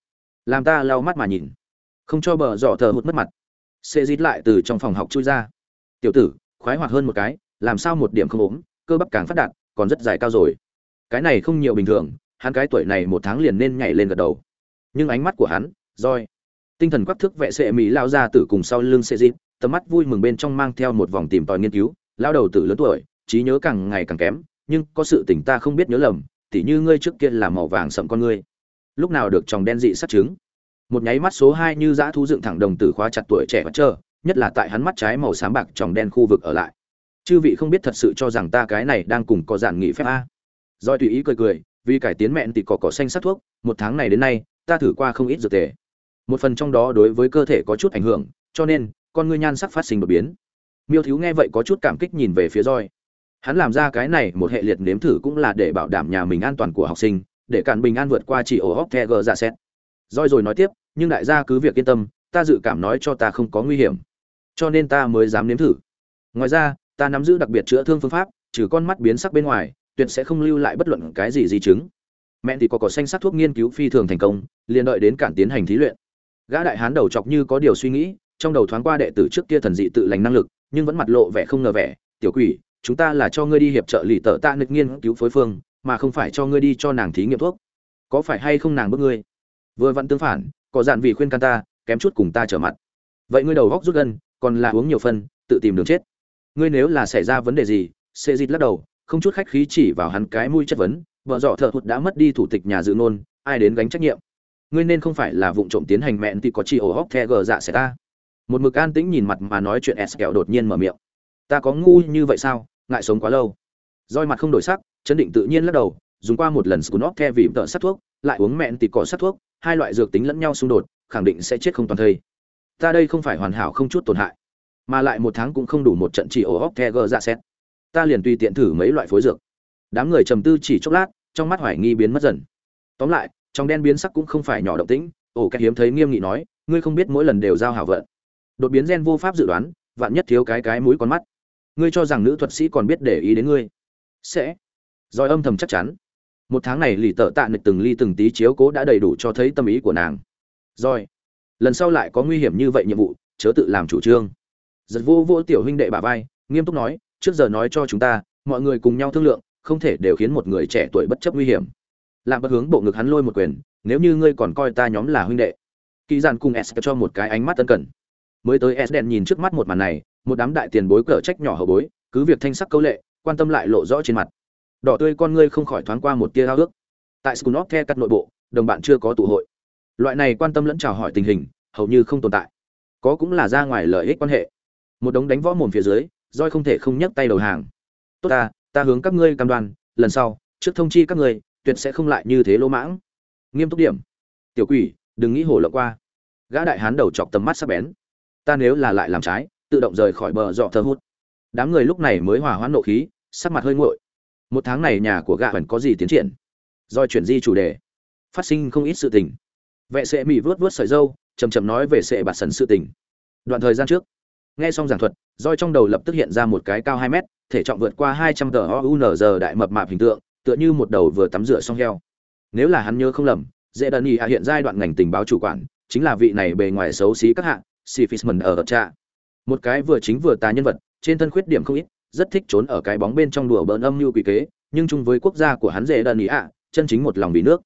Làm ta lau mắt mà nhìn. Không cho bờ dọ thờ hụt mất mặt. Sẽ dít lại từ trong phòng học chui ra. Tiểu tử, khoái hoạt hơn một cái, làm sao một điểm không ốm, cơ bắp càng phát đạt, còn rất dài cao rồi. Cái này không nhiều bình thường, hắn cái tuổi này một tháng liền nên nhảy lên gật đầu. Nhưng ánh mắt của hắn, roi. Tinh thần quắc thước vệ sệ mỹ lao ra từ cùng sau lưng sệ dít, tầm mắt vui mừng bên trong mang theo một vòng tìm tòi nghiên cứu. Lao đầu tử lớn tuổi, trí nhớ càng ngày càng kém, nhưng có sự tỉnh ta không biết nhớ lầm tỉ như ngươi trước kia là màu vàng sậm con ngươi. Lúc nào được tròng đen dị sát trứng? Một nháy mắt số hai như dã thu dựng thẳng đồng tử khóa chặt tuổi trẻ và chờ nhất là tại hắn mắt trái màu xám bạc tròng đen khu vực ở lại. Chư vị không biết thật sự cho rằng ta cái này đang cùng có giản nghị phép a. Doi tùy ý cười cười, vì cải tiến mẹn thì cỏ cỏ xanh sát thuốc, một tháng này đến nay, ta thử qua không ít dược tề. Một phần trong đó đối với cơ thể có chút ảnh hưởng, cho nên, con ngươi nhan sắc phát sinh đột biến. Miêu thiếu nghe vậy có chút cảm kích nhìn về phía roi hắn làm ra cái này một hệ liệt nếm thử cũng là để bảo đảm nhà mình an toàn của học sinh, để cản bình an vượt qua chỉ ổ hóc the gờ ra xét. Roi rồi nói tiếp, nhưng đại gia cứ việc yên tâm, ta dự cảm nói cho ta không có nguy hiểm. Cho nên ta mới dám nếm thử. Ngoài ra, ta nắm giữ đặc biệt chữa thương phương pháp, trừ con mắt biến sắc bên ngoài, tuyệt sẽ không lưu lại bất luận cái gì di chứng. Mẹ thì có cỏ xanh sắc thuốc nghiên cứu phi thường thành công, liền đợi đến cản tiến hành thí luyện. Gã đại hán đầu chọc như có điều suy nghĩ, trong đầu thoáng qua đệ tử trước kia thần dị tự lành năng lực, nhưng vẫn mặt lộ vẻ không ngờ vẻ, tiểu quỷ chúng ta là cho ngươi đi hiệp trợ lì tợ tạ nịch nghiên cứu phối phương, mà không phải cho ngươi đi cho nàng thí nghiệm thuốc. Có phải hay không nàng bước ngươi? Vừa vặn tương phản, có dạn vì khuyên can ta, kém chút cùng ta trở mặt. Vậy ngươi đầu góc rút gân, còn là uống nhiều phân, tự tìm đường chết. Ngươi nếu là xảy ra vấn đề gì, sẽ dịt lắc đầu, không chút khách khí chỉ vào hắn cái mũi chất vấn, vợ dọ thợ hụt đã mất đi thủ tịch nhà dự nôn ai đến gánh trách nhiệm? Ngươi nên không phải là vụ trộm tiến hành mẹn thì có chi ổ hóc the gờ dạ sẽ ta. Một mực an tĩnh nhìn mặt mà nói chuyện s kẹo đột nhiên mở miệng ta có ngu như vậy sao? Ngại sống quá lâu. Roi mặt không đổi sắc, chấn định tự nhiên lắc đầu, dùng qua một lần scunop the vì tợ sát thuốc, lại uống mẹn thì cỏ sát thuốc, hai loại dược tính lẫn nhau xung đột, khẳng định sẽ chết không toàn thây. Ta đây không phải hoàn hảo không chút tổn hại, mà lại một tháng cũng không đủ một trận chỉ ổ óc the gờ ra xét. Ta liền tùy tiện thử mấy loại phối dược. Đám người trầm tư chỉ chốc lát, trong mắt hoài nghi biến mất dần. Tóm lại, trong đen biến sắc cũng không phải nhỏ động tĩnh, ổ cái hiếm thấy nghiêm nghị nói, ngươi không biết mỗi lần đều giao hảo vận. Đột biến gen vô pháp dự đoán, vạn nhất thiếu cái cái mũi con mắt ngươi cho rằng nữ thuật sĩ còn biết để ý đến ngươi. Sẽ. Rồi âm thầm chắc chắn. Một tháng này lì tợ tạ nịch từng ly từng tí chiếu cố đã đầy đủ cho thấy tâm ý của nàng. Rồi. Lần sau lại có nguy hiểm như vậy nhiệm vụ, chớ tự làm chủ trương. Giật vô vô tiểu huynh đệ bà vai, nghiêm túc nói, trước giờ nói cho chúng ta, mọi người cùng nhau thương lượng, không thể đều khiến một người trẻ tuổi bất chấp nguy hiểm. Làm bất hướng bộ ngực hắn lôi một quyền, nếu như ngươi còn coi ta nhóm là huynh đệ. Kỳ giản cùng s cho một cái ánh mắt tân cần. Mới tới s đèn nhìn trước mắt một màn này một đám đại tiền bối cỡ trách nhỏ hậu bối, cứ việc thanh sắc câu lệ, quan tâm lại lộ rõ trên mặt. Đỏ tươi con ngươi không khỏi thoáng qua một tia ao ước. Tại scunop the cắt nội bộ, đồng bạn chưa có tụ hội. Loại này quan tâm lẫn chào hỏi tình hình, hầu như không tồn tại. Có cũng là ra ngoài lợi ích quan hệ. Một đống đánh võ mồm phía dưới, roi không thể không nhấc tay đầu hàng. Tốt ta ta hướng các ngươi cam đoan, lần sau, trước thông chi các ngươi, tuyệt sẽ không lại như thế lỗ mãng. Nghiêm túc điểm. Tiểu quỷ, đừng nghĩ hổ lộng qua. Gã đại hán đầu chọc tầm mắt sắc bén. Ta nếu là lại làm trái tự động rời khỏi bờ dọ thờ hút. Đám người lúc này mới hòa hoãn nộ khí, sắc mặt hơi nguội. Một tháng này nhà của gã vẫn có gì tiến triển? Do chuyển di chủ đề. Phát sinh không ít sự tình. Vệ sệ mỹ vớt vớt sợi dâu chầm chầm nói về sệ bạt sần sự tình. Đoạn thời gian trước, nghe xong giảng thuật, roi trong đầu lập tức hiện ra một cái cao hai mét, thể trọng vượt qua hai trăm tờ ounz đại mập mạp hình tượng, tựa như một đầu vừa tắm rửa xong heo. Nếu là hắn nhớ không lầm, dễ đần ý hạ hiện giai đoạn ngành tình báo chủ quản, chính là vị này bề ngoài xấu xí các hạng si fisman ở trạ một cái vừa chính vừa tà nhân vật, trên thân khuyết điểm không ít, rất thích trốn ở cái bóng bên trong đùa bỡn âm mưu quỷ kế, nhưng chung với quốc gia của hắn dễ đần ý ạ, chân chính một lòng vì nước.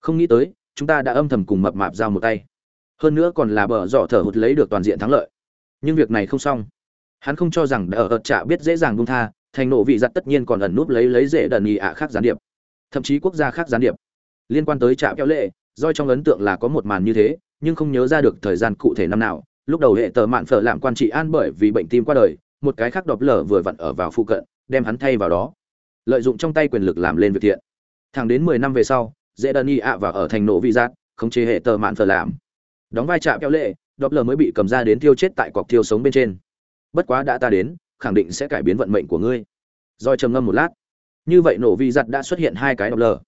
Không nghĩ tới, chúng ta đã âm thầm cùng mập mạp giao một tay. Hơn nữa còn là bờ dọ thở hụt lấy được toàn diện thắng lợi. Nhưng việc này không xong. Hắn không cho rằng đã ở ợt trạ biết dễ dàng buông tha, thành nộ vị giặt tất nhiên còn ẩn núp lấy lấy dễ đần ý ạ khác gián điệp. Thậm chí quốc gia khác gián điệp. Liên quan tới trạ kéo lệ doi trong ấn tượng là có một màn như thế, nhưng không nhớ ra được thời gian cụ thể năm nào lúc đầu hệ tờ mạn phở làm quan trị an bởi vì bệnh tim qua đời, một cái khác đọp lở vừa vặn ở vào phụ cận, đem hắn thay vào đó. Lợi dụng trong tay quyền lực làm lên việc thiện. Thẳng đến mười năm về sau dễ đần y ạ và ở thành nổ vị giác không chế hệ tờ mạn phở làm đóng vai trạm kéo lệ, đọp lở mới bị cầm ra đến thiêu chết tại cọc thiêu sống bên trên. Bất quá đã ta đến, khẳng định sẽ cải biến vận mệnh của ngươi. Rồi trầm ngâm một lát. Như vậy nổ vị giặt đã xuất hiện hai cái đọp lở.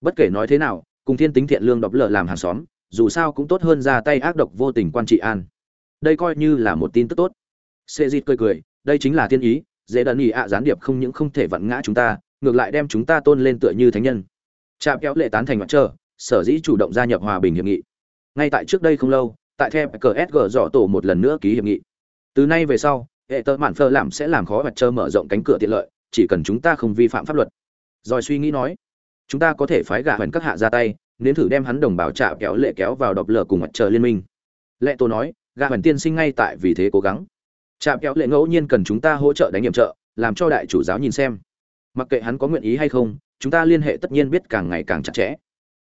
Bất kể nói thế nào, cùng thiên tính thiện lương đọp lở làm hàng xóm, dù sao cũng tốt hơn ra tay ác độc vô tình quan trị an đây coi như là một tin tức tốt. Sệ dịt cười cười, đây chính là thiên ý, dễ đần ý ạ, gián điệp không những không thể vặn ngã chúng ta, ngược lại đem chúng ta tôn lên tựa như thánh nhân. Chạm kéo lệ tán thành mặt trơ sở dĩ chủ động gia nhập hòa bình hiệp nghị. Ngay tại trước đây không lâu, tại theo cờ sg dọ tổ một lần nữa ký hiệp nghị. Từ nay về sau, hệ tơ mạn phơ làm sẽ làm khó mặt trơ mở rộng cánh cửa tiện lợi, chỉ cần chúng ta không vi phạm pháp luật. Rồi suy nghĩ nói, chúng ta có thể phái gạ hoành các hạ ra tay, nên thử đem hắn đồng bào trạ kéo lệ kéo vào độc lờ cùng mặt trời liên minh. Lệ tô nói gạ hoàn tiên sinh ngay tại vì thế cố gắng. Chạm kéo lệ ngẫu nhiên cần chúng ta hỗ trợ đánh nhiệm trợ, làm cho đại chủ giáo nhìn xem. Mặc kệ hắn có nguyện ý hay không, chúng ta liên hệ tất nhiên biết càng ngày càng chặt chẽ.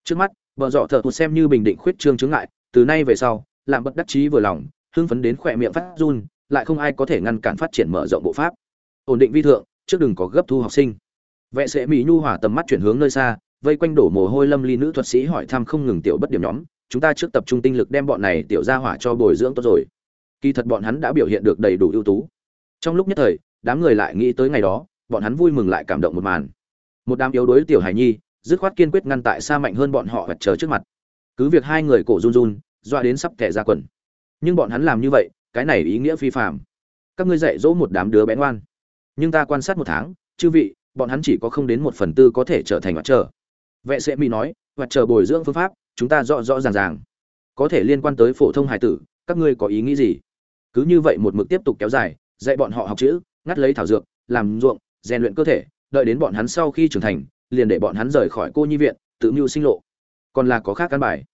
Trước mắt vợ dọ thợ thụt xem như bình định khuyết trương chứng ngại, từ nay về sau, làm bất đắc chí vừa lòng, hưng phấn đến khỏe miệng phát run, lại không ai có thể ngăn cản phát triển mở rộng bộ pháp. Ổn định vi thượng, trước đừng có gấp thu học sinh. Vệ sẽ mỹ nhu hỏa tầm mắt chuyển hướng nơi xa, vây quanh đổ mồ hôi lâm ly nữ thuật sĩ hỏi thăm không ngừng tiểu bất điểm nhóm chúng ta trước tập trung tinh lực đem bọn này tiểu gia hỏa cho bồi dưỡng tốt rồi. Kỳ thật bọn hắn đã biểu hiện được đầy đủ ưu tú. Trong lúc nhất thời, đám người lại nghĩ tới ngày đó, bọn hắn vui mừng lại cảm động một màn. Một đám yếu đuối tiểu hài nhi, dứt khoát kiên quyết ngăn tại xa mạnh hơn bọn họ vật chờ trước mặt. Cứ việc hai người cổ run run, doa đến sắp kẻ ra quần. Nhưng bọn hắn làm như vậy, cái này ý nghĩa phi phạm các ngươi dạy dỗ một đám đứa bé ngoan. Nhưng ta quan sát một tháng, chư vị, bọn hắn chỉ có không đến một phần tư có thể trở thành hoạt trở vệ sẽ mỹ nói, hoạt trở bồi dưỡng phương pháp chúng ta rõ rõ ràng ràng. Có thể liên quan tới phổ thông hải tử các ngươi có ý nghĩ gì? Cứ như vậy một mực tiếp tục kéo dài dạy bọn họ học chữ ngắt lấy thảo dược làm ruộng rèn luyện cơ thể đợi đến bọn hắn sau khi trưởng thành liền để bọn hắn rời khỏi cô nhi viện tự mưu sinh lộ. Còn là có khác căn bài.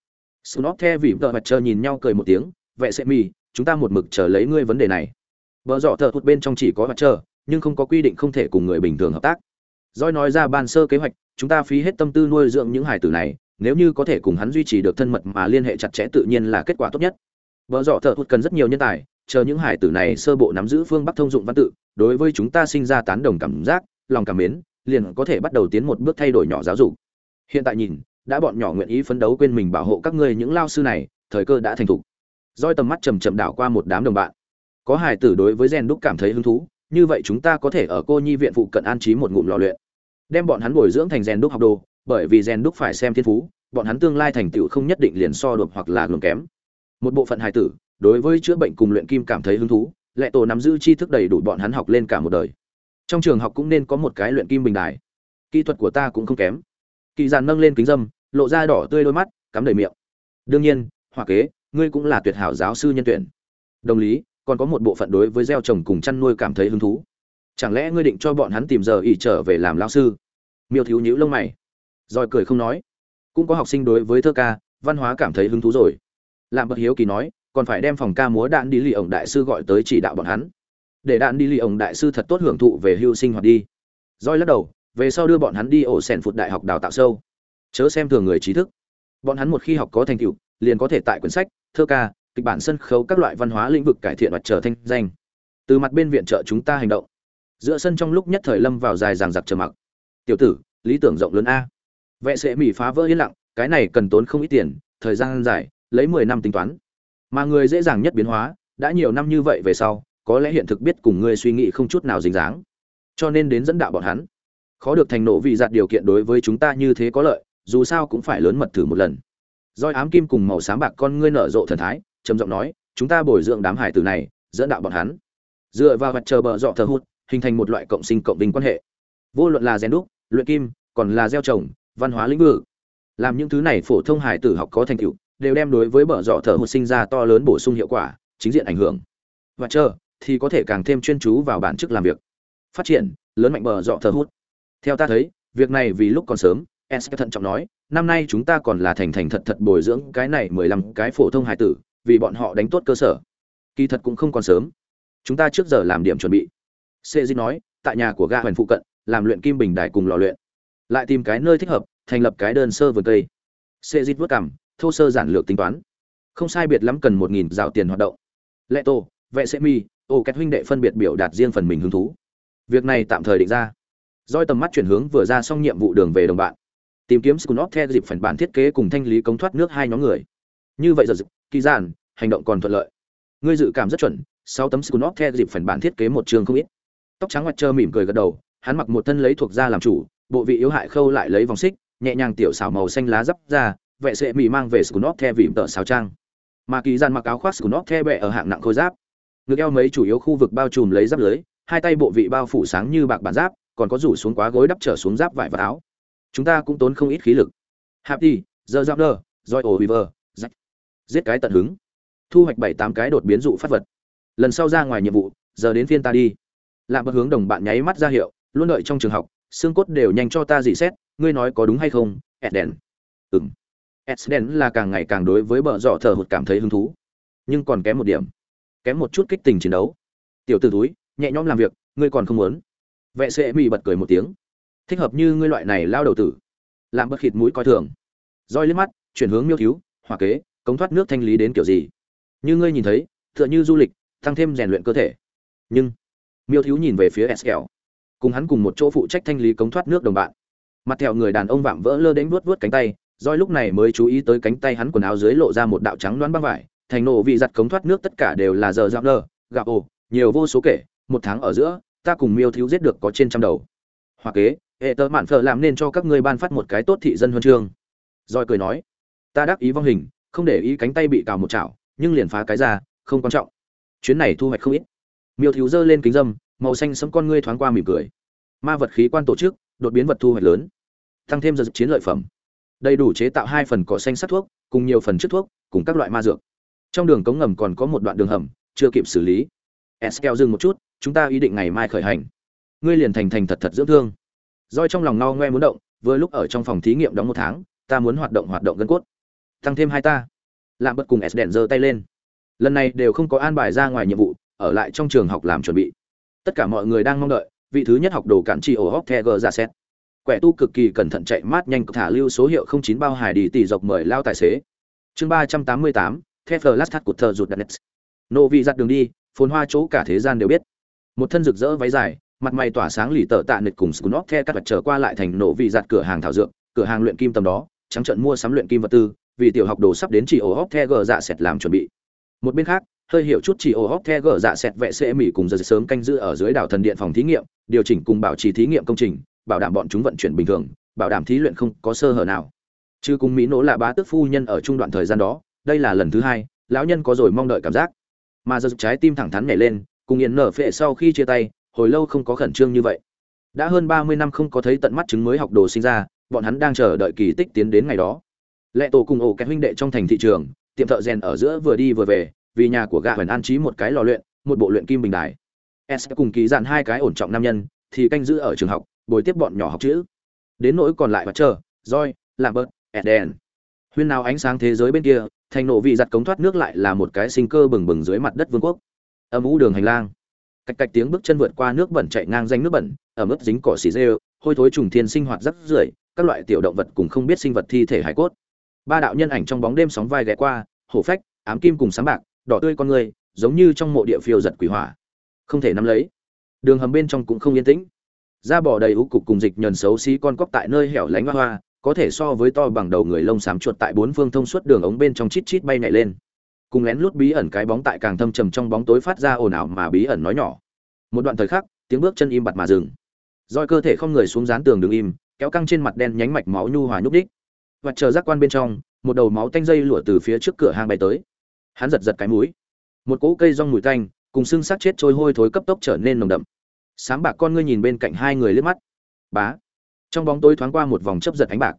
Snob the vì vợ mặt trời nhìn nhau cười một tiếng vệ sẽ mi chúng ta một mực chờ lấy ngươi vấn đề này. Vợ dọ thợ thụt bên trong chỉ có mặt trời nhưng không có quy định không thể cùng người bình thường hợp tác. Doi nói ra ban sơ kế hoạch, chúng ta phí hết tâm tư nuôi dưỡng những hải tử này, nếu như có thể cùng hắn duy trì được thân mật mà liên hệ chặt chẽ tự nhiên là kết quả tốt nhất. Bỡ rõ thợ thụt cần rất nhiều nhân tài, chờ những hải tử này sơ bộ nắm giữ phương Bắc thông dụng văn tự, đối với chúng ta sinh ra tán đồng cảm giác, lòng cảm mến, liền có thể bắt đầu tiến một bước thay đổi nhỏ giáo dục. Hiện tại nhìn, đã bọn nhỏ nguyện ý phấn đấu quên mình bảo hộ các ngươi những lao sư này, thời cơ đã thành thục. roi tầm mắt chầm chậm đảo qua một đám đồng bạn. Có hải tử đối với gen đúc cảm thấy hứng thú, như vậy chúng ta có thể ở cô nhi viện phụ cận an trí một ngụm lò luyện đem bọn hắn bồi dưỡng thành rèn đúc học đồ bởi vì rèn đúc phải xem thiên phú, bọn hắn tương lai thành tựu không nhất định liền so được hoặc là gường kém. Một bộ phận hài tử, đối với chữa bệnh cùng luyện kim cảm thấy hứng thú, lệ tổ nắm giữ tri thức đầy đủ bọn hắn học lên cả một đời. Trong trường học cũng nên có một cái luyện kim bình đài. Kỹ thuật của ta cũng không kém. Kỳ dàn nâng lên kính dâm, lộ ra đỏ tươi đôi mắt, cắm đầy miệng. Đương nhiên, Hoa kế, ngươi cũng là tuyệt hảo giáo sư nhân tuyển. Đồng lý, còn có một bộ phận đối với gieo trồng cùng chăn nuôi cảm thấy hứng thú. Chẳng lẽ ngươi định cho bọn hắn tìm giờ ỉ trở về làm lao sư? Miêu thiếu nhữ lông mày rồi cười không nói. Cũng có học sinh đối với thơ ca, văn hóa cảm thấy hứng thú rồi. Làm bậc hiếu kỳ nói, còn phải đem phòng ca múa đạn đi lì ổng đại sư gọi tới chỉ đạo bọn hắn. Để đạn đi lì ổng đại sư thật tốt hưởng thụ về hưu sinh hoạt đi. Roi lắc đầu, về sau đưa bọn hắn đi ổ sèn phụt đại học đào tạo sâu. Chớ xem thường người trí thức. Bọn hắn một khi học có thành tựu, liền có thể tại quyển sách, thơ ca, kịch bản sân khấu các loại văn hóa lĩnh vực cải thiện và trở thanh danh. Từ mặt bên viện trợ chúng ta hành động. Giữa sân trong lúc nhất thời lâm vào dài ràng giặc trầm mặc. Tiểu tử, lý tưởng rộng lớn a vệ sẽ Mỉ phá vỡ yên lặng cái này cần tốn không ít tiền thời gian dài lấy mười năm tính toán. Mà người dễ dàng nhất biến hóa đã nhiều năm như vậy về sau có lẽ hiện thực biết cùng ngươi suy nghĩ không chút nào dính dáng. Cho nên đến dẫn đạo bọn hắn khó được thành nộ vì giặt điều kiện đối với chúng ta như thế có lợi dù sao cũng phải lớn mật thử một lần. Rồi ám kim cùng màu xám bạc con ngươi nở rộ thần thái trầm giọng nói chúng ta bồi dưỡng đám hải tử này dẫn đạo bọn hắn. Dựa vào vật chờ bờ dọ thờ hụt, hình thành một loại cộng sinh cộng đình quan hệ. Vô luận là rèn đúc luyện kim còn là gieo trồng văn hóa lĩnh vực. Làm những thứ này phổ thông hải tử học có thành tựu, đều đem đối với bờ dọ thở hụt sinh ra to lớn bổ sung hiệu quả, chính diện ảnh hưởng. Và chờ, thì có thể càng thêm chuyên chú vào bản chức làm việc. Phát triển, lớn mạnh bờ dọ thở hút theo ta thấy, việc này vì lúc còn sớm, s thận trọng nói, năm nay chúng ta còn là thành thành thật thật bồi dưỡng cái này mười lăm cái phổ thông hải tử, vì bọn họ đánh tốt cơ sở. Kỳ thật cũng không còn sớm. Chúng ta trước giờ làm điểm chuẩn bị. Sê di nói, tại nhà của ga hoành phụ cận, làm luyện kim bình đài cùng lò luyện lại tìm cái nơi thích hợp, thành lập cái đơn sơ vườn cây. Xê dít vất cảm thô sơ giản lược tính toán. Không sai biệt lắm cần một nghìn rào tiền hoạt động. Lệ tô, vệ sẽ mi, ô két huynh đệ phân biệt biểu đạt riêng phần mình hứng thú. Việc này tạm thời định ra. Doi tầm mắt chuyển hướng vừa ra xong nhiệm vụ đường về đồng bạn. Tìm kiếm scunop theo dịp phần bản thiết kế cùng thanh lý cống thoát nước hai nhóm người. Như vậy giờ dịp kỳ giản, hành động còn thuận lợi. Ngươi dự cảm rất chuẩn sau tấm scunop theo dịp phần bản thiết kế một trường không ít. Tóc trắng mặt trơ mỉm cười gật đầu, hắn mặc một thân lấy thuộc da làm chủ bộ vị yếu hại khâu lại lấy vòng xích, nhẹ nhàng tiểu xảo màu xanh lá dắp ra vệ sệ mì mang về scunop theo vị tợ xào trang. Mà kỳ gian mặc áo khoác scunop theo bẹ ở hạng nặng khôi giáp. Ngực eo mấy chủ yếu khu vực bao trùm lấy giáp lưới, hai tay bộ vị bao phủ sáng như bạc bản giáp, còn có rủ xuống quá gối đắp trở xuống giáp vải và áo. Chúng ta cũng tốn không ít khí lực. Hạp đi giờ giáp đơ roi ổ rách giết cái tận hứng. Thu hoạch bảy tám cái đột biến dụ phát vật. Lần sau ra ngoài nhiệm vụ, giờ đến phiên ta đi. Lạm bất hướng đồng bạn nháy mắt ra hiệu, luôn đợi trong trường học xương cốt đều nhanh cho ta dị xét, ngươi nói có đúng hay không? Edden ừng edden là càng ngày càng đối với bờ dọ thờ hụt cảm thấy hứng thú. Nhưng còn kém một điểm. Kém một chút kích tình chiến đấu. Tiểu t ử túi nhẹ nhõm làm việc, ngươi còn không muốn. Vệ sệ mỹ bật cười một tiếng. Thích hợp như ngươi loại này lao đầu tử. Làm bất khịt mũi coi thường. Roi liếc mắt, chuyển hướng miêu cứu hòa kế, cống thoát nước thanh lý đến kiểu gì? Như ngươi nhìn thấy, tựa như du lịch, tăng thêm rèn luyện cơ thể. Nhưng, miêu thiếu nhìn về phía sl cùng hắn cùng một chỗ phụ trách thanh lý cống thoát nước đồng bạn. Mặt theo người đàn ông vạm vỡ lơ đến vuốt vuốt cánh tay roi lúc này mới chú ý tới cánh tay hắn quần áo dưới lộ ra một đạo trắng đoán băng vải, thành nổ vị giặt cống thoát nước tất cả đều là giờ dạo lơ, gạo ồ, nhiều vô số kể, một tháng ở giữa, ta cùng miêu thiếu giết được có trên trăm đầu. Hoặc kế, hệ tớ mạn phở làm nên cho các ngươi ban phát một cái tốt thị dân huân chương. Roi cười nói, ta đắc ý vong hình, không để ý cánh tay bị cào một chảo, nhưng liền phá cái ra, không quan trọng. Chuyến này thu hoạch không ít. Miêu thiếu dơ lên kính dâm màu xanh sẫm con ngươi thoáng qua mỉm cười. Ma vật khí quan tổ chức, đột biến vật thu hoạch lớn. Tăng thêm giờ chiến lợi phẩm. Đầy đủ chế tạo hai phần cỏ xanh sắt thuốc, cùng nhiều phần chất thuốc, cùng các loại ma dược. Trong đường cống ngầm còn có một đoạn đường hầm, chưa kịp xử lý. Eskel dừng một chút, chúng ta ý định ngày mai khởi hành. Ngươi liền thành thành thật thật dưỡng thương. Roi trong lòng no ngoe muốn động, vừa lúc ở trong phòng thí nghiệm đóng một tháng, ta muốn hoạt động hoạt động gân cốt. Tăng thêm hai ta. Lạm bất cùng s đèn giơ tay lên. Lần này đều không có an bài ra ngoài nhiệm vụ, ở lại trong trường học làm chuẩn bị tất cả mọi người đang mong đợi, vị thứ nhất học đồ cản trị ổ hóc the gờ ra xét. Quẻ tu cực kỳ cẩn thận chạy mát nhanh, thả lưu số hiệu không chín bao hải đi tỷ dọc mời lao tài xế. Chương ba trăm tám mươi tám, the flash thắt cụt thờ rụt đặt nộ vị giặt đường đi, phồn hoa chỗ cả thế gian đều biết. Một thân rực rỡ váy dài, mặt mày tỏa sáng lì tợ tạ nịch cùng scunop the các vật trở qua lại thành nộ vị giặt cửa hàng thảo dược, cửa hàng luyện kim tầm đó, trắng trận mua sắm luyện kim vật tư, vì tiểu học đồ sắp đến chỉ ổ hóc the gờ dạ sẹt làm chuẩn bị. Một bên khác hơi hiểu chút chỉ ô hóc the gờ dạ sẹt vệ sẽ mỹ cùng giờ sớm canh giữ ở dưới đảo thần điện phòng thí nghiệm, điều chỉnh cùng bảo trì thí nghiệm công trình, bảo đảm bọn chúng vận chuyển bình thường, bảo đảm thí luyện không có sơ hở nào. Chứ cùng mỹ nỗ là bá tước phu nhân ở trung đoạn thời gian đó, đây là lần thứ hai, lão nhân có rồi mong đợi cảm giác. Mà giờ trái tim thẳng thắn nhảy lên, cùng yên nở phệ sau khi chia tay, hồi lâu không có khẩn trương như vậy. Đã hơn ba mươi năm không có thấy tận mắt chứng mới học đồ sinh ra, bọn hắn đang chờ đợi kỳ tích tiến đến ngày đó. Lệ tổ cùng ổ kẹt huynh đệ trong thành thị trường, tiệm thợ rèn ở giữa vừa đi vừa về vì nhà của gã Huyền an trí một cái lò luyện, một bộ luyện kim bình đài. S cùng ký dạn hai cái ổn trọng nam nhân, thì canh giữ ở trường học, bồi tiếp bọn nhỏ học chữ. Đến nỗi còn lại và chờ roi làm bớt eden. Huyên nào ánh sáng thế giới bên kia, thành nổ vị giặt cống thoát nước lại là một cái sinh cơ bừng bừng dưới mặt đất vương quốc. Âm ú đường hành lang. Cạch cạch tiếng bước chân vượt qua nước bẩn chạy ngang danh nước bẩn, ở mức dính cỏ xì rêu hôi thối trùng thiên sinh hoạt rất rưởi, các loại tiểu động vật cùng không biết sinh vật thi thể hải cốt. Ba đạo nhân ảnh trong bóng đêm sóng vai ghé qua, hổ phách, ám kim cùng sáng bạc đỏ tươi con người, giống như trong mộ địa phiêu giật quỷ hỏa. Không thể nắm lấy. Đường hầm bên trong cũng không yên tĩnh. Da bỏ đầy ú cục cùng dịch nhờn xấu xí con cóc tại nơi hẻo lánh hoa hoa, có thể so với to bằng đầu người lông xám chuột tại bốn phương thông suốt đường ống bên trong chít chít bay nhảy lên. Cùng lén lút bí ẩn cái bóng tại càng thâm trầm trong bóng tối phát ra ồn ào mà bí ẩn nói nhỏ. Một đoạn thời khắc, tiếng bước chân im bặt mà dừng. Roi cơ thể không người xuống dán tường đứng im, kéo căng trên mặt đen nhánh mạch máu nhu hòa nhúc đích và chờ giác quan bên trong, một đầu máu tanh dây lụa từ phía trước cửa hang bay tới hắn giật giật cái mũi. Một cỗ cây rong mùi tanh, cùng xương xác chết trôi hôi thối cấp tốc trở nên nồng đậm. Sáng bạc con ngươi nhìn bên cạnh hai người liếc mắt. Bá. Trong bóng tối thoáng qua một vòng chấp giật ánh bạc.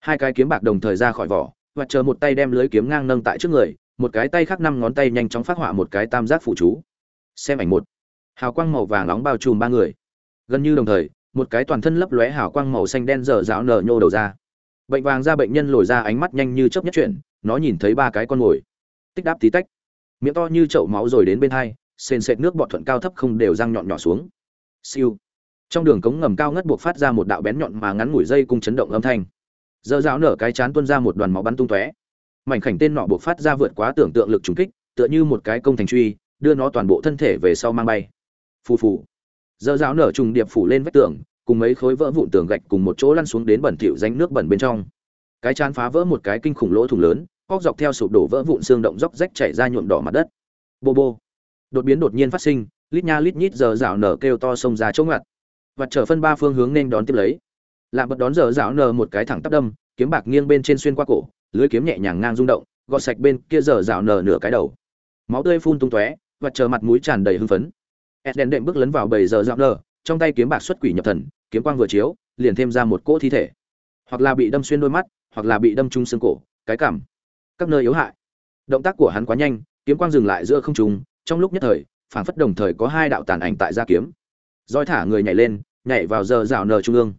Hai cái kiếm bạc đồng thời ra khỏi vỏ, và chờ một tay đem lưới kiếm ngang nâng tại trước người, một cái tay khác năm ngón tay nhanh chóng phát họa một cái tam giác phụ chú. Xem ảnh một. Hào quang màu vàng nóng bao trùm ba người. Gần như đồng thời, một cái toàn thân lấp lóe hào quang màu xanh đen dở dạo nở nhô đầu ra. Bệnh vàng ra bệnh nhân lồi ra ánh mắt nhanh như chớp nhất chuyển, nó nhìn thấy ba cái con mồi tích đáp tí tách. Miệng to như chậu máu rồi đến bên hai, sền sệt nước bọt thuận cao thấp không đều răng nhọn nhỏ xuống. Siêu. Trong đường cống ngầm cao ngất buộc phát ra một đạo bén nhọn mà ngắn ngủi dây cung chấn động âm thanh. Dơ dạo nở cái chán tuôn ra một đoàn máu bắn tung tóe. Mảnh khảnh tên nọ buộc phát ra vượt quá tưởng tượng lực trùng kích, tựa như một cái công thành truy, đưa nó toàn bộ thân thể về sau mang bay. Phù phù. Dơ dạo nở trùng điệp phủ lên vách tường, cùng mấy khối vỡ vụn tường gạch cùng một chỗ lăn xuống đến bẩn thỉu ránh nước bẩn bên trong. Cái chán phá vỡ một cái kinh khủng lỗ thủng lớn óc dọc theo sụp đổ vỡ vụn xương động róc rách chảy ra nhuộm đỏ mặt đất. Bô bô. Đột biến đột nhiên phát sinh, lít nha lít nhít giờ rảo nở kêu to xông ra chỗ ngặt và trở phân ba phương hướng nên đón tiếp lấy. Làm bật đón giờ rảo nở một cái thẳng tắp đâm, kiếm bạc nghiêng bên trên xuyên qua cổ, lưới kiếm nhẹ nhàng ngang rung động, gọt sạch bên kia giờ rảo nở nửa cái đầu. Máu tươi phun tung tóe, và trở mặt mũi tràn đầy hưng phấn. Ed đèn đệm bước lấn vào bầy giờ dạo nở, trong tay kiếm bạc xuất quỷ nhập thần, kiếm quang vừa chiếu, liền thêm ra một cỗ thi thể. Hoặc là bị đâm xuyên đôi mắt, hoặc là bị đâm trúng xương cổ, cái cảm các nơi yếu hại. Động tác của hắn quá nhanh, kiếm quang dừng lại giữa không trung, trong lúc nhất thời phảng phất đồng thời có hai đạo tàn ảnh tại gia kiếm. Roi thả người nhảy lên, nhảy vào giờ rào nờ trung ương.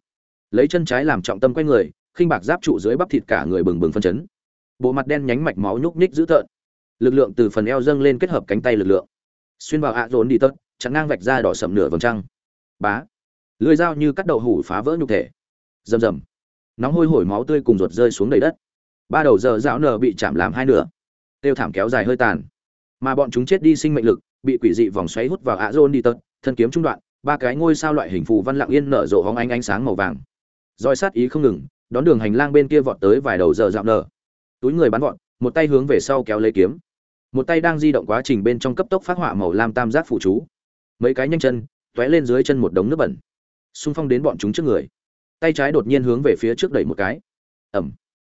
Lấy chân trái làm trọng tâm quay người, khinh bạc giáp trụ dưới bắp thịt cả người bừng bừng phân chấn. Bộ mặt đen nhánh mạch máu nhúc nhích dữ tợn. Lực lượng từ phần eo dâng lên kết hợp cánh tay lực lượng. Xuyên vào ạ rốn đi tớt, chặn ngang vạch ra đỏ sậm nửa vầng trăng. Bá. Lưỡi dao như cắt đậu hủ phá vỡ nhục thể. Rầm rầm. Nóng hôi hổi máu tươi cùng ruột rơi xuống đầy đất ba đầu giờ dạo nở bị chạm làm hai nửa. Tiêu thảm kéo dài hơi tàn. Mà bọn chúng chết đi sinh mệnh lực, bị quỷ dị vòng xoáy hút vào ạ rôn đi tật, thân kiếm trung đoạn, ba cái ngôi sao loại hình phù văn lặng yên nở rộ hóng ánh ánh sáng màu vàng. Roi sát ý không ngừng, đón đường hành lang bên kia vọt tới vài đầu giờ dạo nở. Túi người bắn vọt, một tay hướng về sau kéo lấy kiếm. Một tay đang di động quá trình bên trong cấp tốc phát họa màu lam tam giác phụ chú. Mấy cái nhanh chân, tóe lên dưới chân một đống nước bẩn. Xung phong đến bọn chúng trước người. Tay trái đột nhiên hướng về phía trước đẩy một cái. Ẩm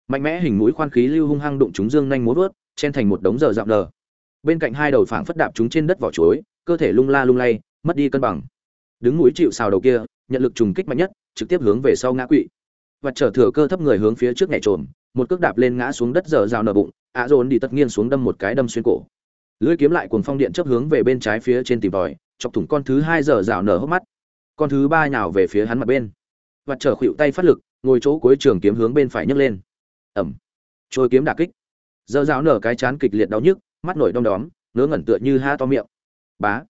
mạnh mẽ hình mũi khoan khí lưu hung hăng đụng chúng dương nhanh múa vớt, chen thành một đống giờ dạo lờ. Bên cạnh hai đầu phảng phất đạp chúng trên đất vỏ chuối, cơ thể lung la lung lay, mất đi cân bằng. Đứng mũi chịu xào đầu kia, nhận lực trùng kích mạnh nhất, trực tiếp hướng về sau ngã quỵ. Và trở thừa cơ thấp người hướng phía trước nhảy trồm, một cước đạp lên ngã xuống đất dở rào nở bụng, ạ dồn đi tất nghiêng xuống đâm một cái đâm xuyên cổ. Lưỡi kiếm lại cuồng phong điện chấp hướng về bên trái phía trên tìm tòi, chọc thủng con thứ hai dở rào nở hốc mắt. Con thứ ba nhào về phía hắn mặt bên. Và trở khuỵu tay phát lực, ngồi chỗ cuối trường kiếm hướng bên phải nhấc lên ẩm. Trôi kiếm đả kích. Dơ dao nở cái chán kịch liệt đau nhức, mắt nổi đom đóm, ngớ ngẩn tựa như ha to miệng. Bá.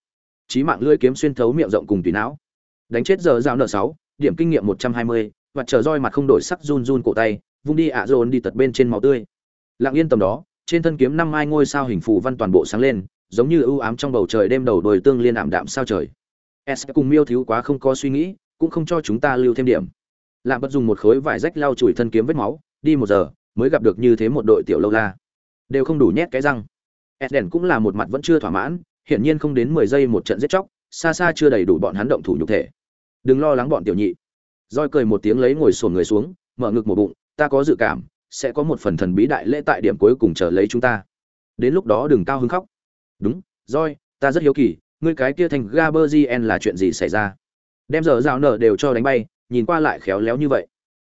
Chí mạng lưỡi kiếm xuyên thấu miệng rộng cùng tùy não. Đánh chết giờ dao nở sáu, điểm kinh nghiệm một trăm hai mươi, và chờ roi mặt không đổi sắc run run cổ tay, vung đi ạ dồn đi tật bên trên máu tươi. Lặng yên tầm đó, trên thân kiếm năm mai ngôi sao hình phù văn toàn bộ sáng lên, giống như ưu ám trong bầu trời đêm đầu đồi tương liên ảm đạm sao trời. S cùng miêu thiếu quá không có suy nghĩ, cũng không cho chúng ta lưu thêm điểm. Lạm bất dùng một khối vải rách lau chùi thân kiếm vết máu đi một giờ mới gặp được như thế một đội tiểu lâu la đều không đủ nhét cái răng Eden cũng là một mặt vẫn chưa thỏa mãn, hiển nhiên không đến 10 giây một trận giết chóc, xa xa chưa đầy đủ bọn hắn động thủ nhục thể. Đừng lo lắng bọn tiểu nhị. Roi cười một tiếng lấy ngồi xổm người xuống, mở ngực một bụng, ta có dự cảm, sẽ có một phần thần bí đại lễ tại điểm cuối cùng chờ lấy chúng ta. Đến lúc đó đừng cao hứng khóc. Đúng, Roi, ta rất hiếu kỳ, ngươi cái kia thành Gaberzien là chuyện gì xảy ra? Đem giờ rào nở đều cho đánh bay, nhìn qua lại khéo léo như vậy.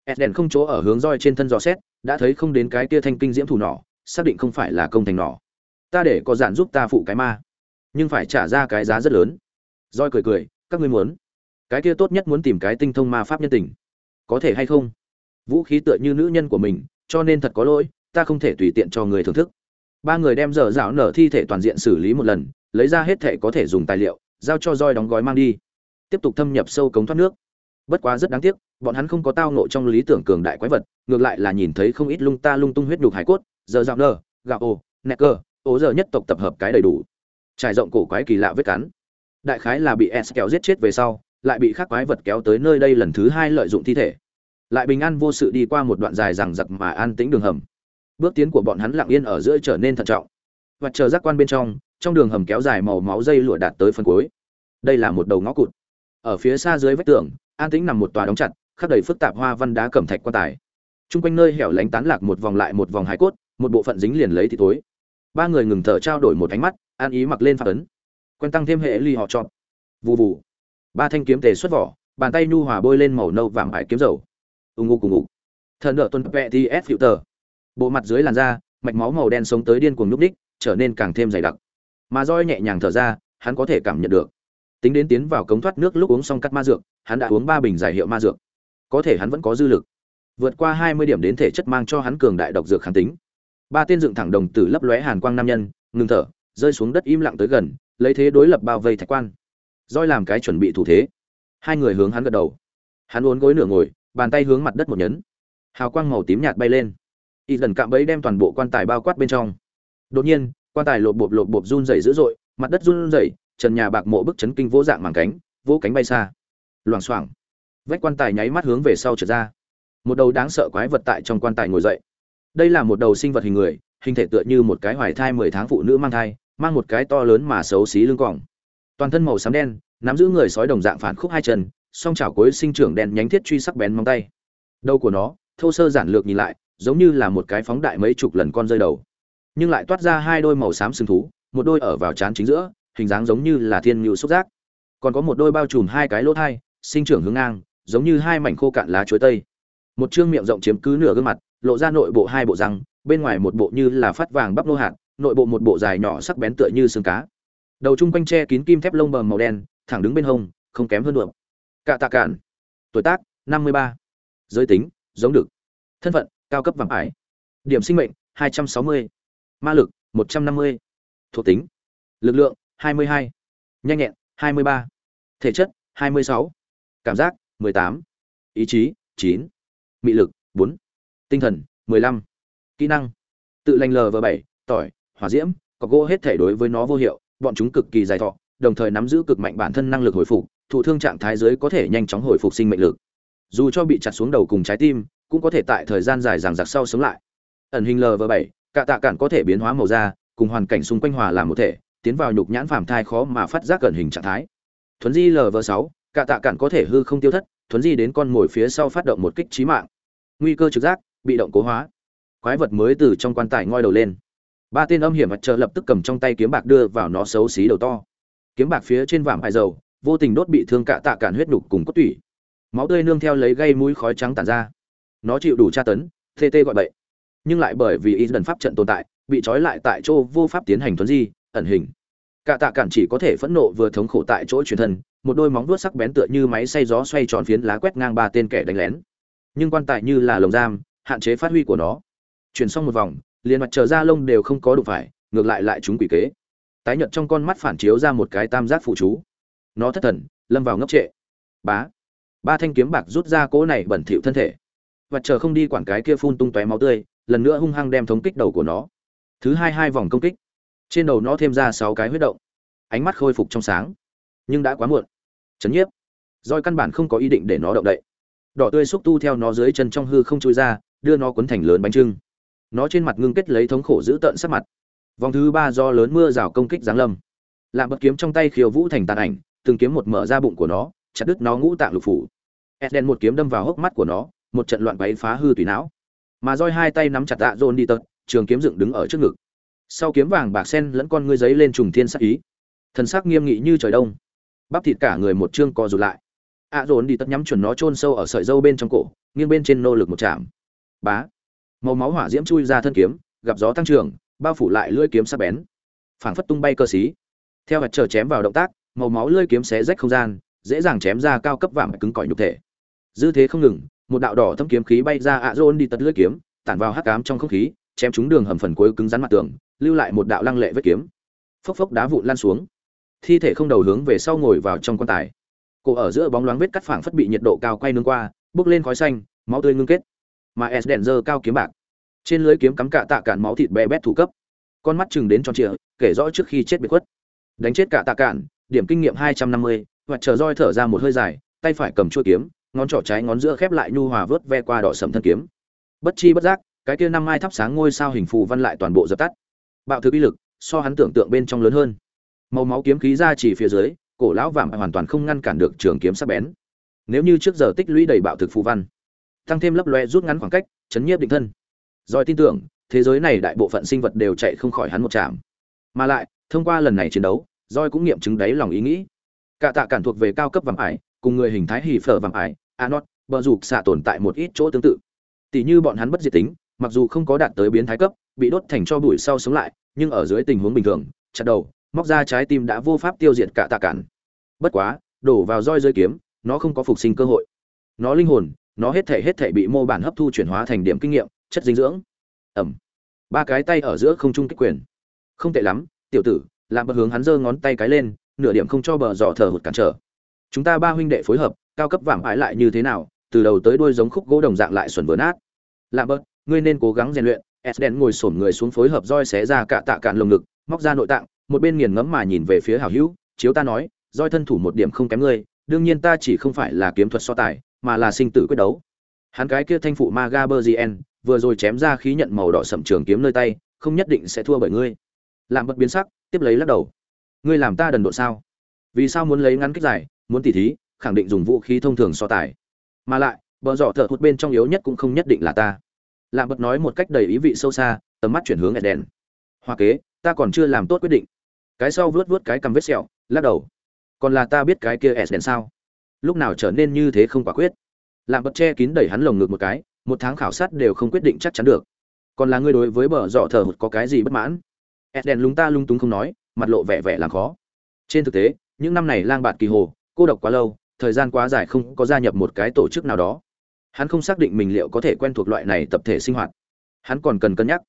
Eden không chỗ ở hướng Roi trên thân dò xét, đã thấy không đến cái kia thanh kinh diễm thủ nỏ, xác định không phải là công thành nỏ. Ta để có giản giúp ta phụ cái ma nhưng phải trả ra cái giá rất lớn. Roi cười cười các ngươi muốn. Cái kia tốt nhất muốn tìm cái tinh thông ma pháp nhân tình. Có thể hay không? Vũ khí tựa như nữ nhân của mình cho nên thật có lỗi ta không thể tùy tiện cho người thưởng thức. Ba người đem dở dạo nở thi thể toàn diện xử lý một lần lấy ra hết thể có thể dùng tài liệu giao cho roi đóng gói mang đi. Tiếp tục thâm nhập sâu cống thoát nước bất quá rất đáng tiếc, bọn hắn không có tao nộ trong lý tưởng cường đại quái vật, ngược lại là nhìn thấy không ít lung ta lung tung huyết đục hải cốt, giờ dạo nơ gạo ồ nẹ cơ, ố giờ nhất tộc tập hợp cái đầy đủ. Trải rộng cổ quái kỳ lạ vết cắn. Đại khái là bị s kéo giết chết về sau, lại bị khắc quái vật kéo tới nơi đây lần thứ hai lợi dụng thi thể. Lại bình an vô sự đi qua một đoạn dài rằng giặc mà an tĩnh đường hầm. Bước tiến của bọn hắn lặng yên ở giữa trở nên thận trọng. Và chờ giác quan bên trong trong đường hầm kéo dài màu máu dây lụa đạt tới phần cuối. Đây là một đầu ngõ cụt. Ở phía xa dưới vách tường an tĩnh nằm một tòa đóng chặt khắc đầy phức tạp hoa văn đá cẩm thạch quan tài. T r u n g quanh nơi hẻo lánh tán lạc một vòng lại một vòng hải cốt, một bộ phận dính liền lấy thì tối ba người ngừng thở trao đổi một ánh mắt, an ý mặc lên phát ấn. Quen tăng thêm hệ ly họ chọn. Vụ vụ ba thanh kiếm tề xuất vỏ, bàn tay nhu hòa bôi lên màu nâu vàng hải kiếm dầu. Ù ngụ cùng ngụ thần nợ tuân pẹ thì ép tờ. Bộ mặt dưới làn da, mạch máu màu đen sống tới điên cuồng nhúc ních trở nên càng thêm dày đặc. Mà roi nhẹ nhàng thở ra, hắn có thể cảm nhận được tính đến tiến vào cống thoát nước lúc uống xong cắt ma dược, hắn đã uống ba bình giải hiệu ma dược. Có thể hắn vẫn có dư lực. Vượt qua hai mươi điểm đến thể chất mang cho hắn cường đại độc dược kháng tính. Ba tên dựng thẳng đồng tử lấp lóe hàn quang nam nhân, ngừng thở, rơi xuống đất im lặng tới gần, lấy thế đối lập bao vây thạch quan. Roi làm cái chuẩn bị thủ thế. Hai người hướng hắn gật đầu. Hắn uốn gối nửa ngồi, bàn tay hướng mặt đất một nhấn. Hào quang màu tím nhạt bay lên. Y dần cạm bẫy đem toàn bộ quan tài bao quát bên trong. Đột nhiên, quan tài lột bộp lột bộp run rẩy dữ dội, mặt đất run rẩy trần nhà bạc mộ bức chấn kinh vỗ dạng màng cánh vỗ cánh bay xa. Loảng xoảng. Vách quan tài nháy mắt hướng về sau trở ra. Một đầu đáng sợ quái vật tại trong quan tài ngồi dậy. Đây là một đầu sinh vật hình người, hình thể tựa như một cái hoài thai mười tháng phụ nữ mang thai, mang một cái to lớn mà xấu xí lưng còng. Toàn thân màu xám đen, nắm giữ người sói đồng dạng phản khúc hai chân, song chảo cuối sinh trưởng đen nhánh thiết truy sắc bén móng tay. Đầu của nó, thô sơ giản lược nhìn lại, giống như là một cái phóng đại mấy chục lần con rơi đầu. Nhưng lại toát ra hai đôi màu xám sừng thú, một đôi ở vào trán chính giữa hình dáng giống như là thiên ngưu xúc giác. Còn có một đôi bao trùm hai cái lỗ thai, sinh trưởng hướng ngang, giống như hai mảnh khô cạn lá chuối tây. Một chương miệng rộng chiếm cứ nửa gương mặt, lộ ra nội bộ hai bộ răng, bên ngoài một bộ như là phát vàng bắp lô hạt, nội bộ một bộ dài nhỏ sắc bén tựa như xương cá. Đầu trung quanh che kín kim thép lông bờm màu đen, thẳng đứng bên hông, không kém hơn được. Cạ tạ cạn. Tuổi tác, năm mươi ba. Giới tính, giống được. Thân phận, cao cấp vàng ải. Điểm sinh mệnh, hai trăm sáu mươi. Ma lực, một trăm năm mươi. Thuộc tính, lực lượng hai mươi hai, nhanh nhẹn, hai mươi ba, thể chất, hai mươi sáu, cảm giác, mười tám, ý chí, chín, mị lực, bốn, tinh thần, mười lăm, kỹ năng, tự lành lv bảy, tỏi, hỏa diễm, có gỗ hết thể đối với nó vô hiệu, bọn chúng cực kỳ dài thọ, đồng thời nắm giữ cực mạnh bản thân năng lực hồi phục, thụ thương trạng thái dưới có thể nhanh chóng hồi phục sinh mệnh lực. Dù cho bị chặt xuống đầu cùng trái tim, cũng có thể tại thời gian dài dằng giặc sau sống lại. Ẩn hình lv bảy, cả tạ cản có thể biến hóa màu da, cùng hoàn cảnh xung quanh hòa làm một thể tiến vào nhục nhãn phàm thai khó mà phát giác gần hình trạng thái. Thuấn di lv sáu cạ tạ cản có thể hư không tiêu thất, thuấn di đến con mồi phía sau phát động một kích trí mạng. Nguy cơ trực giác, bị động cố hóa. Quái vật mới từ trong quan tài ngoi đầu lên. Ba tên âm hiểm mặt trời lập tức cầm trong tay kiếm bạc đưa vào nó xấu xí đầu to. Kiếm bạc phía trên vảm hải dầu, vô tình đốt bị thương cạ tạ cản huyết đục cùng cốt tủy. Máu tươi nương theo lấy gây mũi khói trắng tản ra. Nó chịu đủ tra tấn tê tê gọi bậy. Nhưng lại bởi vì y đần pháp trận tồn tại, bị trói lại tại chỗ vô pháp tiến hành thuấn di ẩn hình. Cả tạ cản chỉ có thể phẫn nộ vừa thống khổ tại chỗ truyền thân, một đôi móng vuốt sắc bén tựa như máy xay gió xoay tròn phiến lá quét ngang ba tên kẻ đánh lén. Nhưng quan tài như là lồng giam, hạn chế phát huy của nó. Chuyển xong một vòng, liền mặt trở ra lông đều không có đủ phải, ngược lại lại chúng quỷ kế. Tái nhợt trong con mắt phản chiếu ra một cái tam giác phụ chú. Nó thất thần, lâm vào ngốc trệ. Bá. Ba thanh kiếm bạc rút ra cỗ này bẩn thỉu thân thể. Và chờ không đi quản cái kia phun tung tóe máu tươi, lần nữa hung hăng đem thống kích đầu của nó. Thứ hai hai vòng công kích trên đầu nó thêm ra sáu cái huyết động. Ánh mắt khôi phục trong sáng. Nhưng đã quá muộn. Chấn nhiếp. Roi căn bản không có ý định để nó động đậy. Đỏ tươi xúc tu theo nó dưới chân trong hư không trôi ra, đưa nó cuốn thành lớn bánh trưng. Nó trên mặt ngưng kết lấy thống khổ giữ tợn sắc mặt. Vòng thứ ba do lớn mưa rào công kích giáng lâm. Làm bất kiếm trong tay khiêu vũ thành tàn ảnh, từng kiếm một mở ra bụng của nó, chặt đứt nó ngũ tạng lục phủ. Eden một kiếm đâm vào hốc mắt của nó, một trận loạn váy phá hư tùy não. Mà roi hai tay nắm chặt tạ dồn đi tật trường kiếm dựng đứng ở trước ngực sau kiếm vàng bạc sen lẫn con ngươi giấy lên trùng thiên sắc ý. Thần sắc nghiêm nghị như trời đông. Bắp thịt cả người một chương co rụt lại. Ạ dồn đi tất nhắm chuẩn nó chôn sâu ở sợi dâu bên trong cổ, nghiêng bên trên nô lực một chạm bá. Màu máu hỏa diễm chui ra thân kiếm, gặp gió tăng trưởng, bao phủ lại lưỡi kiếm sắc bén. Phảng phất tung bay cơ xí. Theo hạt chờ chém vào động tác, màu máu lưỡi kiếm xé rách không gian, dễ dàng chém ra cao cấp vạm cứng cỏi nhục thể. Dư thế không ngừng, một đạo đỏ thâm kiếm khí bay ra ạ rôn đi tật lưỡi kiếm, tản vào hắc ám trong không khí, chém trúng đường hầm phần cuối cứng rắn mặt tường lưu lại một đạo lăng lệ vết kiếm. Phốc phốc đá vụn lan xuống. Thi thể không đầu hướng về sau ngồi vào trong quan tài. Cổ ở giữa bóng loáng vết cắt phảng phất bị nhiệt độ cao quay nương qua, bốc lên khói xanh, máu tươi ngưng kết. Mà s đèn dơ cao kiếm bạc. Trên lưới kiếm cắm cạ tạ cản máu thịt bé bét thủ cấp. Con mắt chừng đến tròn trịa, kể rõ trước khi chết bị khuất. Đánh chết cả tạ cản điểm kinh nghiệm hai trăm năm mươi, và chờ roi thở ra một hơi dài, tay phải cầm chuôi kiếm, ngón trỏ trái ngón giữa khép lại nhu hòa vớt ve qua đỏ sầm thân kiếm. Bất chi bất giác, cái kia năm mai thắp sáng ngôi sao hình phù văn lại toàn bộ dập tắt bạo thực uy lực, so hắn tưởng tượng bên trong lớn hơn. Màu máu kiếm khí ra chỉ phía dưới, cổ lão vạm hoàn toàn không ngăn cản được trường kiếm sắc bén. Nếu như trước giờ tích lũy đầy bạo thực phù văn, tăng thêm lấp loe rút ngắn khoảng cách, chấn nhiếp định thân. Rồi tin tưởng, thế giới này đại bộ phận sinh vật đều chạy không khỏi hắn một chạm mà lại, thông qua lần này chiến đấu roi cũng nghiệm chứng đáy lòng ý nghĩ. Cả tạ cản thuộc về cao cấp vàng ải, cùng người hình thái hỉ phở vàng ải, anot bờ rụt xạ tồn tại một ít chỗ tương tự. Tỷ như bọn hắn bất diệt tính mặc dù không có đạt tới biến thái cấp, bị đốt thành cho bụi sau sống lại, nhưng ở dưới tình huống bình thường, chặt đầu, móc ra trái tim đã vô pháp tiêu diệt cả tạ cản. Bất quá, đổ vào roi rơi kiếm, nó không có phục sinh cơ hội. Nó linh hồn, nó hết thể hết thể bị mô bản hấp thu chuyển hóa thành điểm kinh nghiệm, chất dinh dưỡng. Ẩm. Ba cái tay ở giữa không trung kích quyền. Không tệ lắm, tiểu tử làm bật hướng hắn giơ ngón tay cái lên, nửa điểm không cho bờ dò thở hụt cản trở. Chúng ta ba huynh đệ phối hợp, cao cấp vàng ái lại như thế nào, từ đầu tới đuôi giống khúc gỗ đồng dạng lại xuẩn vừa nát. Lạ bớt ngươi nên cố gắng rèn luyện. Esden ngồi xổm người xuống phối hợp roi xé ra cả tạ cạn lồng ngực, móc ra nội tạng, một bên nghiền ngẫm mà nhìn về phía hảo hữu. Chiếu ta nói, roi thân thủ một điểm không kém ngươi, đương nhiên ta chỉ không phải là kiếm thuật so tài, mà là sinh tử quyết đấu. Hắn cái kia thanh phụ ma gaberzien vừa rồi chém ra khí nhận màu đỏ sậm trường kiếm nơi tay, không nhất định sẽ thua bởi ngươi. Làm bất biến sắc, tiếp lấy lắc đầu. Ngươi làm ta đần độ sao? Vì sao muốn lấy ngắn kích dài, muốn tỉ thí, khẳng định dùng vũ khí thông thường so tài? Mà lại, bờ dọ thợ thụt bên trong yếu nhất cũng không nhất định là ta. Lạm bật nói một cách đầy ý vị sâu xa, tầm mắt chuyển hướng eden. Hoa kế, ta còn chưa làm tốt quyết định. Cái sau vớt vớt cái cầm vết sẹo, lắc đầu. Còn là ta biết cái kia s đèn sao? Lúc nào trở nên như thế không quả quyết? Lạm bật che kín đẩy hắn lồng ngực một cái, một tháng khảo sát đều không quyết định chắc chắn được. Còn là ngươi đối với bờ dọ thờ hụt có cái gì bất mãn? S đèn lúng ta lung túng không nói, mặt lộ vẻ vẻ làm khó. Trên thực tế, những năm này lang bạt kỳ hồ, cô độc quá lâu, thời gian quá dài không có gia nhập một cái tổ chức nào đó hắn không xác định mình liệu có thể quen thuộc loại này tập thể sinh hoạt. Hắn còn cần cân nhắc.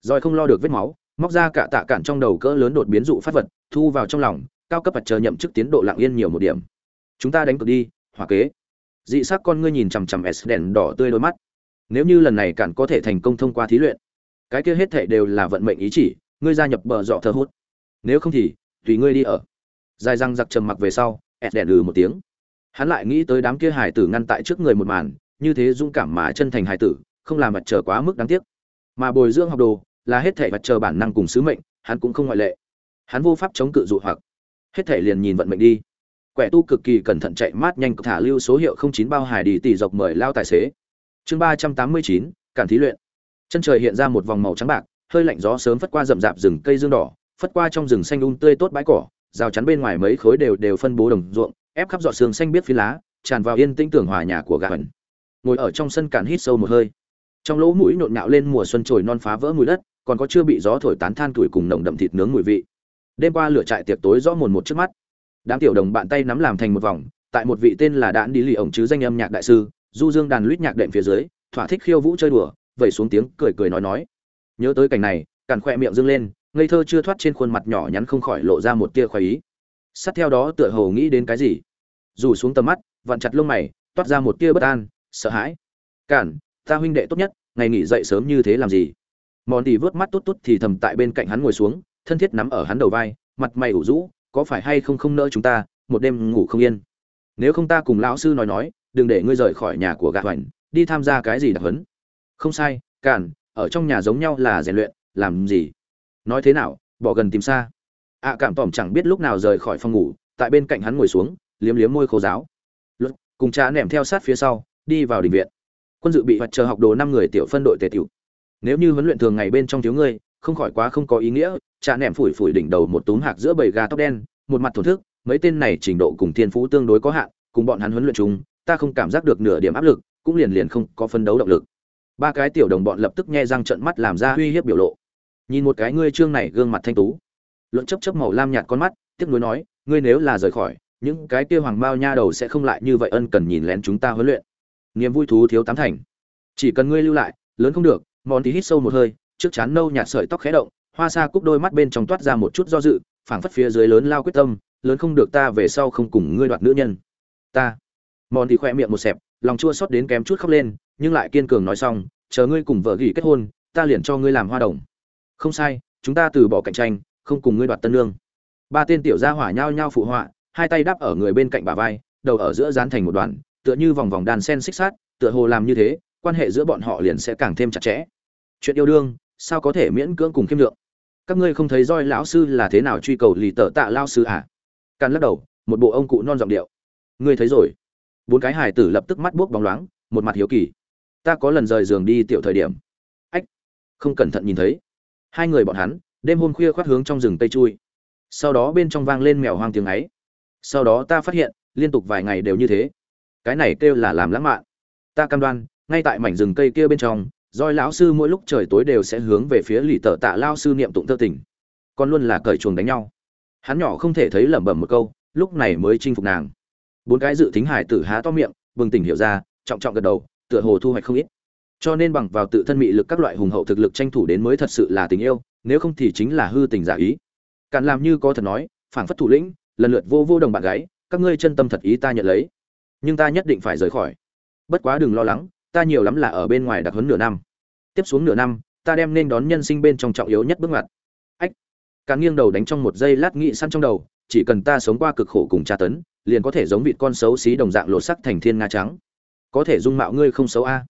Rồi không lo được vết máu, móc ra cả tạ cản trong đầu cỡ lớn đột biến dụ phát vật, thu vào trong lòng, cao cấp vật chờ nhậm chức tiến độ lặng yên nhiều một điểm. Chúng ta đánh cược đi, hỏa kế. Dị sắc con ngươi nhìn chằm chằm s đèn đỏ tươi đôi mắt. Nếu như lần này cản có thể thành công thông qua thí luyện, cái kia hết thệ đều là vận mệnh ý chỉ, ngươi gia nhập bờ dọ thơ hút. Nếu không thì, tùy ngươi đi ở. Dài răng giặc trầm mặc về sau, s đèn ừ một tiếng. Hắn lại nghĩ tới đám kia hải tử ngăn tại trước người một màn như thế dũng cảm mà chân thành hải tử, không làm mặt trời quá mức đáng tiếc. Mà bồi dưỡng học đồ là hết thể mặt chờ bản năng cùng sứ mệnh, hắn cũng không ngoại lệ. Hắn vô pháp chống cự dụ hoặc. Hết thể liền nhìn vận mệnh đi. Quẻ tu cực kỳ cẩn thận chạy mát nhanh thả lưu số hiệu không chín bao hải đi tỷ dọc mời lao tài xế. Chương ba trăm tám mươi chín cản thí luyện. Chân trời hiện ra một vòng màu trắng bạc, hơi lạnh gió sớm phất qua rậm rạp rừng cây dương đỏ, phất qua trong rừng xanh un tươi tốt bãi cỏ, rào chắn bên ngoài mấy khối đều đều phân bố đồng ruộng, ép khắp giọt sương xanh biết phi lá, tràn vào yên tĩnh tưởng hòa nhà của gà hẩn ngồi ở trong sân cản hít sâu một hơi. Trong lỗ mũi nhộn nhạo lên mùa xuân trồi non phá vỡ mùi đất, còn có chưa bị gió thổi tán than tuổi cùng nồng đậm thịt nướng mùi vị. Đêm qua lửa trại tiệc tối rõ mồn một trước mắt. Đám tiểu đồng bạn tay nắm làm thành một vòng, tại một vị tên là đạn đi lì ổng chứ danh âm nhạc đại sư, du dương đàn lít nhạc đệm phía dưới, thỏa thích khiêu vũ chơi đùa, vẩy xuống tiếng cười cười nói nói. Nhớ tới cảnh này, càn khoe miệng dâng lên, ngây thơ chưa thoát trên khuôn mặt nhỏ nhắn không khỏi lộ ra một tia khoái ý. Sát theo đó tựa hồ nghĩ đến cái gì? Rủ xuống tầm mắt, vặn chặt lông mày, toát ra một tia bất an sợ hãi. Cản, ta huynh đệ tốt nhất, ngày nghỉ dậy sớm như thế làm gì? Mòn đi vớt mắt tốt tốt thì thầm tại bên cạnh hắn ngồi xuống, thân thiết nắm ở hắn đầu vai, mặt mày ủ rũ, có phải hay không không nỡ chúng ta, một đêm ngủ không yên? Nếu không ta cùng lão sư nói nói, đừng để ngươi rời khỏi nhà của gạ hoành, đi tham gia cái gì đặc hấn không sai, cản, ở trong nhà giống nhau là rèn luyện, làm gì? Nói thế nào, bỏ gần tìm xa. Ạ cảm tỏm chẳng biết lúc nào rời khỏi phòng ngủ, tại bên cạnh hắn ngồi xuống, liếm liếm môi khô giáo. Luật, cùng cha nẻm theo sát phía sau đi vào đình viện. Quân dự bị vật chờ học đồ năm người tiểu phân đội tề tiểu. Nếu như huấn luyện thường ngày bên trong thiếu ngươi, không khỏi quá không có ý nghĩa cha nẻm phủi phủi đỉnh đầu một túm hạc giữa bầy gà tóc đen, một mặt thổn thức, mấy tên này trình độ cùng thiên phú tương đối có hạn, cùng bọn hắn huấn luyện chúng ta không cảm giác được nửa điểm áp lực, cũng liền liền không có phân đấu động lực. Ba cái tiểu đồng bọn lập tức nghe răng trận mắt làm ra uy hiếp biểu lộ. Nhìn một cái ngươi trương này gương mặt thanh tú. Luận chấp chấp màu lam nhạt con mắt, tiếc nuối nói, ngươi nếu là rời khỏi, những cái kia hoàng bao nha đầu sẽ không lại như vậy ân cần nhìn lén chúng ta huấn luyện niềm vui thú thiếu tám thành. Chỉ cần ngươi lưu lại, lớn không được, món tí hít sâu một hơi, trước chán nâu nhạt sợi tóc khẽ động, hoa sa cúc đôi mắt bên trong toát ra một chút do dự, phảng phất phía dưới lớn lao quyết tâm, lớn không được ta về sau không cùng ngươi đoạt nữ nhân. Ta. Mòn thì khoe miệng một xẹp, lòng chua xót đến kém chút khóc lên, nhưng lại kiên cường nói xong, chờ ngươi cùng vợ gỉ kết hôn, ta liền cho ngươi làm hoa đồng. Không sai, chúng ta từ bỏ cạnh tranh, không cùng ngươi đoạt tân lương. Ba tên tiểu gia hỏa nhao nhao phụ họa, hai tay đắp ở người bên cạnh bà vai, đầu ở giữa dán thành một đoàn tựa như vòng vòng đàn sen xích sát tựa hồ làm như thế, quan hệ giữa bọn họ liền sẽ càng thêm chặt chẽ. Chuyện yêu đương, sao có thể miễn cưỡng cùng kiêm lượng? Các ngươi không thấy roi lão sư là thế nào truy cầu lì tợ tạ lao sư à? Càn lắc đầu, một bộ ông cụ non giọng điệu. Ngươi thấy rồi. Bốn cái hài tử lập tức mắt buốc bóng loáng, một mặt hiếu kỳ. Ta có lần rời giường đi tiểu thời điểm. Ách, không cẩn thận nhìn thấy. Hai người bọn hắn, đêm hôm khuya khoát hướng trong rừng tây chui. Sau đó bên trong vang lên mèo hoang tiếng ấy. Sau đó ta phát hiện, liên tục vài ngày đều như thế cái này kêu là làm lãng mạn. Ta cam đoan, ngay tại mảnh rừng cây kia bên trong, roi lão sư mỗi lúc trời tối đều sẽ hướng về phía lì tở tạ lao sư niệm tụng thơ tình. Còn luôn là cởi chuồng đánh nhau. Hắn nhỏ không thể thấy lẩm bẩm một câu, lúc này mới chinh phục nàng. Bốn cái dự tính hải tử há to miệng, bừng tỉnh hiểu ra, trọng trọng gật đầu, tựa hồ thu hoạch không ít. Cho nên bằng vào tự thân mị lực các loại hùng hậu thực lực tranh thủ đến mới thật sự là tình yêu, nếu không thì chính là hư tình giả ý. Càn làm như có thật nói, phảng phất thủ lĩnh, lần lượt vô vô đồng bạn gái, các ngươi chân tâm thật ý ta nhận lấy nhưng ta nhất định phải rời khỏi. Bất quá đừng lo lắng, ta nhiều lắm là ở bên ngoài đặc huấn nửa năm. Tiếp xuống nửa năm, ta đem nên đón nhân sinh bên trong trọng yếu nhất bước ngoặt. Ách càng nghiêng đầu đánh trong một giây lát nghị săn trong đầu, chỉ cần ta sống qua cực khổ cùng tra tấn, liền có thể giống vịt con xấu xí đồng dạng lột sắc thành thiên nga trắng. Có thể dung mạo ngươi không xấu a.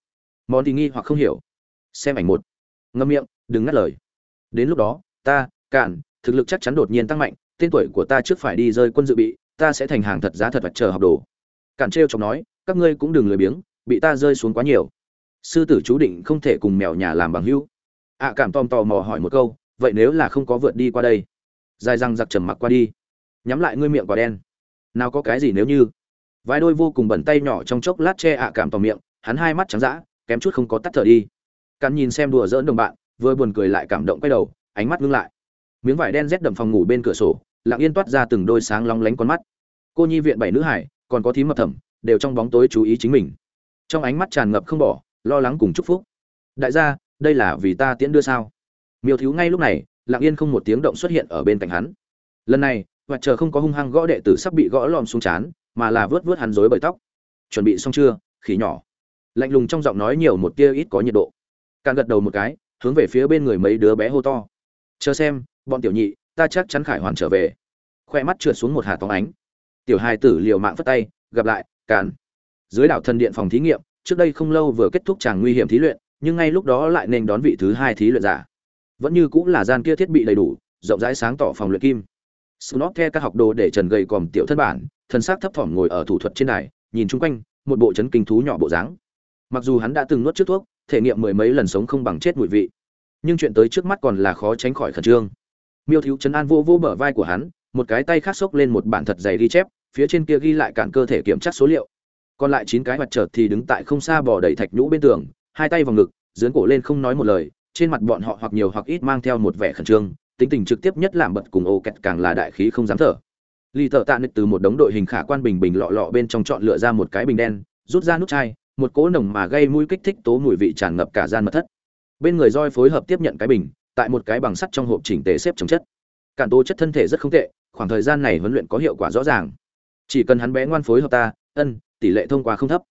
Món thì nghi hoặc không hiểu. Xem ảnh một. Ngâm miệng, đừng ngắt lời. Đến lúc đó, ta, cạn, thực lực chắc chắn đột nhiên tăng mạnh, tên tuổi của ta trước phải đi rơi quân dự bị, ta sẽ thành hàng thật giá thật vật chờ học đồ cản trêu chọc nói, các ngươi cũng đừng lười biếng, bị ta rơi xuống quá nhiều. Sư tử chú định không thể cùng mèo nhà làm bằng hữu. Ạ cảm tòm tò mò hỏi một câu, vậy nếu là không có vượt đi qua đây? Dài răng giặc trầm mặc qua đi. Nhắm lại ngươi miệng quả đen. Nào có cái gì nếu như? Vài đôi vô cùng bẩn tay nhỏ trong chốc lát che ạ cảm tòm miệng, hắn hai mắt trắng dã, kém chút không có tắt thở đi. Cắn nhìn xem đùa dỡn đồng bạn, vừa buồn cười lại cảm động quay đầu, ánh mắt ngưng lại. Miếng vải đen rét đầm phòng ngủ bên cửa sổ, lặng yên toát ra từng đôi sáng long lánh con mắt. Cô nhi viện bảy nữ hải còn có thím mập thẩm, đều trong bóng tối chú ý chính mình. Trong ánh mắt tràn ngập không bỏ, lo lắng cùng chúc phúc. Đại gia, đây là vì ta tiễn đưa sao? Miêu thiếu ngay lúc này, lặng yên không một tiếng động xuất hiện ở bên cạnh hắn. Lần này hoặc chờ không có hung hăng gõ đệ tử sắp bị gõ lòm xuống chán, mà là vớt vớt hắn rối bởi tóc. Chuẩn bị xong chưa, khỉ nhỏ? Lạnh lùng trong giọng nói nhiều một tia ít có nhiệt độ. Càng gật đầu một cái, hướng về phía bên người mấy đứa bé hô to. Chờ xem, bọn tiểu nhị, ta chắc chắn khải hoàn trở về. Khoe mắt trượt xuống một hạt tóng ánh tiểu hai tử liều mạng phất tay, gặp lại càn dưới đảo thần điện phòng thí nghiệm, trước đây không lâu vừa kết thúc chàng nguy hiểm thí luyện, nhưng ngay lúc đó lại nên đón vị thứ hai thí luyện giả. Vẫn như cũng là gian kia thiết bị đầy đủ, rộng rãi sáng tỏ phòng luyện kim. Snot theo các học đồ để trần gầy còm tiểu thân bản, thân xác thấp thỏm ngồi ở thủ thuật trên đài, nhìn chung quanh, một bộ chấn kinh thú nhỏ bộ dáng. Mặc dù hắn đã từng nuốt trước thuốc, thể nghiệm mười mấy lần sống không bằng chết mùi vị, nhưng chuyện tới trước mắt còn là khó tránh khỏi khẩn trương. Miêu thiếu chấn an vô vô bờ vai của hắn một cái tay khác xốc lên một bản thật dày ghi chép, phía trên kia ghi lại cản cơ thể kiểm tra số liệu. Còn lại chín cái mặt chợt thì đứng tại không xa bò đầy thạch nhũ bên tường, hai tay vào ngực, dướn cổ lên không nói một lời, trên mặt bọn họ hoặc nhiều hoặc ít mang theo một vẻ khẩn trương, tính tình trực tiếp nhất làm bật cùng ô kẹt càng là đại khí không dám thở. Lì thợ tạ nịch từ một đống đội hình khả quan bình bình lọ lọ bên trong chọn lựa ra một cái bình đen, rút ra nút chai, một cỗ nồng mà gây mũi kích thích tố mùi vị tràn ngập cả gian mật thất. Bên người roi phối hợp tiếp nhận cái bình, tại một cái bằng sắt trong hộp chỉnh tề xếp trồng chất cản tố chất thân thể rất không tệ, khoảng thời gian này huấn luyện có hiệu quả rõ ràng. Chỉ cần hắn bé ngoan phối hợp ta, ân, tỷ lệ thông qua không thấp.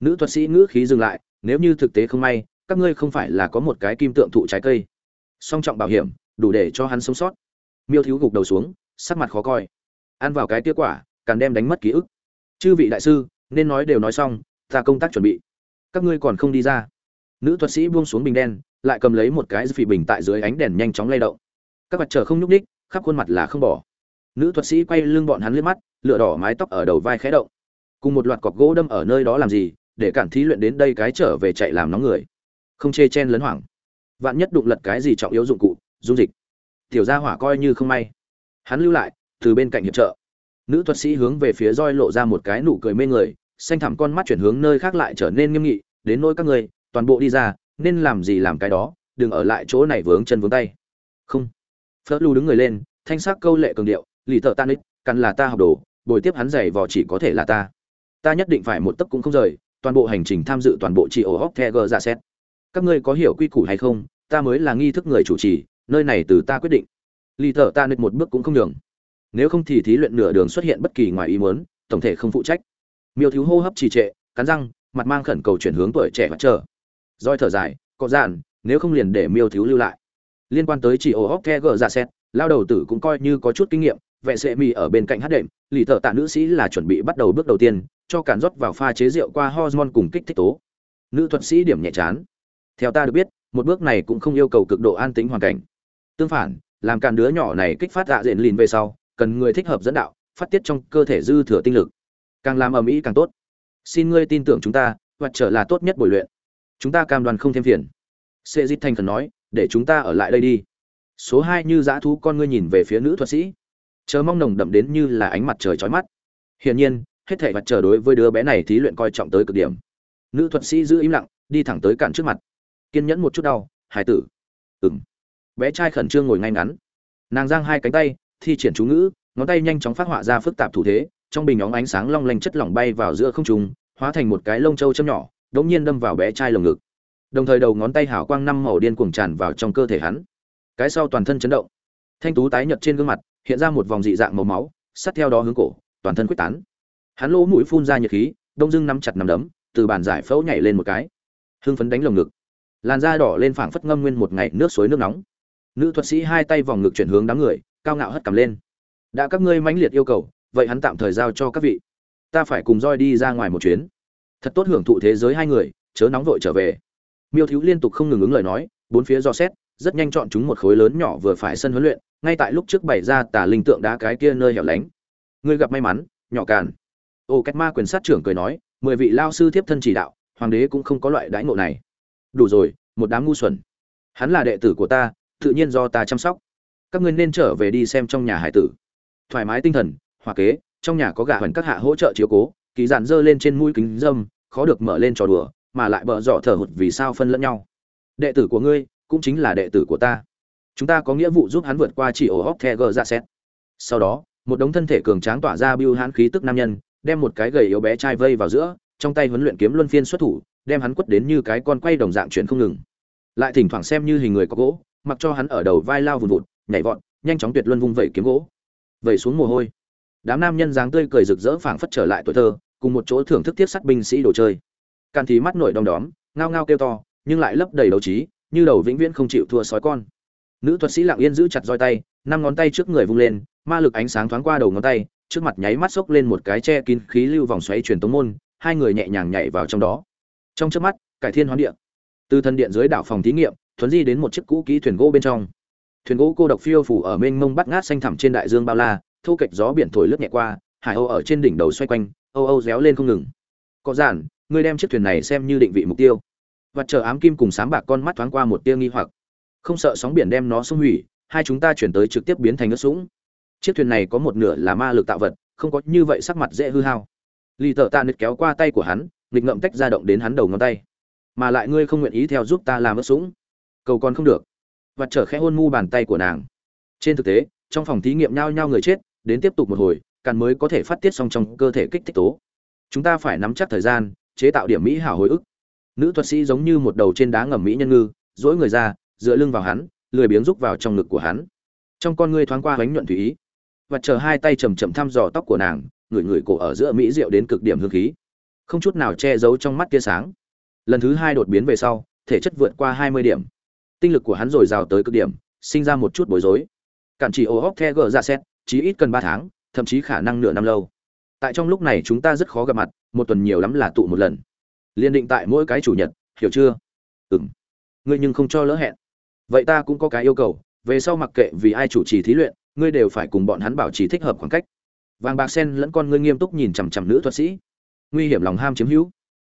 Nữ thuật sĩ ngữ khí dừng lại, nếu như thực tế không may, các ngươi không phải là có một cái kim tượng thụ trái cây. Song trọng bảo hiểm, đủ để cho hắn sống sót. Miêu thiếu gục đầu xuống, sắc mặt khó coi. Ăn vào cái tia quả, càng đem đánh mất ký ức. Chư vị đại sư, nên nói đều nói xong, ta công tác chuẩn bị. Các ngươi còn không đi ra. Nữ thuật sĩ buông xuống bình đen, lại cầm lấy một cái phỉ bình tại dưới ánh đèn nhanh chóng lay động. Các mặt trời không nhúc ních khắp khuôn mặt là không bỏ. Nữ thuật sĩ quay lưng bọn hắn liếc mắt, lửa đỏ mái tóc ở đầu vai khẽ động. Cùng một loạt cọc gỗ đâm ở nơi đó làm gì, để cản thí luyện đến đây cái trở về chạy làm nóng người. Không chê chen lấn hoảng. Vạn nhất đụng lật cái gì trọng yếu dụng cụ, dung dịch. Tiểu gia hỏa coi như không may. Hắn lưu lại, từ bên cạnh hiệp trợ. Nữ thuật sĩ hướng về phía roi lộ ra một cái nụ cười mê người, xanh thẳm con mắt chuyển hướng nơi khác lại trở nên nghiêm nghị, đến nỗi các người toàn bộ đi ra, nên làm gì làm cái đó, đừng ở lại chỗ này vướng chân vướng tay. Không phớt lu đứng người lên, thanh sắc câu lệ cường điệu, lì thợ tan ít căn là ta học đồ bồi tiếp hắn giày vò chỉ có thể là ta. Ta nhất định phải một tấc cũng không rời, toàn bộ hành trình tham dự toàn bộ chị ổ hóc the gờ ra xét. Các ngươi có hiểu quy củ hay không? Ta mới là nghi thức người chủ trì, nơi này từ ta quyết định. Lì thợ tan nịch một bước cũng không đường nếu không thì thí luyện nửa đường xuất hiện bất kỳ ngoài ý muốn, tổng thể không phụ trách. Miêu thiếu hô hấp trì trệ, cắn răng, mặt mang khẩn cầu chuyển hướng tuổi trẻ và chờ. Roi thở dài, có dạn, nếu không liền để miêu thiếu lưu lại liên quan tới chỉ ổ hóc the gờ dạ ra xét lao đầu tử cũng coi như có chút kinh nghiệm vệ sệ mì ở bên cạnh hát đệm, lì thợ tạ nữ sĩ là chuẩn bị bắt đầu bước đầu tiên, cho cản rót vào pha chế rượu qua hormone cùng kích thích tố. Nữ thuật sĩ điểm nhẹ chán. Theo ta được biết, một bước này cũng không yêu cầu cực độ an tĩnh hoàn cảnh. Tương phản, làm cản đứa nhỏ này kích phát dạ diện lìn về sau, cần người thích hợp dẫn đạo, phát tiết trong cơ thể dư thừa tinh lực. Càng làm ầm ĩ càng tốt. Xin ngươi tin tưởng chúng ta, hoặc trở là tốt nhất bồi luyện. Chúng ta cam đoan không thêm phiền. Sệ dít thành khẩn nói để chúng ta ở lại đây đi. Số hai như dã thú con ngươi nhìn về phía nữ thuật sĩ. Chờ mong nồng đậm đến như là ánh mặt trời chói mắt. Hiển nhiên, hết thảy mặt trời đối với đứa bé này thí luyện coi trọng tới cực điểm. Nữ thuật sĩ giữ im lặng, đi thẳng tới cản trước mặt. Kiên nhẫn một chút đau, hải tử. Ừng bé trai khẩn trương ngồi ngay ngắn. Nàng giang hai cánh tay, thi triển chú ngữ, ngón tay nhanh chóng phát họa ra phức tạp thủ thế, trong bình óng ánh sáng long lanh chất lỏng bay vào giữa không trung, hóa thành một cái lông châu châm nhỏ đống nhiên đâm vào bé trai lồng ngực đồng thời đầu ngón tay hảo quang năm màu điên cuồng tràn vào trong cơ thể hắn. Cái sau toàn thân chấn động. Thanh tú tái nhợt trên gương mặt, hiện ra một vòng dị dạng màu máu, sát theo đó hướng cổ, toàn thân quyết tán. Hắn lỗ mũi phun ra nhiệt khí, đông dưng nắm chặt nắm đấm, từ bàn giải phẫu nhảy lên một cái. Hưng phấn đánh lồng ngực. Làn da đỏ lên phảng phất ngâm nguyên một ngày nước suối nước nóng. Nữ thuật sĩ hai tay vòng ngực chuyển hướng đám người, cao ngạo hất cầm lên. Đã các ngươi mãnh liệt yêu cầu, vậy hắn tạm thời giao cho các vị. Ta phải cùng roi đi ra ngoài một chuyến. Thật tốt hưởng thụ thế giới hai người, chớ nóng vội trở về miêu thiếu liên tục không ngừng ứng lời nói, bốn phía do xét, rất nhanh chọn chúng một khối lớn nhỏ vừa phải sân huấn luyện, ngay tại lúc trước bày ra tà linh tượng đá cái kia nơi hẻo lánh. Ngươi gặp may mắn, nhỏ càn. Ô cách ma quyền sát trưởng cười nói, mười vị lao sư thiếp thân chỉ đạo, hoàng đế cũng không có loại đãi ngộ này. Đủ rồi, một đám ngu xuẩn. Hắn là đệ tử của ta, tự nhiên do ta chăm sóc. Các ngươi nên trở về đi xem trong nhà hải tử. Thoải mái tinh thần, hòa kế, trong nhà có gà hoành các hạ hỗ trợ chiếu cố, kỳ dạn dơ lên trên mũi kính dâm, khó được mở lên trò đùa mà lại bợ dọ thở hụt vì sao phân lẫn nhau. Đệ tử của ngươi cũng chính là đệ tử của ta. Chúng ta có nghĩa vụ giúp hắn vượt qua chỉ ổ hóc the gờ ra xét. Sau đó, một đống thân thể cường tráng tỏa ra bưu hãn khí tức nam nhân, đem một cái gầy yếu bé trai vây vào giữa, trong tay huấn luyện kiếm luân phiên xuất thủ, đem hắn quất đến như cái con quay đồng dạng chuyển không ngừng. Lại thỉnh thoảng xem như hình người có gỗ, mặc cho hắn ở đầu vai lao vùn vụt, nhảy vọt, nhanh chóng tuyệt luân vung vẩy kiếm gỗ. Vẩy xuống mồ hôi. Đám nam nhân dáng tươi cười rực rỡ phảng phất trở lại tuổi thơ, cùng một chỗ thưởng thức tiết sắt binh sĩ đồ chơi càn thì mắt nổi đom đóm, ngao ngao kêu to, nhưng lại lấp đầy đấu trí, như đầu vĩnh viễn không chịu thua sói con. Nữ thuật sĩ lặng yên giữ chặt roi tay, năm ngón tay trước người vung lên, ma lực ánh sáng thoáng qua đầu ngón tay, trước mặt nháy mắt xốc lên một cái che kín khí lưu vòng xoáy truyền tống môn, hai người nhẹ nhàng nhảy vào trong đó. Trong chớp mắt, cải thiên hoán địa. Từ thân điện dưới đảo phòng thí nghiệm, thuấn di đến một chiếc cũ kỹ thuyền gỗ bên trong. Thuyền gỗ cô độc phiêu phù ở mênh mông bắt ngát xanh thẳm trên đại dương bao la thu kịch gió biển thổi lướt nhẹ qua, hải âu ở trên đỉnh đầu xoay quanh, âu âu réo lên không ngừng. Có giản ngươi đem chiếc thuyền này xem như định vị mục tiêu. Và chờ ám kim cùng sáng bạc con mắt thoáng qua một tia nghi hoặc. Không sợ sóng biển đem nó xung hủy, hai chúng ta chuyển tới trực tiếp biến thành nước sũng. Chiếc thuyền này có một nửa là ma lực tạo vật, không có như vậy sắc mặt dễ hư hao. Lì tợ tạ nứt kéo qua tay của hắn, nghịch ngậm tách ra động đến hắn đầu ngón tay. Mà lại ngươi không nguyện ý theo giúp ta làm ớt sũng. Cầu còn không được. Và trở khẽ hôn mu bàn tay của nàng. Trên thực tế, trong phòng thí nghiệm nhao nhao người chết, đến tiếp tục một hồi, càn mới có thể phát tiết xong trong cơ thể kích thích tố. Chúng ta phải nắm chắc thời gian chế tạo điểm mỹ hảo hồi ức. Nữ thuật sĩ giống như một đầu trên đá ngầm mỹ nhân ngư, dỗi người ra, dựa lưng vào hắn, lười biếng rúc vào trong ngực của hắn. Trong con ngươi thoáng qua bánh nhuận thủy ý, và chờ hai tay chầm chậm thăm dò tóc của nàng, ngửi ngửi cổ ở giữa mỹ rượu đến cực điểm hương khí. Không chút nào che giấu trong mắt tia sáng. Lần thứ hai đột biến về sau, thể chất vượt qua hai mươi điểm. Tinh lực của hắn dồi dào tới cực điểm, sinh ra một chút bối rối. Cản chỉ ô hóc the gờ ra xét, chí ít cần ba tháng, thậm chí khả năng nửa năm lâu tại trong lúc này chúng ta rất khó gặp mặt, một tuần nhiều lắm là tụ một lần. Liên định tại mỗi cái chủ nhật, hiểu chưa? Ừng ngươi nhưng không cho lỡ hẹn. Vậy ta cũng có cái yêu cầu, về sau mặc kệ vì ai chủ trì thí luyện, ngươi đều phải cùng bọn hắn bảo trì thích hợp khoảng cách. Vàng bạc sen lẫn con ngươi nghiêm túc nhìn chằm chằm nữ thuật sĩ. Nguy hiểm lòng ham chiếm hữu.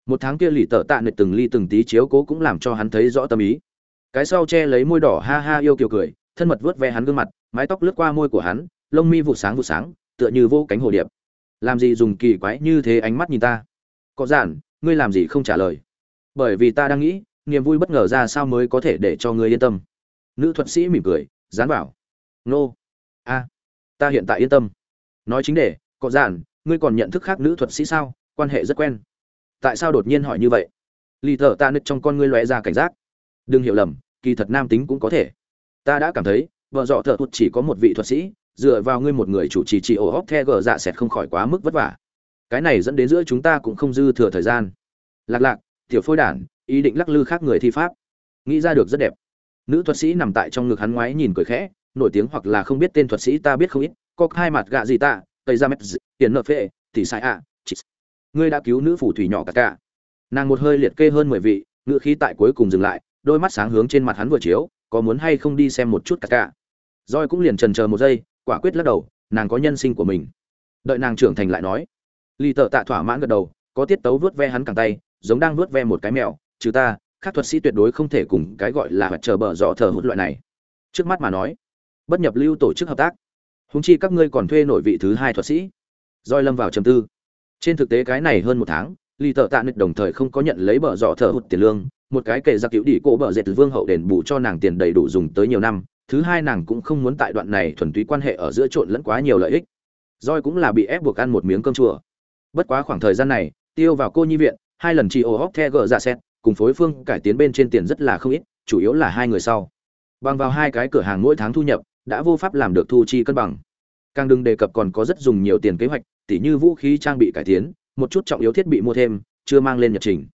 Một tháng kia lì tợ tạ nịch từng ly từng tí chiếu cố cũng làm cho hắn thấy rõ tâm ý. Cái sau che lấy môi đỏ ha ha yêu kiều cười, thân mật vớt ve hắn gương mặt, mái tóc lướt qua môi của hắn, lông mi vụ sáng vụ sáng, tựa như vô cánh hồ điệp làm gì dùng kỳ quái như thế ánh mắt nhìn ta? Có giản, ngươi làm gì không trả lời? Bởi vì ta đang nghĩ, niềm vui bất ngờ ra sao mới có thể để cho ngươi yên tâm. Nữ thuật sĩ mỉm cười, dán bảo. nô. A. Ta hiện tại yên tâm. Nói chính để có giản, ngươi còn nhận thức khác nữ thuật sĩ sao? Quan hệ rất quen. Tại sao đột nhiên hỏi như vậy? Lì thợ ta nứt trong con ngươi lóe ra cảnh giác. Đừng hiểu lầm, kỳ thật nam tính cũng có thể. Ta đã cảm thấy, vợ dọ thợ thuật chỉ có một vị thuật sĩ dựa vào ngươi một người chủ trì chị ổ hóc the gờ dạ sẹt không khỏi quá mức vất vả. Cái này dẫn đến giữa chúng ta cũng không dư thừa thời gian. Lạc lạc, tiểu phôi đản, ý định lắc lư khác người thi pháp. Nghĩ ra được rất đẹp. Nữ thuật sĩ nằm tại trong ngực hắn ngoái nhìn cười khẽ, nổi tiếng hoặc là không biết tên thuật sĩ ta biết không ít, có hai mặt gạ gì ta, tây ra mét tiền nợ phệ thì sai ạ ngươi đã cứu nữ phủ thủy nhỏ cả cả. Nàng một hơi liệt kê hơn mười vị ngự khí tại cuối cùng dừng lại, đôi mắt sáng hướng trên mặt hắn vừa chiếu, có muốn hay không đi xem một chút cả cả. Roi cũng liền trần chờ một giây quả quyết lắc đầu, nàng có nhân sinh của mình. Đợi nàng trưởng thành lại nói. Lì tợ tạ thỏa mãn gật đầu, có tiết tấu vớt ve hắn cẳng tay, giống đang vớt ve một cái mèo, trừ ta các thuật sĩ tuyệt đối không thể cùng cái gọi là chờ bờ dọ thờ hút loại này. Trước mắt mà nói, bất nhập lưu tổ chức hợp tác. Húng chi các ngươi còn thuê nổi vị thứ hai thuật sĩ. Roi lâm vào trầm tư. Trên thực tế cái này hơn một tháng, lì tợ tạ nịch đồng thời không có nhận lấy bờ dọ thờ hụt tiền lương, một cái kệ giặc cứu đi cổ bờ dệt vương hậu đền bù cho nàng tiền đầy đủ dùng tới nhiều năm thứ hai nàng cũng không muốn tại đoạn này thuần túy quan hệ ở giữa trộn lẫn quá nhiều lợi ích. Roi cũng là bị ép buộc ăn một miếng cơm chùa. Bất quá khoảng thời gian này, tiêu vào cô nhi viện, hai lần chị ô hóc the gờ ra xét, cùng phối phương cải tiến bên trên tiền rất là không ít, chủ yếu là hai người sau. Bằng vào hai cái cửa hàng mỗi tháng thu nhập, đã vô pháp làm được thu chi cân bằng. Càng đừng đề cập còn có rất dùng nhiều tiền kế hoạch, tỉ như vũ khí trang bị cải tiến, một chút trọng yếu thiết bị mua thêm, chưa mang lên nhật trình.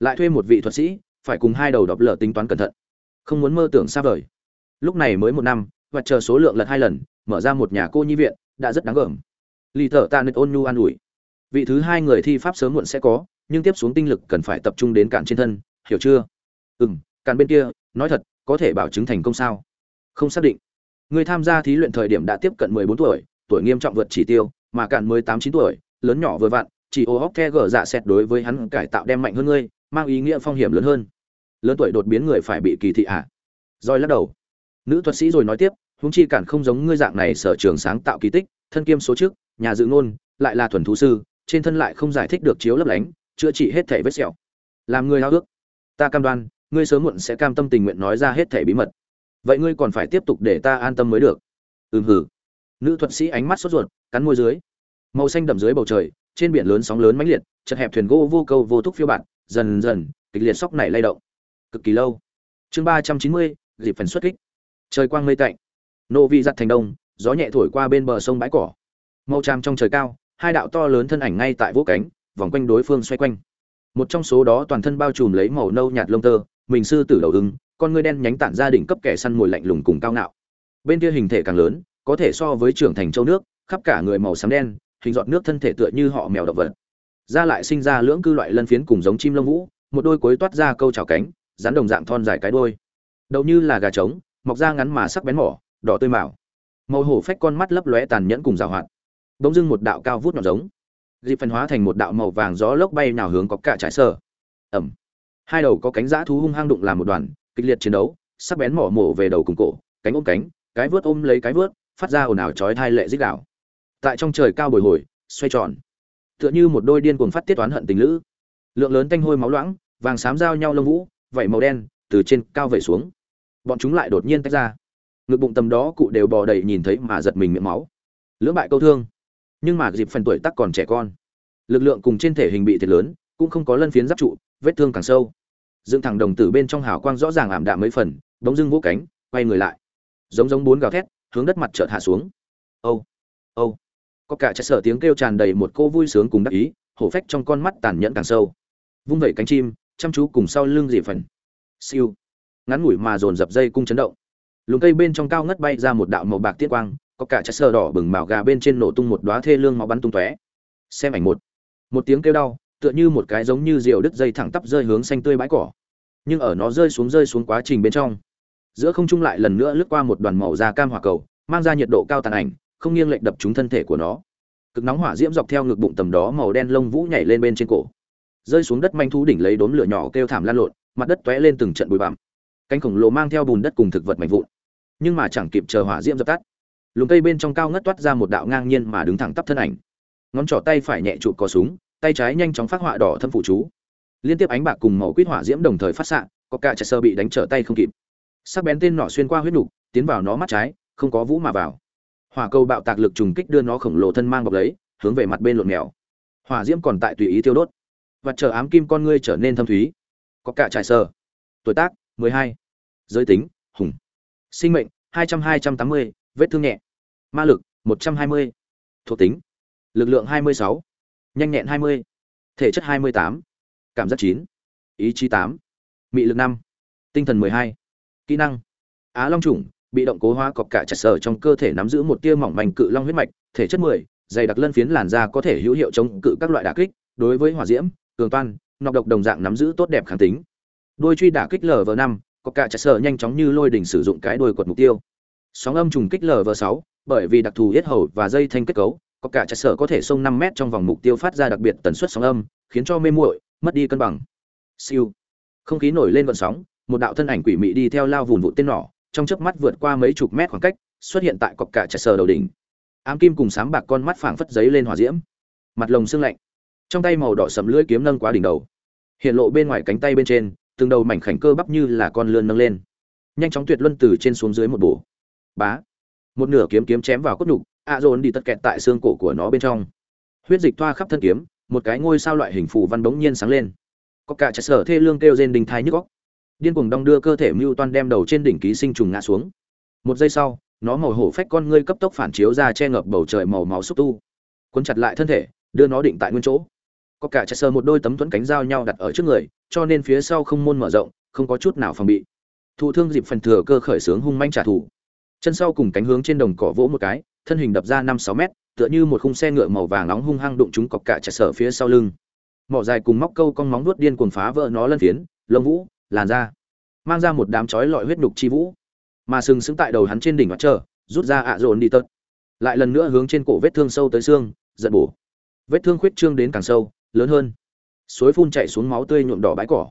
Lại thuê một vị thuật sĩ, phải cùng hai đầu đọc lở tính toán cẩn thận. Không muốn mơ tưởng xa vời lúc này mới một năm, và chờ số lượng lật hai lần, mở ra một nhà cô nhi viện, đã rất đáng gờm. Lì thợ ta nứt ôn nhu an ủi. Vị thứ hai người thi pháp sớm muộn sẽ có, nhưng tiếp xuống tinh lực cần phải tập trung đến cạn trên thân, hiểu chưa? Ừ m cạn bên kia, nói thật, có thể bảo chứng thành công sao? Không xác định. Người tham gia thí luyện thời điểm đã tiếp cận mười bốn tuổi tuổi nghiêm trọng vượt chỉ tiêu, mà cạn mới tám chín tuổi, lớn nhỏ vừa vặn, chỉ ô hóc the gở dạ xẹt đối với hắn cải tạo đem mạnh hơn ngươi, mang ý nghĩa phong hiểm lớn hơn. Lớn tuổi đột biến người phải bị kỳ thị ạ à? roi lắc đầu nữ thuật sĩ rồi nói tiếp, huống chi cản không giống ngươi dạng này sở trường sáng tạo kỳ tích, thân kiêm số trước, nhà dự ngôn, lại là thuần thú sư, trên thân lại không giải thích được chiếu lấp lánh, chữa trị hết thể vết sẹo. Làm người háo ước ta cam đoan, ngươi sớm muộn sẽ cam tâm tình nguyện nói ra hết thể bí mật. Vậy ngươi còn phải tiếp tục để ta an tâm mới được. Ừm, hử. Nữ thuật sĩ ánh mắt sốt ruột, cắn môi dưới. Màu xanh đậm dưới bầu trời, trên biển lớn sóng lớn mãnh liệt, chật hẹp thuyền gỗ vô câu vô thúc phiêu bạn dần dần, kịch liệt sóc này lay động. Cực kỳ lâu. Chương ba trăm chín mươi, dịp phần xuất kích trời quang mây tạnh. Nộ vị giặt thành đông, gió nhẹ thổi qua bên bờ sông bãi cỏ. Màu tràm trong trời cao, hai đạo to lớn thân ảnh ngay tại vỗ cánh, vòng quanh đối phương xoay quanh. Một trong số đó toàn thân bao trùm lấy màu nâu nhạt lông tơ, mình sư tử đầu ứng con ngươi đen nhánh tản ra đỉnh cấp kẻ săn mồi lạnh lùng cùng cao ngạo. Bên kia hình thể càng lớn, có thể so với trưởng thành châu nước, khắp cả người màu xám đen, hình giọt nước thân thể tựa như họ mèo động vật. Da lại sinh ra lưỡng cư loại lân phiến cùng giống chim lông vũ, một đôi cối toát ra câu chảo cánh, rắn đồng dạng thon dài cái đôi đầu như là gà trống mọc ra ngắn mà sắc bén mỏ, đỏ tươi màu. Màu hổ phách con mắt lấp lóe tàn nhẫn cùng rào hoạt. Bỗng dưng một đạo cao vút nhọn giống. Dịp phân hóa thành một đạo màu vàng gió lốc bay nào hướng có cả trái sơ ẩm. Hai đầu có cánh giã thú hung hăng đụng làm một đoàn, kịch liệt chiến đấu, sắc bén mỏ mổ về đầu cùng cổ, cánh ôm cánh, cái vớt ôm lấy cái vớt, phát ra ồn ào chói thai lệ dích đạo. Tại trong trời cao bồi hồi, xoay tròn. Tựa như một đôi điên cuồng phát tiết toán hận tình lữ. Lượng lớn tanh hôi máu loãng, vàng xám giao nhau lông vũ, vảy màu đen, từ trên cao vẩy xuống bọn chúng lại đột nhiên tách ra. Ngực bụng tầm đó cụ đều bò đầy nhìn thấy mà giật mình miệng máu. Lưỡng bại câu thương. Nhưng mà dịp phần tuổi tắc còn trẻ con. Lực lượng cùng trên thể hình bị thiệt lớn, cũng không có lân phiến giáp trụ, vết thương càng sâu. Dựng thẳng đồng tử bên trong hào quang rõ ràng ảm đạm mấy phần, bỗng dưng vỗ cánh, quay người lại. Giống giống bốn gào thét, hướng đất mặt chợt hạ xuống. Âu âu. Có cả chạy sở tiếng kêu tràn đầy một cô vui sướng cùng đắc ý, hổ phách trong con mắt tàn nhẫn càng sâu. Vung vẩy cánh chim, chăm chú cùng sau lưng dịp phần. Siêu ngắn ngủi mà dồn dập dây cung chấn động. Lùm cây bên trong cao ngất bay ra một đạo màu bạc tiết quang, có cả trái sờ đỏ bừng màu gà bên trên nổ tung một đóa thê lương máu bắn tung tóe. Xem ảnh một. Một tiếng kêu đau, tựa như một cái giống như diều đứt dây thẳng tắp rơi hướng xanh tươi bãi cỏ. Nhưng ở nó rơi xuống rơi xuống quá trình bên trong, giữa không trung lại lần nữa lướt qua một đoàn màu da cam hỏa cầu, mang ra nhiệt độ cao tàn ảnh, không nghiêng lệch đập trúng thân thể của nó. Cực nóng hỏa diễm dọc theo ngực bụng tầm đó màu đen lông vũ nhảy lên bên trên cổ. Rơi xuống đất manh thú đỉnh lấy đốm lửa nhỏ kêu thảm lan lộn, mặt đất tóe lên từng trận bụi bặm cánh khổng lồ mang theo bùn đất cùng thực vật mạnh vụn. Nhưng mà chẳng kịp chờ hỏa diễm dập tắt lùm cây bên trong cao ngất toát ra một đạo ngang nhiên mà đứng thẳng tắp thân ảnh. Ngón trỏ tay phải nhẹ chụp có súng, tay trái nhanh chóng phát họa đỏ thâm phụ chú. Liên tiếp ánh bạc cùng màu quýt hỏa diễm đồng thời phát xạ, có cả chạy sơ bị đánh trở tay không kịp. Sắc bén tên nọ xuyên qua huyết nục, tiến vào nó mắt trái, không có vũ mà vào. Hỏa cầu bạo tạc lực trùng kích đưa nó khổng lồ thân mang bọc lấy, hướng về mặt bên lộn mèo. Hỏa diễm còn tại tùy ý tiêu đốt. Và chờ ám kim con ngươi trở nên thâm thúy. Có cả trải sơ. Tuổi tác. 12. giới tính hùng sinh mệnh 200-280, vết thương nhẹ ma lực 120. thuộc tính lực lượng 26. nhanh nhẹn 20. thể chất 28. cảm giác 9. ý chí 8. mị lực 5. tinh thần 12. kỹ năng á long trùng bị động cố hóa cọc cả chặt sở trong cơ thể nắm giữ một tia mỏng manh cự long huyết mạch thể chất 10, dày đặc lân phiến làn da có thể hữu hiệu chống cự các loại đả kích đối với hỏa diễm cường toan nọc độc đồng dạng nắm giữ tốt đẹp kháng tính đôi truy đả kích lv năm, có cả chặt sở nhanh chóng như lôi đỉnh sử dụng cái đuôi quật mục tiêu. Sóng âm trùng kích lv sáu, bởi vì đặc thù yết hầu và dây thanh kết cấu, có cả chặt sở có thể xông năm mét trong vòng mục tiêu phát ra đặc biệt tần suất sóng âm, khiến cho mê muội, mất đi cân bằng. Siêu. Không khí nổi lên vận sóng, một đạo thân ảnh quỷ mị đi theo lao vùn vụ tên nỏ, trong chớp mắt vượt qua mấy chục mét khoảng cách, xuất hiện tại cọc cả chặt sở đầu đỉnh. Ám kim cùng sáng bạc con mắt phảng phất giấy lên hỏa diễm. Mặt lồng xương lạnh. Trong tay màu đỏ sầm lưỡi kiếm nâng quá đỉnh đầu. Hiện lộ bên ngoài cánh tay bên trên từng đầu mảnh khảnh cơ bắp như là con lươn nâng lên. Nhanh chóng tuyệt luân từ trên xuống dưới một bổ. Bá. Một nửa kiếm kiếm chém vào cốt nhục a dồn đi tất kẹt tại xương cổ của nó bên trong. Huyết dịch thoa khắp thân kiếm, một cái ngôi sao loại hình phù văn bỗng nhiên sáng lên. Có cả chạy sở thê lương kêu rên đình thai nhức góc điên cuồng đong đưa cơ thể mưu toan đem đầu trên đỉnh ký sinh trùng ngã xuống. Một giây sau, nó màu hổ phách con ngươi cấp tốc phản chiếu ra che ngập bầu trời màu máu xúc tu. Cuốn chặt lại thân thể, đưa nó định tại nguyên chỗ có cả chạy sờ một đôi tấm thuẫn cánh dao nhau đặt ở trước người, cho nên phía sau không môn mở rộng, không có chút nào phòng bị. Thụ thương dịp phần thừa cơ khởi sướng hung manh trả thù. Chân sau cùng cánh hướng trên đồng cỏ vỗ một cái, thân hình đập ra năm sáu mét, tựa như một khung xe ngựa màu vàng nóng hung hăng đụng chúng cọc cả chạy sở phía sau lưng. Mỏ dài cùng móc câu con móng nuốt điên cuồng phá vỡ nó lân phiến, lông vũ, làn da, mang ra một đám chói lọi huyết nhục chi vũ. Mà sừng sững tại đầu hắn trên đỉnh mặt trời, rút ra ạ dồn đi tật. Lại lần nữa hướng trên cổ vết thương sâu tới xương giật bổ. Vết thương khuyết trương đến càng sâu lớn hơn. Suối phun chạy xuống máu tươi nhuộm đỏ bãi cỏ.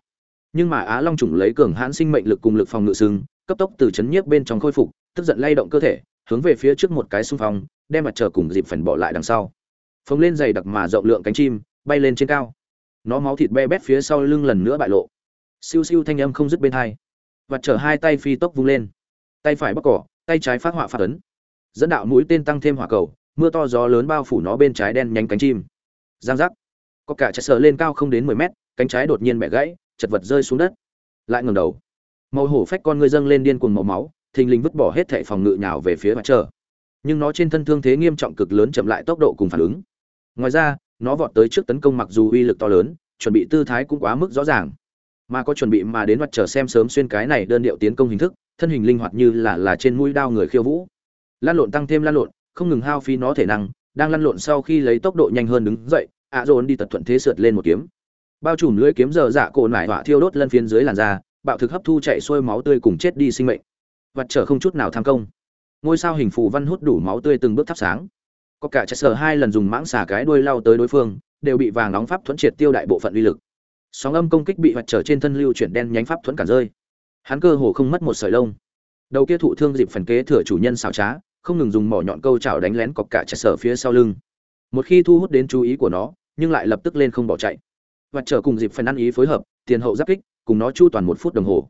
Nhưng mà á long trùng lấy cường hãn sinh mệnh lực cùng lực phòng ngự sừng, cấp tốc từ chấn nhiếp bên trong khôi phục, tức giận lay động cơ thể, hướng về phía trước một cái xung phong, đem mặt trời cùng dịp phần bỏ lại đằng sau. Phồng lên dày đặc mà rộng lượng cánh chim, bay lên trên cao. Nó máu thịt be bét phía sau lưng lần nữa bại lộ. Siêu siêu thanh âm không dứt bên hai. Và chở hai tay phi tốc vung lên. Tay phải bóc cỏ, tay trái phát họa phát ấn. Dẫn đạo mũi tên tăng thêm hỏa cầu, mưa to gió lớn bao phủ nó bên trái đen nhánh cánh chim. Giang giác có cả chạy sờ lên cao không đến mười mét, cánh trái đột nhiên bẻ gãy, chật vật rơi xuống đất. Lại ngẩng đầu. Màu hổ phách con ngươi dâng lên điên cuồng màu máu, thình lình vứt bỏ hết thệ phòng ngự nhào về phía mặt trời. Nhưng nó trên thân thương thế nghiêm trọng cực lớn chậm lại tốc độ cùng phản ứng. Ngoài ra, nó vọt tới trước tấn công mặc dù uy lực to lớn, chuẩn bị tư thái cũng quá mức rõ ràng. Mà có chuẩn bị mà đến mặt trời xem sớm xuyên cái này đơn điệu tiến công hình thức, thân hình linh hoạt như là là trên mũi đao người khiêu vũ. Lan lộn tăng thêm lan lộn, không ngừng hao phí nó thể năng, đang lăn lộn sau khi lấy tốc độ nhanh hơn đứng dậy ạ dồn đi tật thuận thế sượt lên một kiếm. Bao trùm lưỡi kiếm giờ dạ cổ nải họa thiêu đốt lân phiến dưới làn da, bạo thực hấp thu chạy xuôi máu tươi cùng chết đi sinh mệnh. Vật trở không chút nào tham công. Ngôi sao hình phù văn hút đủ máu tươi từng bước thắp sáng. Có cả chất sở hai lần dùng mãng xà cái đuôi lao tới đối phương, đều bị vàng nóng pháp thuẫn triệt tiêu đại bộ phận uy lực. Sóng âm công kích bị vật trở trên thân lưu chuyển đen nhánh pháp thuẫn cản rơi. Hắn cơ hồ không mất một sợi lông. Đầu kia thụ thương dịp phần kế thừa chủ nhân xảo trá, không ngừng dùng mỏ nhọn câu chảo đánh lén cọc cả chặt sở phía sau lưng một khi thu hút đến chú ý của nó, nhưng lại lập tức lên không bỏ chạy. Và trở cùng dịp phần ăn ý phối hợp, tiền hậu giáp kích, cùng nó chu toàn một phút đồng hồ.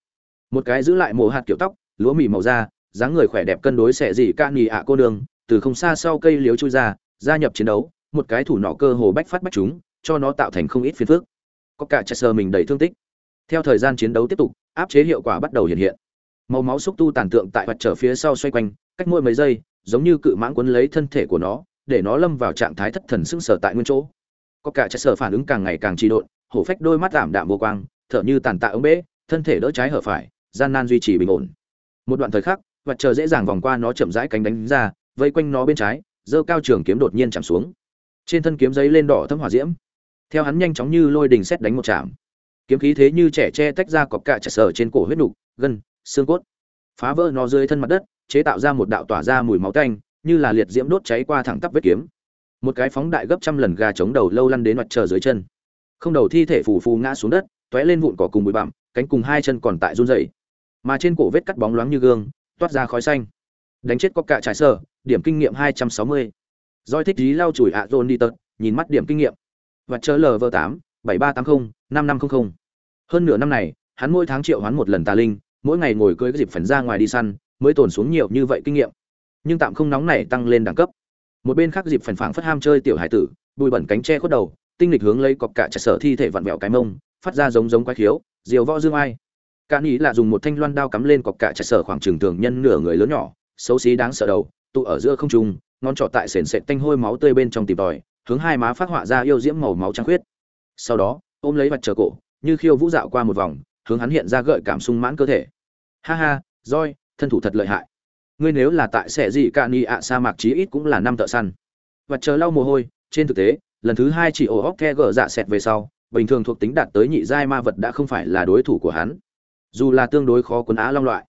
Một cái giữ lại mồ hạt kiểu tóc, lúa mì màu da, dáng người khỏe đẹp cân đối xẻ gì ca nhì ạ cô đường từ không xa sau cây liếu chui ra, gia nhập chiến đấu, một cái thủ nọ cơ hồ bách phát bách chúng, cho nó tạo thành không ít phiền phức. Có cả chặt sờ mình đầy thương tích. Theo thời gian chiến đấu tiếp tục, áp chế hiệu quả bắt đầu hiện hiện. Màu máu xúc tu tàn tượng tại vật trở phía sau xoay quanh, cách mỗi mấy giây, giống như cự mãng quấn lấy thân thể của nó để nó lâm vào trạng thái thất thần sững sờ tại nguyên chỗ. Có cả chất sở phản ứng càng ngày càng trì độn hổ phách đôi mắt giảm đạm vô quang thở như tàn tạ ống bế, thân thể đỡ trái hở phải gian nan duy trì bình ổn. Một đoạn thời khắc vật chờ dễ dàng vòng qua nó chậm rãi cánh đánh ra vây quanh nó bên trái giơ cao trường kiếm đột nhiên chạm xuống. Trên thân kiếm giấy lên đỏ thâm hỏa diễm. Theo hắn nhanh chóng như lôi đình xét đánh một chạm. Kiếm khí thế như trẻ che tách ra cọc cạ chặt sở trên cổ huyết nục gân xương cốt. Phá vỡ nó dưới thân mặt đất chế tạo ra một đạo tỏa ra mùi máu tanh như là liệt diễm đốt cháy qua thẳng tắp vết kiếm. Một cái phóng đại gấp trăm lần gà chống đầu lâu lăn đến mặt trời dưới chân. Không đầu thi thể phù phù ngã xuống đất, tóe lên vụn cỏ cùng bụi bặm, cánh cùng hai chân còn tại run rẩy. Mà trên cổ vết cắt bóng loáng như gương, toát ra khói xanh. Đánh chết có cả trải sở, điểm kinh nghiệm hai trăm sáu mươi. Doi thích dí lau chùi ạ dồn đi tật, nhìn mắt điểm kinh nghiệm. Và chờ lv tám, bảy ba tám mươi năm năm trăm linh hơn nửa năm này, hắn mỗi tháng triệu hoán một lần tà linh, mỗi ngày ngồi cưới cái dịp phần ra ngoài đi săn, mới tồn xuống nhiều như vậy kinh nghiệm nhưng tạm không nóng này tăng lên đẳng cấp. Một bên khác dịp phản phảng phất ham chơi tiểu hải tử, bùi bẩn cánh tre khuất đầu, tinh lịch hướng lấy cọc cả chạy sở thi thể vặn vẹo cái mông, phát ra giống giống quái khiếu, diều võ dương ai. Cả nghĩ là dùng một thanh loan đao cắm lên cọc cả chạy sở khoảng trường thường nhân nửa người lớn nhỏ, xấu xí đáng sợ đầu, tụ ở giữa không trung, ngón trỏ tại sền sệt tanh hôi máu tươi bên trong tìm tòi, hướng hai má phát họa ra yêu diễm màu máu trăng khuyết. Sau đó, ôm lấy mặt chờ cổ, như khiêu vũ dạo qua một vòng, hướng hắn hiện ra gợi cảm sung mãn cơ thể. Ha ha, roi, thân thủ thật lợi hại ngươi nếu là tại sẽ gì cả ni ạ sa mạc chí ít cũng là năm thợ săn. Và chờ lau mồ hôi, trên thực tế, lần thứ hai chỉ ổ hóc the gờ dạ xẹt về sau, bình thường thuộc tính đạt tới nhị giai ma vật đã không phải là đối thủ của hắn. Dù là tương đối khó quấn á long loại,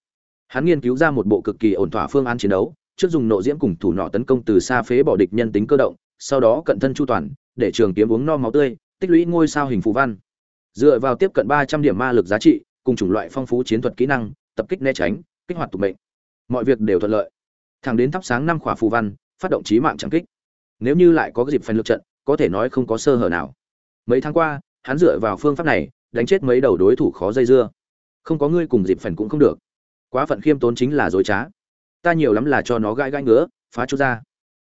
hắn nghiên cứu ra một bộ cực kỳ ổn thỏa phương án chiến đấu, trước dùng nộ diễm cùng thủ nọ tấn công từ xa phế bỏ địch nhân tính cơ động, sau đó cận thân chu toàn, để trường kiếm uống no máu tươi, tích lũy ngôi sao hình phù văn. Dựa vào tiếp cận ba trăm điểm ma lực giá trị, cùng chủng loại phong phú chiến thuật kỹ năng, tập kích né tránh, kích hoạt tụ mệnh mọi việc đều thuận lợi. Thẳng đến thắp sáng năm khỏa phù văn, phát động trí mạng trắng kích. Nếu như lại có dịp phần lực trận, có thể nói không có sơ hở nào. Mấy tháng qua, hắn dựa vào phương pháp này, đánh chết mấy đầu đối thủ khó dây dưa. Không có ngươi cùng dịp phần cũng không được. Quá phận khiêm tốn chính là dối trá. Ta nhiều lắm là cho nó gãi gãi ngứa, phá chút ra.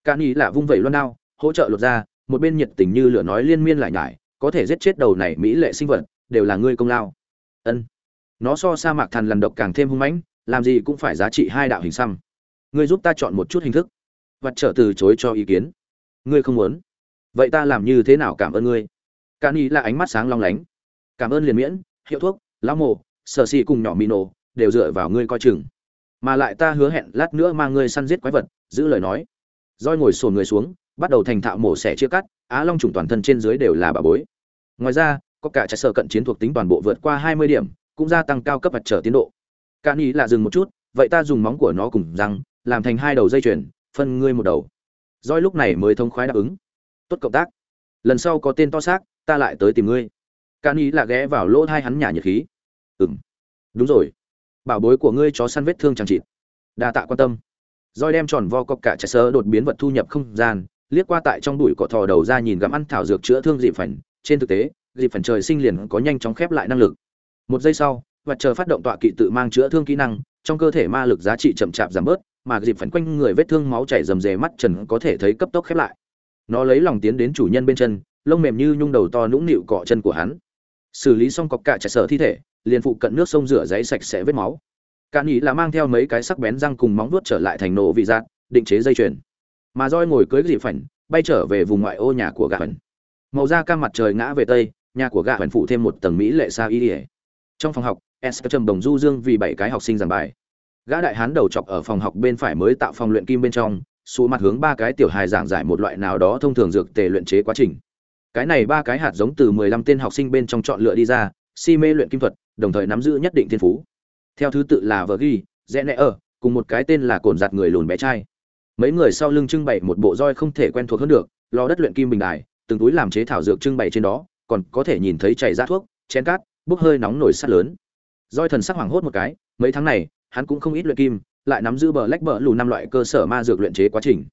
Ca ni là vung vẩy loan đao, hỗ trợ lột ra, một bên nhiệt tình như lửa nói liên miên lại nhải, có thể giết chết đầu này mỹ lệ sinh vật, đều là ngươi công lao. Ân. Nó so sa mạc thần lần độc càng thêm hung mãnh làm gì cũng phải giá trị hai đạo hình xăm. Ngươi giúp ta chọn một chút hình thức. Vật trở từ chối cho ý kiến. Ngươi không muốn. Vậy ta làm như thế nào cảm ơn ngươi? Cả ni là ánh mắt sáng long lánh. Cảm ơn liền miễn, hiệu thuốc, lão mồ sở xì cùng nhỏ mì nổ, đều dựa vào ngươi coi chừng. Mà lại ta hứa hẹn lát nữa mang ngươi săn giết quái vật, giữ lời nói. Roi ngồi sồn người xuống, bắt đầu thành thạo mổ xẻ chia cắt, á long trùng toàn thân trên dưới đều là bà bối. Ngoài ra, có cả trái sở cận chiến thuộc tính toàn bộ vượt qua hai mươi điểm, cũng gia tăng cao cấp vật trở tiến độ ca ni là dừng một chút vậy ta dùng móng của nó cùng răng làm thành hai đầu dây chuyền phân ngươi một đầu. Doi lúc này mới thông khoái đáp ứng. Tốt cộng tác. Lần sau có tên to xác ta lại tới tìm ngươi. Ca ni là ghé vào lỗ hai hắn nhả nhiệt khí. Ừm, đúng rồi. Bảo bối của ngươi chó săn vết thương chẳng chịt. Đa tạ quan tâm. Doi đem tròn vo cọc cả trái sơ đột biến vật thu nhập không gian liếc qua tại trong bụi cỏ thò đầu ra nhìn gặm ăn thảo dược chữa thương dị phần. Trên thực tế dị phần trời sinh liền có nhanh chóng khép lại năng lực. Một giây sau và chờ phát động tọa kỵ tự mang chữa thương kỹ năng, trong cơ thể ma lực giá trị chậm chạp giảm bớt, mà dịp phấn quanh người vết thương máu chảy rầm rề mắt trần có thể thấy cấp tốc khép lại. Nó lấy lòng tiến đến chủ nhân bên chân, lông mềm như nhung đầu to nũng nịu cọ chân của hắn. Xử lý xong cọc cả chạy sở thi thể, liền phụ cận nước sông rửa giấy sạch sẽ vết máu. Cạn nhị là mang theo mấy cái sắc bén răng cùng móng vuốt trở lại thành nổ vị giác, định chế dây chuyền. Mà roi ngồi cưới dịp phảnh bay trở về vùng ngoại ô nhà của gã phảnh màu da cam mặt trời ngã về tây, nhà của gã phảnh phụ thêm một tầng mỹ lệ xa y trong phòng học s trầm đồng du dương vì bảy cái học sinh giảng bài. Gã đại hán đầu chọc ở phòng học bên phải mới tạo phòng luyện kim bên trong xù mặt hướng ba cái tiểu hài giảng giải một loại nào đó thông thường dược tề luyện chế quá trình. Cái này ba cái hạt giống từ mười lăm tên học sinh bên trong chọn lựa đi ra, si mê luyện kim thuật, đồng thời nắm giữ nhất định thiên phú. Theo thứ tự là vờ ghi rẽ nẹ ở cùng một cái tên là cồn giặt người lùn bé trai. Mấy người sau lưng trưng bày một bộ roi không thể quen thuộc hơn được lò đất luyện kim bình đài, từng túi làm chế thảo dược trưng bày trên đó, còn có thể nhìn thấy chảy ra thuốc, chén cát, bốc hơi nóng nổi sắt lớn. Doi thần sắc hoảng hốt một cái, mấy tháng này, hắn cũng không ít luyện kim, lại nắm giữ bờ lách bờ lù năm loại cơ sở ma dược luyện chế quá trình.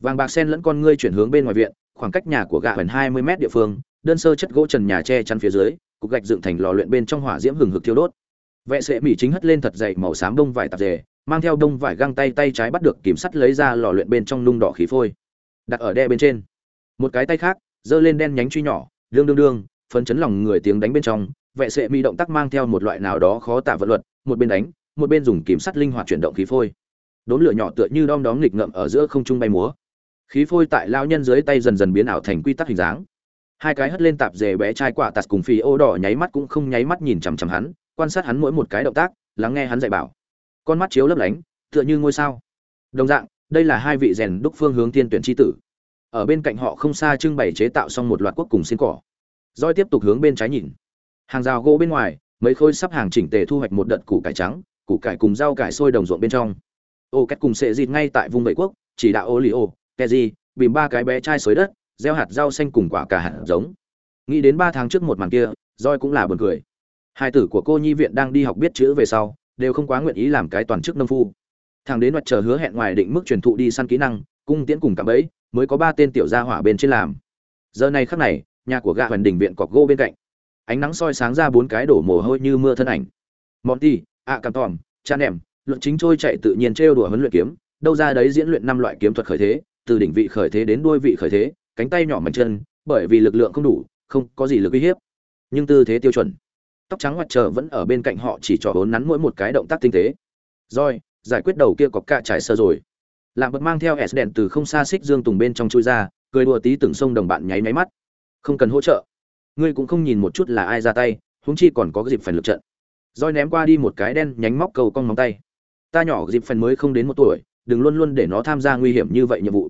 Vàng bạc sen lẫn con ngươi chuyển hướng bên ngoài viện, khoảng cách nhà của gã gần hai mươi mét địa phương, đơn sơ chất gỗ trần nhà che chắn phía dưới, cục gạch dựng thành lò luyện bên trong hỏa diễm hừng hực thiêu đốt. Vệ sệ mỹ chính hất lên thật dày màu xám đông vải tạp dề, mang theo đông vải găng tay tay trái bắt được kiểm sắt lấy ra lò luyện bên trong nung đỏ khí phôi. Đặt ở đe bên trên. Một cái tay khác, giơ lên đen nhánh truy nhỏ, đương đương đương, phấn chấn lòng người tiếng đánh bên trong vệ sệ mỹ động tác mang theo một loại nào đó khó tả vật luật, một bên đánh, một bên dùng kiểm sắt linh hoạt chuyển động khí phôi. Đốn lửa nhỏ tựa như đom đóm nghịch ngậm ở giữa không trung bay múa. Khí phôi tại lao nhân dưới tay dần dần biến ảo thành quy tắc hình dáng. Hai cái hất lên tạp dề bé trai quả tạt cùng phi ô đỏ nháy mắt cũng không nháy mắt nhìn chằm chằm hắn, quan sát hắn mỗi một cái động tác, lắng nghe hắn dạy bảo. Con mắt chiếu lấp lánh, tựa như ngôi sao. Đồng dạng, đây là hai vị rèn đúc phương hướng tiên tuyển tri tử. Ở bên cạnh họ không xa trưng bày chế tạo xong một loạt quốc cùng xin cỏ. Roi tiếp tục hướng bên trái nhìn hàng rào gỗ bên ngoài, mấy khối sắp hàng chỉnh tề thu hoạch một đợt củ cải trắng, củ cải cùng rau cải sôi đồng ruộng bên trong. Ô, cách cùng sệ dịt ngay tại vùng bảy quốc, chỉ đạo ô li ô keji bìm ba cái bé trai xới đất, gieo hạt rau xanh cùng quả cả hạt giống. Nghĩ đến ba tháng trước một màn kia roi cũng là buồn cười. Hai tử của cô nhi viện đang đi học biết chữ về sau, đều không quá nguyện ý làm cái toàn chức nông phu. Thằng đến mặt chờ hứa hẹn ngoài định mức truyền thụ đi săn kỹ năng, cung tiễn cùng cạm bẫy, mới có ba tên tiểu gia hỏa bên trên làm. Giờ này khắc này, nhà của gạ hoàn đình viện cọc gỗ bên cạnh ánh nắng soi sáng ra bốn cái đổ mồ hôi như mưa thân ảnh. Monty ạ cam tòm cha em, luận chính trôi chạy tự nhiên trêu đùa huấn luyện kiếm đâu ra đấy diễn luyện năm loại kiếm thuật khởi thế từ đỉnh vị khởi thế đến đuôi vị khởi thế cánh tay nhỏ mảnh chân bởi vì lực lượng không đủ không có gì lực uy hiếp. Nhưng tư thế tiêu chuẩn tóc trắng hoạt trở vẫn ở bên cạnh họ chỉ trò bốn nắn mỗi một cái động tác tinh tế. Rồi giải quyết đầu kia cọc cạ trải sơ rồi. Lạm bật mang theo s đèn từ không xa xích dương tùng bên trong chui ra cười đùa tí từng sông đồng bạn nháy máy mắt. Không cần hỗ trợ ngươi cũng không nhìn một chút là ai ra tay, huống chi còn có dịp phần lượt trận. Roi ném qua đi một cái đen nhánh móc cầu cong móng tay. Ta nhỏ dịp phần mới không đến một tuổi, đừng luôn luôn để nó tham gia nguy hiểm như vậy nhiệm vụ.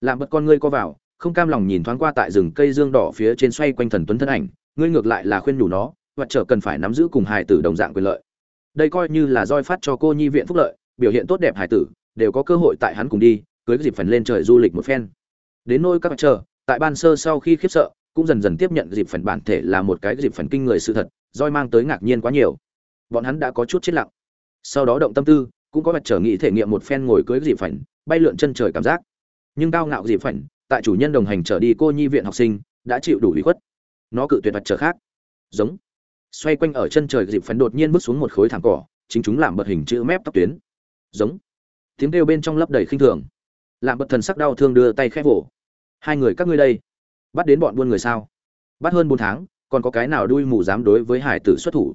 Làm bật con ngươi co vào, không cam lòng nhìn thoáng qua tại rừng cây dương đỏ phía trên xoay quanh thần tuấn thân ảnh, ngươi ngược lại là khuyên nhủ nó hoặc trở cần phải nắm giữ cùng hài tử đồng dạng quyền lợi. Đây coi như là roi phát cho cô nhi viện phúc lợi, biểu hiện tốt đẹp hài tử, đều có cơ hội tại hắn cùng đi, cưới dịp phần lên trời du lịch một phen. Đến nôi các chờ, tại ban sơ sau khi khiếp sợ cũng dần dần tiếp nhận dịp phần bản thể là một cái dịp phần kinh người sự thật, roi mang tới ngạc nhiên quá nhiều. Bọn hắn đã có chút chết lặng. Sau đó động tâm tư, cũng có mặt trở nghị thể nghiệm một phen ngồi cưới dịp phần bay lượn chân trời cảm giác. Nhưng cao ngạo dịp phần tại chủ nhân đồng hành trở đi cô nhi viện học sinh, đã chịu đủ ủy khuất. Nó cự tuyệt mặt trở khác. Giống. Xoay quanh ở chân trời dịp phần đột nhiên bước xuống một khối thảm cỏ, chính chúng làm bật hình chữ mép tóc tuyến. Giống. Tiếng kêu bên trong lấp đầy khinh thường. Làm bật thần sắc đau thương đưa tay khép vỗ. Hai người các ngươi đây bắt đến bọn buôn người sao? Bắt hơn bốn tháng, còn có cái nào đuôi mù dám đối với hải tử xuất thủ?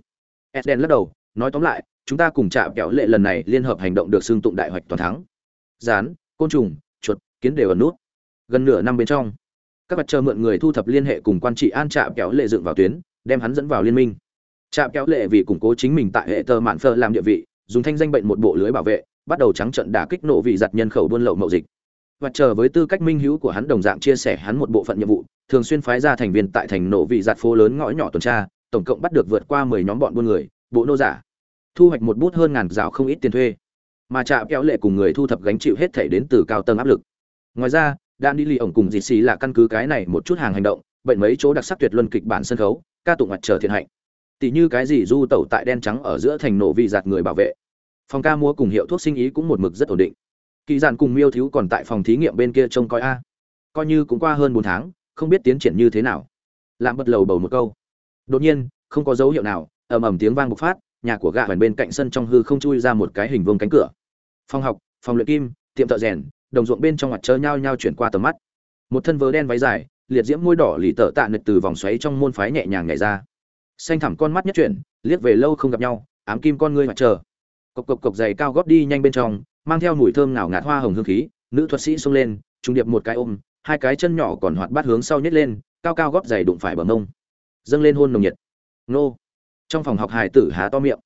Eden lắc đầu, nói tóm lại, chúng ta cùng chạm kẹo lệ lần này liên hợp hành động được xưng tụng đại hoạch toàn thắng. Rán côn trùng, chuột, kiến đều ở nút. Gần nửa năm bên trong, các mặt chờ mượn người thu thập liên hệ cùng quan trị an trạm kéo lệ dựng vào tuyến, đem hắn dẫn vào liên minh. Trạm kéo lệ vì củng cố chính mình tại hệ tờ mạn phơ làm địa vị, dùng thanh danh bệnh một bộ lưới bảo vệ, bắt đầu trắng trận đả kích nổ vị giặt nhân khẩu buôn lậu mậu dịch và chờ với tư cách minh hữu của hắn đồng dạng chia sẻ hắn một bộ phận nhiệm vụ, thường xuyên phái ra thành viên tại thành nổ vị giạt phố lớn ngõ nhỏ tuần tra, tổng cộng bắt được vượt qua mười nhóm bọn buôn người, bộ nô giả. Thu hoạch một bút hơn ngàn rào không ít tiền thuê. Mà trạ kéo lệ cùng người thu thập gánh chịu hết thể đến từ cao tầng áp lực. Ngoài ra, đan đi lì ổng cùng dịt xì là căn cứ cái này một chút hàng hành động, bệnh mấy chỗ đặc sắc tuyệt luân kịch bản sân khấu, ca tụng mặt chờ thiện hạnh. Tỷ như cái gì du tẩu tại đen trắng ở giữa thành nổ vị giạt người bảo vệ. Phòng ca mua cùng hiệu thuốc sinh ý cũng một mực rất ổn định kỳ dạn cùng miêu thiếu còn tại phòng thí nghiệm bên kia trông coi a. Coi như cũng qua hơn bốn tháng, không biết tiến triển như thế nào. Làm bật lầu bầu một câu. Đột nhiên, không có dấu hiệu nào, ầm ầm tiếng vang bộc phát, nhà của gạ hoàn bên cạnh sân trong hư không chui ra một cái hình vuông cánh cửa. Phòng học, phòng luyện kim, tiệm thợ rèn, đồng ruộng bên trong mặt trơ nhau nhau chuyển qua tầm mắt. Một thân vớ đen váy dài, liệt diễm môi đỏ lì tợ tạ nực từ vòng xoáy trong môn phái nhẹ nhàng nhảy ra. Xanh thẳm con mắt nhất chuyển, liếc về lâu không gặp nhau, ám kim con ngươi mặt trời. cộc cộc cộc giày cao góp đi nhanh bên trong mang theo mùi thơm nào ngạt hoa hồng hương khí, nữ thuật sĩ xông lên trung điệp một cái ôm, hai cái chân nhỏ còn hoạt bát hướng sau nhét lên, cao cao gót giày đụng phải bờ mông. Dâng lên hôn nồng nhiệt. Nô. Trong phòng học hài tử há to miệng.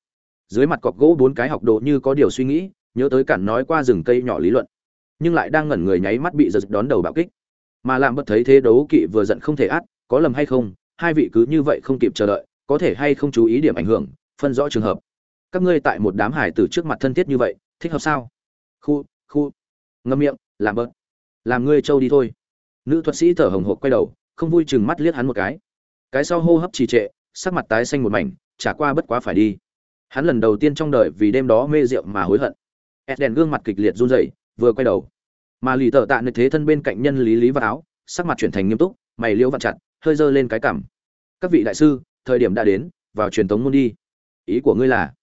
Dưới mặt cọc gỗ bốn cái học đồ như có điều suy nghĩ, nhớ tới cản nói qua rừng cây nhỏ lý luận. Nhưng lại đang ngẩn người nháy mắt bị giật đón đầu bạo kích. Mà làm bất thấy thế đấu kỵ vừa giận không thể át, có lầm hay không, hai vị cứ như vậy không kịp chờ đợi, có thể hay không chú ý điểm ảnh hưởng, phân rõ trường hợp. Các ngươi tại một đám hải tử trước mặt thân thiết như vậy, thích hợp sao? Khu khu. Ngâm miệng, làm bớt. Làm ngươi trâu đi thôi. Nữ thuật sĩ thở hồng hộc quay đầu, không vui chừng mắt liếc hắn một cái. Cái sau hô hấp trì trệ, sắc mặt tái xanh một mảnh trả qua bất quá phải đi. Hắn lần đầu tiên trong đời vì đêm đó mê rượu mà hối hận. Ed đèn gương mặt kịch liệt run rẩy, vừa quay đầu. Mà lì tợ tạ nơi thế thân bên cạnh nhân lý lý và áo, sắc mặt chuyển thành nghiêm túc, mày liễu vặn chặt, hơi giơ lên cái cảm các vị đại sư, thời điểm đã đến, vào truyền tống môn đi. Ý của ngươi là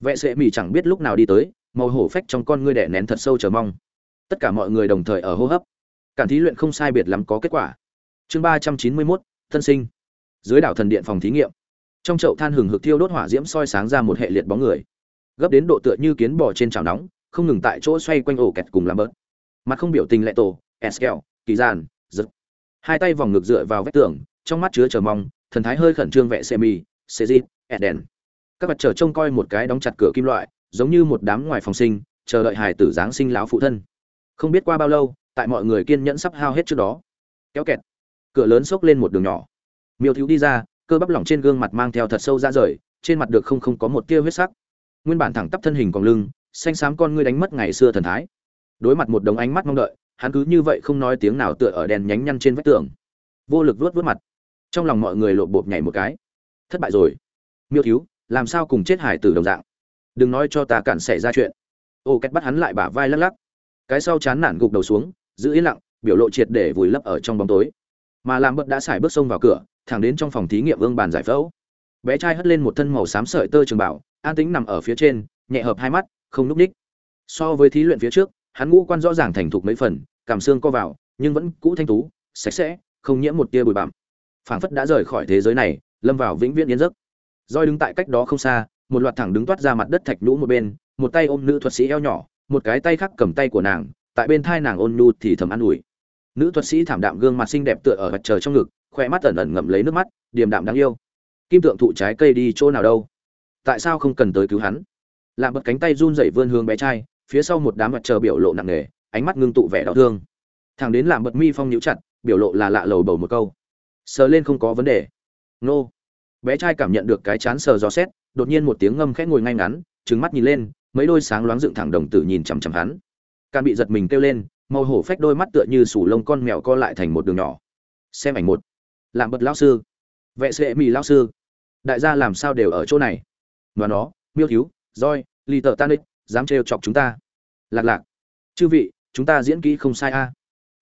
vệ sệ mỹ chẳng biết lúc nào đi tới màu hổ phách trong con ngươi đẻ nén thật sâu chờ mong. Tất cả mọi người đồng thời ở hô hấp. Cản thí luyện không sai biệt lắm có kết quả. Chương ba trăm chín mươi mốt, thân sinh. Dưới đảo thần điện phòng thí nghiệm. Trong chậu than hừng hực thiêu đốt hỏa diễm soi sáng ra một hệ liệt bóng người. Gấp đến độ tựa như kiến bò trên chảo nóng, không ngừng tại chỗ xoay quanh ổ kẹt cùng làm bớt. Mặt không biểu tình lệ tổ eskel kỳ giàn giật. Hai tay vòng ngực dựa vào vách tường, trong mắt chứa chờ mong, thần thái hơi khẩn trương vẽ xe mì xe eden. Các mặt chờ trông coi một cái đóng chặt cửa kim loại giống như một đám ngoài phòng sinh, chờ đợi hài tử giáng sinh lão phụ thân. Không biết qua bao lâu, tại mọi người kiên nhẫn sắp hao hết trước đó. Kéo kẹt. Cửa lớn xốc lên một đường nhỏ. Miêu thiếu đi ra, cơ bắp lỏng trên gương mặt mang theo thật sâu ra rời, trên mặt được không không có một tia huyết sắc. Nguyên bản thẳng tắp thân hình còn lưng, xanh xám con ngươi đánh mất ngày xưa thần thái. Đối mặt một đống ánh mắt mong đợi, hắn cứ như vậy không nói tiếng nào tựa ở đèn nhánh nhăn trên vách tường. Vô lực vuốt vuốt mặt. Trong lòng mọi người lộ bộp nhảy một cái. Thất bại rồi. Miêu thiếu, làm sao cùng chết hải tử đồng dạng? Đừng nói cho ta cản xảy ra chuyện. Ô két bắt hắn lại bả vai lắc lắc. Cái sau chán nản gục đầu xuống, giữ yên lặng, biểu lộ triệt để vùi lấp ở trong bóng tối. Mà làm bật đã xài bước sông vào cửa, thẳng đến trong phòng thí nghiệm vương bàn giải phẫu. Bé trai hất lên một thân màu xám sợi tơ trường bảo, an tính nằm ở phía trên, nhẹ hợp hai mắt, không núp ních. So với thí luyện phía trước, hắn ngũ quan rõ ràng thành thục mấy phần, cảm xương co vào, nhưng vẫn cũ thanh tú, sạch sẽ, không nhiễm một tia bụi bặm. Phảng phất đã rời khỏi thế giới này, lâm vào vĩnh viễn yên giấc. Roi đứng tại cách đó không xa một loạt thẳng đứng toát ra mặt đất thạch nhũ một bên, một tay ôm nữ thuật sĩ eo nhỏ, một cái tay khác cầm tay của nàng, tại bên thai nàng ôn nhu thì thầm an ủi. Nữ thuật sĩ thảm đạm gương mặt xinh đẹp tựa ở mặt trời trong ngực khoe mắt ẩn ẩn ngậm lấy nước mắt, điềm đạm đáng yêu. Kim tượng thụ trái cây đi chỗ nào đâu? Tại sao không cần tới cứu hắn? Làm bật cánh tay run rẩy vươn hướng bé trai, phía sau một đám mặt trời biểu lộ nặng nề, ánh mắt ngưng tụ vẻ đau thương. Thằng đến làm bật mi phong nhíu chặt, biểu lộ là lạ lầu bầu một câu. Sờ lên không có vấn đề. Nô. Bé trai cảm nhận được cái chán sờ gió xét đột nhiên một tiếng ngâm khẽ ngồi ngay ngắn, trừng mắt nhìn lên, mấy đôi sáng loáng dựng thẳng đồng tử nhìn chằm chằm hắn. Can bị giật mình kêu lên, màu hổ phách đôi mắt tựa như sủ lông con mèo co lại thành một đường nhỏ. Xem ảnh một. Làm bật lão sư. Vệ sệ mỹ lão sư. Đại gia làm sao đều ở chỗ này? Và nó, miêu thiếu, roi lì tờ tan dám trêu chọc chúng ta. Lạc lạc. Chư vị, chúng ta diễn kỹ không sai a.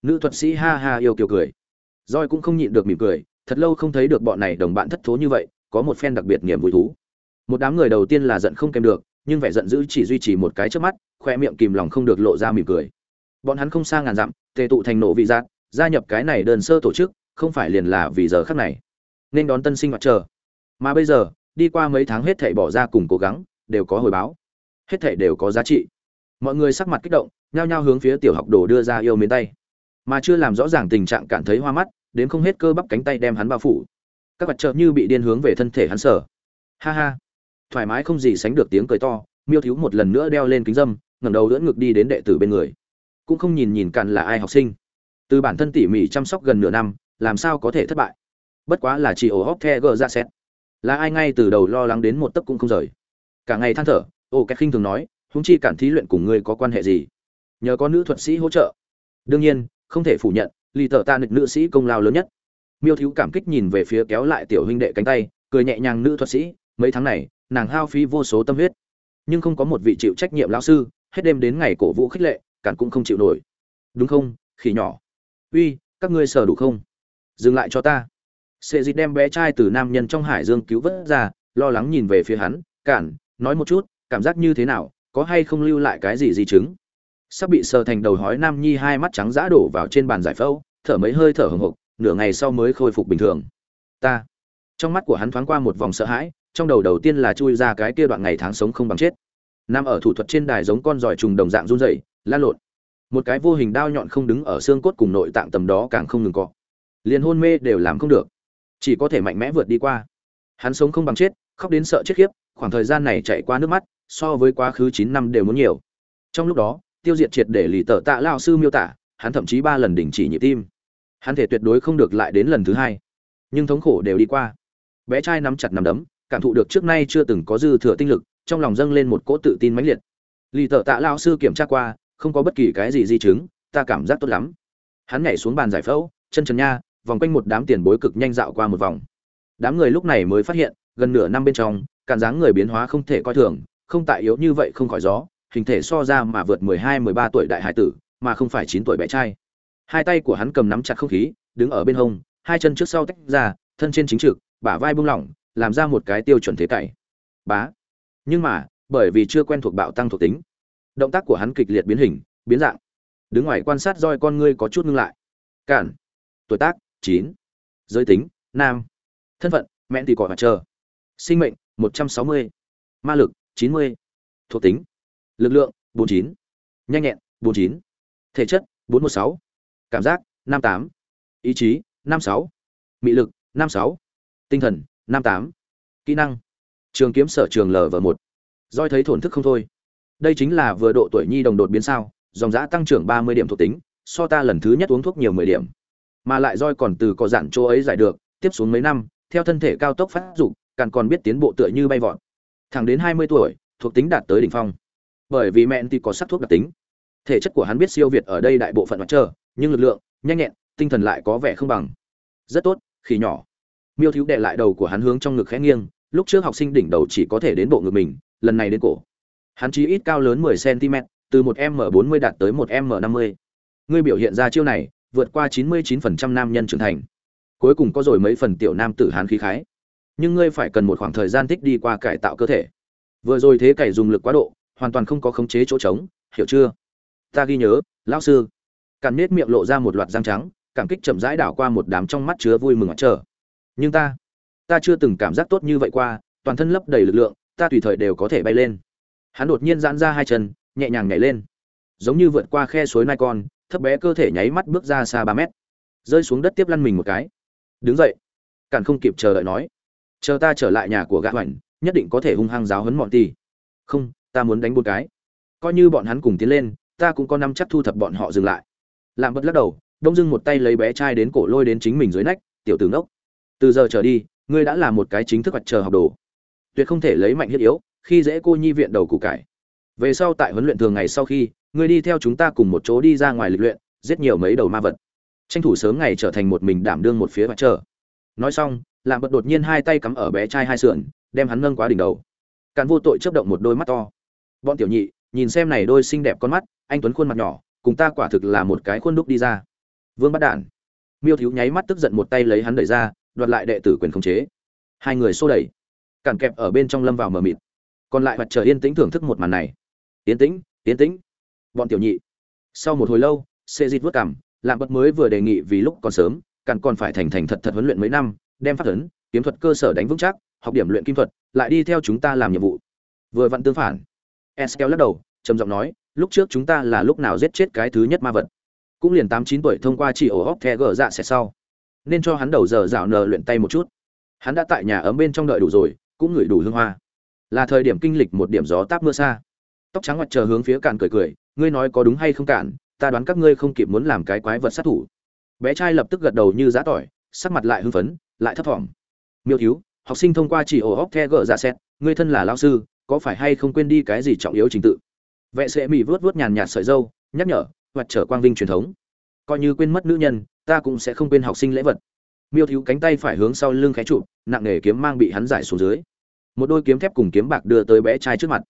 Nữ thuật sĩ ha ha yêu kiều cười. Roi cũng không nhịn được mỉm cười, thật lâu không thấy được bọn này đồng bạn thất thố như vậy, có một phen đặc biệt niềm vui thú một đám người đầu tiên là giận không kèm được, nhưng vẻ giận dữ chỉ duy trì một cái trước mắt khoe miệng kìm lòng không được lộ ra mỉm cười. Bọn hắn không xa ngàn dặm, tề tụ thành nổ vị giác, gia nhập cái này đơn sơ tổ chức, không phải liền là vì giờ khắc này. Nên đón tân sinh mặt chờ. Mà bây giờ, đi qua mấy tháng hết thảy bỏ ra cùng cố gắng, đều có hồi báo. Hết thảy đều có giá trị. Mọi người sắc mặt kích động, nhao nhao hướng phía tiểu học đồ đưa ra yêu mến tay. Mà chưa làm rõ ràng tình trạng cảm thấy hoa mắt, đến không hết cơ bắp cánh tay đem hắn bao phủ. Các vật trợ như bị điên hướng về thân thể hắn sở. Ha ha thoải mái không gì sánh được tiếng cười to, miêu thiếu một lần nữa đeo lên kính dâm, ngẩng đầu đỡ ngực đi đến đệ tử bên người. Cũng không nhìn nhìn cặn là ai học sinh. Từ bản thân tỉ mỉ chăm sóc gần nửa năm, làm sao có thể thất bại? Bất quá là chỉ ổ hóc the gờ ra xét. Là ai ngay từ đầu lo lắng đến một tấc cũng không rời. Cả ngày than thở, ô cách khinh thường nói húng chi cản thí luyện cùng ngươi có quan hệ gì? Nhờ có nữ thuật sĩ hỗ trợ. Đương nhiên, không thể phủ nhận, lì tợ ta nịch nữ sĩ công lao lớn nhất. Miêu thiếu cảm kích nhìn về phía kéo lại tiểu huynh đệ cánh tay, cười nhẹ nhàng nữ thuật sĩ, mấy tháng này nàng hao phí vô số tâm huyết. Nhưng không có một vị chịu trách nhiệm lão sư, hết đêm đến ngày cổ vũ khích lệ, cản cũng không chịu nổi. Đúng không, khỉ nhỏ? Uy, các ngươi sờ đủ không? Dừng lại cho ta. Sệ dịt đem bé trai từ nam nhân trong hải dương cứu vớt ra, lo lắng nhìn về phía hắn, cản, nói một chút, cảm giác như thế nào, có hay không lưu lại cái gì di chứng? Sắp bị sờ thành đầu hói nam nhi hai mắt trắng giã đổ vào trên bàn giải phẫu, thở mấy hơi thở hồng hộc, nửa ngày sau mới khôi phục bình thường. Ta. Trong mắt của hắn thoáng qua một vòng sợ hãi trong đầu đầu tiên là chui ra cái kia đoạn ngày tháng sống không bằng chết. Nằm ở thủ thuật trên đài giống con giỏi trùng đồng dạng run rẩy, lan lộn. Một cái vô hình đao nhọn không đứng ở xương cốt cùng nội tạng tầm đó càng không ngừng cọ. Liền hôn mê đều làm không được. Chỉ có thể mạnh mẽ vượt đi qua. Hắn sống không bằng chết, khóc đến sợ chết khiếp, khoảng thời gian này chạy qua nước mắt, so với quá khứ chín năm đều muốn nhiều. Trong lúc đó, tiêu diệt triệt để lì tờ tạ lao sư miêu tả, hắn thậm chí ba lần đình chỉ nhịp tim. Hắn thể tuyệt đối không được lại đến lần thứ hai. Nhưng thống khổ đều đi qua. Bé trai nắm chặt nắm đấm cảm thụ được trước nay chưa từng có dư thừa tinh lực, trong lòng dâng lên một cỗ tự tin mãnh liệt. Lì tợ tạ lao sư kiểm tra qua, không có bất kỳ cái gì di chứng, ta cảm giác tốt lắm. Hắn nhảy xuống bàn giải phẫu, chân trần nha, vòng quanh một đám tiền bối cực nhanh dạo qua một vòng. Đám người lúc này mới phát hiện, gần nửa năm bên trong cản dáng người biến hóa không thể coi thường, không tại yếu như vậy không khỏi gió, hình thể so ra mà vượt mười hai, mười ba tuổi đại hải tử, mà không phải chín tuổi bé trai. Hai tay của hắn cầm nắm chặt không khí, đứng ở bên hông, hai chân trước sau tách ra, thân trên chính trực, bả vai buông lỏng làm ra một cái tiêu chuẩn thế cậy bá. Nhưng mà, bởi vì chưa quen thuộc bạo tăng thuộc tính, động tác của hắn kịch liệt biến hình, biến dạng. Đứng ngoài quan sát roi con ngươi có chút ngưng lại. Cản. Tuổi tác, chín. Giới tính, nam. Thân phận, mẹn thì cỏ mặt chờ. Sinh mệnh, một trăm sáu mươi. Ma lực, chín mươi. Thuộc tính, lực lượng, bốn chín. Nhanh nhẹn, bốn chín. Thể chất, bốn một sáu. Cảm giác, năm tám. Ý chí, năm sáu. Mị lực, năm sáu. Tinh thần năm tám. Kỹ năng. Trường kiếm sở trường lv một. Doi thấy thổn thức không thôi. Đây chính là vừa độ tuổi nhi đồng đột biến sao, dòng giã tăng trưởng ba mươi điểm thuộc tính, so ta lần thứ nhất uống thuốc nhiều mười điểm. Mà lại roi còn từ có dạn chỗ ấy giải được, tiếp xuống mấy năm, theo thân thể cao tốc phát dục, càng còn biết tiến bộ tựa như bay vọt. Thẳng đến hai mươi tuổi, thuộc tính đạt tới đỉnh phong. Bởi vì mẹ thì có sắc thuốc đặc tính. Thể chất của hắn biết siêu việt ở đây đại bộ phận mặt trơ nhưng lực lượng, nhanh nhẹn, tinh thần lại có vẻ không bằng. Rất tốt, khỉ nhỏ miêu thiếu đệ lại đầu của hắn hướng trong ngực khẽ nghiêng, lúc trước học sinh đỉnh đầu chỉ có thể đến bộ ngực mình, lần này đến cổ. Hắn chỉ ít cao lớn 10 cm từ một m 40 đạt tới một m 50 ngươi biểu hiện ra chiêu này, vượt qua 99% nam nhân trưởng thành. Cuối cùng có rồi mấy phần tiểu nam tử hán khí khái. Nhưng ngươi phải cần một khoảng thời gian thích đi qua cải tạo cơ thể. Vừa rồi thế cày dùng lực quá độ, hoàn toàn không có khống chế chỗ trống, hiểu chưa? Ta ghi nhớ, lão sư. Càn nết miệng lộ ra một loạt răng trắng, cảm kích chậm rãi đảo qua một đám trong mắt chứa vui mừng mặt trở nhưng ta ta chưa từng cảm giác tốt như vậy qua, toàn thân lấp đầy lực lượng, ta tùy thời đều có thể bay lên. Hắn đột nhiên giãn ra hai chân, nhẹ nhàng nhảy lên. Giống như vượt qua khe suối nai con, thấp bé cơ thể nháy mắt bước ra xa ba mét. Rơi xuống đất tiếp lăn mình một cái. Đứng dậy. Cản không kịp chờ đợi nói. Chờ ta trở lại nhà của gã hoành, nhất định có thể hung hăng giáo huấn bọn ti không, ta muốn đánh một cái. Coi như bọn hắn cùng tiến lên, ta cũng có năm chắc thu thập bọn họ dừng lại. Làm bật lắc đầu, đông dưng một tay lấy bé trai đến cổ lôi đến chính mình dưới nách, tiểu tử ngốc từ giờ trở đi, ngươi đã là một cái chính thức mặt chờ học đồ. Tuyệt không thể lấy mạnh thiết yếu, khi dễ cô nhi viện đầu củ cải. Về sau tại huấn luyện thường ngày sau khi, ngươi đi theo chúng ta cùng một chỗ đi ra ngoài lịch luyện, giết nhiều mấy đầu ma vật. Tranh thủ sớm ngày trở thành một mình đảm đương một phía mặt chờ. Nói xong làm bật đột nhiên hai tay cắm ở bé trai hai sườn, đem hắn nâng quá đỉnh đầu. Càn vô tội chấp động một đôi mắt to. Bọn tiểu nhị, nhìn xem này đôi xinh đẹp con mắt, anh tuấn khuôn mặt nhỏ, cùng ta quả thực là một cái khuôn đúc đi ra. Vương bắt đản. Miêu thiếu nháy mắt tức giận một tay lấy hắn đẩy ra đoạt lại đệ tử quyền khống chế. Hai người xô đẩy. Cản kẹp ở bên trong lâm vào mờ mịt. Còn lại mặt trời yên tĩnh thưởng thức một màn này. Yên tĩnh yên tĩnh. Bọn tiểu nhị. Sau một hồi lâu xê dịt vớt cảm làm bất mới vừa đề nghị vì lúc còn sớm cản còn phải thành thành thật thật huấn luyện mấy năm, đem phát ấn, kiếm thuật cơ sở đánh vững chắc, học điểm luyện kim thuật, lại đi theo chúng ta làm nhiệm vụ. Vừa vặn tương phản. Eskel lắc đầu, trầm giọng nói, lúc trước chúng ta là lúc nào giết chết cái thứ nhất ma vật? Cũng liền tám chín tuổi thông qua chỉ ổ hóc the gờ dạ sẽ sau nên cho hắn đầu giờ dạo nờ luyện tay một chút. Hắn đã tại nhà ấm bên trong đợi đủ rồi, cũng ngửi đủ hương hoa. Là thời điểm kinh lịch một điểm gió táp mưa xa. Tóc trắng mặt chờ hướng phía cạn cười cười, ngươi nói có đúng hay không cạn, ta đoán các ngươi không kịp muốn làm cái quái vật sát thủ. Bé trai lập tức gật đầu như giá tỏi, sắc mặt lại hưng phấn, lại thấp thỏm. Miêu thiếu, học sinh thông qua chỉ ổ hóc the gỡ ra xét, ngươi thân là lao sư, có phải hay không quên đi cái gì trọng yếu trình tự? Vệ sẽ mỹ vớt vớt nhàn nhạt sợi dâu, nhắc nhở hoặc trở quang vinh truyền thống. Coi như quên mất nữ nhân ta cũng sẽ không quên học sinh lễ vật. Miêu thiếu cánh tay phải hướng sau lưng khé trụ nặng nề kiếm mang bị hắn giải xuống dưới. Một đôi kiếm thép cùng kiếm bạc đưa tới bé trai trước mặt.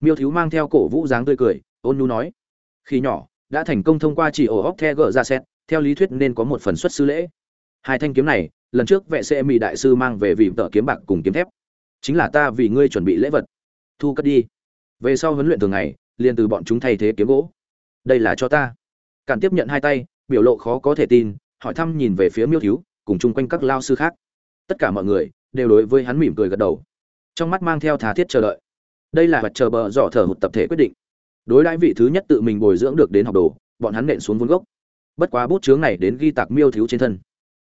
Miêu thiếu mang theo cổ vũ dáng tươi cười, ôn nhu nói, khi nhỏ, đã thành công thông qua chỉ ổ hóc the gỡ ra xét, theo lý thuyết nên có một phần xuất sư lễ. Hai thanh kiếm này, lần trước vệ sĩ mỹ đại sư mang về vì tợ kiếm bạc cùng kiếm thép. Chính là ta vì ngươi chuẩn bị lễ vật. Thu cất đi. Về sau huấn luyện thường ngày, liền từ bọn chúng thay thế kiếm gỗ. Đây là cho ta. Cản tiếp nhận hai tay biểu lộ khó có thể tin, hỏi thăm nhìn về phía miêu thiếu, cùng chung quanh các lao sư khác. Tất cả mọi người đều đối với hắn mỉm cười gật đầu. Trong mắt mang theo thà thiết chờ đợi. Đây là vật chờ bờ dọ thở một tập thể quyết định. Đối đãi vị thứ nhất tự mình bồi dưỡng được đến học đồ, bọn hắn nện xuống vốn gốc. Bất quá bút chướng này đến ghi tạc miêu thiếu trên thân.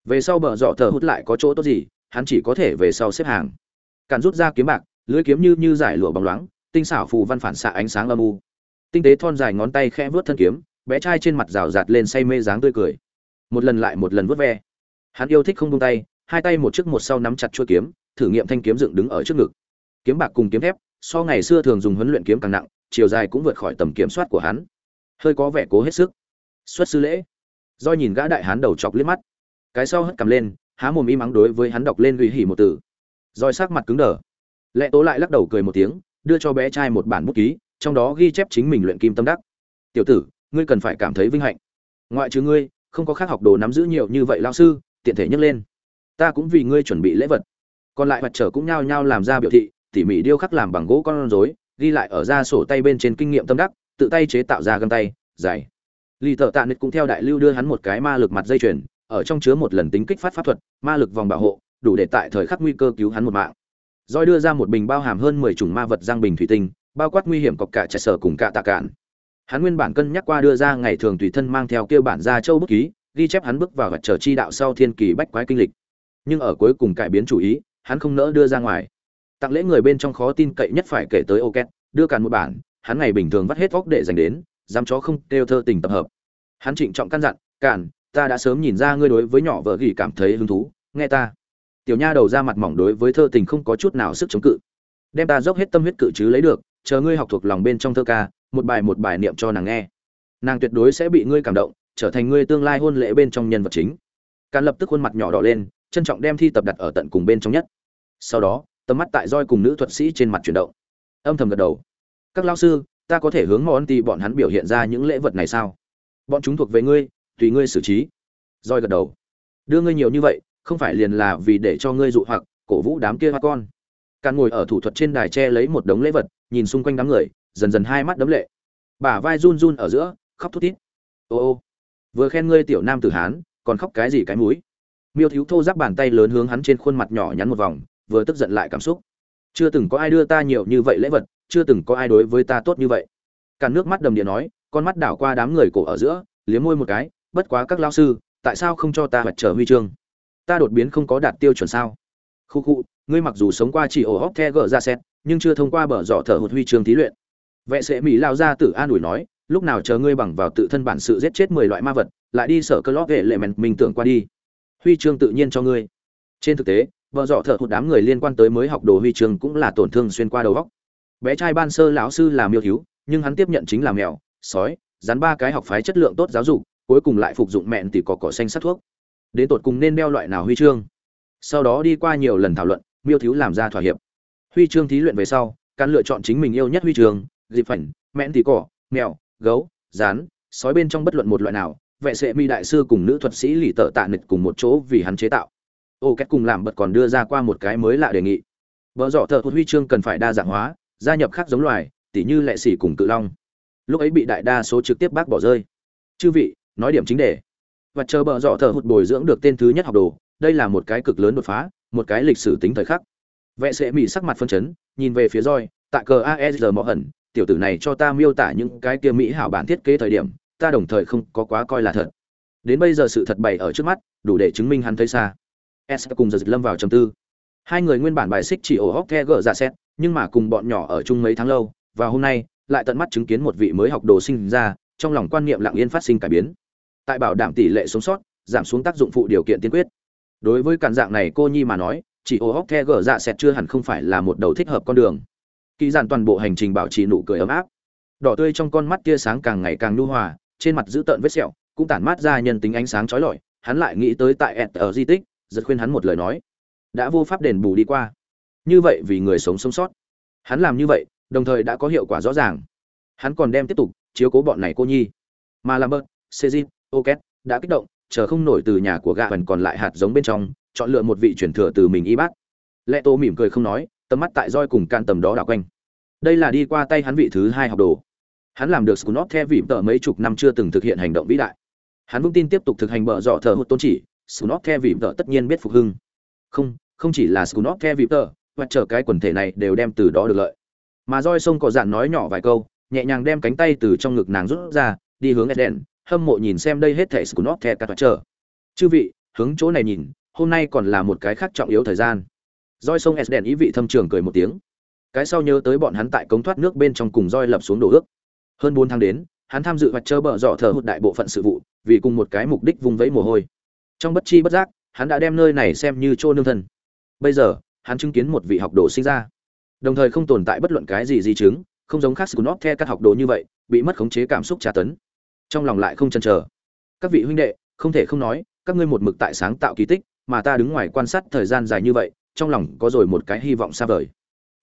Về sau bờ dọ thở hút lại có chỗ tốt gì, hắn chỉ có thể về sau xếp hàng. Càn rút ra kiếm bạc lưỡi kiếm như như giải lụa bóng loáng, tinh xảo phù văn phản xạ ánh sáng âm u. Tinh tế thon dài ngón tay khẽ vớt thân kiếm bé trai trên mặt rào rạt lên say mê dáng tươi cười. Một lần lại một lần vớt ve. Hắn yêu thích không buông tay, hai tay một trước một sau nắm chặt chuôi kiếm, thử nghiệm thanh kiếm dựng đứng ở trước ngực. Kiếm bạc cùng kiếm thép, so ngày xưa thường dùng huấn luyện kiếm càng nặng, chiều dài cũng vượt khỏi tầm kiểm soát của hắn. Hơi có vẻ cố hết sức. Xuất sư lễ. Do nhìn gã đại hán đầu chọc liếc mắt. Cái sau hất cầm lên, há mồm im ắng đối với hắn đọc lên uy hỉ một từ. Roi sắc mặt cứng đờ. Lệ tố lại lắc đầu cười một tiếng, đưa cho bé trai một bản bút ký, trong đó ghi chép chính mình luyện kim tâm đắc. Tiểu tử ngươi cần phải cảm thấy vinh hạnh. Ngoại trừ ngươi, không có khác học đồ nắm giữ nhiều như vậy lao sư, tiện thể nhấc lên. Ta cũng vì ngươi chuẩn bị lễ vật. Còn lại mặt trở cũng nhao nhao làm ra biểu thị, tỉ mỉ điêu khắc làm bằng gỗ con rối, ghi lại ở ra sổ tay bên trên kinh nghiệm tâm đắc, tự tay chế tạo ra găng tay, dài. Lì thợ tạ nịch cũng theo đại lưu đưa hắn một cái ma lực mặt dây chuyền, ở trong chứa một lần tính kích phát pháp thuật, ma lực vòng bảo hộ, đủ để tại thời khắc nguy cơ cứu hắn một mạng. Roi đưa ra một bình bao hàm hơn mười chủng ma vật giang bình thủy tinh, bao quát nguy hiểm cọc cả chạy sở cùng cả tạ cạn hắn nguyên bản cân nhắc qua đưa ra ngày thường tùy thân mang theo kia bản ra châu bút ký ghi chép hắn bước vào vật trở chi đạo sau thiên kỳ bách quái kinh lịch nhưng ở cuối cùng cải biến chủ ý hắn không nỡ đưa ra ngoài tặng lễ người bên trong khó tin cậy nhất phải kể tới Oket, đưa càn một bản, hắn ngày bình thường vắt hết vóc để dành đến, dám chó không kêu thơ tình tập hợp. Hắn trịnh trọng căn dặn, "Càn, ta đã sớm nhìn ra ngươi đối với nhỏ vợ gỉ cảm thấy hứng thú, nghe ta." Tiểu nha đầu ra mặt mỏng đối với thơ tình không có chút nào sức chống cự. Đem ta dốc hết tâm huyết cự chứ lấy được, chờ ngươi học thuộc lòng bên trong thơ ca, một bài một bài niệm cho nàng nghe. Nàng tuyệt đối sẽ bị ngươi cảm động, trở thành ngươi tương lai hôn lễ bên trong nhân vật chính. Càn lập tức khuôn mặt nhỏ đỏ lên, trân trọng đem thi tập đặt ở tận cùng bên trong nhất. Sau đó, tầm mắt tại roi cùng nữ thuật sĩ trên mặt chuyển động âm thầm gật đầu các lao sư ta có thể hướng món ti bọn hắn biểu hiện ra những lễ vật này sao bọn chúng thuộc về ngươi tùy ngươi xử trí roi gật đầu đưa ngươi nhiều như vậy không phải liền là vì để cho ngươi dụ hoặc cổ vũ đám kia hoa con càn ngồi ở thủ thuật trên đài tre lấy một đống lễ vật nhìn xung quanh đám người dần dần hai mắt đấm lệ. Bả vai run run ở giữa, khóc thút thít. Ô ô, vừa khen ngươi tiểu nam tử hán, còn khóc cái gì cái mũi? Miêu thiếu thô giáp bàn tay lớn hướng hắn trên khuôn mặt nhỏ nhắn một vòng, vừa tức giận lại cảm xúc. Chưa từng có ai đưa ta nhiều như vậy lễ vật, chưa từng có ai đối với ta tốt như vậy. Cả nước mắt đầm địa nói, con mắt đảo qua đám người cổ ở giữa, liếm môi một cái, bất quá các lao sư, tại sao không cho ta mặt trở huy chương? Ta đột biến không có đạt tiêu chuẩn sao? Khu khu, ngươi mặc dù sống qua chỉ ổ hóc the gờ ra xét, nhưng chưa thông qua bờ dọ thở hụt huy chương thí luyện vệ sĩ mỹ lao ra tử an ủi nói, lúc nào chờ ngươi bằng vào tự thân bản sự giết chết mười loại ma vật, lại đi sở cơ lót vệ lệ mèn mình tưởng qua đi. Huy chương tự nhiên cho ngươi. Trên thực tế, vợ dọ thợ hụt đám người liên quan tới mới học đồ huy chương cũng là tổn thương xuyên qua đầu góc bé trai ban sơ lão sư là miêu thiếu, nhưng hắn tiếp nhận chính là mèo, sói dán ba cái học phái chất lượng tốt giáo dục, cuối cùng lại phục dụng mẹn thì có cỏ xanh sát thuốc. Đến tột cùng nên đeo loại nào huy chương? Sau đó đi qua nhiều lần thảo luận, miêu thiếu làm ra thỏa hiệp. Huy chương thí luyện về sau, cán lựa chọn chính mình yêu nhất huy chương dịp phảnh, mẹn thì cỏ, mèo, gấu, rán, sói bên trong bất luận một loại nào, vệ sệ mi đại sư cùng nữ thuật sĩ lì tợ tạ nịch cùng một chỗ vì hắn chế tạo. Ô, két cùng làm bật còn đưa ra qua một cái mới lạ đề nghị. Vợ dọ thợ thuật huy chương cần phải đa dạng hóa, gia nhập khác giống loài, tỉ như lệ xỉ cùng cự long. Lúc ấy bị đại đa số trực tiếp bác bỏ rơi. Chư vị, nói điểm chính đề. Và chờ bờ dọ thợ hụt bồi dưỡng được tên thứ nhất học đồ, đây là một cái cực lớn đột phá, một cái lịch sử tính thời khắc. Vệ sệ mỹ sắc mặt phân chấn, nhìn về phía roi tại cờ aesr mỏ hẩn tiểu tử này cho ta miêu tả những cái kia mỹ hảo bản thiết kế thời điểm, ta đồng thời không có quá coi là thật. Đến bây giờ sự thật bày ở trước mắt, đủ để chứng minh hắn thấy xa. S cùng giật lâm vào trầm tư. Hai người nguyên bản bài xích chỉ ổ hóc the gỡ ra xét, nhưng mà cùng bọn nhỏ ở chung mấy tháng lâu, và hôm nay, lại tận mắt chứng kiến một vị mới học đồ sinh ra, trong lòng quan niệm lặng yên phát sinh cải biến. Tại bảo đảm tỷ lệ sống sót, giảm xuống tác dụng phụ điều kiện tiên quyết. Đối với cản dạng này cô nhi mà nói, chỉ ổ hóc the gỡ ra xét chưa hẳn không phải là một đầu thích hợp con đường kỳ dàn toàn bộ hành trình bảo trì nụ cười ấm áp. Đỏ tươi trong con mắt tia sáng càng ngày càng nhu hòa, trên mặt giữ tợn vết sẹo, cũng tản mát ra nhân tính ánh sáng chói lọi, hắn lại nghĩ tới tại ẹt ở di tích, giật khuyên hắn một lời nói. Đã vô pháp đền bù đi qua. Như vậy vì người sống sống sót. Hắn làm như vậy, đồng thời đã có hiệu quả rõ ràng. Hắn còn đem tiếp tục chiếu cố bọn này cô nhi. Mà làm bớt, sejin, oket đã kích động, chờ không nổi từ nhà của gạ phần còn lại hạt giống bên trong, chọn lựa một vị chuyển thừa từ mình y bác. Lệ tô mỉm cười không nói tầm mắt tại roi cùng can tầm đó đảo quanh. Đây là đi qua tay hắn vị thứ hai học đồ. Hắn làm được scunop theo vị tợ mấy chục năm chưa từng thực hiện hành động vĩ đại. Hắn vững tin tiếp tục thực hành bờ dọ thờ hụt tôn chỉ scunop theo vị tợ tất nhiên biết phục hưng. Không không chỉ là scunop theo vị tợ và chờ cái quần thể này đều đem từ đó được lợi. Mà roi sông cỏ dạn nói nhỏ vài câu nhẹ nhàng đem cánh tay từ trong ngực nàng rút ra đi hướng Eden, hâm mộ nhìn xem đây hết thảy Scunop The Cắt chờ. Chư vị, hướng chỗ này nhìn, hôm nay còn là một cái khác trọng yếu thời gian. Roi sông Esden ý vị thâm trường cười một tiếng. Cái sau nhớ tới bọn hắn tại cống thoát nước bên trong cùng roi lập xuống đồ ước. Hơn 4 tháng đến, hắn tham dự vạch chơi bờ dọ thờ hụt đại bộ phận sự vụ, vì cùng một cái mục đích vùng vẫy mồ hôi. Trong bất chi bất giác, hắn đã đem nơi này xem như chỗ nương thân. Bây giờ, hắn chứng kiến một vị học đồ sinh ra. Đồng thời không tồn tại bất luận cái gì di chứng, không giống khác Scunop The các học đồ như vậy, bị mất khống chế cảm xúc tra tấn trong lòng lại không chần chờ các vị huynh đệ không thể không nói các ngươi một mực tại sáng tạo kỳ tích mà ta đứng ngoài quan sát thời gian dài như vậy trong lòng có rồi một cái hy vọng xa vời.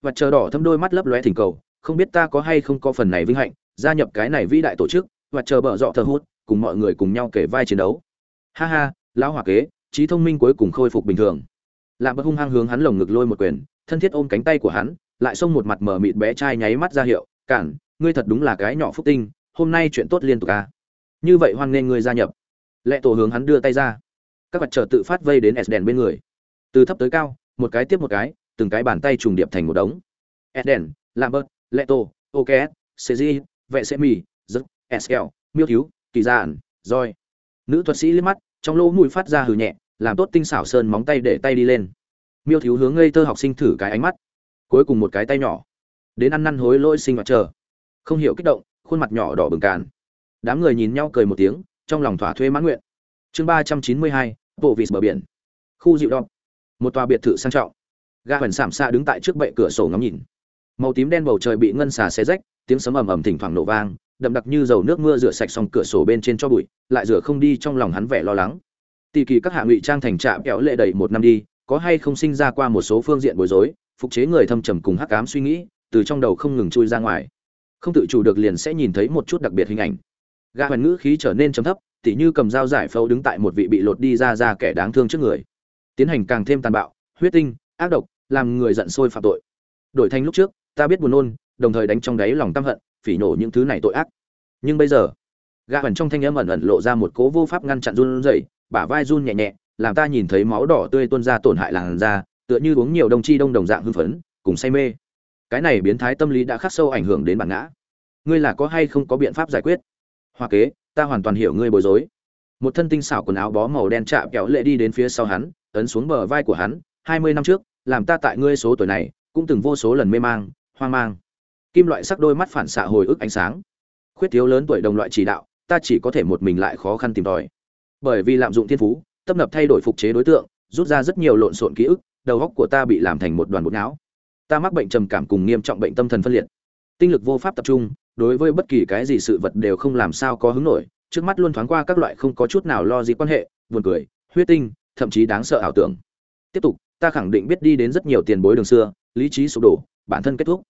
Và chờ đỏ thâm đôi mắt lấp lóe thỉnh cầu, không biết ta có hay không có phần này vinh hạnh, gia nhập cái này vĩ đại tổ chức, và chờ bợ dọ thờ hút, cùng mọi người cùng nhau kể vai chiến đấu. Ha ha, lão hỏa kế, trí thông minh cuối cùng khôi phục bình thường. Làm bất hung hăng hướng hắn lồng ngực lôi một quyền, thân thiết ôm cánh tay của hắn, lại xông một mặt mờ mịt bé trai nháy mắt ra hiệu, cản, ngươi thật đúng là cái nhỏ phúc tinh, hôm nay chuyện tốt liên tục à. Như vậy hoan nghênh ngươi gia nhập. Lệ tổ hướng hắn đưa tay ra. Các vật trở tự phát vây đến s đèn bên người. Từ thấp tới cao một cái tiếp một cái từng cái bàn tay trùng điệp thành một đống. Eden, lambert Leto, Okes, ok vệ sẽ mì giấc sl miêu thiếu kỳ giản rồi. nữ thuật sĩ liếc mắt trong lỗ mũi phát ra hừ nhẹ làm tốt tinh xảo sơn móng tay để tay đi lên. Miêu thiếu hướng ngây thơ học sinh thử cái ánh mắt cuối cùng một cái tay nhỏ đến ăn năn hối lỗi sinh hoạt chờ. Không hiểu kích động khuôn mặt nhỏ đỏ bừng càn đám người nhìn nhau cười một tiếng trong lòng thỏa thuê mãn nguyện. Chương ba trăm chín mươi hai bộ vịt bờ biển. Khu dịu đọc một tòa biệt thự sang trọng. Ga hoành sảm xa đứng tại trước bệ cửa sổ ngắm nhìn. Màu tím đen bầu trời bị ngân xà xé rách, tiếng sấm ầm ầm thỉnh thoảng nổ vang, đậm đặc như dầu nước mưa rửa sạch xong cửa sổ bên trên cho bụi, lại rửa không đi trong lòng hắn vẻ lo lắng. Tỷ kỳ các hạ ngụy trang thành trạm kéo lệ đầy một năm đi, có hay không sinh ra qua một số phương diện bối rối, phục chế người thâm trầm cùng hắc ám suy nghĩ, từ trong đầu không ngừng chui ra ngoài. Không tự chủ được liền sẽ nhìn thấy một chút đặc biệt hình ảnh. Ga hoành ngữ khí trở nên trầm thấp, tỉ như cầm dao giải phẫu đứng tại một vị bị lột đi ra ra kẻ đáng thương trước người tiến hành càng thêm tàn bạo, huyết tinh, ác độc, làm người giận sôi phạm tội. Đổi thành lúc trước, ta biết buồn nôn, đồng thời đánh trong đáy lòng căm hận, phỉ nổ những thứ này tội ác. Nhưng bây giờ, gã ẩn trong thanh âm ẩn ẩn lộ ra một cố vô pháp ngăn chặn run rẩy, bả vai run nhẹ nhẹ, làm ta nhìn thấy máu đỏ tươi tuôn ra tổn hại làn da, tựa như uống nhiều đồng chi đông đồng dạng hưng phấn, cùng say mê. Cái này biến thái tâm lý đã khắc sâu ảnh hưởng đến bản ngã. Ngươi là có hay không có biện pháp giải quyết? Hoa kế, ta hoàn toàn hiểu ngươi bối rối một thân tinh xảo quần áo bó màu đen chạm kéo lệ đi đến phía sau hắn, ấn xuống bờ vai của hắn, hai mươi năm trước, làm ta tại ngươi số tuổi này, cũng từng vô số lần mê mang, hoang mang. Kim loại sắc đôi mắt phản xạ hồi ức ánh sáng. Khuyết thiếu lớn tuổi đồng loại chỉ đạo, ta chỉ có thể một mình lại khó khăn tìm tòi. Bởi vì lạm dụng thiên phú, tấp nập thay đổi phục chế đối tượng, rút ra rất nhiều lộn xộn ký ức, đầu óc của ta bị làm thành một đoàn bột não. Ta mắc bệnh trầm cảm cùng nghiêm trọng bệnh tâm thần phân liệt. Tinh lực vô pháp tập trung, đối với bất kỳ cái gì sự vật đều không làm sao có hứng nổi trước mắt luôn thoáng qua các loại không có chút nào lo gì quan hệ, buồn cười, huyết tinh, thậm chí đáng sợ ảo tưởng. Tiếp tục, ta khẳng định biết đi đến rất nhiều tiền bối đường xưa, lý trí sụp đổ, bản thân kết thúc.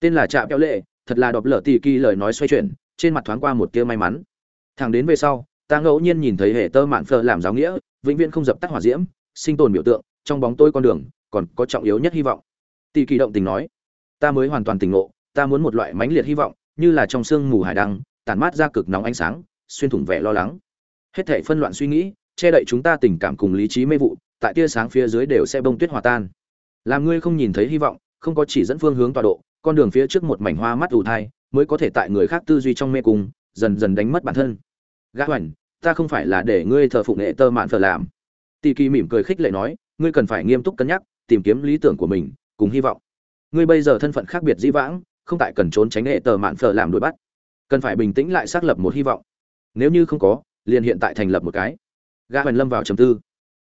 Tên là trạm kéo lệ, thật là đọc lở tì kỳ lời nói xoay chuyển, trên mặt thoáng qua một tia may mắn. Thằng đến về sau, ta ngẫu nhiên nhìn thấy hệ tơ mạn phơ làm giáo nghĩa, vĩnh viễn không dập tắt hỏa diễm, sinh tồn biểu tượng, trong bóng tôi con đường, còn có trọng yếu nhất hy vọng. Tì kỳ động tình nói, ta mới hoàn toàn tỉnh ngộ, ta muốn một loại mãnh liệt hy vọng, như là trong sương mù hải đăng, tản mát ra cực nóng ánh sáng xuyên thủng vẻ lo lắng. Hết thảy phân loạn suy nghĩ, che đậy chúng ta tình cảm cùng lý trí mê vụ, tại tia sáng phía dưới đều sẽ bông tuyết hòa tan. Làm ngươi không nhìn thấy hy vọng, không có chỉ dẫn phương hướng tọa độ, con đường phía trước một mảnh hoa mắt ủ thai, mới có thể tại người khác tư duy trong mê cung, dần dần đánh mất bản thân. Gã hoành, ta không phải là để ngươi thờ phụng nghệ tơ mạn phở làm. Tì kỳ mỉm cười khích lệ nói, ngươi cần phải nghiêm túc cân nhắc, tìm kiếm lý tưởng của mình, cùng hy vọng. Ngươi bây giờ thân phận khác biệt dĩ vãng, không tại cần trốn tránh hệ tờ mạn phở làm đuổi bắt. Cần phải bình tĩnh lại xác lập một hy vọng nếu như không có, liền hiện tại thành lập một cái. Gã hoành lâm vào trầm tư.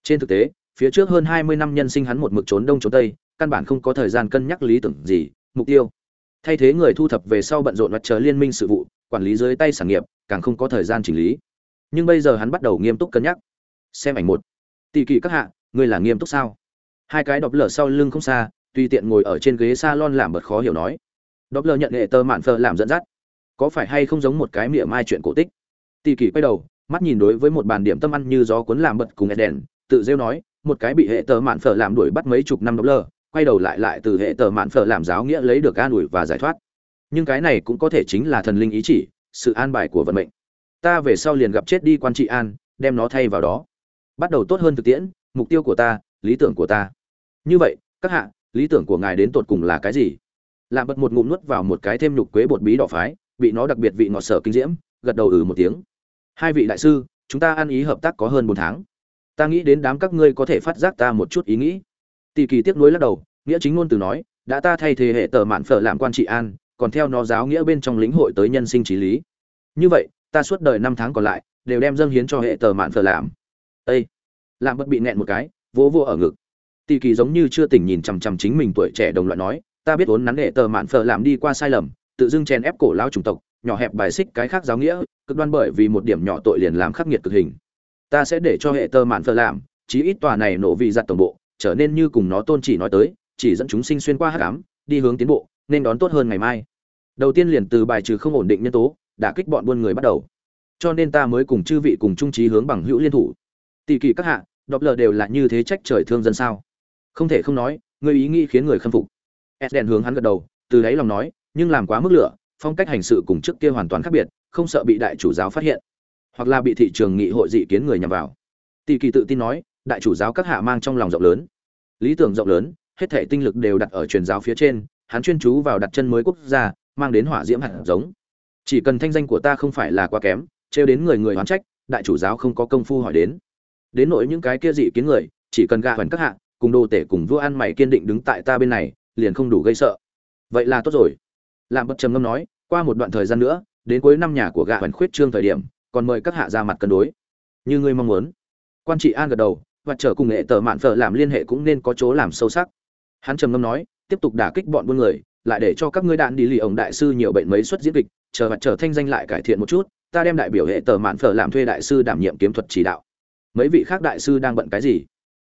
Trên thực tế, phía trước hơn hai mươi năm nhân sinh hắn một mực trốn đông trốn tây, căn bản không có thời gian cân nhắc lý tưởng gì, mục tiêu. Thay thế người thu thập về sau bận rộn mặt chờ liên minh sự vụ, quản lý dưới tay sản nghiệp, càng không có thời gian chỉnh lý. Nhưng bây giờ hắn bắt đầu nghiêm túc cân nhắc. Xem ảnh một. Tỷ kỵ các hạ, ngươi là nghiêm túc sao? Hai cái đọc lở sau lưng không xa, tùy tiện ngồi ở trên ghế salon làm bật khó hiểu nói. Đọc lờ nhận hệ tơ mạn phờ làm dẫn dắt. Có phải hay không giống một cái mỉa mai chuyện cổ tích? Tỷ kỳ quay đầu mắt nhìn đối với một bàn điểm tâm ăn như gió cuốn làm bật cùng đèn tự rêu nói một cái bị hệ tờ mạn phở làm đuổi bắt mấy chục năm độc lơ, quay đầu lại lại từ hệ tờ mạn phở làm giáo nghĩa lấy được an ủi và giải thoát. Nhưng cái này cũng có thể chính là thần linh ý chỉ sự an bài của vận mệnh. Ta về sau liền gặp chết đi quan trị an đem nó thay vào đó. Bắt đầu tốt hơn thực tiễn mục tiêu của ta lý tưởng của ta. Như vậy các hạ lý tưởng của ngài đến tột cùng là cái gì? Làm bật một ngụm nuốt vào một cái thêm nhục quế bột bí đỏ phái bị nó đặc biệt vị ngọt sở kinh diễm gật đầu ừ một tiếng hai vị đại sư, chúng ta ăn ý hợp tác có hơn bốn tháng. Ta nghĩ đến đám các ngươi có thể phát giác ta một chút ý nghĩ. Tỷ kỳ tiếc nuối lắc đầu, nghĩa chính ngôn từ nói, đã ta thay thế hệ tờ mạn phở làm quan trị an, còn theo nó giáo nghĩa bên trong lĩnh hội tới nhân sinh trí lý. Như vậy, ta suốt đời năm tháng còn lại, đều đem dâng hiến cho hệ tờ mạn phở làm. Ây làm bất bị nẹn một cái, vỗ vô ở ngực. Tỷ kỳ giống như chưa tỉnh nhìn chằm chằm chính mình tuổi trẻ đồng loại nói, ta biết vốn nắn hệ tờ mạn phở làm đi qua sai lầm, tự dưng chèn ép cổ lao chủng tộc nhỏ hẹp bài xích cái khác giáo nghĩa, cực đoan bởi vì một điểm nhỏ tội liền làm khắc nghiệt cực hình. Ta sẽ để cho hệ tơ mạn phở làm, chí ít tòa này nổ vị giặt tổng bộ, trở nên như cùng nó tôn chỉ nói tới, chỉ dẫn chúng sinh xuyên qua hắc ám, đi hướng tiến bộ, nên đón tốt hơn ngày mai. Đầu tiên liền từ bài trừ không ổn định nhân tố đã kích bọn buôn người bắt đầu. Cho nên ta mới cùng chư vị cùng trung trí hướng bằng hữu liên thủ. Tỷ kỳ các hạ đọc lờ đều là như thế trách trời thương dân sao? Không thể không nói người ý nghĩ khiến người khâm phục. Eden hướng hắn gật đầu, từ đấy lòng nói, nhưng làm quá mức lửa phong cách hành sự cùng trước kia hoàn toàn khác biệt, không sợ bị đại chủ giáo phát hiện, hoặc là bị thị trường nghị hội dị kiến người nhằm vào. Tỷ kỳ tự tin nói, đại chủ giáo các hạ mang trong lòng rộng lớn. Lý tưởng rộng lớn, hết thể tinh lực đều đặt ở truyền giáo phía trên, hắn chuyên chú vào đặt chân mới quốc gia, mang đến hỏa diễm hạt giống. Chỉ cần thanh danh của ta không phải là quá kém, trêu đến người người oán trách, đại chủ giáo không có công phu hỏi đến. Đến nỗi những cái kia dị kiến người, chỉ cần gạ hoàn các hạ, cùng đồ tể cùng vua ăn mày kiên định đứng tại ta bên này, liền không đủ gây sợ. Vậy là tốt rồi làm bất trầm ngâm nói, qua một đoạn thời gian nữa, đến cuối năm nhà của gạ hoàn khuyết trương thời điểm, còn mời các hạ ra mặt cân đối. Như ngươi mong muốn. Quan trị an gật đầu, và trở cùng nghệ tờ mạn phở làm liên hệ cũng nên có chỗ làm sâu sắc. Hắn trầm ngâm nói, tiếp tục đả kích bọn buôn người, lại để cho các ngươi đạn đi lì ổng đại sư nhiều bệnh mấy suất diễn kịch, chờ và trở thanh danh lại cải thiện một chút, ta đem đại biểu hệ tờ mạn phở làm thuê đại sư đảm nhiệm kiếm thuật chỉ đạo. Mấy vị khác đại sư đang bận cái gì?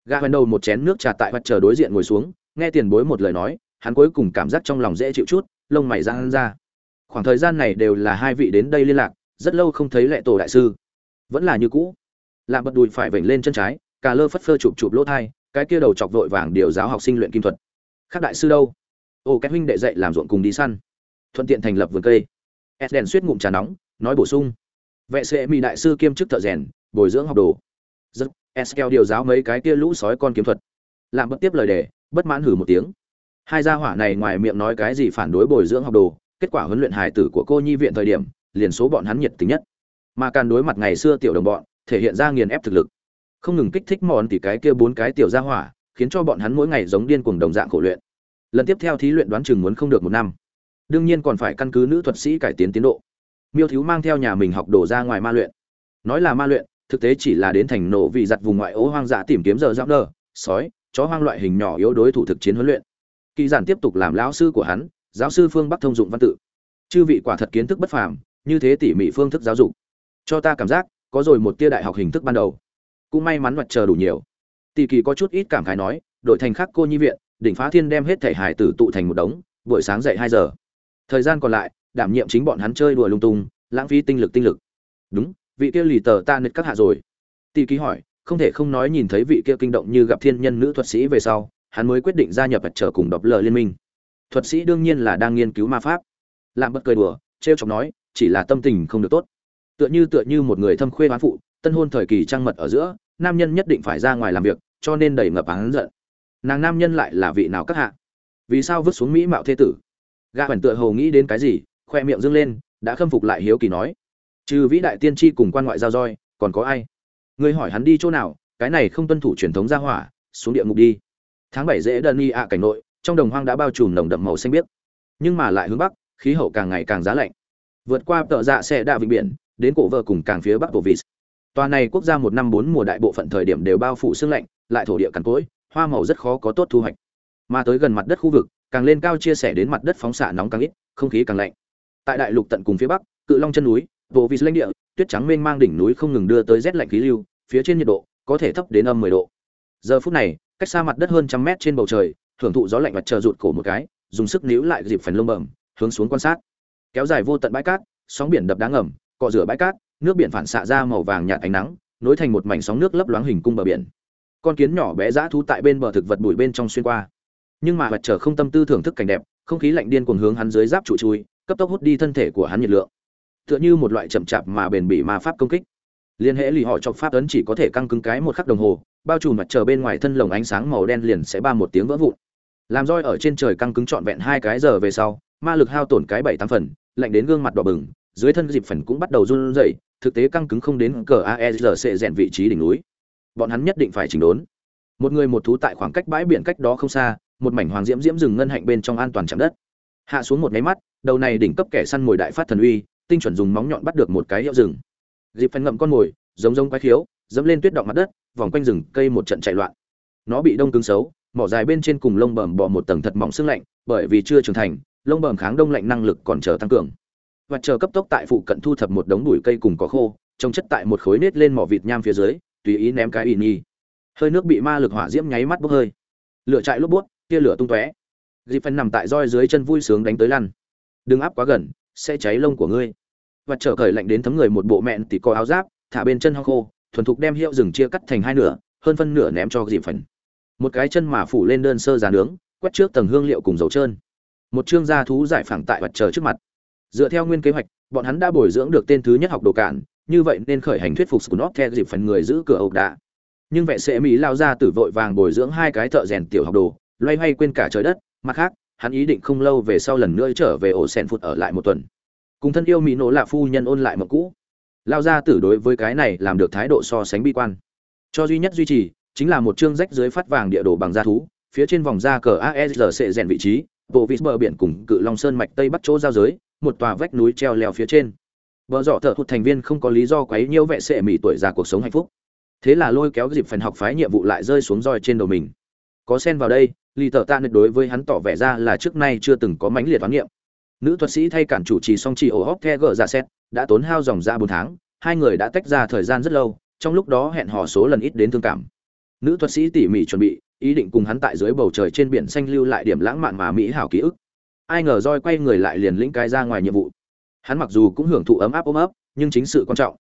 Gã hoành đầu một chén nước trà tại và chờ đối diện ngồi xuống, nghe tiền bối một lời nói, hắn cuối cùng cảm giác trong lòng dễ chịu chút lông mày giãn ra. Khoảng thời gian này đều là hai vị đến đây liên lạc, rất lâu không thấy lệ tổ đại sư. Vẫn là như cũ. Làm bật đùi phải vểnh lên chân trái, cà lơ phất phơ chụp chụp lỗ thai, cái kia đầu chọc vội vàng điều giáo học sinh luyện kim thuật. Khác đại sư đâu? Ô các huynh đệ dạy làm ruộng cùng đi săn. Thuận tiện thành lập vườn cây. Esden đèn suýt ngụm trà nóng, nói bổ sung. Vệ sĩ mỹ đại sư kiêm chức thợ rèn, bồi dưỡng học đồ. Rất eskel điều giáo mấy cái kia lũ sói con kiếm thuật. Làm bất tiếp lời đề bất mãn hử một tiếng hai gia hỏa này ngoài miệng nói cái gì phản đối bồi dưỡng học đồ, kết quả huấn luyện hài tử của cô nhi viện thời điểm, liền số bọn hắn nhiệt tình nhất. Mà càn đối mặt ngày xưa tiểu đồng bọn, thể hiện ra nghiền ép thực lực. Không ngừng kích thích mòn thì cái kia bốn cái tiểu gia hỏa, khiến cho bọn hắn mỗi ngày giống điên cuồng đồng dạng khổ luyện. Lần tiếp theo thí luyện đoán chừng muốn không được một năm. Đương nhiên còn phải căn cứ nữ thuật sĩ cải tiến tiến độ. Miêu thiếu mang theo nhà mình học đồ ra ngoài ma luyện. Nói là ma luyện, thực tế chỉ là đến thành nổ vì giặt vùng ngoại ố hoang dã tìm kiếm giờ giáp đờ sói, chó hoang loại hình nhỏ yếu đối thủ thực chiến huấn luyện kỳ giản tiếp tục làm lão sư của hắn, giáo sư phương bắc thông dụng văn tự. Chư vị quả thật kiến thức bất phàm, như thế tỉ mỉ phương thức giáo dục. Cho ta cảm giác, có rồi một tia đại học hình thức ban đầu. Cũng may mắn mặt chờ đủ nhiều. Tỷ kỳ có chút ít cảm khái nói, đội thành khác cô nhi viện, đỉnh phá thiên đem hết thể hải tử tụ thành một đống, buổi sáng dậy hai giờ. Thời gian còn lại, đảm nhiệm chính bọn hắn chơi đùa lung tung, lãng phí tinh lực tinh lực. Đúng, vị kia lì tờ ta nứt các hạ rồi. Tỷ kỳ hỏi, không thể không nói nhìn thấy vị kia kinh động như gặp thiên nhân nữ thuật sĩ về sau hắn mới quyết định gia nhập vật trở cùng độc lờ liên minh. Thuật sĩ đương nhiên là đang nghiên cứu ma pháp. Làm bất cười đùa, trêu chọc nói, chỉ là tâm tình không được tốt. Tựa như tựa như một người thâm khuê hoán phụ, tân hôn thời kỳ trăng mật ở giữa, nam nhân nhất định phải ra ngoài làm việc, cho nên đầy ngập hắn giận. Nàng nam nhân lại là vị nào các hạ? Vì sao vứt xuống mỹ mạo thế tử? Gã hoành tựa hồ nghĩ đến cái gì, khoe miệng dâng lên, đã khâm phục lại hiếu kỳ nói, trừ vĩ đại tiên tri cùng quan ngoại giao roi, còn có ai? Người hỏi hắn đi chỗ nào, cái này không tuân thủ truyền thống gia hỏa, xuống địa ngục đi tháng bảy dễ đơn y ạ cảnh nội, trong đồng hoang đã bao trùm nồng đậm màu xanh biếc. Nhưng mà lại hướng bắc, khí hậu càng ngày càng giá lạnh. Vượt qua tợ dạ xe đạ vịnh biển, đến cổ vợ cùng càng phía bắc bộ vịt. tòa này quốc gia một năm bốn mùa đại bộ phận thời điểm đều bao phủ sương lạnh, lại thổ địa cằn cỗi, hoa màu rất khó có tốt thu hoạch. Mà tới gần mặt đất khu vực, càng lên cao chia sẻ đến mặt đất phóng xạ nóng càng ít, không khí càng lạnh. Tại đại lục tận cùng phía bắc, cự long chân núi, bộ vịt lãnh địa, tuyết trắng mênh mang đỉnh núi không ngừng đưa tới rét lạnh khí lưu, phía trên nhiệt độ có thể thấp đến âm 10 độ. Giờ phút này cách xa mặt đất hơn trăm mét trên bầu trời thưởng thụ gió lạnh mặt chờ rụt cổ một cái, dùng sức níu lại dịp phần lông bẩm, hướng xuống quan sát. Kéo dài vô tận bãi cát, sóng biển đập đá ngầm, cọ rửa bãi cát, nước biển phản xạ ra màu vàng nhạt ánh nắng, nối thành một mảnh sóng nước lấp loáng hình cung bờ biển. Con kiến nhỏ bé dã thú tại bên bờ thực vật bụi bên trong xuyên qua. Nhưng mà mặt trời không tâm tư thưởng thức cảnh đẹp, không khí lạnh điên cuồng hướng hắn dưới giáp trụ chui, cấp tốc hút đi thân thể của hắn nhiệt lượng. Tựa như một loại chậm chạp mà bền bỉ ma pháp công kích. Liên hệ lì họ chọc pháp ấn chỉ có thể căng cứng cái một khắc đồng hồ bao trùm mặt trời bên ngoài thân lồng ánh sáng màu đen liền sẽ ba một tiếng vỡ vụn. Làm roi ở trên trời căng cứng trọn vẹn hai cái giờ về sau, ma lực hao tổn cái bảy tám phần, lạnh đến gương mặt đỏ bừng, dưới thân dịp phần cũng bắt đầu run rẩy, thực tế căng cứng không đến cờ aesr rèn vị trí đỉnh núi. Bọn hắn nhất định phải chỉnh đốn. Một người một thú tại khoảng cách bãi biển cách đó không xa, một mảnh hoàng diễm diễm rừng ngân hạnh bên trong an toàn chạm đất. Hạ xuống một máy mắt, đầu này đỉnh cấp kẻ săn mồi đại phát thần uy, tinh chuẩn dùng móng nhọn bắt được một cái hiệu rừng. Dịp phần ngậm con mồi, giống giống quái khiếu, dẫm lên tuyết động mặt đất vòng quanh rừng, cây một trận chạy loạn. Nó bị đông cứng xấu, mỏ dài bên trên cùng lông bẩm bò một tầng thật mỏng xương lạnh, bởi vì chưa trưởng thành, lông bẩm kháng đông lạnh năng lực còn chờ tăng cường. Và chờ cấp tốc tại phụ cận thu thập một đống bụi cây cùng có khô, trồng chất tại một khối nết lên mỏ vịt nham phía dưới, tùy ý ném cái ỉ nhi hơi nước bị ma lực hỏa diễm nháy mắt bốc hơi. Lửa chạy lốp bút, tia lửa tung tóe. Dịp phân nằm tại roi dưới chân vui sướng đánh tới lăn. Đừng áp quá gần, sẽ cháy lông của ngươi. Và trở cởi lạnh đến thấm người một bộ mẹn thì có áo giáp, thả bên chân ho khô thuần thục đem hiệu rừng chia cắt thành hai nửa, hơn phân nửa ném cho dịp phần. Một cái chân mà phủ lên đơn sơ già nướng, quét trước tầng hương liệu cùng dầu trơn. Một chương gia thú giải phẳng tại vật chờ trước mặt. Dựa theo nguyên kế hoạch, bọn hắn đã bồi dưỡng được tên thứ nhất học đồ cản, như vậy nên khởi hành thuyết phục scunop theo dịp phần người giữ cửa ốc đã nhưng vệ sĩ mỹ lao ra tử vội vàng bồi dưỡng hai cái thợ rèn tiểu học đồ, loay hoay quên cả trời đất, mặt khác, hắn ý định không lâu về sau lần nữa trở về ổ sen phụt ở lại một tuần. Cùng thân yêu mỹ nổ là phu nhân ôn lại mộng cũ lao ra tử đối với cái này làm được thái độ so sánh bi quan. Cho duy nhất duy trì, chính là một chương rách dưới phát vàng địa đồ bằng da thú, phía trên vòng da cờ ASRC rèn vị trí, bộ vịt bờ biển cùng cự long sơn mạch tây bắc chỗ giao giới, một tòa vách núi treo leo phía trên. Vợ dọ thợ thuộc thành viên không có lý do quấy nhiễu vệ sệ mỹ tuổi già cuộc sống hạnh phúc. Thế là lôi kéo dịp phần học phái nhiệm vụ lại rơi xuống roi trên đầu mình. Có sen vào đây lì tờ tạ nịch đối với hắn tỏ vẻ ra là trước nay chưa từng có mãnh liệt toán niệm nữ thuật sĩ thay cản chủ trì song trì ổ hóc the gờ ra xét, đã tốn hao dòng ra bốn tháng, hai người đã tách ra thời gian rất lâu, trong lúc đó hẹn hò số lần ít đến thương cảm. Nữ thuật sĩ tỉ mỉ chuẩn bị, ý định cùng hắn tại dưới bầu trời trên biển xanh lưu lại điểm lãng mạn mà mỹ hảo ký ức. Ai ngờ roi quay người lại liền lĩnh cái ra ngoài nhiệm vụ. Hắn mặc dù cũng hưởng thụ ấm áp ôm ấp, nhưng chính sự quan trọng.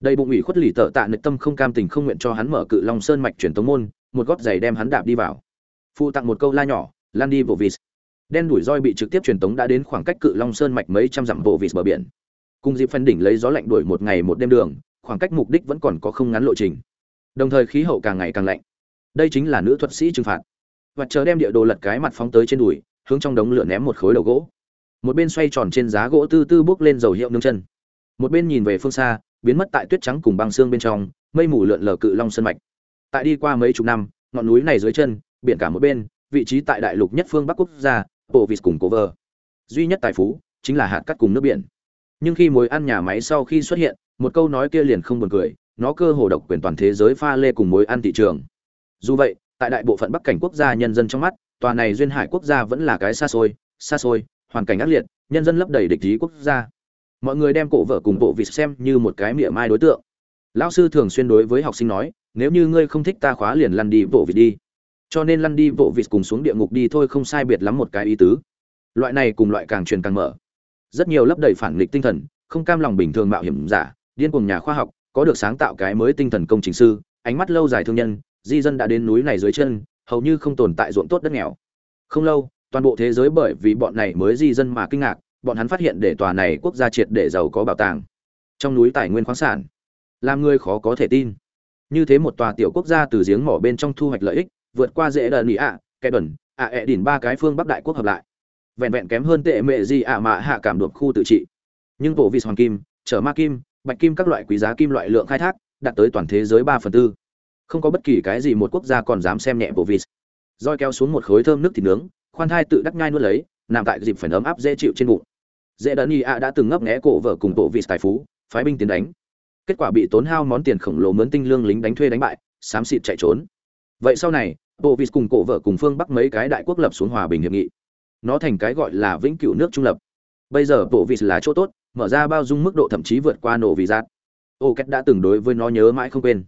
Đầy bụng ủy khuất lì tợ tạ nịch tâm không cam tình không nguyện cho hắn mở cự long sơn mạch truyền tống môn, một gót giày đem hắn đạp đi vào. Phụ tặng một câu la nhỏ lan đi vô vịt đen đuổi roi bị trực tiếp truyền tống đã đến khoảng cách cự long sơn mạch mấy trăm dặm bộ vịt bờ biển. Cùng dịp phân đỉnh lấy gió lạnh đuổi một ngày một đêm đường, khoảng cách mục đích vẫn còn có không ngắn lộ trình. Đồng thời khí hậu càng ngày càng lạnh. Đây chính là nữ thuật sĩ trừng phạt. Và chờ đem địa đồ lật cái mặt phóng tới trên đùi, hướng trong đống lửa ném một khối đầu gỗ. Một bên xoay tròn trên giá gỗ tư tư bước lên dầu hiệu nương chân. Một bên nhìn về phương xa, biến mất tại tuyết trắng cùng băng xương bên trong, mây mù lượn lờ cự long sơn mạch. Tại đi qua mấy chục năm, ngọn núi này dưới chân, biển cả một bên, vị trí tại đại lục nhất phương bắc quốc gia bộ vịt cùng cố vơ duy nhất tài phú chính là hạt cắt cùng nước biển. Nhưng khi mối ăn nhà máy sau khi xuất hiện, một câu nói kia liền không buồn cười, nó cơ hồ độc quyền toàn thế giới pha lê cùng mối ăn thị trường. Dù vậy, tại đại bộ phận bắc cảnh quốc gia nhân dân trong mắt, tòa này duyên hải quốc gia vẫn là cái xa xôi xa xôi, hoàn cảnh ác liệt, nhân dân lấp đầy địch ý quốc gia. Mọi người đem cổ vợ cùng bộ vịt xem như một cái miệng mai đối tượng. Lão sư thường xuyên đối với học sinh nói, nếu như ngươi không thích ta khóa liền lăn đi bộ vịt đi cho nên lăn đi bộ vịt cùng xuống địa ngục đi thôi không sai biệt lắm một cái ý tứ. Loại này cùng loại càng truyền càng mở. Rất nhiều lấp đầy phản nghịch tinh thần, không cam lòng bình thường mạo hiểm giả, điên cuồng nhà khoa học, có được sáng tạo cái mới tinh thần công trình sư, ánh mắt lâu dài thương nhân, di dân đã đến núi này dưới chân, hầu như không tồn tại ruộng tốt đất nghèo. Không lâu, toàn bộ thế giới bởi vì bọn này mới di dân mà kinh ngạc, bọn hắn phát hiện để tòa này quốc gia triệt để giàu có bảo tàng. Trong núi tài nguyên khoáng sản, làm người khó có thể tin. Như thế một tòa tiểu quốc gia từ giếng mỏ bên trong thu hoạch lợi ích vượt qua dễ đờ nỉ ạ, kẻ đần, ạ, ẹ đỉn ba cái phương bắc đại quốc hợp lại. Vẹn vẹn kém hơn tệ mệ gì ạ mạ hạ cảm được khu tự trị. Nhưng bộ vịt hoàng kim chở ma kim, bạch kim các loại quý giá kim loại lượng khai thác, đạt tới toàn thế giới ba phần tư. Không có bất kỳ cái gì một quốc gia còn dám xem nhẹ bộ vịt. roi kéo xuống một khối thơm nước thịt nướng, khoan thai tự đắc ngay nuốt lấy, nằm tại dịp phải ấm áp dễ chịu trên bụng. Dễ đần ý ạ đã từng ngấp nghé cổ vợ cùng bộ vịt tài phú, phái binh tiến đánh. Kết quả bị tốn hao món tiền khổng lồ mướn tinh lương lính đánh thuê đánh bại, xám xịt chạy trốn. Vậy sau này bộ vịt cùng cổ vợ cùng phương bắc mấy cái đại quốc lập xuống hòa bình hiệp nghị. Nó thành cái gọi là vĩnh cửu nước trung lập. Bây giờ bộ vịt là chỗ tốt mở ra bao dung mức độ thậm chí vượt qua nổ vì giác ô két đã từng đối với nó nhớ mãi không quên.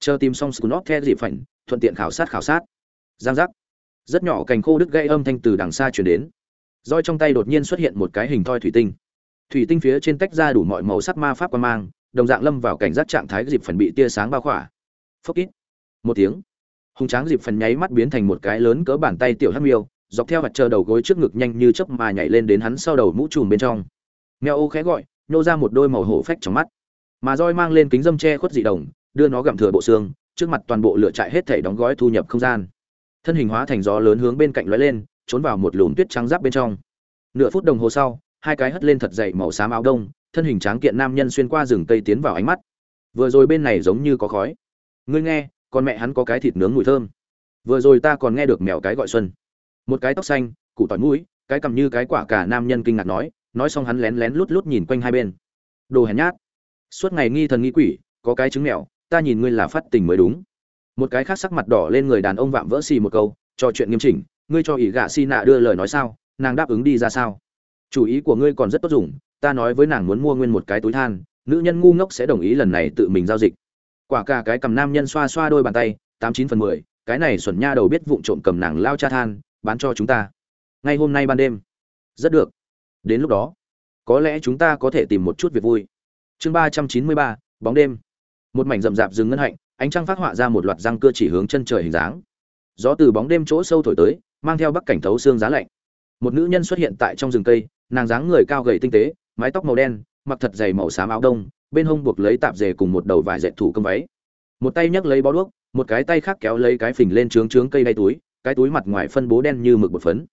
Chờ tìm xong scunot theo dịp phảnh thuận tiện khảo sát khảo sát. Giang giác. Rất nhỏ cành khô đứt gây âm thanh từ đằng xa chuyển đến. Roi trong tay đột nhiên xuất hiện một cái hình thoi thủy tinh. Thủy tinh phía trên tách ra đủ mọi màu sắc ma pháp quan mang đồng dạng lâm vào cảnh giác trạng thái dịp phần bị tia sáng bao khỏa. Phốc ít, một tiếng hùng tráng dịp phần nháy mắt biến thành một cái lớn cỡ bàn tay tiểu hắc miêu, dọc theo mặt chờ đầu gối trước ngực nhanh như chớp mà nhảy lên đến hắn sau đầu mũ trùm bên trong. Mèo ô khẽ gọi, nhô ra một đôi màu hổ phách trong mắt. Mà roi mang lên kính dâm che khuất dị đồng, đưa nó gặm thừa bộ xương, trước mặt toàn bộ lửa trại hết thể đóng gói thu nhập không gian. Thân hình hóa thành gió lớn hướng bên cạnh lóe lên, trốn vào một lùm tuyết trắng giáp bên trong. Nửa phút đồng hồ sau, hai cái hất lên thật dày màu xám áo đông, thân hình tráng kiện nam nhân xuyên qua rừng cây tiến vào ánh mắt. Vừa rồi bên này giống như có khói. Ngươi nghe con mẹ hắn có cái thịt nướng mùi thơm. Vừa rồi ta còn nghe được mèo cái gọi xuân. Một cái tóc xanh cụ tỏi mũi, cái cầm như cái quả cả nam nhân kinh ngạc nói nói xong hắn lén lén lút lút nhìn quanh hai bên. Đồ hèn nhát. Suốt ngày nghi thần nghi quỷ, có cái trứng mèo, ta nhìn ngươi là phát tình mới đúng. Một cái khác sắc mặt đỏ lên người đàn ông vạm vỡ xì một câu trò chuyện nghiêm chỉnh, ngươi cho ỷ gạ xi nạ đưa lời nói sao, nàng đáp ứng đi ra sao? Chủ ý của ngươi còn rất tốt dùng, ta nói với nàng muốn mua nguyên một cái túi than, nữ nhân ngu ngốc sẽ đồng ý lần này tự mình giao dịch quả cả cái cầm nam nhân xoa xoa đôi bàn tay, tám chín phần mười, cái này xuẩn nha đầu biết vụng trộm cầm nàng lao cha than, bán cho chúng ta. Ngay hôm nay ban đêm. Rất được. Đến lúc đó, có lẽ chúng ta có thể tìm một chút việc vui. Chương ba trăm chín mươi ba, bóng đêm. Một mảnh rậm rạp rừng ngân hạnh, ánh trăng phát họa ra một loạt răng cưa chỉ hướng chân trời hình dáng. Gió từ bóng đêm chỗ sâu thổi tới, mang theo bắc cảnh thấu xương giá lạnh. Một nữ nhân xuất hiện tại trong rừng cây, nàng dáng người cao gầy tinh tế, mái tóc màu đen, mặc thật dày màu xám áo đông bên hông buộc lấy tạp dề cùng một đầu vải dệt thủ công váy. Một tay nhấc lấy bó đuốc, một cái tay khác kéo lấy cái phình lên trướng trướng cây đay túi, cái túi mặt ngoài phân bố đen như mực bột phấn.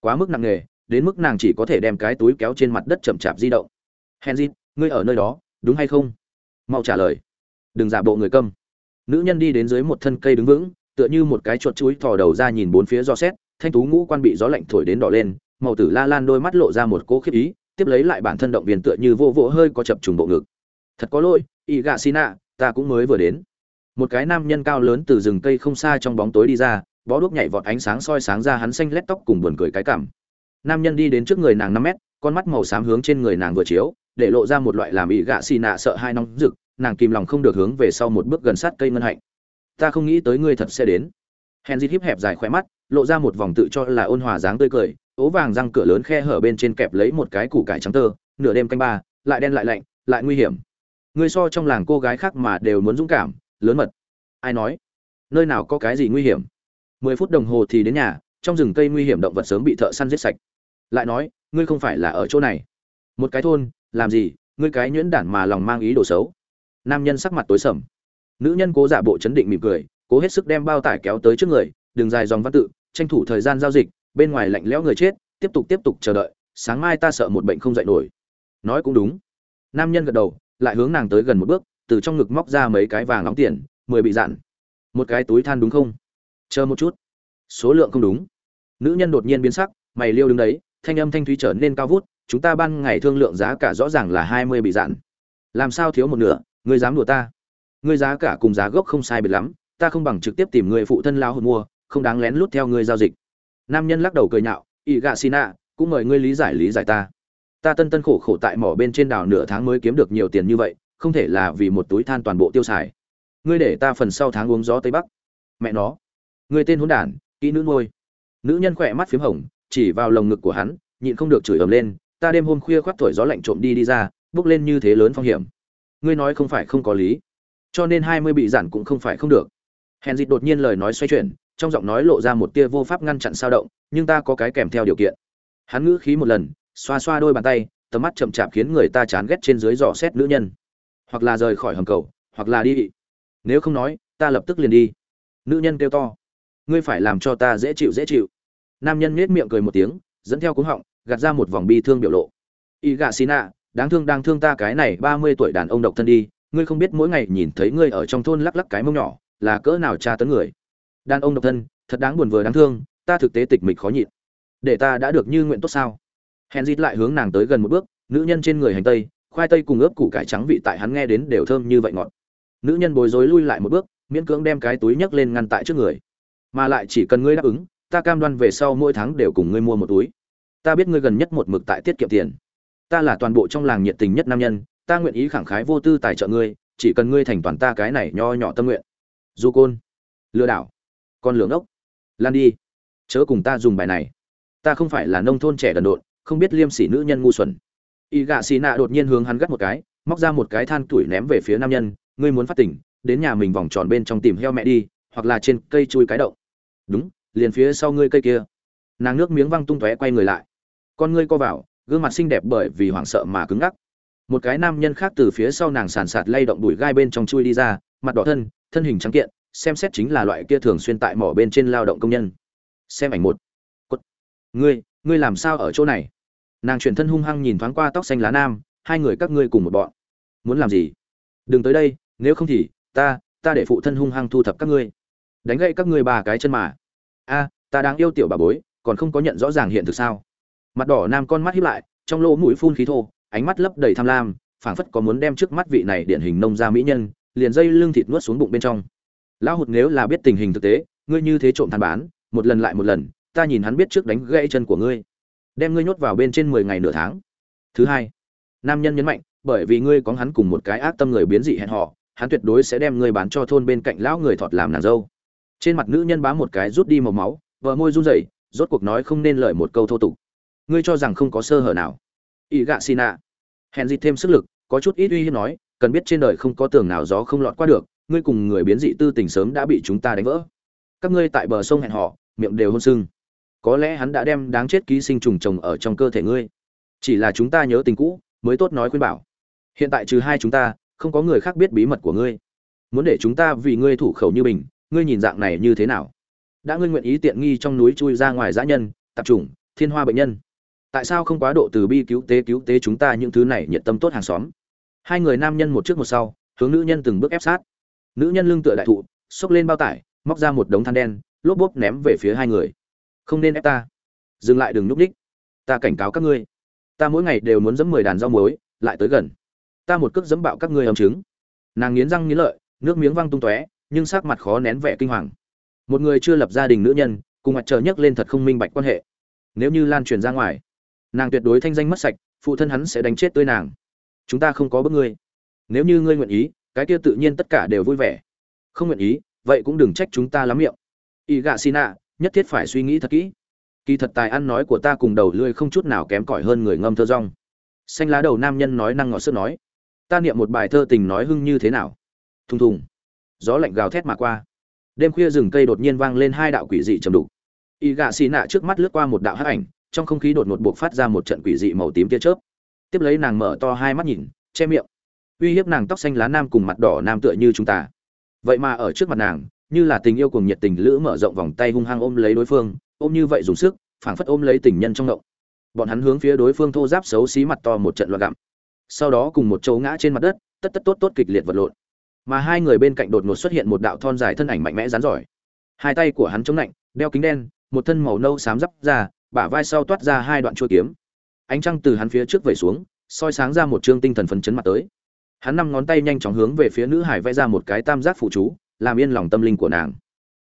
Quá mức nặng nề, đến mức nàng chỉ có thể đem cái túi kéo trên mặt đất chậm chạp di động. Henry, ngươi ở nơi đó, đúng hay không? Mau trả lời. Đừng giả bộ người câm. Nữ nhân đi đến dưới một thân cây đứng vững, tựa như một cái chuột chuối thò đầu ra nhìn bốn phía do xét, thanh tú ngũ quan bị gió lạnh thổi đến đỏ lên, màu tử la lan đôi mắt lộ ra một cỗ khiếp ý, tiếp lấy lại bản thân động viên tựa như vô vỗ hơi có chập trùng bộ ngực thật có lỗi, y gạ xin ạ ta cũng mới vừa đến. Một cái nam nhân cao lớn từ rừng cây không xa trong bóng tối đi ra, bó đuốc nhảy vọt ánh sáng soi sáng ra hắn xanh lét tóc cùng buồn cười cái cảm. Nam nhân đi đến trước người nàng năm mét, con mắt màu xám hướng trên người nàng vừa chiếu, để lộ ra một loại làm ị gạ xì nạ sợ hai nóng rực, nàng kìm lòng không được hướng về sau một bước gần sát cây ngân hạnh. Ta không nghĩ tới ngươi thật sẽ đến. Henry híp hẹp dài khỏe mắt, lộ ra một vòng tự cho là ôn hòa dáng tươi cười, ố vàng răng cửa lớn khe hở bên trên kẹp lấy một cái củ cải trắng tơ, nửa đêm canh ba, lại đen lại lạnh, lại nguy hiểm ngươi so trong làng cô gái khác mà đều muốn dũng cảm, lớn mật. Ai nói? Nơi nào có cái gì nguy hiểm? Mười phút đồng hồ thì đến nhà, trong rừng cây nguy hiểm động vật sớm bị thợ săn giết sạch. Lại nói, ngươi không phải là ở chỗ này. Một cái thôn, làm gì, ngươi cái nhuyễn đản mà lòng mang ý đồ xấu. Nam nhân sắc mặt tối sầm. Nữ nhân cố giả bộ chấn định mỉm cười, cố hết sức đem bao tải kéo tới trước người đừng dài dòng văn tự, tranh thủ thời gian giao dịch, bên ngoài lạnh lẽo người chết, tiếp tục tiếp tục chờ đợi, sáng mai ta sợ một bệnh không dậy nổi. Nói cũng đúng. Nam nhân gật đầu lại hướng nàng tới gần một bước, từ trong ngực móc ra mấy cái vàng nóng tiền, mười bị dặn một cái túi than đúng không? Chờ một chút. Số lượng không đúng. Nữ nhân đột nhiên biến sắc, mày liêu đứng đấy, thanh âm thanh thúy trở nên cao vút, chúng ta ban ngày thương lượng giá cả rõ ràng là hai mươi bị dặn làm sao thiếu một nửa, ngươi dám đùa ta? Ngươi giá cả cùng giá gốc không sai biệt lắm, ta không bằng trực tiếp tìm người phụ thân lao hồn mua, không đáng lén lút theo ngươi giao dịch. Nam nhân lắc đầu cười nhạo ỵ gạ xin ạ cũng mời ngươi lý giải lý giải ta ta tân tân khổ khổ tại mỏ bên trên đảo nửa tháng mới kiếm được nhiều tiền như vậy, không thể là vì một túi than toàn bộ tiêu xài. Ngươi để ta phần sau tháng uống gió tây bắc. Mẹ nó. Ngươi tên hỗn đản, kỹ nữ nuôi nữ nhân khỏe mắt phím hồng, chỉ vào lồng ngực của hắn, nhịn không được chửi ầm lên. Ta đêm hôm khuya khoác tuổi gió lạnh trộm đi đi ra, bước lên như thế lớn phong hiểm. Ngươi nói không phải không có lý. Cho nên hai mươi bị giản cũng không phải không được. Hèn dịt đột nhiên lời nói xoay chuyển, trong giọng nói lộ ra một tia vô pháp ngăn chặn sao động, nhưng ta có cái kèm theo điều kiện. Hắn ngữ khí một lần xoa xoa đôi bàn tay, tầm mắt chậm chạp khiến người ta chán ghét trên dưới dò xét nữ nhân. Hoặc là rời khỏi hầm cầu, hoặc là đi. Nếu không nói, ta lập tức liền đi. Nữ nhân kêu to. Ngươi phải làm cho ta dễ chịu dễ chịu. Nam nhân nết miệng cười một tiếng, dẫn theo cúng họng, gạt ra một vòng bi thương biểu lộ. Y gạ xì nạ đáng thương đang thương ta cái này ba mươi tuổi đàn ông độc thân đi. Ngươi không biết mỗi ngày nhìn thấy ngươi ở trong thôn lắc lắc cái mông nhỏ, là cỡ nào tra tấn người. Đàn ông độc thân, thật đáng buồn vừa đáng thương, ta thực tế tịch mịch khó nhịn. Để ta đã được như nguyện tốt sao? Hèn dịt lại hướng nàng tới gần một bước, nữ nhân trên người hành tây, khoai tây cùng ướp củ cải trắng vị tại hắn nghe đến đều thơm như vậy ngọt. Nữ nhân bối rối lui lại một bước, miễn cưỡng đem cái túi nhấc lên ngăn tại trước người. Mà lại chỉ cần ngươi đáp ứng, ta cam đoan về sau mỗi tháng đều cùng ngươi mua một túi. Ta biết ngươi gần nhất một mực tại tiết kiệm tiền. Ta là toàn bộ trong làng nhiệt tình nhất nam nhân, ta nguyện ý khẳng khái vô tư tài trợ ngươi, chỉ cần ngươi thành toàn ta cái này nho nhỏ tâm nguyện. Du côn, lừa đảo, con lường ốc, lan đi, chớ cùng ta dùng bài này. Ta không phải là nông thôn trẻ đần độn không biết liêm sỉ nữ nhân ngu xuẩn. Y gạ xì nạ đột nhiên hướng hắn gắt một cái, móc ra một cái than tuổi ném về phía nam nhân, ngươi muốn phát tỉnh đến nhà mình vòng tròn bên trong tìm heo mẹ đi, hoặc là trên cây chui cái đậu. Đúng, liền phía sau ngươi cây kia. Nàng nước miếng văng tung tóe quay người lại. Con ngươi co vào, gương mặt xinh đẹp bởi vì hoảng sợ mà cứng ngắc. Một cái nam nhân khác từ phía sau nàng sàn sạt lay động đùi gai bên trong chui đi ra, mặt đỏ thân thân hình trắng kiện, xem xét chính là loại kia thường xuyên tại mỏ bên trên lao động công nhân. Xem ảnh một. Quất. ngươi ngươi làm sao ở chỗ này? Nàng chuyển thân hung hăng nhìn thoáng qua tóc xanh lá nam, hai người các ngươi cùng một bọn. Muốn làm gì? Đừng tới đây, nếu không thì, ta ta để phụ thân hung hăng thu thập các ngươi. Đánh gậy các ngươi ba cái chân mà. A, ta đang yêu tiểu bà bối, còn không có nhận rõ ràng hiện thực sao? Mặt đỏ nam con mắt hiếp lại, trong lỗ mũi phun khí thô, ánh mắt lấp đầy tham lam, phảng phất có muốn đem trước mắt vị này điển hình nông gia mỹ nhân, liền dây lưng thịt nuốt xuống bụng bên trong. Lão hụt nếu là biết tình hình thực tế, ngươi như thế trộm than bán, một lần lại một lần ta nhìn hắn biết trước đánh gãy chân của ngươi, đem ngươi nhốt vào bên trên mười ngày nửa tháng. Thứ hai, nam nhân nhấn mạnh, bởi vì ngươi có hắn cùng một cái ác tâm người biến dị hẹn họ hắn tuyệt đối sẽ đem ngươi bán cho thôn bên cạnh lão người thọt làm nàng dâu. Trên mặt nữ nhân bám một cái rút đi màu máu, vợ môi run rẩy, rốt cuộc nói không nên lời một câu thô tục. Ngươi cho rằng không có sơ hở nào. Ý gạ xì nạ. Hèn dịt thêm sức lực, có chút ít uy hiếp nói, cần biết trên đời không có tường nào gió không lọt qua được, ngươi cùng người biến dị tư tình sớm đã bị chúng ta đánh vỡ. Các ngươi tại bờ sông hẹn họ miệng đều hôn sưng có lẽ hắn đã đem đáng chết ký sinh trùng trồng ở trong cơ thể ngươi. Chỉ là chúng ta nhớ tình cũ, mới tốt nói khuyên bảo. Hiện tại trừ hai chúng ta, không có người khác biết bí mật của ngươi. Muốn để chúng ta vì ngươi thủ khẩu như bình, ngươi nhìn dạng này như thế nào? Đã ngươi nguyện ý tiện nghi trong núi chui ra ngoài dã nhân, tạp chủng, thiên hoa bệnh nhân. Tại sao không quá độ từ bi cứu tế cứu tế chúng ta những thứ này nhiệt tâm tốt hàng xóm? Hai người nam nhân một trước một sau, hướng nữ nhân từng bước ép sát. Nữ nhân lưng tựa đại thụ, xốc lên bao tải, móc ra một đống than đen, lốp bốp ném về phía hai người không nên ép ta. Dừng lại đừng núp đích ta cảnh cáo các ngươi. Ta mỗi ngày đều muốn dẫm mười đàn rau muối, lại tới gần. Ta một cước dẫm bạo các ngươi ấm trứng. Nàng nghiến răng nghiến lợi, nước miếng văng tung tóe, nhưng sắc mặt khó nén vẻ kinh hoàng. Một người chưa lập gia đình nữ nhân, cùng mặt trời nhấc lên thật không minh bạch quan hệ. Nếu như lan truyền ra ngoài, nàng tuyệt đối thanh danh mất sạch, phụ thân hắn sẽ đánh chết tươi nàng. Chúng ta không có bức ngươi. Nếu như ngươi nguyện ý, cái kia tự nhiên tất cả đều vui vẻ. Không nguyện ý, vậy cũng đừng trách chúng ta lắm miệng. Y gạ xin ạ nhất thiết phải suy nghĩ thật kỹ. Kỳ thật tài ăn nói của ta cùng đầu lươi không chút nào kém cỏi hơn người ngâm thơ rong. Xanh lá đầu nam nhân nói năng ngọt sức nói. Ta niệm một bài thơ tình nói hưng như thế nào? Thùng thùng. Gió lạnh gào thét mà qua. Đêm khuya rừng cây đột nhiên vang lên hai đạo quỷ dị trầm đục. Y gạ xì nạ trước mắt lướt qua một đạo hắc ảnh, trong không khí đột ngột buộc phát ra một trận quỷ dị màu tím tia chớp. Tiếp lấy nàng mở to hai mắt nhìn, che miệng. Uy hiếp nàng tóc xanh lá nam cùng mặt đỏ nam tựa như chúng ta. Vậy mà ở trước mặt nàng như là tình yêu cùng nhiệt tình lữ mở rộng vòng tay hung hăng ôm lấy đối phương, ôm như vậy dùng sức, phảng phất ôm lấy tình nhân trong động bọn hắn hướng phía đối phương thô giáp xấu xí mặt to một trận loạn gặm. Sau đó cùng một chỗ ngã trên mặt đất, tất tất tốt tốt kịch liệt vật lộn. Mà hai người bên cạnh đột ngột xuất hiện một đạo thon dài thân ảnh mạnh mẽ rắn giỏi. Hai tay của hắn chống lạnh đeo kính đen, một thân màu nâu xám giáp ra, bả vai sau toát ra hai đoạn chuôi kiếm. Ánh trăng từ hắn phía trước vẩy xuống, soi sáng ra một trương tinh thần phấn chấn mặt tới. Hắn năm ngón tay nhanh chóng hướng về phía nữ hải vẽ ra một cái tam giác phụ chú làm yên lòng tâm linh của nàng.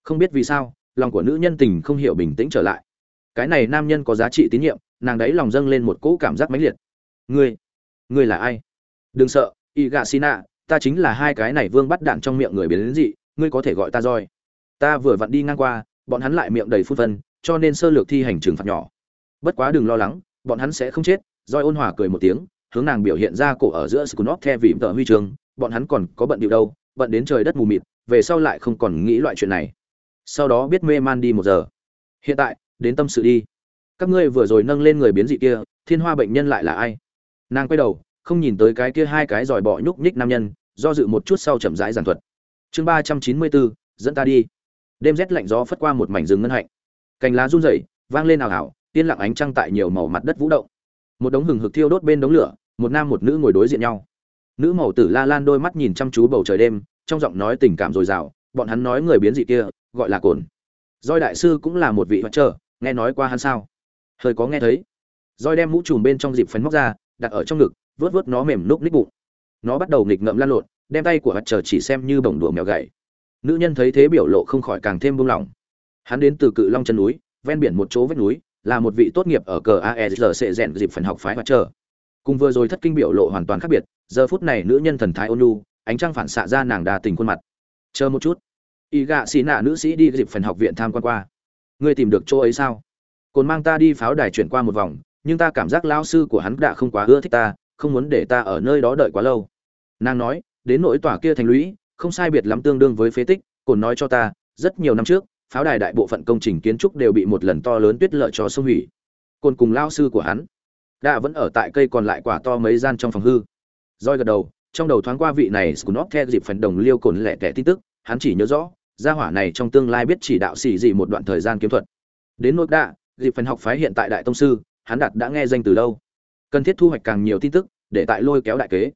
Không biết vì sao lòng của nữ nhân tình không hiểu bình tĩnh trở lại. Cái này nam nhân có giá trị tín nhiệm nàng đấy lòng dâng lên một cỗ cảm giác mãnh liệt. Ngươi ngươi là ai? Đừng sợ y gạ xi nạ ta chính là hai cái này vương bắt đạn trong miệng người biến đến dị ngươi có thể gọi ta roi. Ta vừa vặn đi ngang qua bọn hắn lại miệng đầy phun phân cho nên sơ lược thi hành trừng phạt nhỏ. Bất quá đừng lo lắng bọn hắn sẽ không chết roi ôn hòa cười một tiếng hướng nàng biểu hiện ra cổ ở giữa Skunop theo vị tờ huy trường, bọn hắn còn có bận điều đâu, bận đến trời đất mù mịt, về sau lại không còn nghĩ loại chuyện này. Sau đó biết mê man đi một giờ. Hiện tại, đến tâm sự đi. Các ngươi vừa rồi nâng lên người biến dị kia, thiên hoa bệnh nhân lại là ai? Nàng quay đầu, không nhìn tới cái kia hai cái giỏi bọ nhúc nhích nam nhân, do dự một chút sau chậm rãi giảng thuật. Chương ba trăm chín mươi bốn dẫn ta đi. Đêm rét lạnh gió phất qua một mảnh rừng ngân hạnh. Cành lá run rẩy, vang lên ảo ảo tiên lặng ánh trăng tại nhiều màu mặt đất vũ động. Một đống hừng hực thiêu đốt bên đống lửa, một nam một nữ ngồi đối diện nhau nữ màu tử la lan đôi mắt nhìn chăm chú bầu trời đêm trong giọng nói tình cảm dồi dào, bọn hắn nói người biến dị kia, gọi là cồn. Doi đại sư cũng là một vị hoạt trở nghe nói qua hắn sao? Hơi có nghe thấy. Roi đem mũ trùm bên trong dịp phấn móc ra, đặt ở trong ngực, vớt vớt nó mềm núc ních bụng. Nó bắt đầu nghịch ngậm lan lộn, đem tay của hoạt trở chỉ xem như bổng đùa mèo gậy. Nữ nhân thấy thế biểu lộ không khỏi càng thêm buông lỏng. Hắn đến từ cự long chân núi, ven biển một chỗ vách núi, là một vị tốt nghiệp ở cờ aesr sẽ rèn dịp phần học phái hoạt trở cùng vừa rồi thất kinh biểu lộ hoàn toàn khác biệt, giờ phút này nữ nhân thần thái ôn nhu ánh trăng phản xạ ra nàng đà tình khuôn mặt. Chờ một chút. Y gạ xì nạ nữ sĩ đi dịp phần học viện tham quan qua. Ngươi tìm được chỗ ấy sao? Cồn mang ta đi pháo đài chuyển qua một vòng, nhưng ta cảm giác lao sư của hắn đã không quá ưa thích ta, không muốn để ta ở nơi đó đợi quá lâu. Nàng nói, đến nỗi tòa kia thành lũy, không sai biệt lắm tương đương với phế tích cồn nói cho ta, rất nhiều năm trước, pháo đài đại bộ phận công trình kiến trúc đều bị một lần to lớn tuyết lợi cho sông hủy. Cồn cùng lao sư của hắn, đã vẫn ở tại cây còn lại quả to mấy gian trong phòng hư. Roi gật đầu trong đầu thoáng qua vị này scunop theo dịp phần đồng liêu cồn lẻ tẻ tin tức, hắn chỉ nhớ rõ, gia hỏa này trong tương lai biết chỉ đạo xỉ gì một đoạn thời gian kiếm thuật. Đến nỗi đạ, dịp phần học phái hiện tại đại tông sư, hắn đạt đã nghe danh từ đâu. Cần thiết thu hoạch càng nhiều tin tức, để tại lôi kéo đại kế.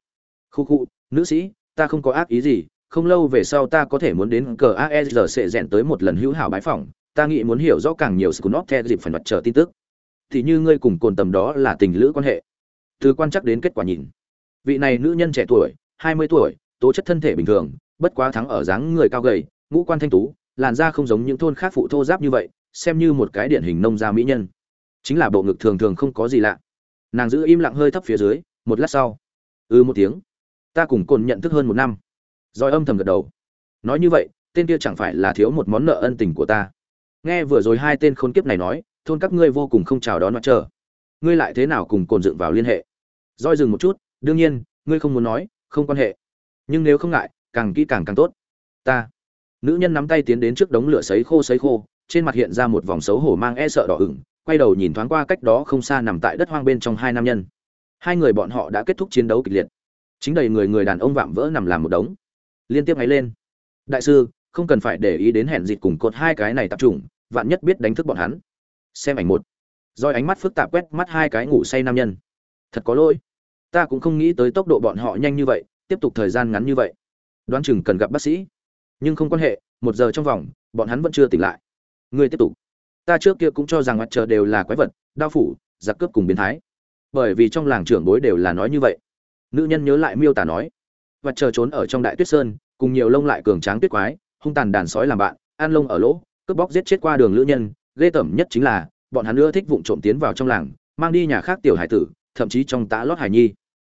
Khu khu, nữ sĩ, ta không có ác ý gì, không lâu về sau ta có thể muốn đến cờ aesr sẽ rèn tới một lần hữu hảo bái phỏng, ta nghĩ muốn hiểu rõ càng nhiều sự theo dịp phần mặt chờ tin tức. Thì như ngươi cùng cồn tầm đó là tình lữ quan hệ. Từ quan chắc đến kết quả nhìn vị này nữ nhân trẻ tuổi, hai mươi tuổi, tố chất thân thể bình thường, bất quá thắng ở dáng người cao gầy, ngũ quan thanh tú, làn da không giống những thôn khác phụ thô giáp như vậy, xem như một cái điển hình nông gia mỹ nhân. Chính là bộ ngực thường thường không có gì lạ. Nàng giữ im lặng hơi thấp phía dưới, một lát sau ư ừ một tiếng, ta cùng cồn nhận thức hơn một năm. Rồi âm thầm gật đầu. Nói như vậy, tên kia chẳng phải là thiếu một món nợ ân tình của ta. Nghe vừa rồi hai tên khốn kiếp này nói, thôn các ngươi vô cùng không chào đón mặt chờ. Ngươi lại thế nào cùng cồn dựng vào liên hệ? Roi dừng một chút đương nhiên, ngươi không muốn nói, không quan hệ. Nhưng nếu không ngại, càng kỹ càng càng tốt. Ta. Nữ nhân nắm tay tiến đến trước đống lửa sấy khô sấy khô, trên mặt hiện ra một vòng xấu hổ mang e sợ đỏ ửng, quay đầu nhìn thoáng qua cách đó không xa nằm tại đất hoang bên trong hai nam nhân. Hai người bọn họ đã kết thúc chiến đấu kịch liệt. Chính đầy người người đàn ông vạm vỡ nằm làm một đống. Liên tiếp ngáy lên. Đại sư, không cần phải để ý đến hẹn dịt cùng cột hai cái này tập trung, vạn nhất biết đánh thức bọn hắn. Xem ảnh một. Roi ánh mắt phức tạp quét mắt hai cái ngủ say nam nhân. Thật có lỗi ta cũng không nghĩ tới tốc độ bọn họ nhanh như vậy, tiếp tục thời gian ngắn như vậy. Đoán chừng cần gặp bác sĩ. Nhưng không quan hệ, một giờ trong vòng, bọn hắn vẫn chưa tỉnh lại. Ngươi tiếp tục. Ta trước kia cũng cho rằng mặt trời đều là quái vật, đao phủ, giặc cướp cùng biến thái. Bởi vì trong làng trưởng bối đều là nói như vậy. Nữ nhân nhớ lại miêu tả nói. Mặt trời trốn ở trong đại tuyết sơn, cùng nhiều lông lại cường tráng tuyết quái, hung tàn đàn sói làm bạn, ăn lông ở lỗ, cướp bóc giết chết qua đường lữ nhân. Ghê tởm nhất chính là, bọn hắn nữa thích vụng trộm tiến vào trong làng, mang đi nhà khác tiểu hải tử thậm chí trong tã lót hải nhi.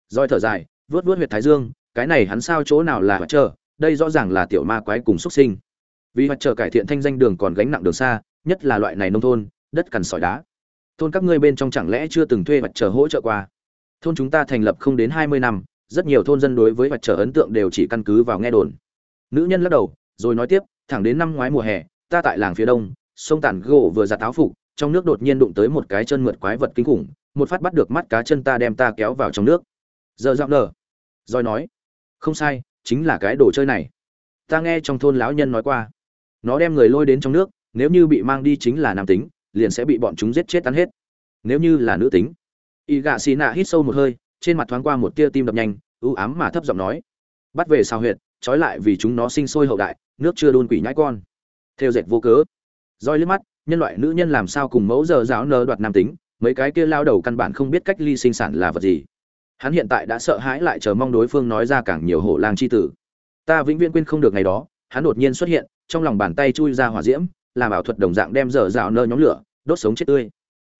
Roi thở dài vớt vớt huyệt thái dương, cái này hắn sao chỗ nào là hoạt trở, đây rõ ràng là tiểu ma quái cùng xuất sinh. Vì hoạt trở cải thiện thanh danh đường còn gánh nặng đường xa, nhất là loại này nông thôn, đất cằn sỏi đá. Thôn các ngươi bên trong chẳng lẽ chưa từng thuê hoạt trở hỗ trợ qua? Thôn chúng ta thành lập không đến hai mươi năm, rất nhiều thôn dân đối với hoạt trở ấn tượng đều chỉ căn cứ vào nghe đồn. Nữ nhân lắc đầu, rồi nói tiếp, thẳng đến năm ngoái mùa hè, ta tại làng phía đông, sông tản gỗ vừa giặt áo phục, trong nước đột nhiên đụng tới một cái chân mượt quái vật kinh khủng một phát bắt được mắt cá chân ta đem ta kéo vào trong nước. Giờ dạo nở. Rồi nói, không sai, chính là cái đồ chơi này. Ta nghe trong thôn lão nhân nói qua. Nó đem người lôi đến trong nước, nếu như bị mang đi chính là nam tính, liền sẽ bị bọn chúng giết chết tan hết. Nếu như là nữ tính. Y gạ xì nạ hít sâu một hơi, trên mặt thoáng qua một tia tim đập nhanh ưu ám mà thấp giọng nói, bắt về sao huyệt, trói lại vì chúng nó sinh sôi hậu đại, nước chưa đôn quỷ nhãi con. Theo dệt vô cớ. Roi liếc mắt, nhân loại nữ nhân làm sao cùng mẫu giờ giáo nơ đoạt nam tính mấy cái kia lao đầu căn bản không biết cách ly sinh sản là vật gì. Hắn hiện tại đã sợ hãi lại chờ mong đối phương nói ra càng nhiều hổ lang chi tử. Ta vĩnh viễn quên không được ngày đó, hắn đột nhiên xuất hiện, trong lòng bàn tay chui ra hỏa diễm, làm ảo thuật đồng dạng đem dở dạo nơ nhóm lửa, đốt sống chết tươi.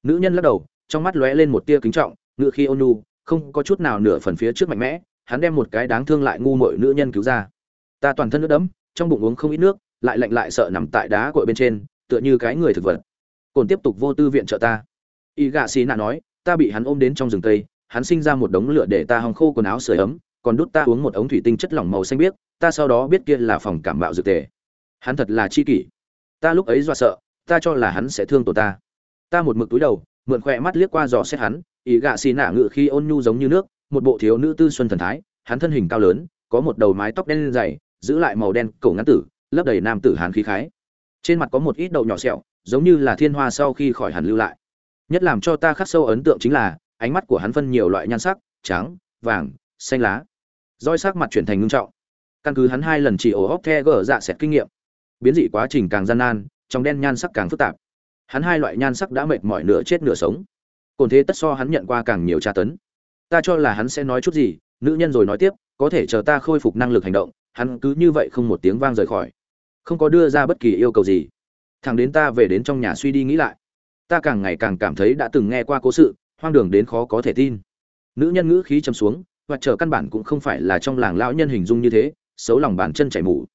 Nữ nhân lắc đầu, trong mắt lóe lên một tia kính trọng, ngự khi ônu không có chút nào nửa phần phía trước mạnh mẽ, hắn đem một cái đáng thương lại ngu muội nữ nhân cứu ra. Ta toàn thân nước đẫm, trong bụng uống không ít nước, lại lạnh lại sợ nằm tại đá cội bên trên, tựa như cái người thực vật. Cồn tiếp tục vô tư viện trợ ta y gạ xì nạ nói, ta bị hắn ôm đến trong rừng tây, hắn sinh ra một đống lửa để ta hòng khô quần áo sưởi ấm, còn đút ta uống một ống thủy tinh chất lỏng màu xanh biếc, ta sau đó biết kia là phòng cảm bạo dược tề. Hắn thật là chi kỷ. Ta lúc ấy do sợ, ta cho là hắn sẽ thương tổ ta. Ta một mực túi đầu, mượn khỏe mắt liếc qua dò xét hắn, ý gạ xì nạ ngự khi ôn nhu giống như nước, một bộ thiếu nữ tư xuân thần thái, hắn thân hình cao lớn, có một đầu mái tóc đen dày, giữ lại màu đen cổ ngắn tử, lấp đầy nam tử hán khí khái. Trên mặt có một ít đậu nhỏ sẹo, giống như là thiên hoa sau khi khỏi hẳn lưu lại nhất làm cho ta khắc sâu ấn tượng chính là, ánh mắt của hắn phân nhiều loại nhan sắc, trắng, vàng, xanh lá. Roi sắc mặt chuyển thành ngưng trọng. Căn cứ hắn hai lần chỉ ổ hóc the gở dạ xẹt kinh nghiệm, biến dị quá trình càng gian nan, trong đen nhan sắc càng phức tạp. Hắn hai loại nhan sắc đã mệt mỏi nửa chết nửa sống. Cồn thế tất so hắn nhận qua càng nhiều tra tấn. Ta cho là hắn sẽ nói chút gì, nữ nhân rồi nói tiếp, có thể chờ ta khôi phục năng lực hành động, hắn cứ như vậy không một tiếng vang rời khỏi. Không có đưa ra bất kỳ yêu cầu gì. Thằng đến ta về đến trong nhà suy đi nghĩ lại ta càng ngày càng cảm thấy đã từng nghe qua cố sự hoang đường đến khó có thể tin. Nữ nhân ngữ khí châm xuống và chờ căn bản cũng không phải là trong làng lão nhân hình dung như thế xấu lòng bàn chân chảy mủ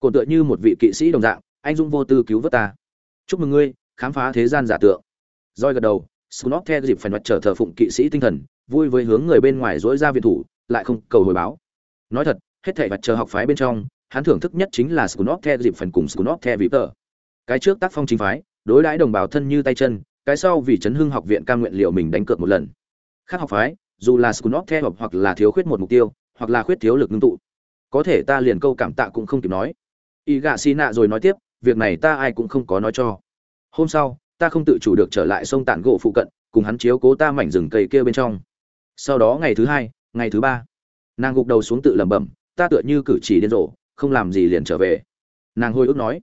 cồn tựa như một vị kỵ sĩ đồng dạng anh dung vô tư cứu vớt ta. Chúc mừng ngươi khám phá thế gian giả tượng. Roi gật đầu snob theo dịp phải mặt trở thờ phụng kỵ sĩ tinh thần vui với hướng người bên ngoài dỗi ra viện thủ lại không cầu hồi báo. Nói thật hết thảy mặt chờ học phái bên trong hắn thưởng thức nhất chính là snob theo dịp phần cùng snob theo Victor. Cái trước tác phong chính phái, đối đãi đồng bào thân như tay chân, cái sau vì chấn hưng học viện cam nguyện liệu mình đánh cược một lần. Khác học phái, dù là scunop theo hoặc là thiếu khuyết một mục tiêu, hoặc là khuyết thiếu lực ngưng tụ. Có thể ta liền câu cảm tạ cũng không kịp nói. Y gạ xi nạ rồi nói tiếp, việc này ta ai cũng không có nói cho. Hôm sau, ta không tự chủ được trở lại sông Tản gỗ phụ cận, cùng hắn chiếu cố ta mảnh rừng cây kia bên trong. Sau đó ngày thứ hai, ngày thứ ba, nàng gục đầu xuống tự lẩm bẩm, ta tựa như cử chỉ điên rồ, không làm gì liền trở về nàng hồi ức nói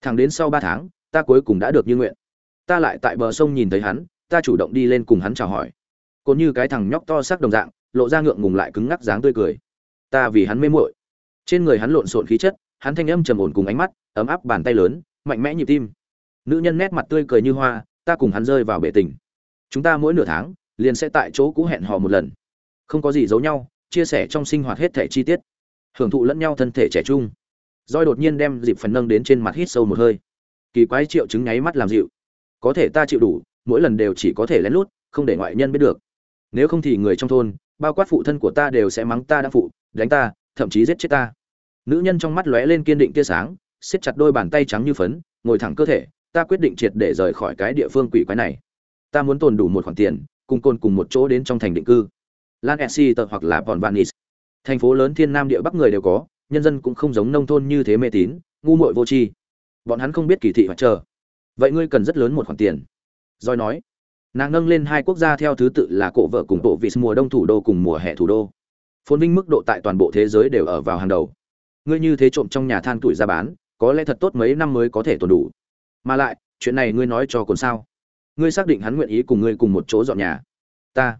thẳng đến sau ba tháng ta cuối cùng đã được như nguyện. Ta lại tại bờ sông nhìn thấy hắn, ta chủ động đi lên cùng hắn chào hỏi. Cố như cái thằng nhóc to sắc đồng dạng, lộ ra ngượng ngùng lại cứng ngắc dáng tươi cười. Ta vì hắn mê muội. Trên người hắn lộn xộn khí chất, hắn thanh âm trầm ổn cùng ánh mắt, ấm áp bàn tay lớn, mạnh mẽ nhịp tim. Nữ nhân nét mặt tươi cười như hoa, ta cùng hắn rơi vào bể tình. Chúng ta mỗi nửa tháng, liền sẽ tại chỗ cũ hẹn hò một lần. Không có gì giấu nhau, chia sẻ trong sinh hoạt hết thảy chi tiết. Hưởng thụ lẫn nhau thân thể trẻ trung. Roi đột nhiên đem dịp phần nâng đến trên mặt hít sâu một hơi kỳ quái triệu chứng nháy mắt làm dịu. Có thể ta chịu đủ, mỗi lần đều chỉ có thể lén lút, không để ngoại nhân biết được. Nếu không thì người trong thôn, bao quát phụ thân của ta đều sẽ mắng ta đã phụ, đánh ta, thậm chí giết chết ta. Nữ nhân trong mắt lóe lên kiên định tia sáng, siết chặt đôi bàn tay trắng như phấn, ngồi thẳng cơ thể, ta quyết định triệt để rời khỏi cái địa phương quỷ quái này. Ta muốn tồn đủ một khoản tiền, cùng côn cùng một chỗ đến trong thành định cư. Lan exeter hoặc là bọn vanis thành phố lớn thiên nam địa bắc người đều có, nhân dân cũng không giống nông thôn như thế mê tín, ngu muội vô tri bọn hắn không biết kỳ thị hoặc chờ. Vậy ngươi cần rất lớn một khoản tiền. Roi nói, nàng nâng lên hai quốc gia theo thứ tự là cổ vợ cùng bộ vị mùa đông thủ đô cùng mùa hè thủ đô. Phồn vinh mức độ tại toàn bộ thế giới đều ở vào hàng đầu. Ngươi như thế trộm trong nhà than tuổi ra bán, có lẽ thật tốt mấy năm mới có thể tồn đủ. Mà lại, chuyện này ngươi nói cho còn sao? Ngươi xác định hắn nguyện ý cùng ngươi cùng một chỗ dọn nhà. Ta.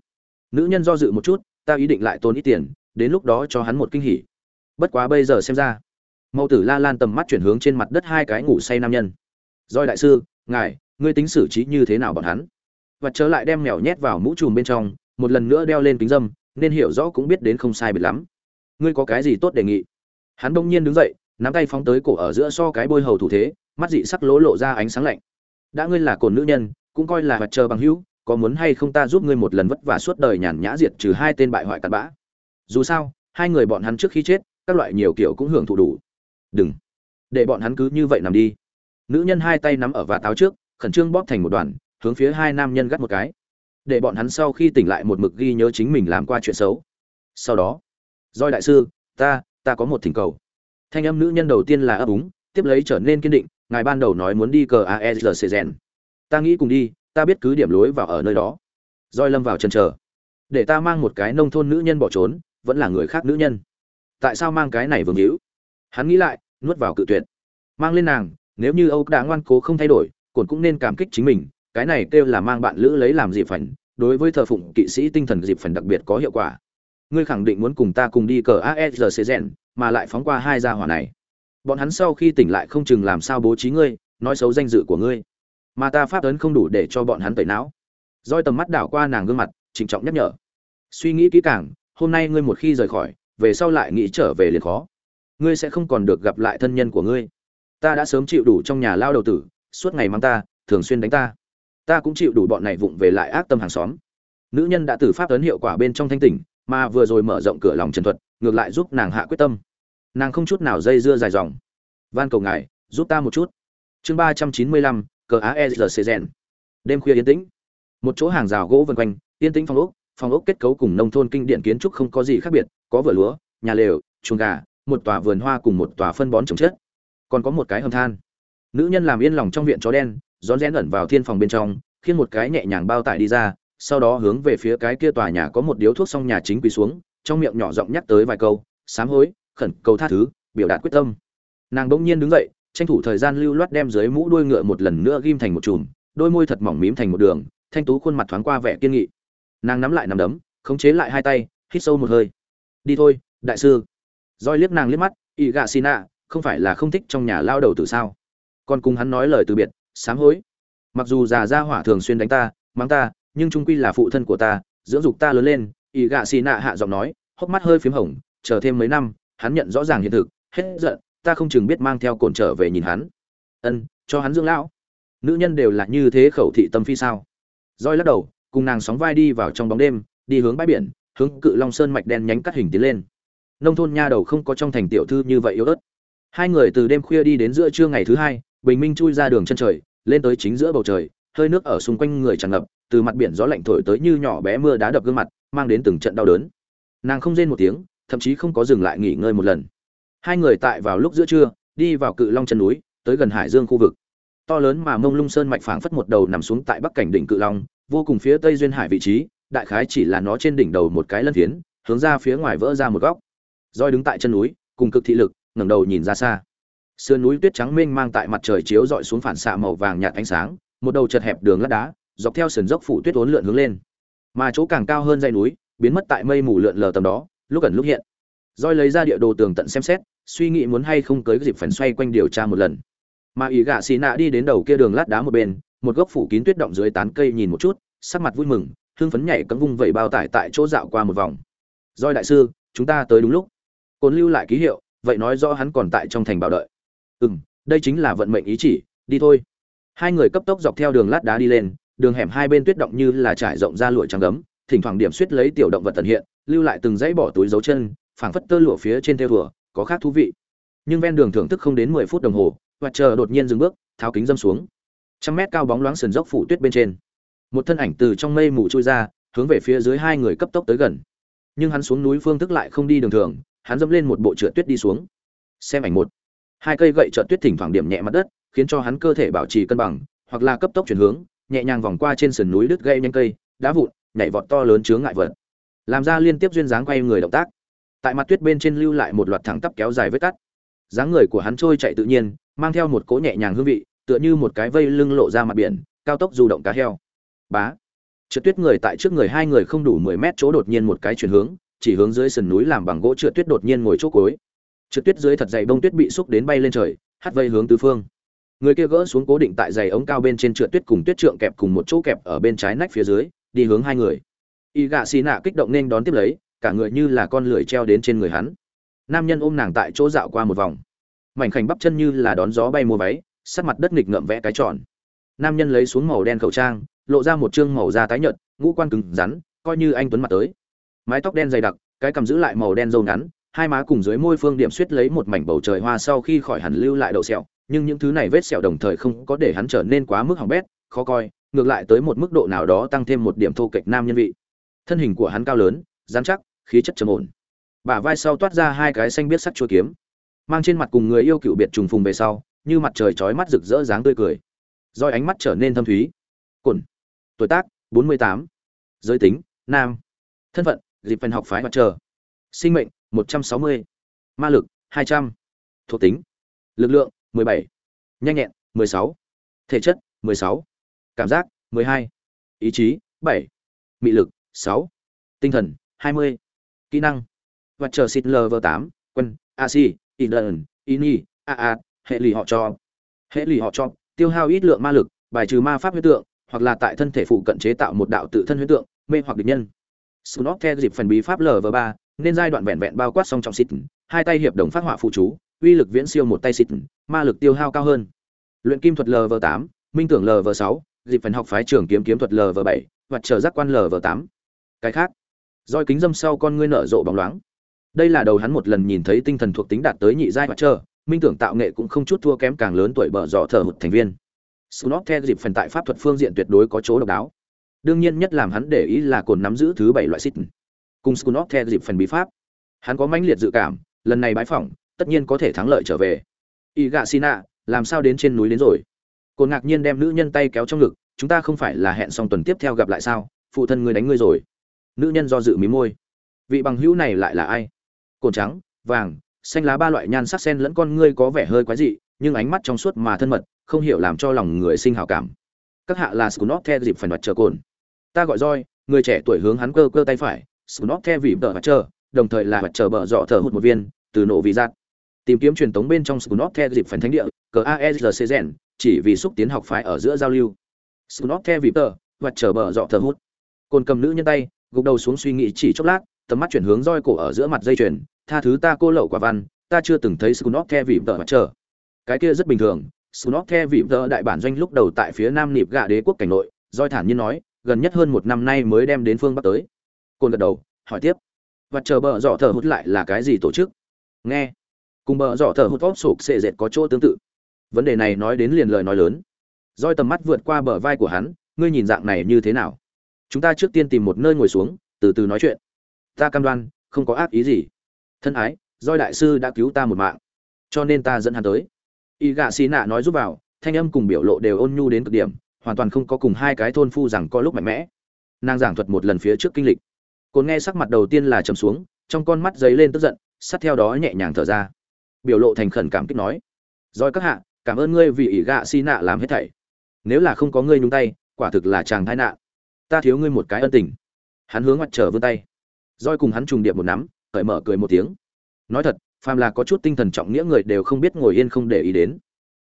Nữ nhân do dự một chút, ta ý định lại tốn ít tiền, đến lúc đó cho hắn một kinh hỉ. Bất quá bây giờ xem ra mẫu tử la lan tầm mắt chuyển hướng trên mặt đất hai cái ngủ say nam nhân. Doi đại sư, ngài, ngươi tính xử trí như thế nào bọn hắn? Và trở lại đem mèo nhét vào mũ chùm bên trong, một lần nữa đeo lên kính dâm, nên hiểu rõ cũng biết đến không sai biệt lắm. Ngươi có cái gì tốt đề nghị? Hắn bỗng nhiên đứng dậy, nắm tay phóng tới cổ ở giữa so cái bôi hầu thủ thế, mắt dị sắc lỗ lộ ra ánh sáng lạnh. Đã ngươi là cồn nữ nhân, cũng coi là mặt trời bằng hữu, có muốn hay không ta giúp ngươi một lần vất vả suốt đời nhàn nhã diệt trừ hai tên bại hoại cặn bã? Dù sao, hai người bọn hắn trước khi chết, các loại nhiều kiểu cũng hưởng thụ đủ đừng. Để bọn hắn cứ như vậy nằm đi. Nữ nhân hai tay nắm ở và táo trước, khẩn trương bóp thành một đoàn, hướng phía hai nam nhân gắt một cái. Để bọn hắn sau khi tỉnh lại một mực ghi nhớ chính mình làm qua chuyện xấu. Sau đó doi đại sư, ta ta có một thỉnh cầu. Thanh âm nữ nhân đầu tiên là ấp úng, tiếp lấy trở nên kiên định, ngài ban đầu nói muốn đi cờ aesrc rèn ta nghĩ cùng đi, ta biết cứ điểm lối vào ở nơi đó. Roi lâm vào chân chờ để ta mang một cái nông thôn nữ nhân bỏ trốn, vẫn là người khác nữ nhân. Tại sao mang cái này vương hữu? Hắn nghĩ lại, nuốt vào cự tuyệt. Mang lên nàng, nếu như âu đã ngoan cố không thay đổi cồn cũng nên cảm kích chính mình, cái này kêu là mang bạn lữ lấy làm dịp phần đối với thờ phụng kỵ sĩ tinh thần dịp phần đặc biệt có hiệu quả. Ngươi khẳng định muốn cùng ta cùng đi cờ asrc rèn mà lại phóng qua hai gia hỏa này. Bọn hắn sau khi tỉnh lại không chừng làm sao bố trí ngươi, nói xấu danh dự của ngươi. Mà ta pháp ấn không đủ để cho bọn hắn tẩy não. Roi tầm mắt đảo qua nàng gương mặt, trịnh trọng nhắc nhở. Suy nghĩ kỹ càng, hôm nay ngươi một khi rời khỏi, về sau lại nghĩ trở về liền khó ngươi sẽ không còn được gặp lại thân nhân của ngươi. Ta đã sớm chịu đủ trong nhà lao đầu tử, suốt ngày mang ta, thường xuyên đánh ta. Ta cũng chịu đủ bọn này vụng về lại ác tâm hàng xóm. Nữ nhân đã từ pháp ấn hiệu quả bên trong thanh tỉnh, mà vừa rồi mở rộng cửa lòng trần thuật, ngược lại giúp nàng hạ quyết tâm. Nàng không chút nào dây dưa dài dòng. Van cầu ngài, giúp ta một chút. Chương ba trăm chín mươi lăm, cờ aesrc gen đêm khuya yên tĩnh. Một chỗ hàng rào gỗ vân quanh, yên tĩnh phòng ốc Phòng ốc kết cấu cùng nông thôn kinh điển kiến trúc không có gì khác biệt, có vựa lúa, nhà lều, chuồng gà một tòa vườn hoa cùng một tòa phân bón trồng chất. Còn có một cái hầm than. Nữ nhân làm yên lòng trong viện chó đen, rón rén ẩn vào thiên phòng bên trong khiến một cái nhẹ nhàng bao tải đi ra, sau đó hướng về phía cái kia tòa nhà có một điếu thuốc xong nhà chính quỳ xuống, trong miệng nhỏ giọng nhắc tới vài câu, sám hối, khẩn cầu tha thứ, biểu đạt quyết tâm. Nàng bỗng nhiên đứng dậy, tranh thủ thời gian lưu loát đem dưới mũ đuôi ngựa một lần nữa ghim thành một chùm, đôi môi thật mỏng mím thành một đường, thanh tú khuôn mặt thoáng qua vẻ kiên nghị. Nàng nắm lại nắm đấm, khống chế lại hai tay, hít sâu một hơi. Đi thôi, đại sư roi liếc nàng liếc mắt ỵ gạ xì nạ, không phải là không thích trong nhà lao đầu từ sao? Còn cùng hắn nói lời từ biệt, sám hối. Mặc dù già Ra hỏa thường xuyên đánh ta, mắng ta, nhưng trung quy là phụ thân của ta, dưỡng dục ta lớn lên. Ỵ gạ xì nạ hạ giọng nói, hốc mắt hơi p h í m hồng, chờ thêm mấy năm, hắn nhận rõ ràng hiện thực, hết giận, ta không chừng biết mang theo cồn trở về nhìn hắn. Ân, cho hắn dưỡng lão. Nữ nhân đều là như thế khẩu thị tâm phi sao? Roi lắc đầu, cùng nàng sóng vai đi vào trong bóng đêm, đi hướng bãi biển, hướng cự long sơn mạch đen nhánh cắt hình tiến lên nông thôn nha đầu không có trong thành tiểu thư như vậy yếu ớt. Hai người từ đêm khuya đi đến giữa trưa ngày thứ hai, bình minh chui ra đường chân trời, lên tới chính giữa bầu trời, hơi nước ở xung quanh người tràn ngập, từ mặt biển gió lạnh thổi tới như nhỏ bé mưa đá đập gương mặt, mang đến từng trận đau đớn. Nàng không rên một tiếng, thậm chí không có dừng lại nghỉ ngơi một lần. Hai người tại vào lúc giữa trưa, đi vào cự long chân núi, tới gần hải dương khu vực. To lớn mà mông lung sơn mạch phảng phất một đầu nằm xuống tại bắc cảnh đỉnh cự long, vô cùng phía tây duyên hải vị trí, đại khái chỉ là nó trên đỉnh đầu một cái lân phiến, hướng ra phía ngoài vỡ ra một góc roi đứng tại chân núi, cùng cực thị lực, ngẩng đầu nhìn ra xa. Sườn núi tuyết trắng mênh mang tại mặt trời chiếu rọi xuống phản xạ màu vàng nhạt ánh sáng, một đầu chật hẹp đường lát đá, dọc theo sườn dốc phủ tuyết uốn lượn hướng lên. Mà chỗ càng cao hơn dãy núi, biến mất tại mây mù lượn lờ tầm đó, lúc ẩn lúc hiện. Roi lấy ra địa đồ tường tận xem xét, suy nghĩ muốn hay không tới dịp phần xoay quanh điều tra một lần. Mà ý gạ xì nạ đi đến đầu kia đường lát đá một bên, một gốc phủ kín tuyết động dưới tán cây nhìn một chút, sắc mặt vui mừng hương phấn nhảy cấm vung vẩy bao tải tại chỗ dạo qua một vòng. Roi đại sư, chúng ta tới đúng lúc cồn lưu lại ký hiệu, vậy nói rõ hắn còn tại trong thành bảo đợi. Ừ đây chính là vận mệnh ý chỉ, đi thôi. Hai người cấp tốc dọc theo đường lát đá đi lên, đường hẻm hai bên tuyết động như là trải rộng ra lụa trắng gấm, thỉnh thoảng điểm suýt lấy tiểu động vật tận hiện, lưu lại từng dãy bỏ túi dấu chân, phảng phất tơ lụa phía trên theo thùa, có khác thú vị. Nhưng ven đường thưởng thức không đến mười phút đồng hồ, và chờ đột nhiên dừng bước, tháo kính dâm xuống. Trăm mét cao bóng loáng sườn dốc phủ tuyết bên trên. Một thân ảnh từ trong mây mù trôi ra, hướng về phía dưới hai người cấp tốc tới gần. Nhưng hắn xuống núi phương thức lại không đi đường thường hắn dẫm lên một bộ trượt tuyết đi xuống. Xem ảnh một. Hai cây gậy trượt tuyết thỉnh thoảng điểm nhẹ mặt đất, khiến cho hắn cơ thể bảo trì cân bằng, hoặc là cấp tốc chuyển hướng, nhẹ nhàng vòng qua trên sườn núi đứt gây nhanh cây, đá vụn, nhảy vọt to lớn chướng ngại vật. Làm ra liên tiếp duyên dáng quay người động tác. Tại mặt tuyết bên trên lưu lại một loạt thẳng tắp kéo dài vết cắt. Dáng người của hắn trôi chạy tự nhiên, mang theo một cỗ nhẹ nhàng hương vị, tựa như một cái vây lưng lộ ra mặt biển, cao tốc du động cá heo. Bá. Trượt tuyết người tại trước người hai người không đủ mười mét chỗ đột nhiên một cái chuyển hướng chỉ hướng dưới sườn núi làm bằng gỗ trượt tuyết đột nhiên ngồi chỗ cối. Trượt tuyết dưới thật dày bông tuyết bị xúc đến bay lên trời hắt vây hướng tứ phương. Người kia gỡ xuống cố định tại dày ống cao bên trên trượt tuyết cùng tuyết trượng kẹp cùng một chỗ kẹp ở bên trái nách phía dưới, đi hướng hai người. Y gạ xì nạ kích động nên đón tiếp lấy, cả người như là con lưỡi treo đến trên người hắn. Nam nhân ôm nàng tại chỗ dạo qua một vòng. Mảnh khảnh bắp chân như là đón gió bay mua váy sát mặt đất nghịch ngợm vẽ cái tròn. Nam nhân lấy xuống màu đen khẩu trang, lộ ra một trương màu da tái nhợt, ngũ quan cứng rắn, coi như anh tuấn mặt tới mái tóc đen dày đặc, cái cầm giữ lại màu đen râu ngắn, hai má cùng dưới môi phương điểm suýt lấy một mảnh bầu trời hoa sau khi khỏi hẳn lưu lại đậu sẹo, nhưng những thứ này vết sẹo đồng thời không có để hắn trở nên quá mức hỏng bét, khó coi, ngược lại tới một mức độ nào đó tăng thêm một điểm thô kệch nam nhân vị. Thân hình của hắn cao lớn, dán chắc, khí chất trầm ổn. Bả vai sau toát ra hai cái xanh biết sắc chuôi kiếm, mang trên mặt cùng người yêu cựu biệt trùng phùng về sau, như mặt trời chói mắt rực rỡ dáng tươi cười. Roi ánh mắt trở nên thâm thúy. Cồn tuổi tác 48. giới tính, nam. Thân phận dịp phần học phái mặt trời sinh mệnh 160. ma lực 200. thuộc tính lực lượng 17. nhanh nhẹn 16. thể chất 16. cảm giác 12. ý chí 7. mị lực 6. tinh thần 20. kỹ năng mặt trời xịt lv 8 quân asi Indon, Ini, aa hệ lì họ cho. Hệ lì họ cho, tiêu hao ít lượng ma lực, bài trừ ma pháp huyết tượng, hoặc là tại thân thể phụ cận chế tạo một đạo tự thân huyết tượng, mê hoặc địch nhân. Snot theo dịp phần bí pháp LV3, nên giai đoạn vẹn vẹn bao quát song trọng xịt, hai tay hiệp đồng phát họa phụ chú, uy lực viễn siêu một tay xịt, ma lực tiêu hao cao hơn. Luyện kim thuật LV8, minh tưởng LV6, dịp phần học phái trưởng kiếm kiếm thuật LV7, vật trở giác quan LV8. Cái khác, roi kính dâm sau con ngươi nở rộ bóng loáng đây là đầu hắn một lần nhìn thấy tinh thần thuộc tính đạt tới nhị giai vật trở, minh tưởng tạo nghệ cũng không chút thua kém càng lớn tuổi bở dọ thở một thành viên Snot theo dịp phần tại pháp thuật phương diện tuyệt đối có chỗ độc đáo đương nhiên nhất làm hắn để ý là cồn nắm giữ thứ bảy loại xích cùng Snot theo dịp phần bí pháp. Hắn có mãnh liệt dự cảm, lần này bãi phỏng, tất nhiên có thể thắng lợi trở về. Y gạ sina làm sao đến trên núi đến rồi? Cồn ngạc nhiên đem nữ nhân tay kéo trong ngực, chúng ta không phải là hẹn xong tuần tiếp theo gặp lại sao? Phụ thân ngươi đánh ngươi rồi. Nữ nhân do dự mí môi. Vị bằng hữu này lại là ai? Cồn trắng, vàng, xanh lá ba loại nhan sắc sen lẫn con ngươi có vẻ hơi quái dị, nhưng ánh mắt trong suốt mà thân mật, không hiểu làm cho lòng người sinh hảo cảm các hạ là scunop the dịp phải mặt chờ cồn. Ta gọi roi người trẻ tuổi hướng hắn cơ cơ tay phải scunop the vị tờ mặt chờ đồng thời là mặt chờ bờ dọ thở hụt một viên, từ nổ vị giác tìm kiếm truyền tống bên trong scunop the dịp phần thánh địa cờ aesrc rèn chỉ vì xúc tiến học phái ở giữa giao lưu. Scunop the vị tờ mặt chờ bờ dọ thở hụt. Cồn cầm nữ nhân tay, gục đầu xuống suy nghĩ chỉ chốc lát, tầm mắt chuyển hướng roi cổ ở giữa mặt dây chuyền. Tha thứ ta cô lậu quả văn, ta chưa từng thấy Skunok the vị tờ mặt trở cái kia rất bình thường Skunok the vị tờ đại bản doanh lúc đầu tại phía nam nịp gạ đế quốc cảnh nội roi thản nhiên nói, gần nhất hơn một năm nay mới đem đến phương bắc tới. Côn gật đầu, hỏi tiếp. Và chờ bờ dọ thở hút lại là cái gì tổ chức? Nghe. Cùng bờ dọ thở hút vót sụp xệ dệt có chỗ tương tự. Vấn đề này nói đến liền lời nói lớn. Roi tầm mắt vượt qua bờ vai của hắn, ngươi nhìn dạng này như thế nào? Chúng ta trước tiên tìm một nơi ngồi xuống, từ từ nói chuyện. Ta cam đoan, không có ác ý gì. Thân ái roi đại sư đã cứu ta một mạng. Cho nên ta dẫn hắn tới y gạ xì nạ nói giúp vào, thanh âm cùng biểu lộ đều ôn nhu đến cực điểm, hoàn toàn không có cùng hai cái thôn phu rằng có lúc mạnh mẽ. Nàng giảng thuật một lần phía trước kinh lịch. Cồn nghe sắc mặt đầu tiên là trầm xuống, trong con mắt dấy lên tức giận, sát theo đó nhẹ nhàng thở ra. Biểu lộ thành khẩn cảm kích nói, rồi các hạ, cảm ơn ngươi vì ỷ gạ xi nạ làm hết thảy. Nếu là không có ngươi nhúng tay, quả thực là chàng thái nạn. Ta thiếu ngươi một cái ân tình. Hắn hướng mặt trở vươn tay. Roi cùng hắn trùng điệp một nắm, cởi mở cười một tiếng. Nói thật phàm là có chút tinh thần trọng nghĩa người đều không biết ngồi yên không để ý đến.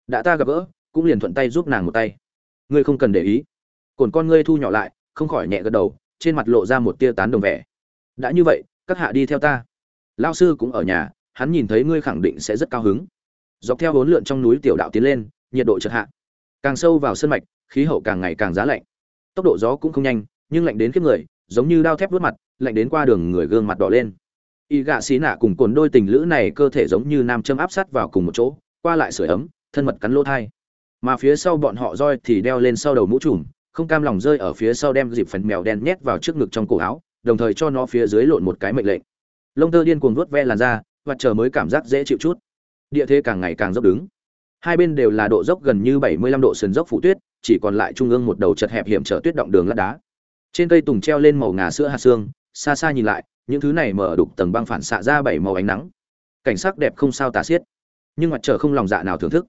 Đã ta gặp gỡ, cũng liền thuận tay giúp nàng một tay. Ngươi không cần để ý. Cồn con ngươi thu nhỏ lại, không khỏi nhẹ gật đầu, trên mặt lộ ra một tia tán đồng vẻ. Đã như vậy, các hạ đi theo ta. Lao sư cũng ở nhà, hắn nhìn thấy ngươi khẳng định sẽ rất cao hứng. Dọc theo bốn lượn trong núi tiểu đạo tiến lên, nhiệt độ chợt hạ. Càng sâu vào sân mạch, khí hậu càng ngày càng giá lạnh. Tốc độ gió cũng không nhanh, nhưng lạnh đến khiếp người, giống như đao thép vớt mặt, lạnh đến qua đường người gương mặt đỏ lên y gạ xí nạ cùng cồn đôi tình lữ này cơ thể giống như nam châm áp sát vào cùng một chỗ, qua lại sưởi ấm, thân mật cắn lỗ thai. Mà phía sau bọn họ roi thì đeo lên sau đầu mũ trùm, không cam lòng rơi ở phía sau đem dịp phần mèo đen nhét vào trước ngực trong cổ áo, đồng thời cho nó phía dưới lộn một cái mệnh lệnh. Lông tơ điên cuồng vuốt ve làn da, và chờ mới cảm giác dễ chịu chút. Địa thế càng ngày càng dốc đứng. Hai bên đều là độ dốc gần như 75 độ sườn dốc phủ tuyết, chỉ còn lại trung ương một đầu chật hẹp hiểm trở tuyết động đường lát đá. Trên cây tùng treo lên màu ngà sữa hạt xương, xa xa nhìn lại những thứ này mở đục tầng băng phản xạ ra bảy màu ánh nắng. Cảnh sắc đẹp không sao tả xiết, nhưng mặt trời không lòng dạ nào thưởng thức.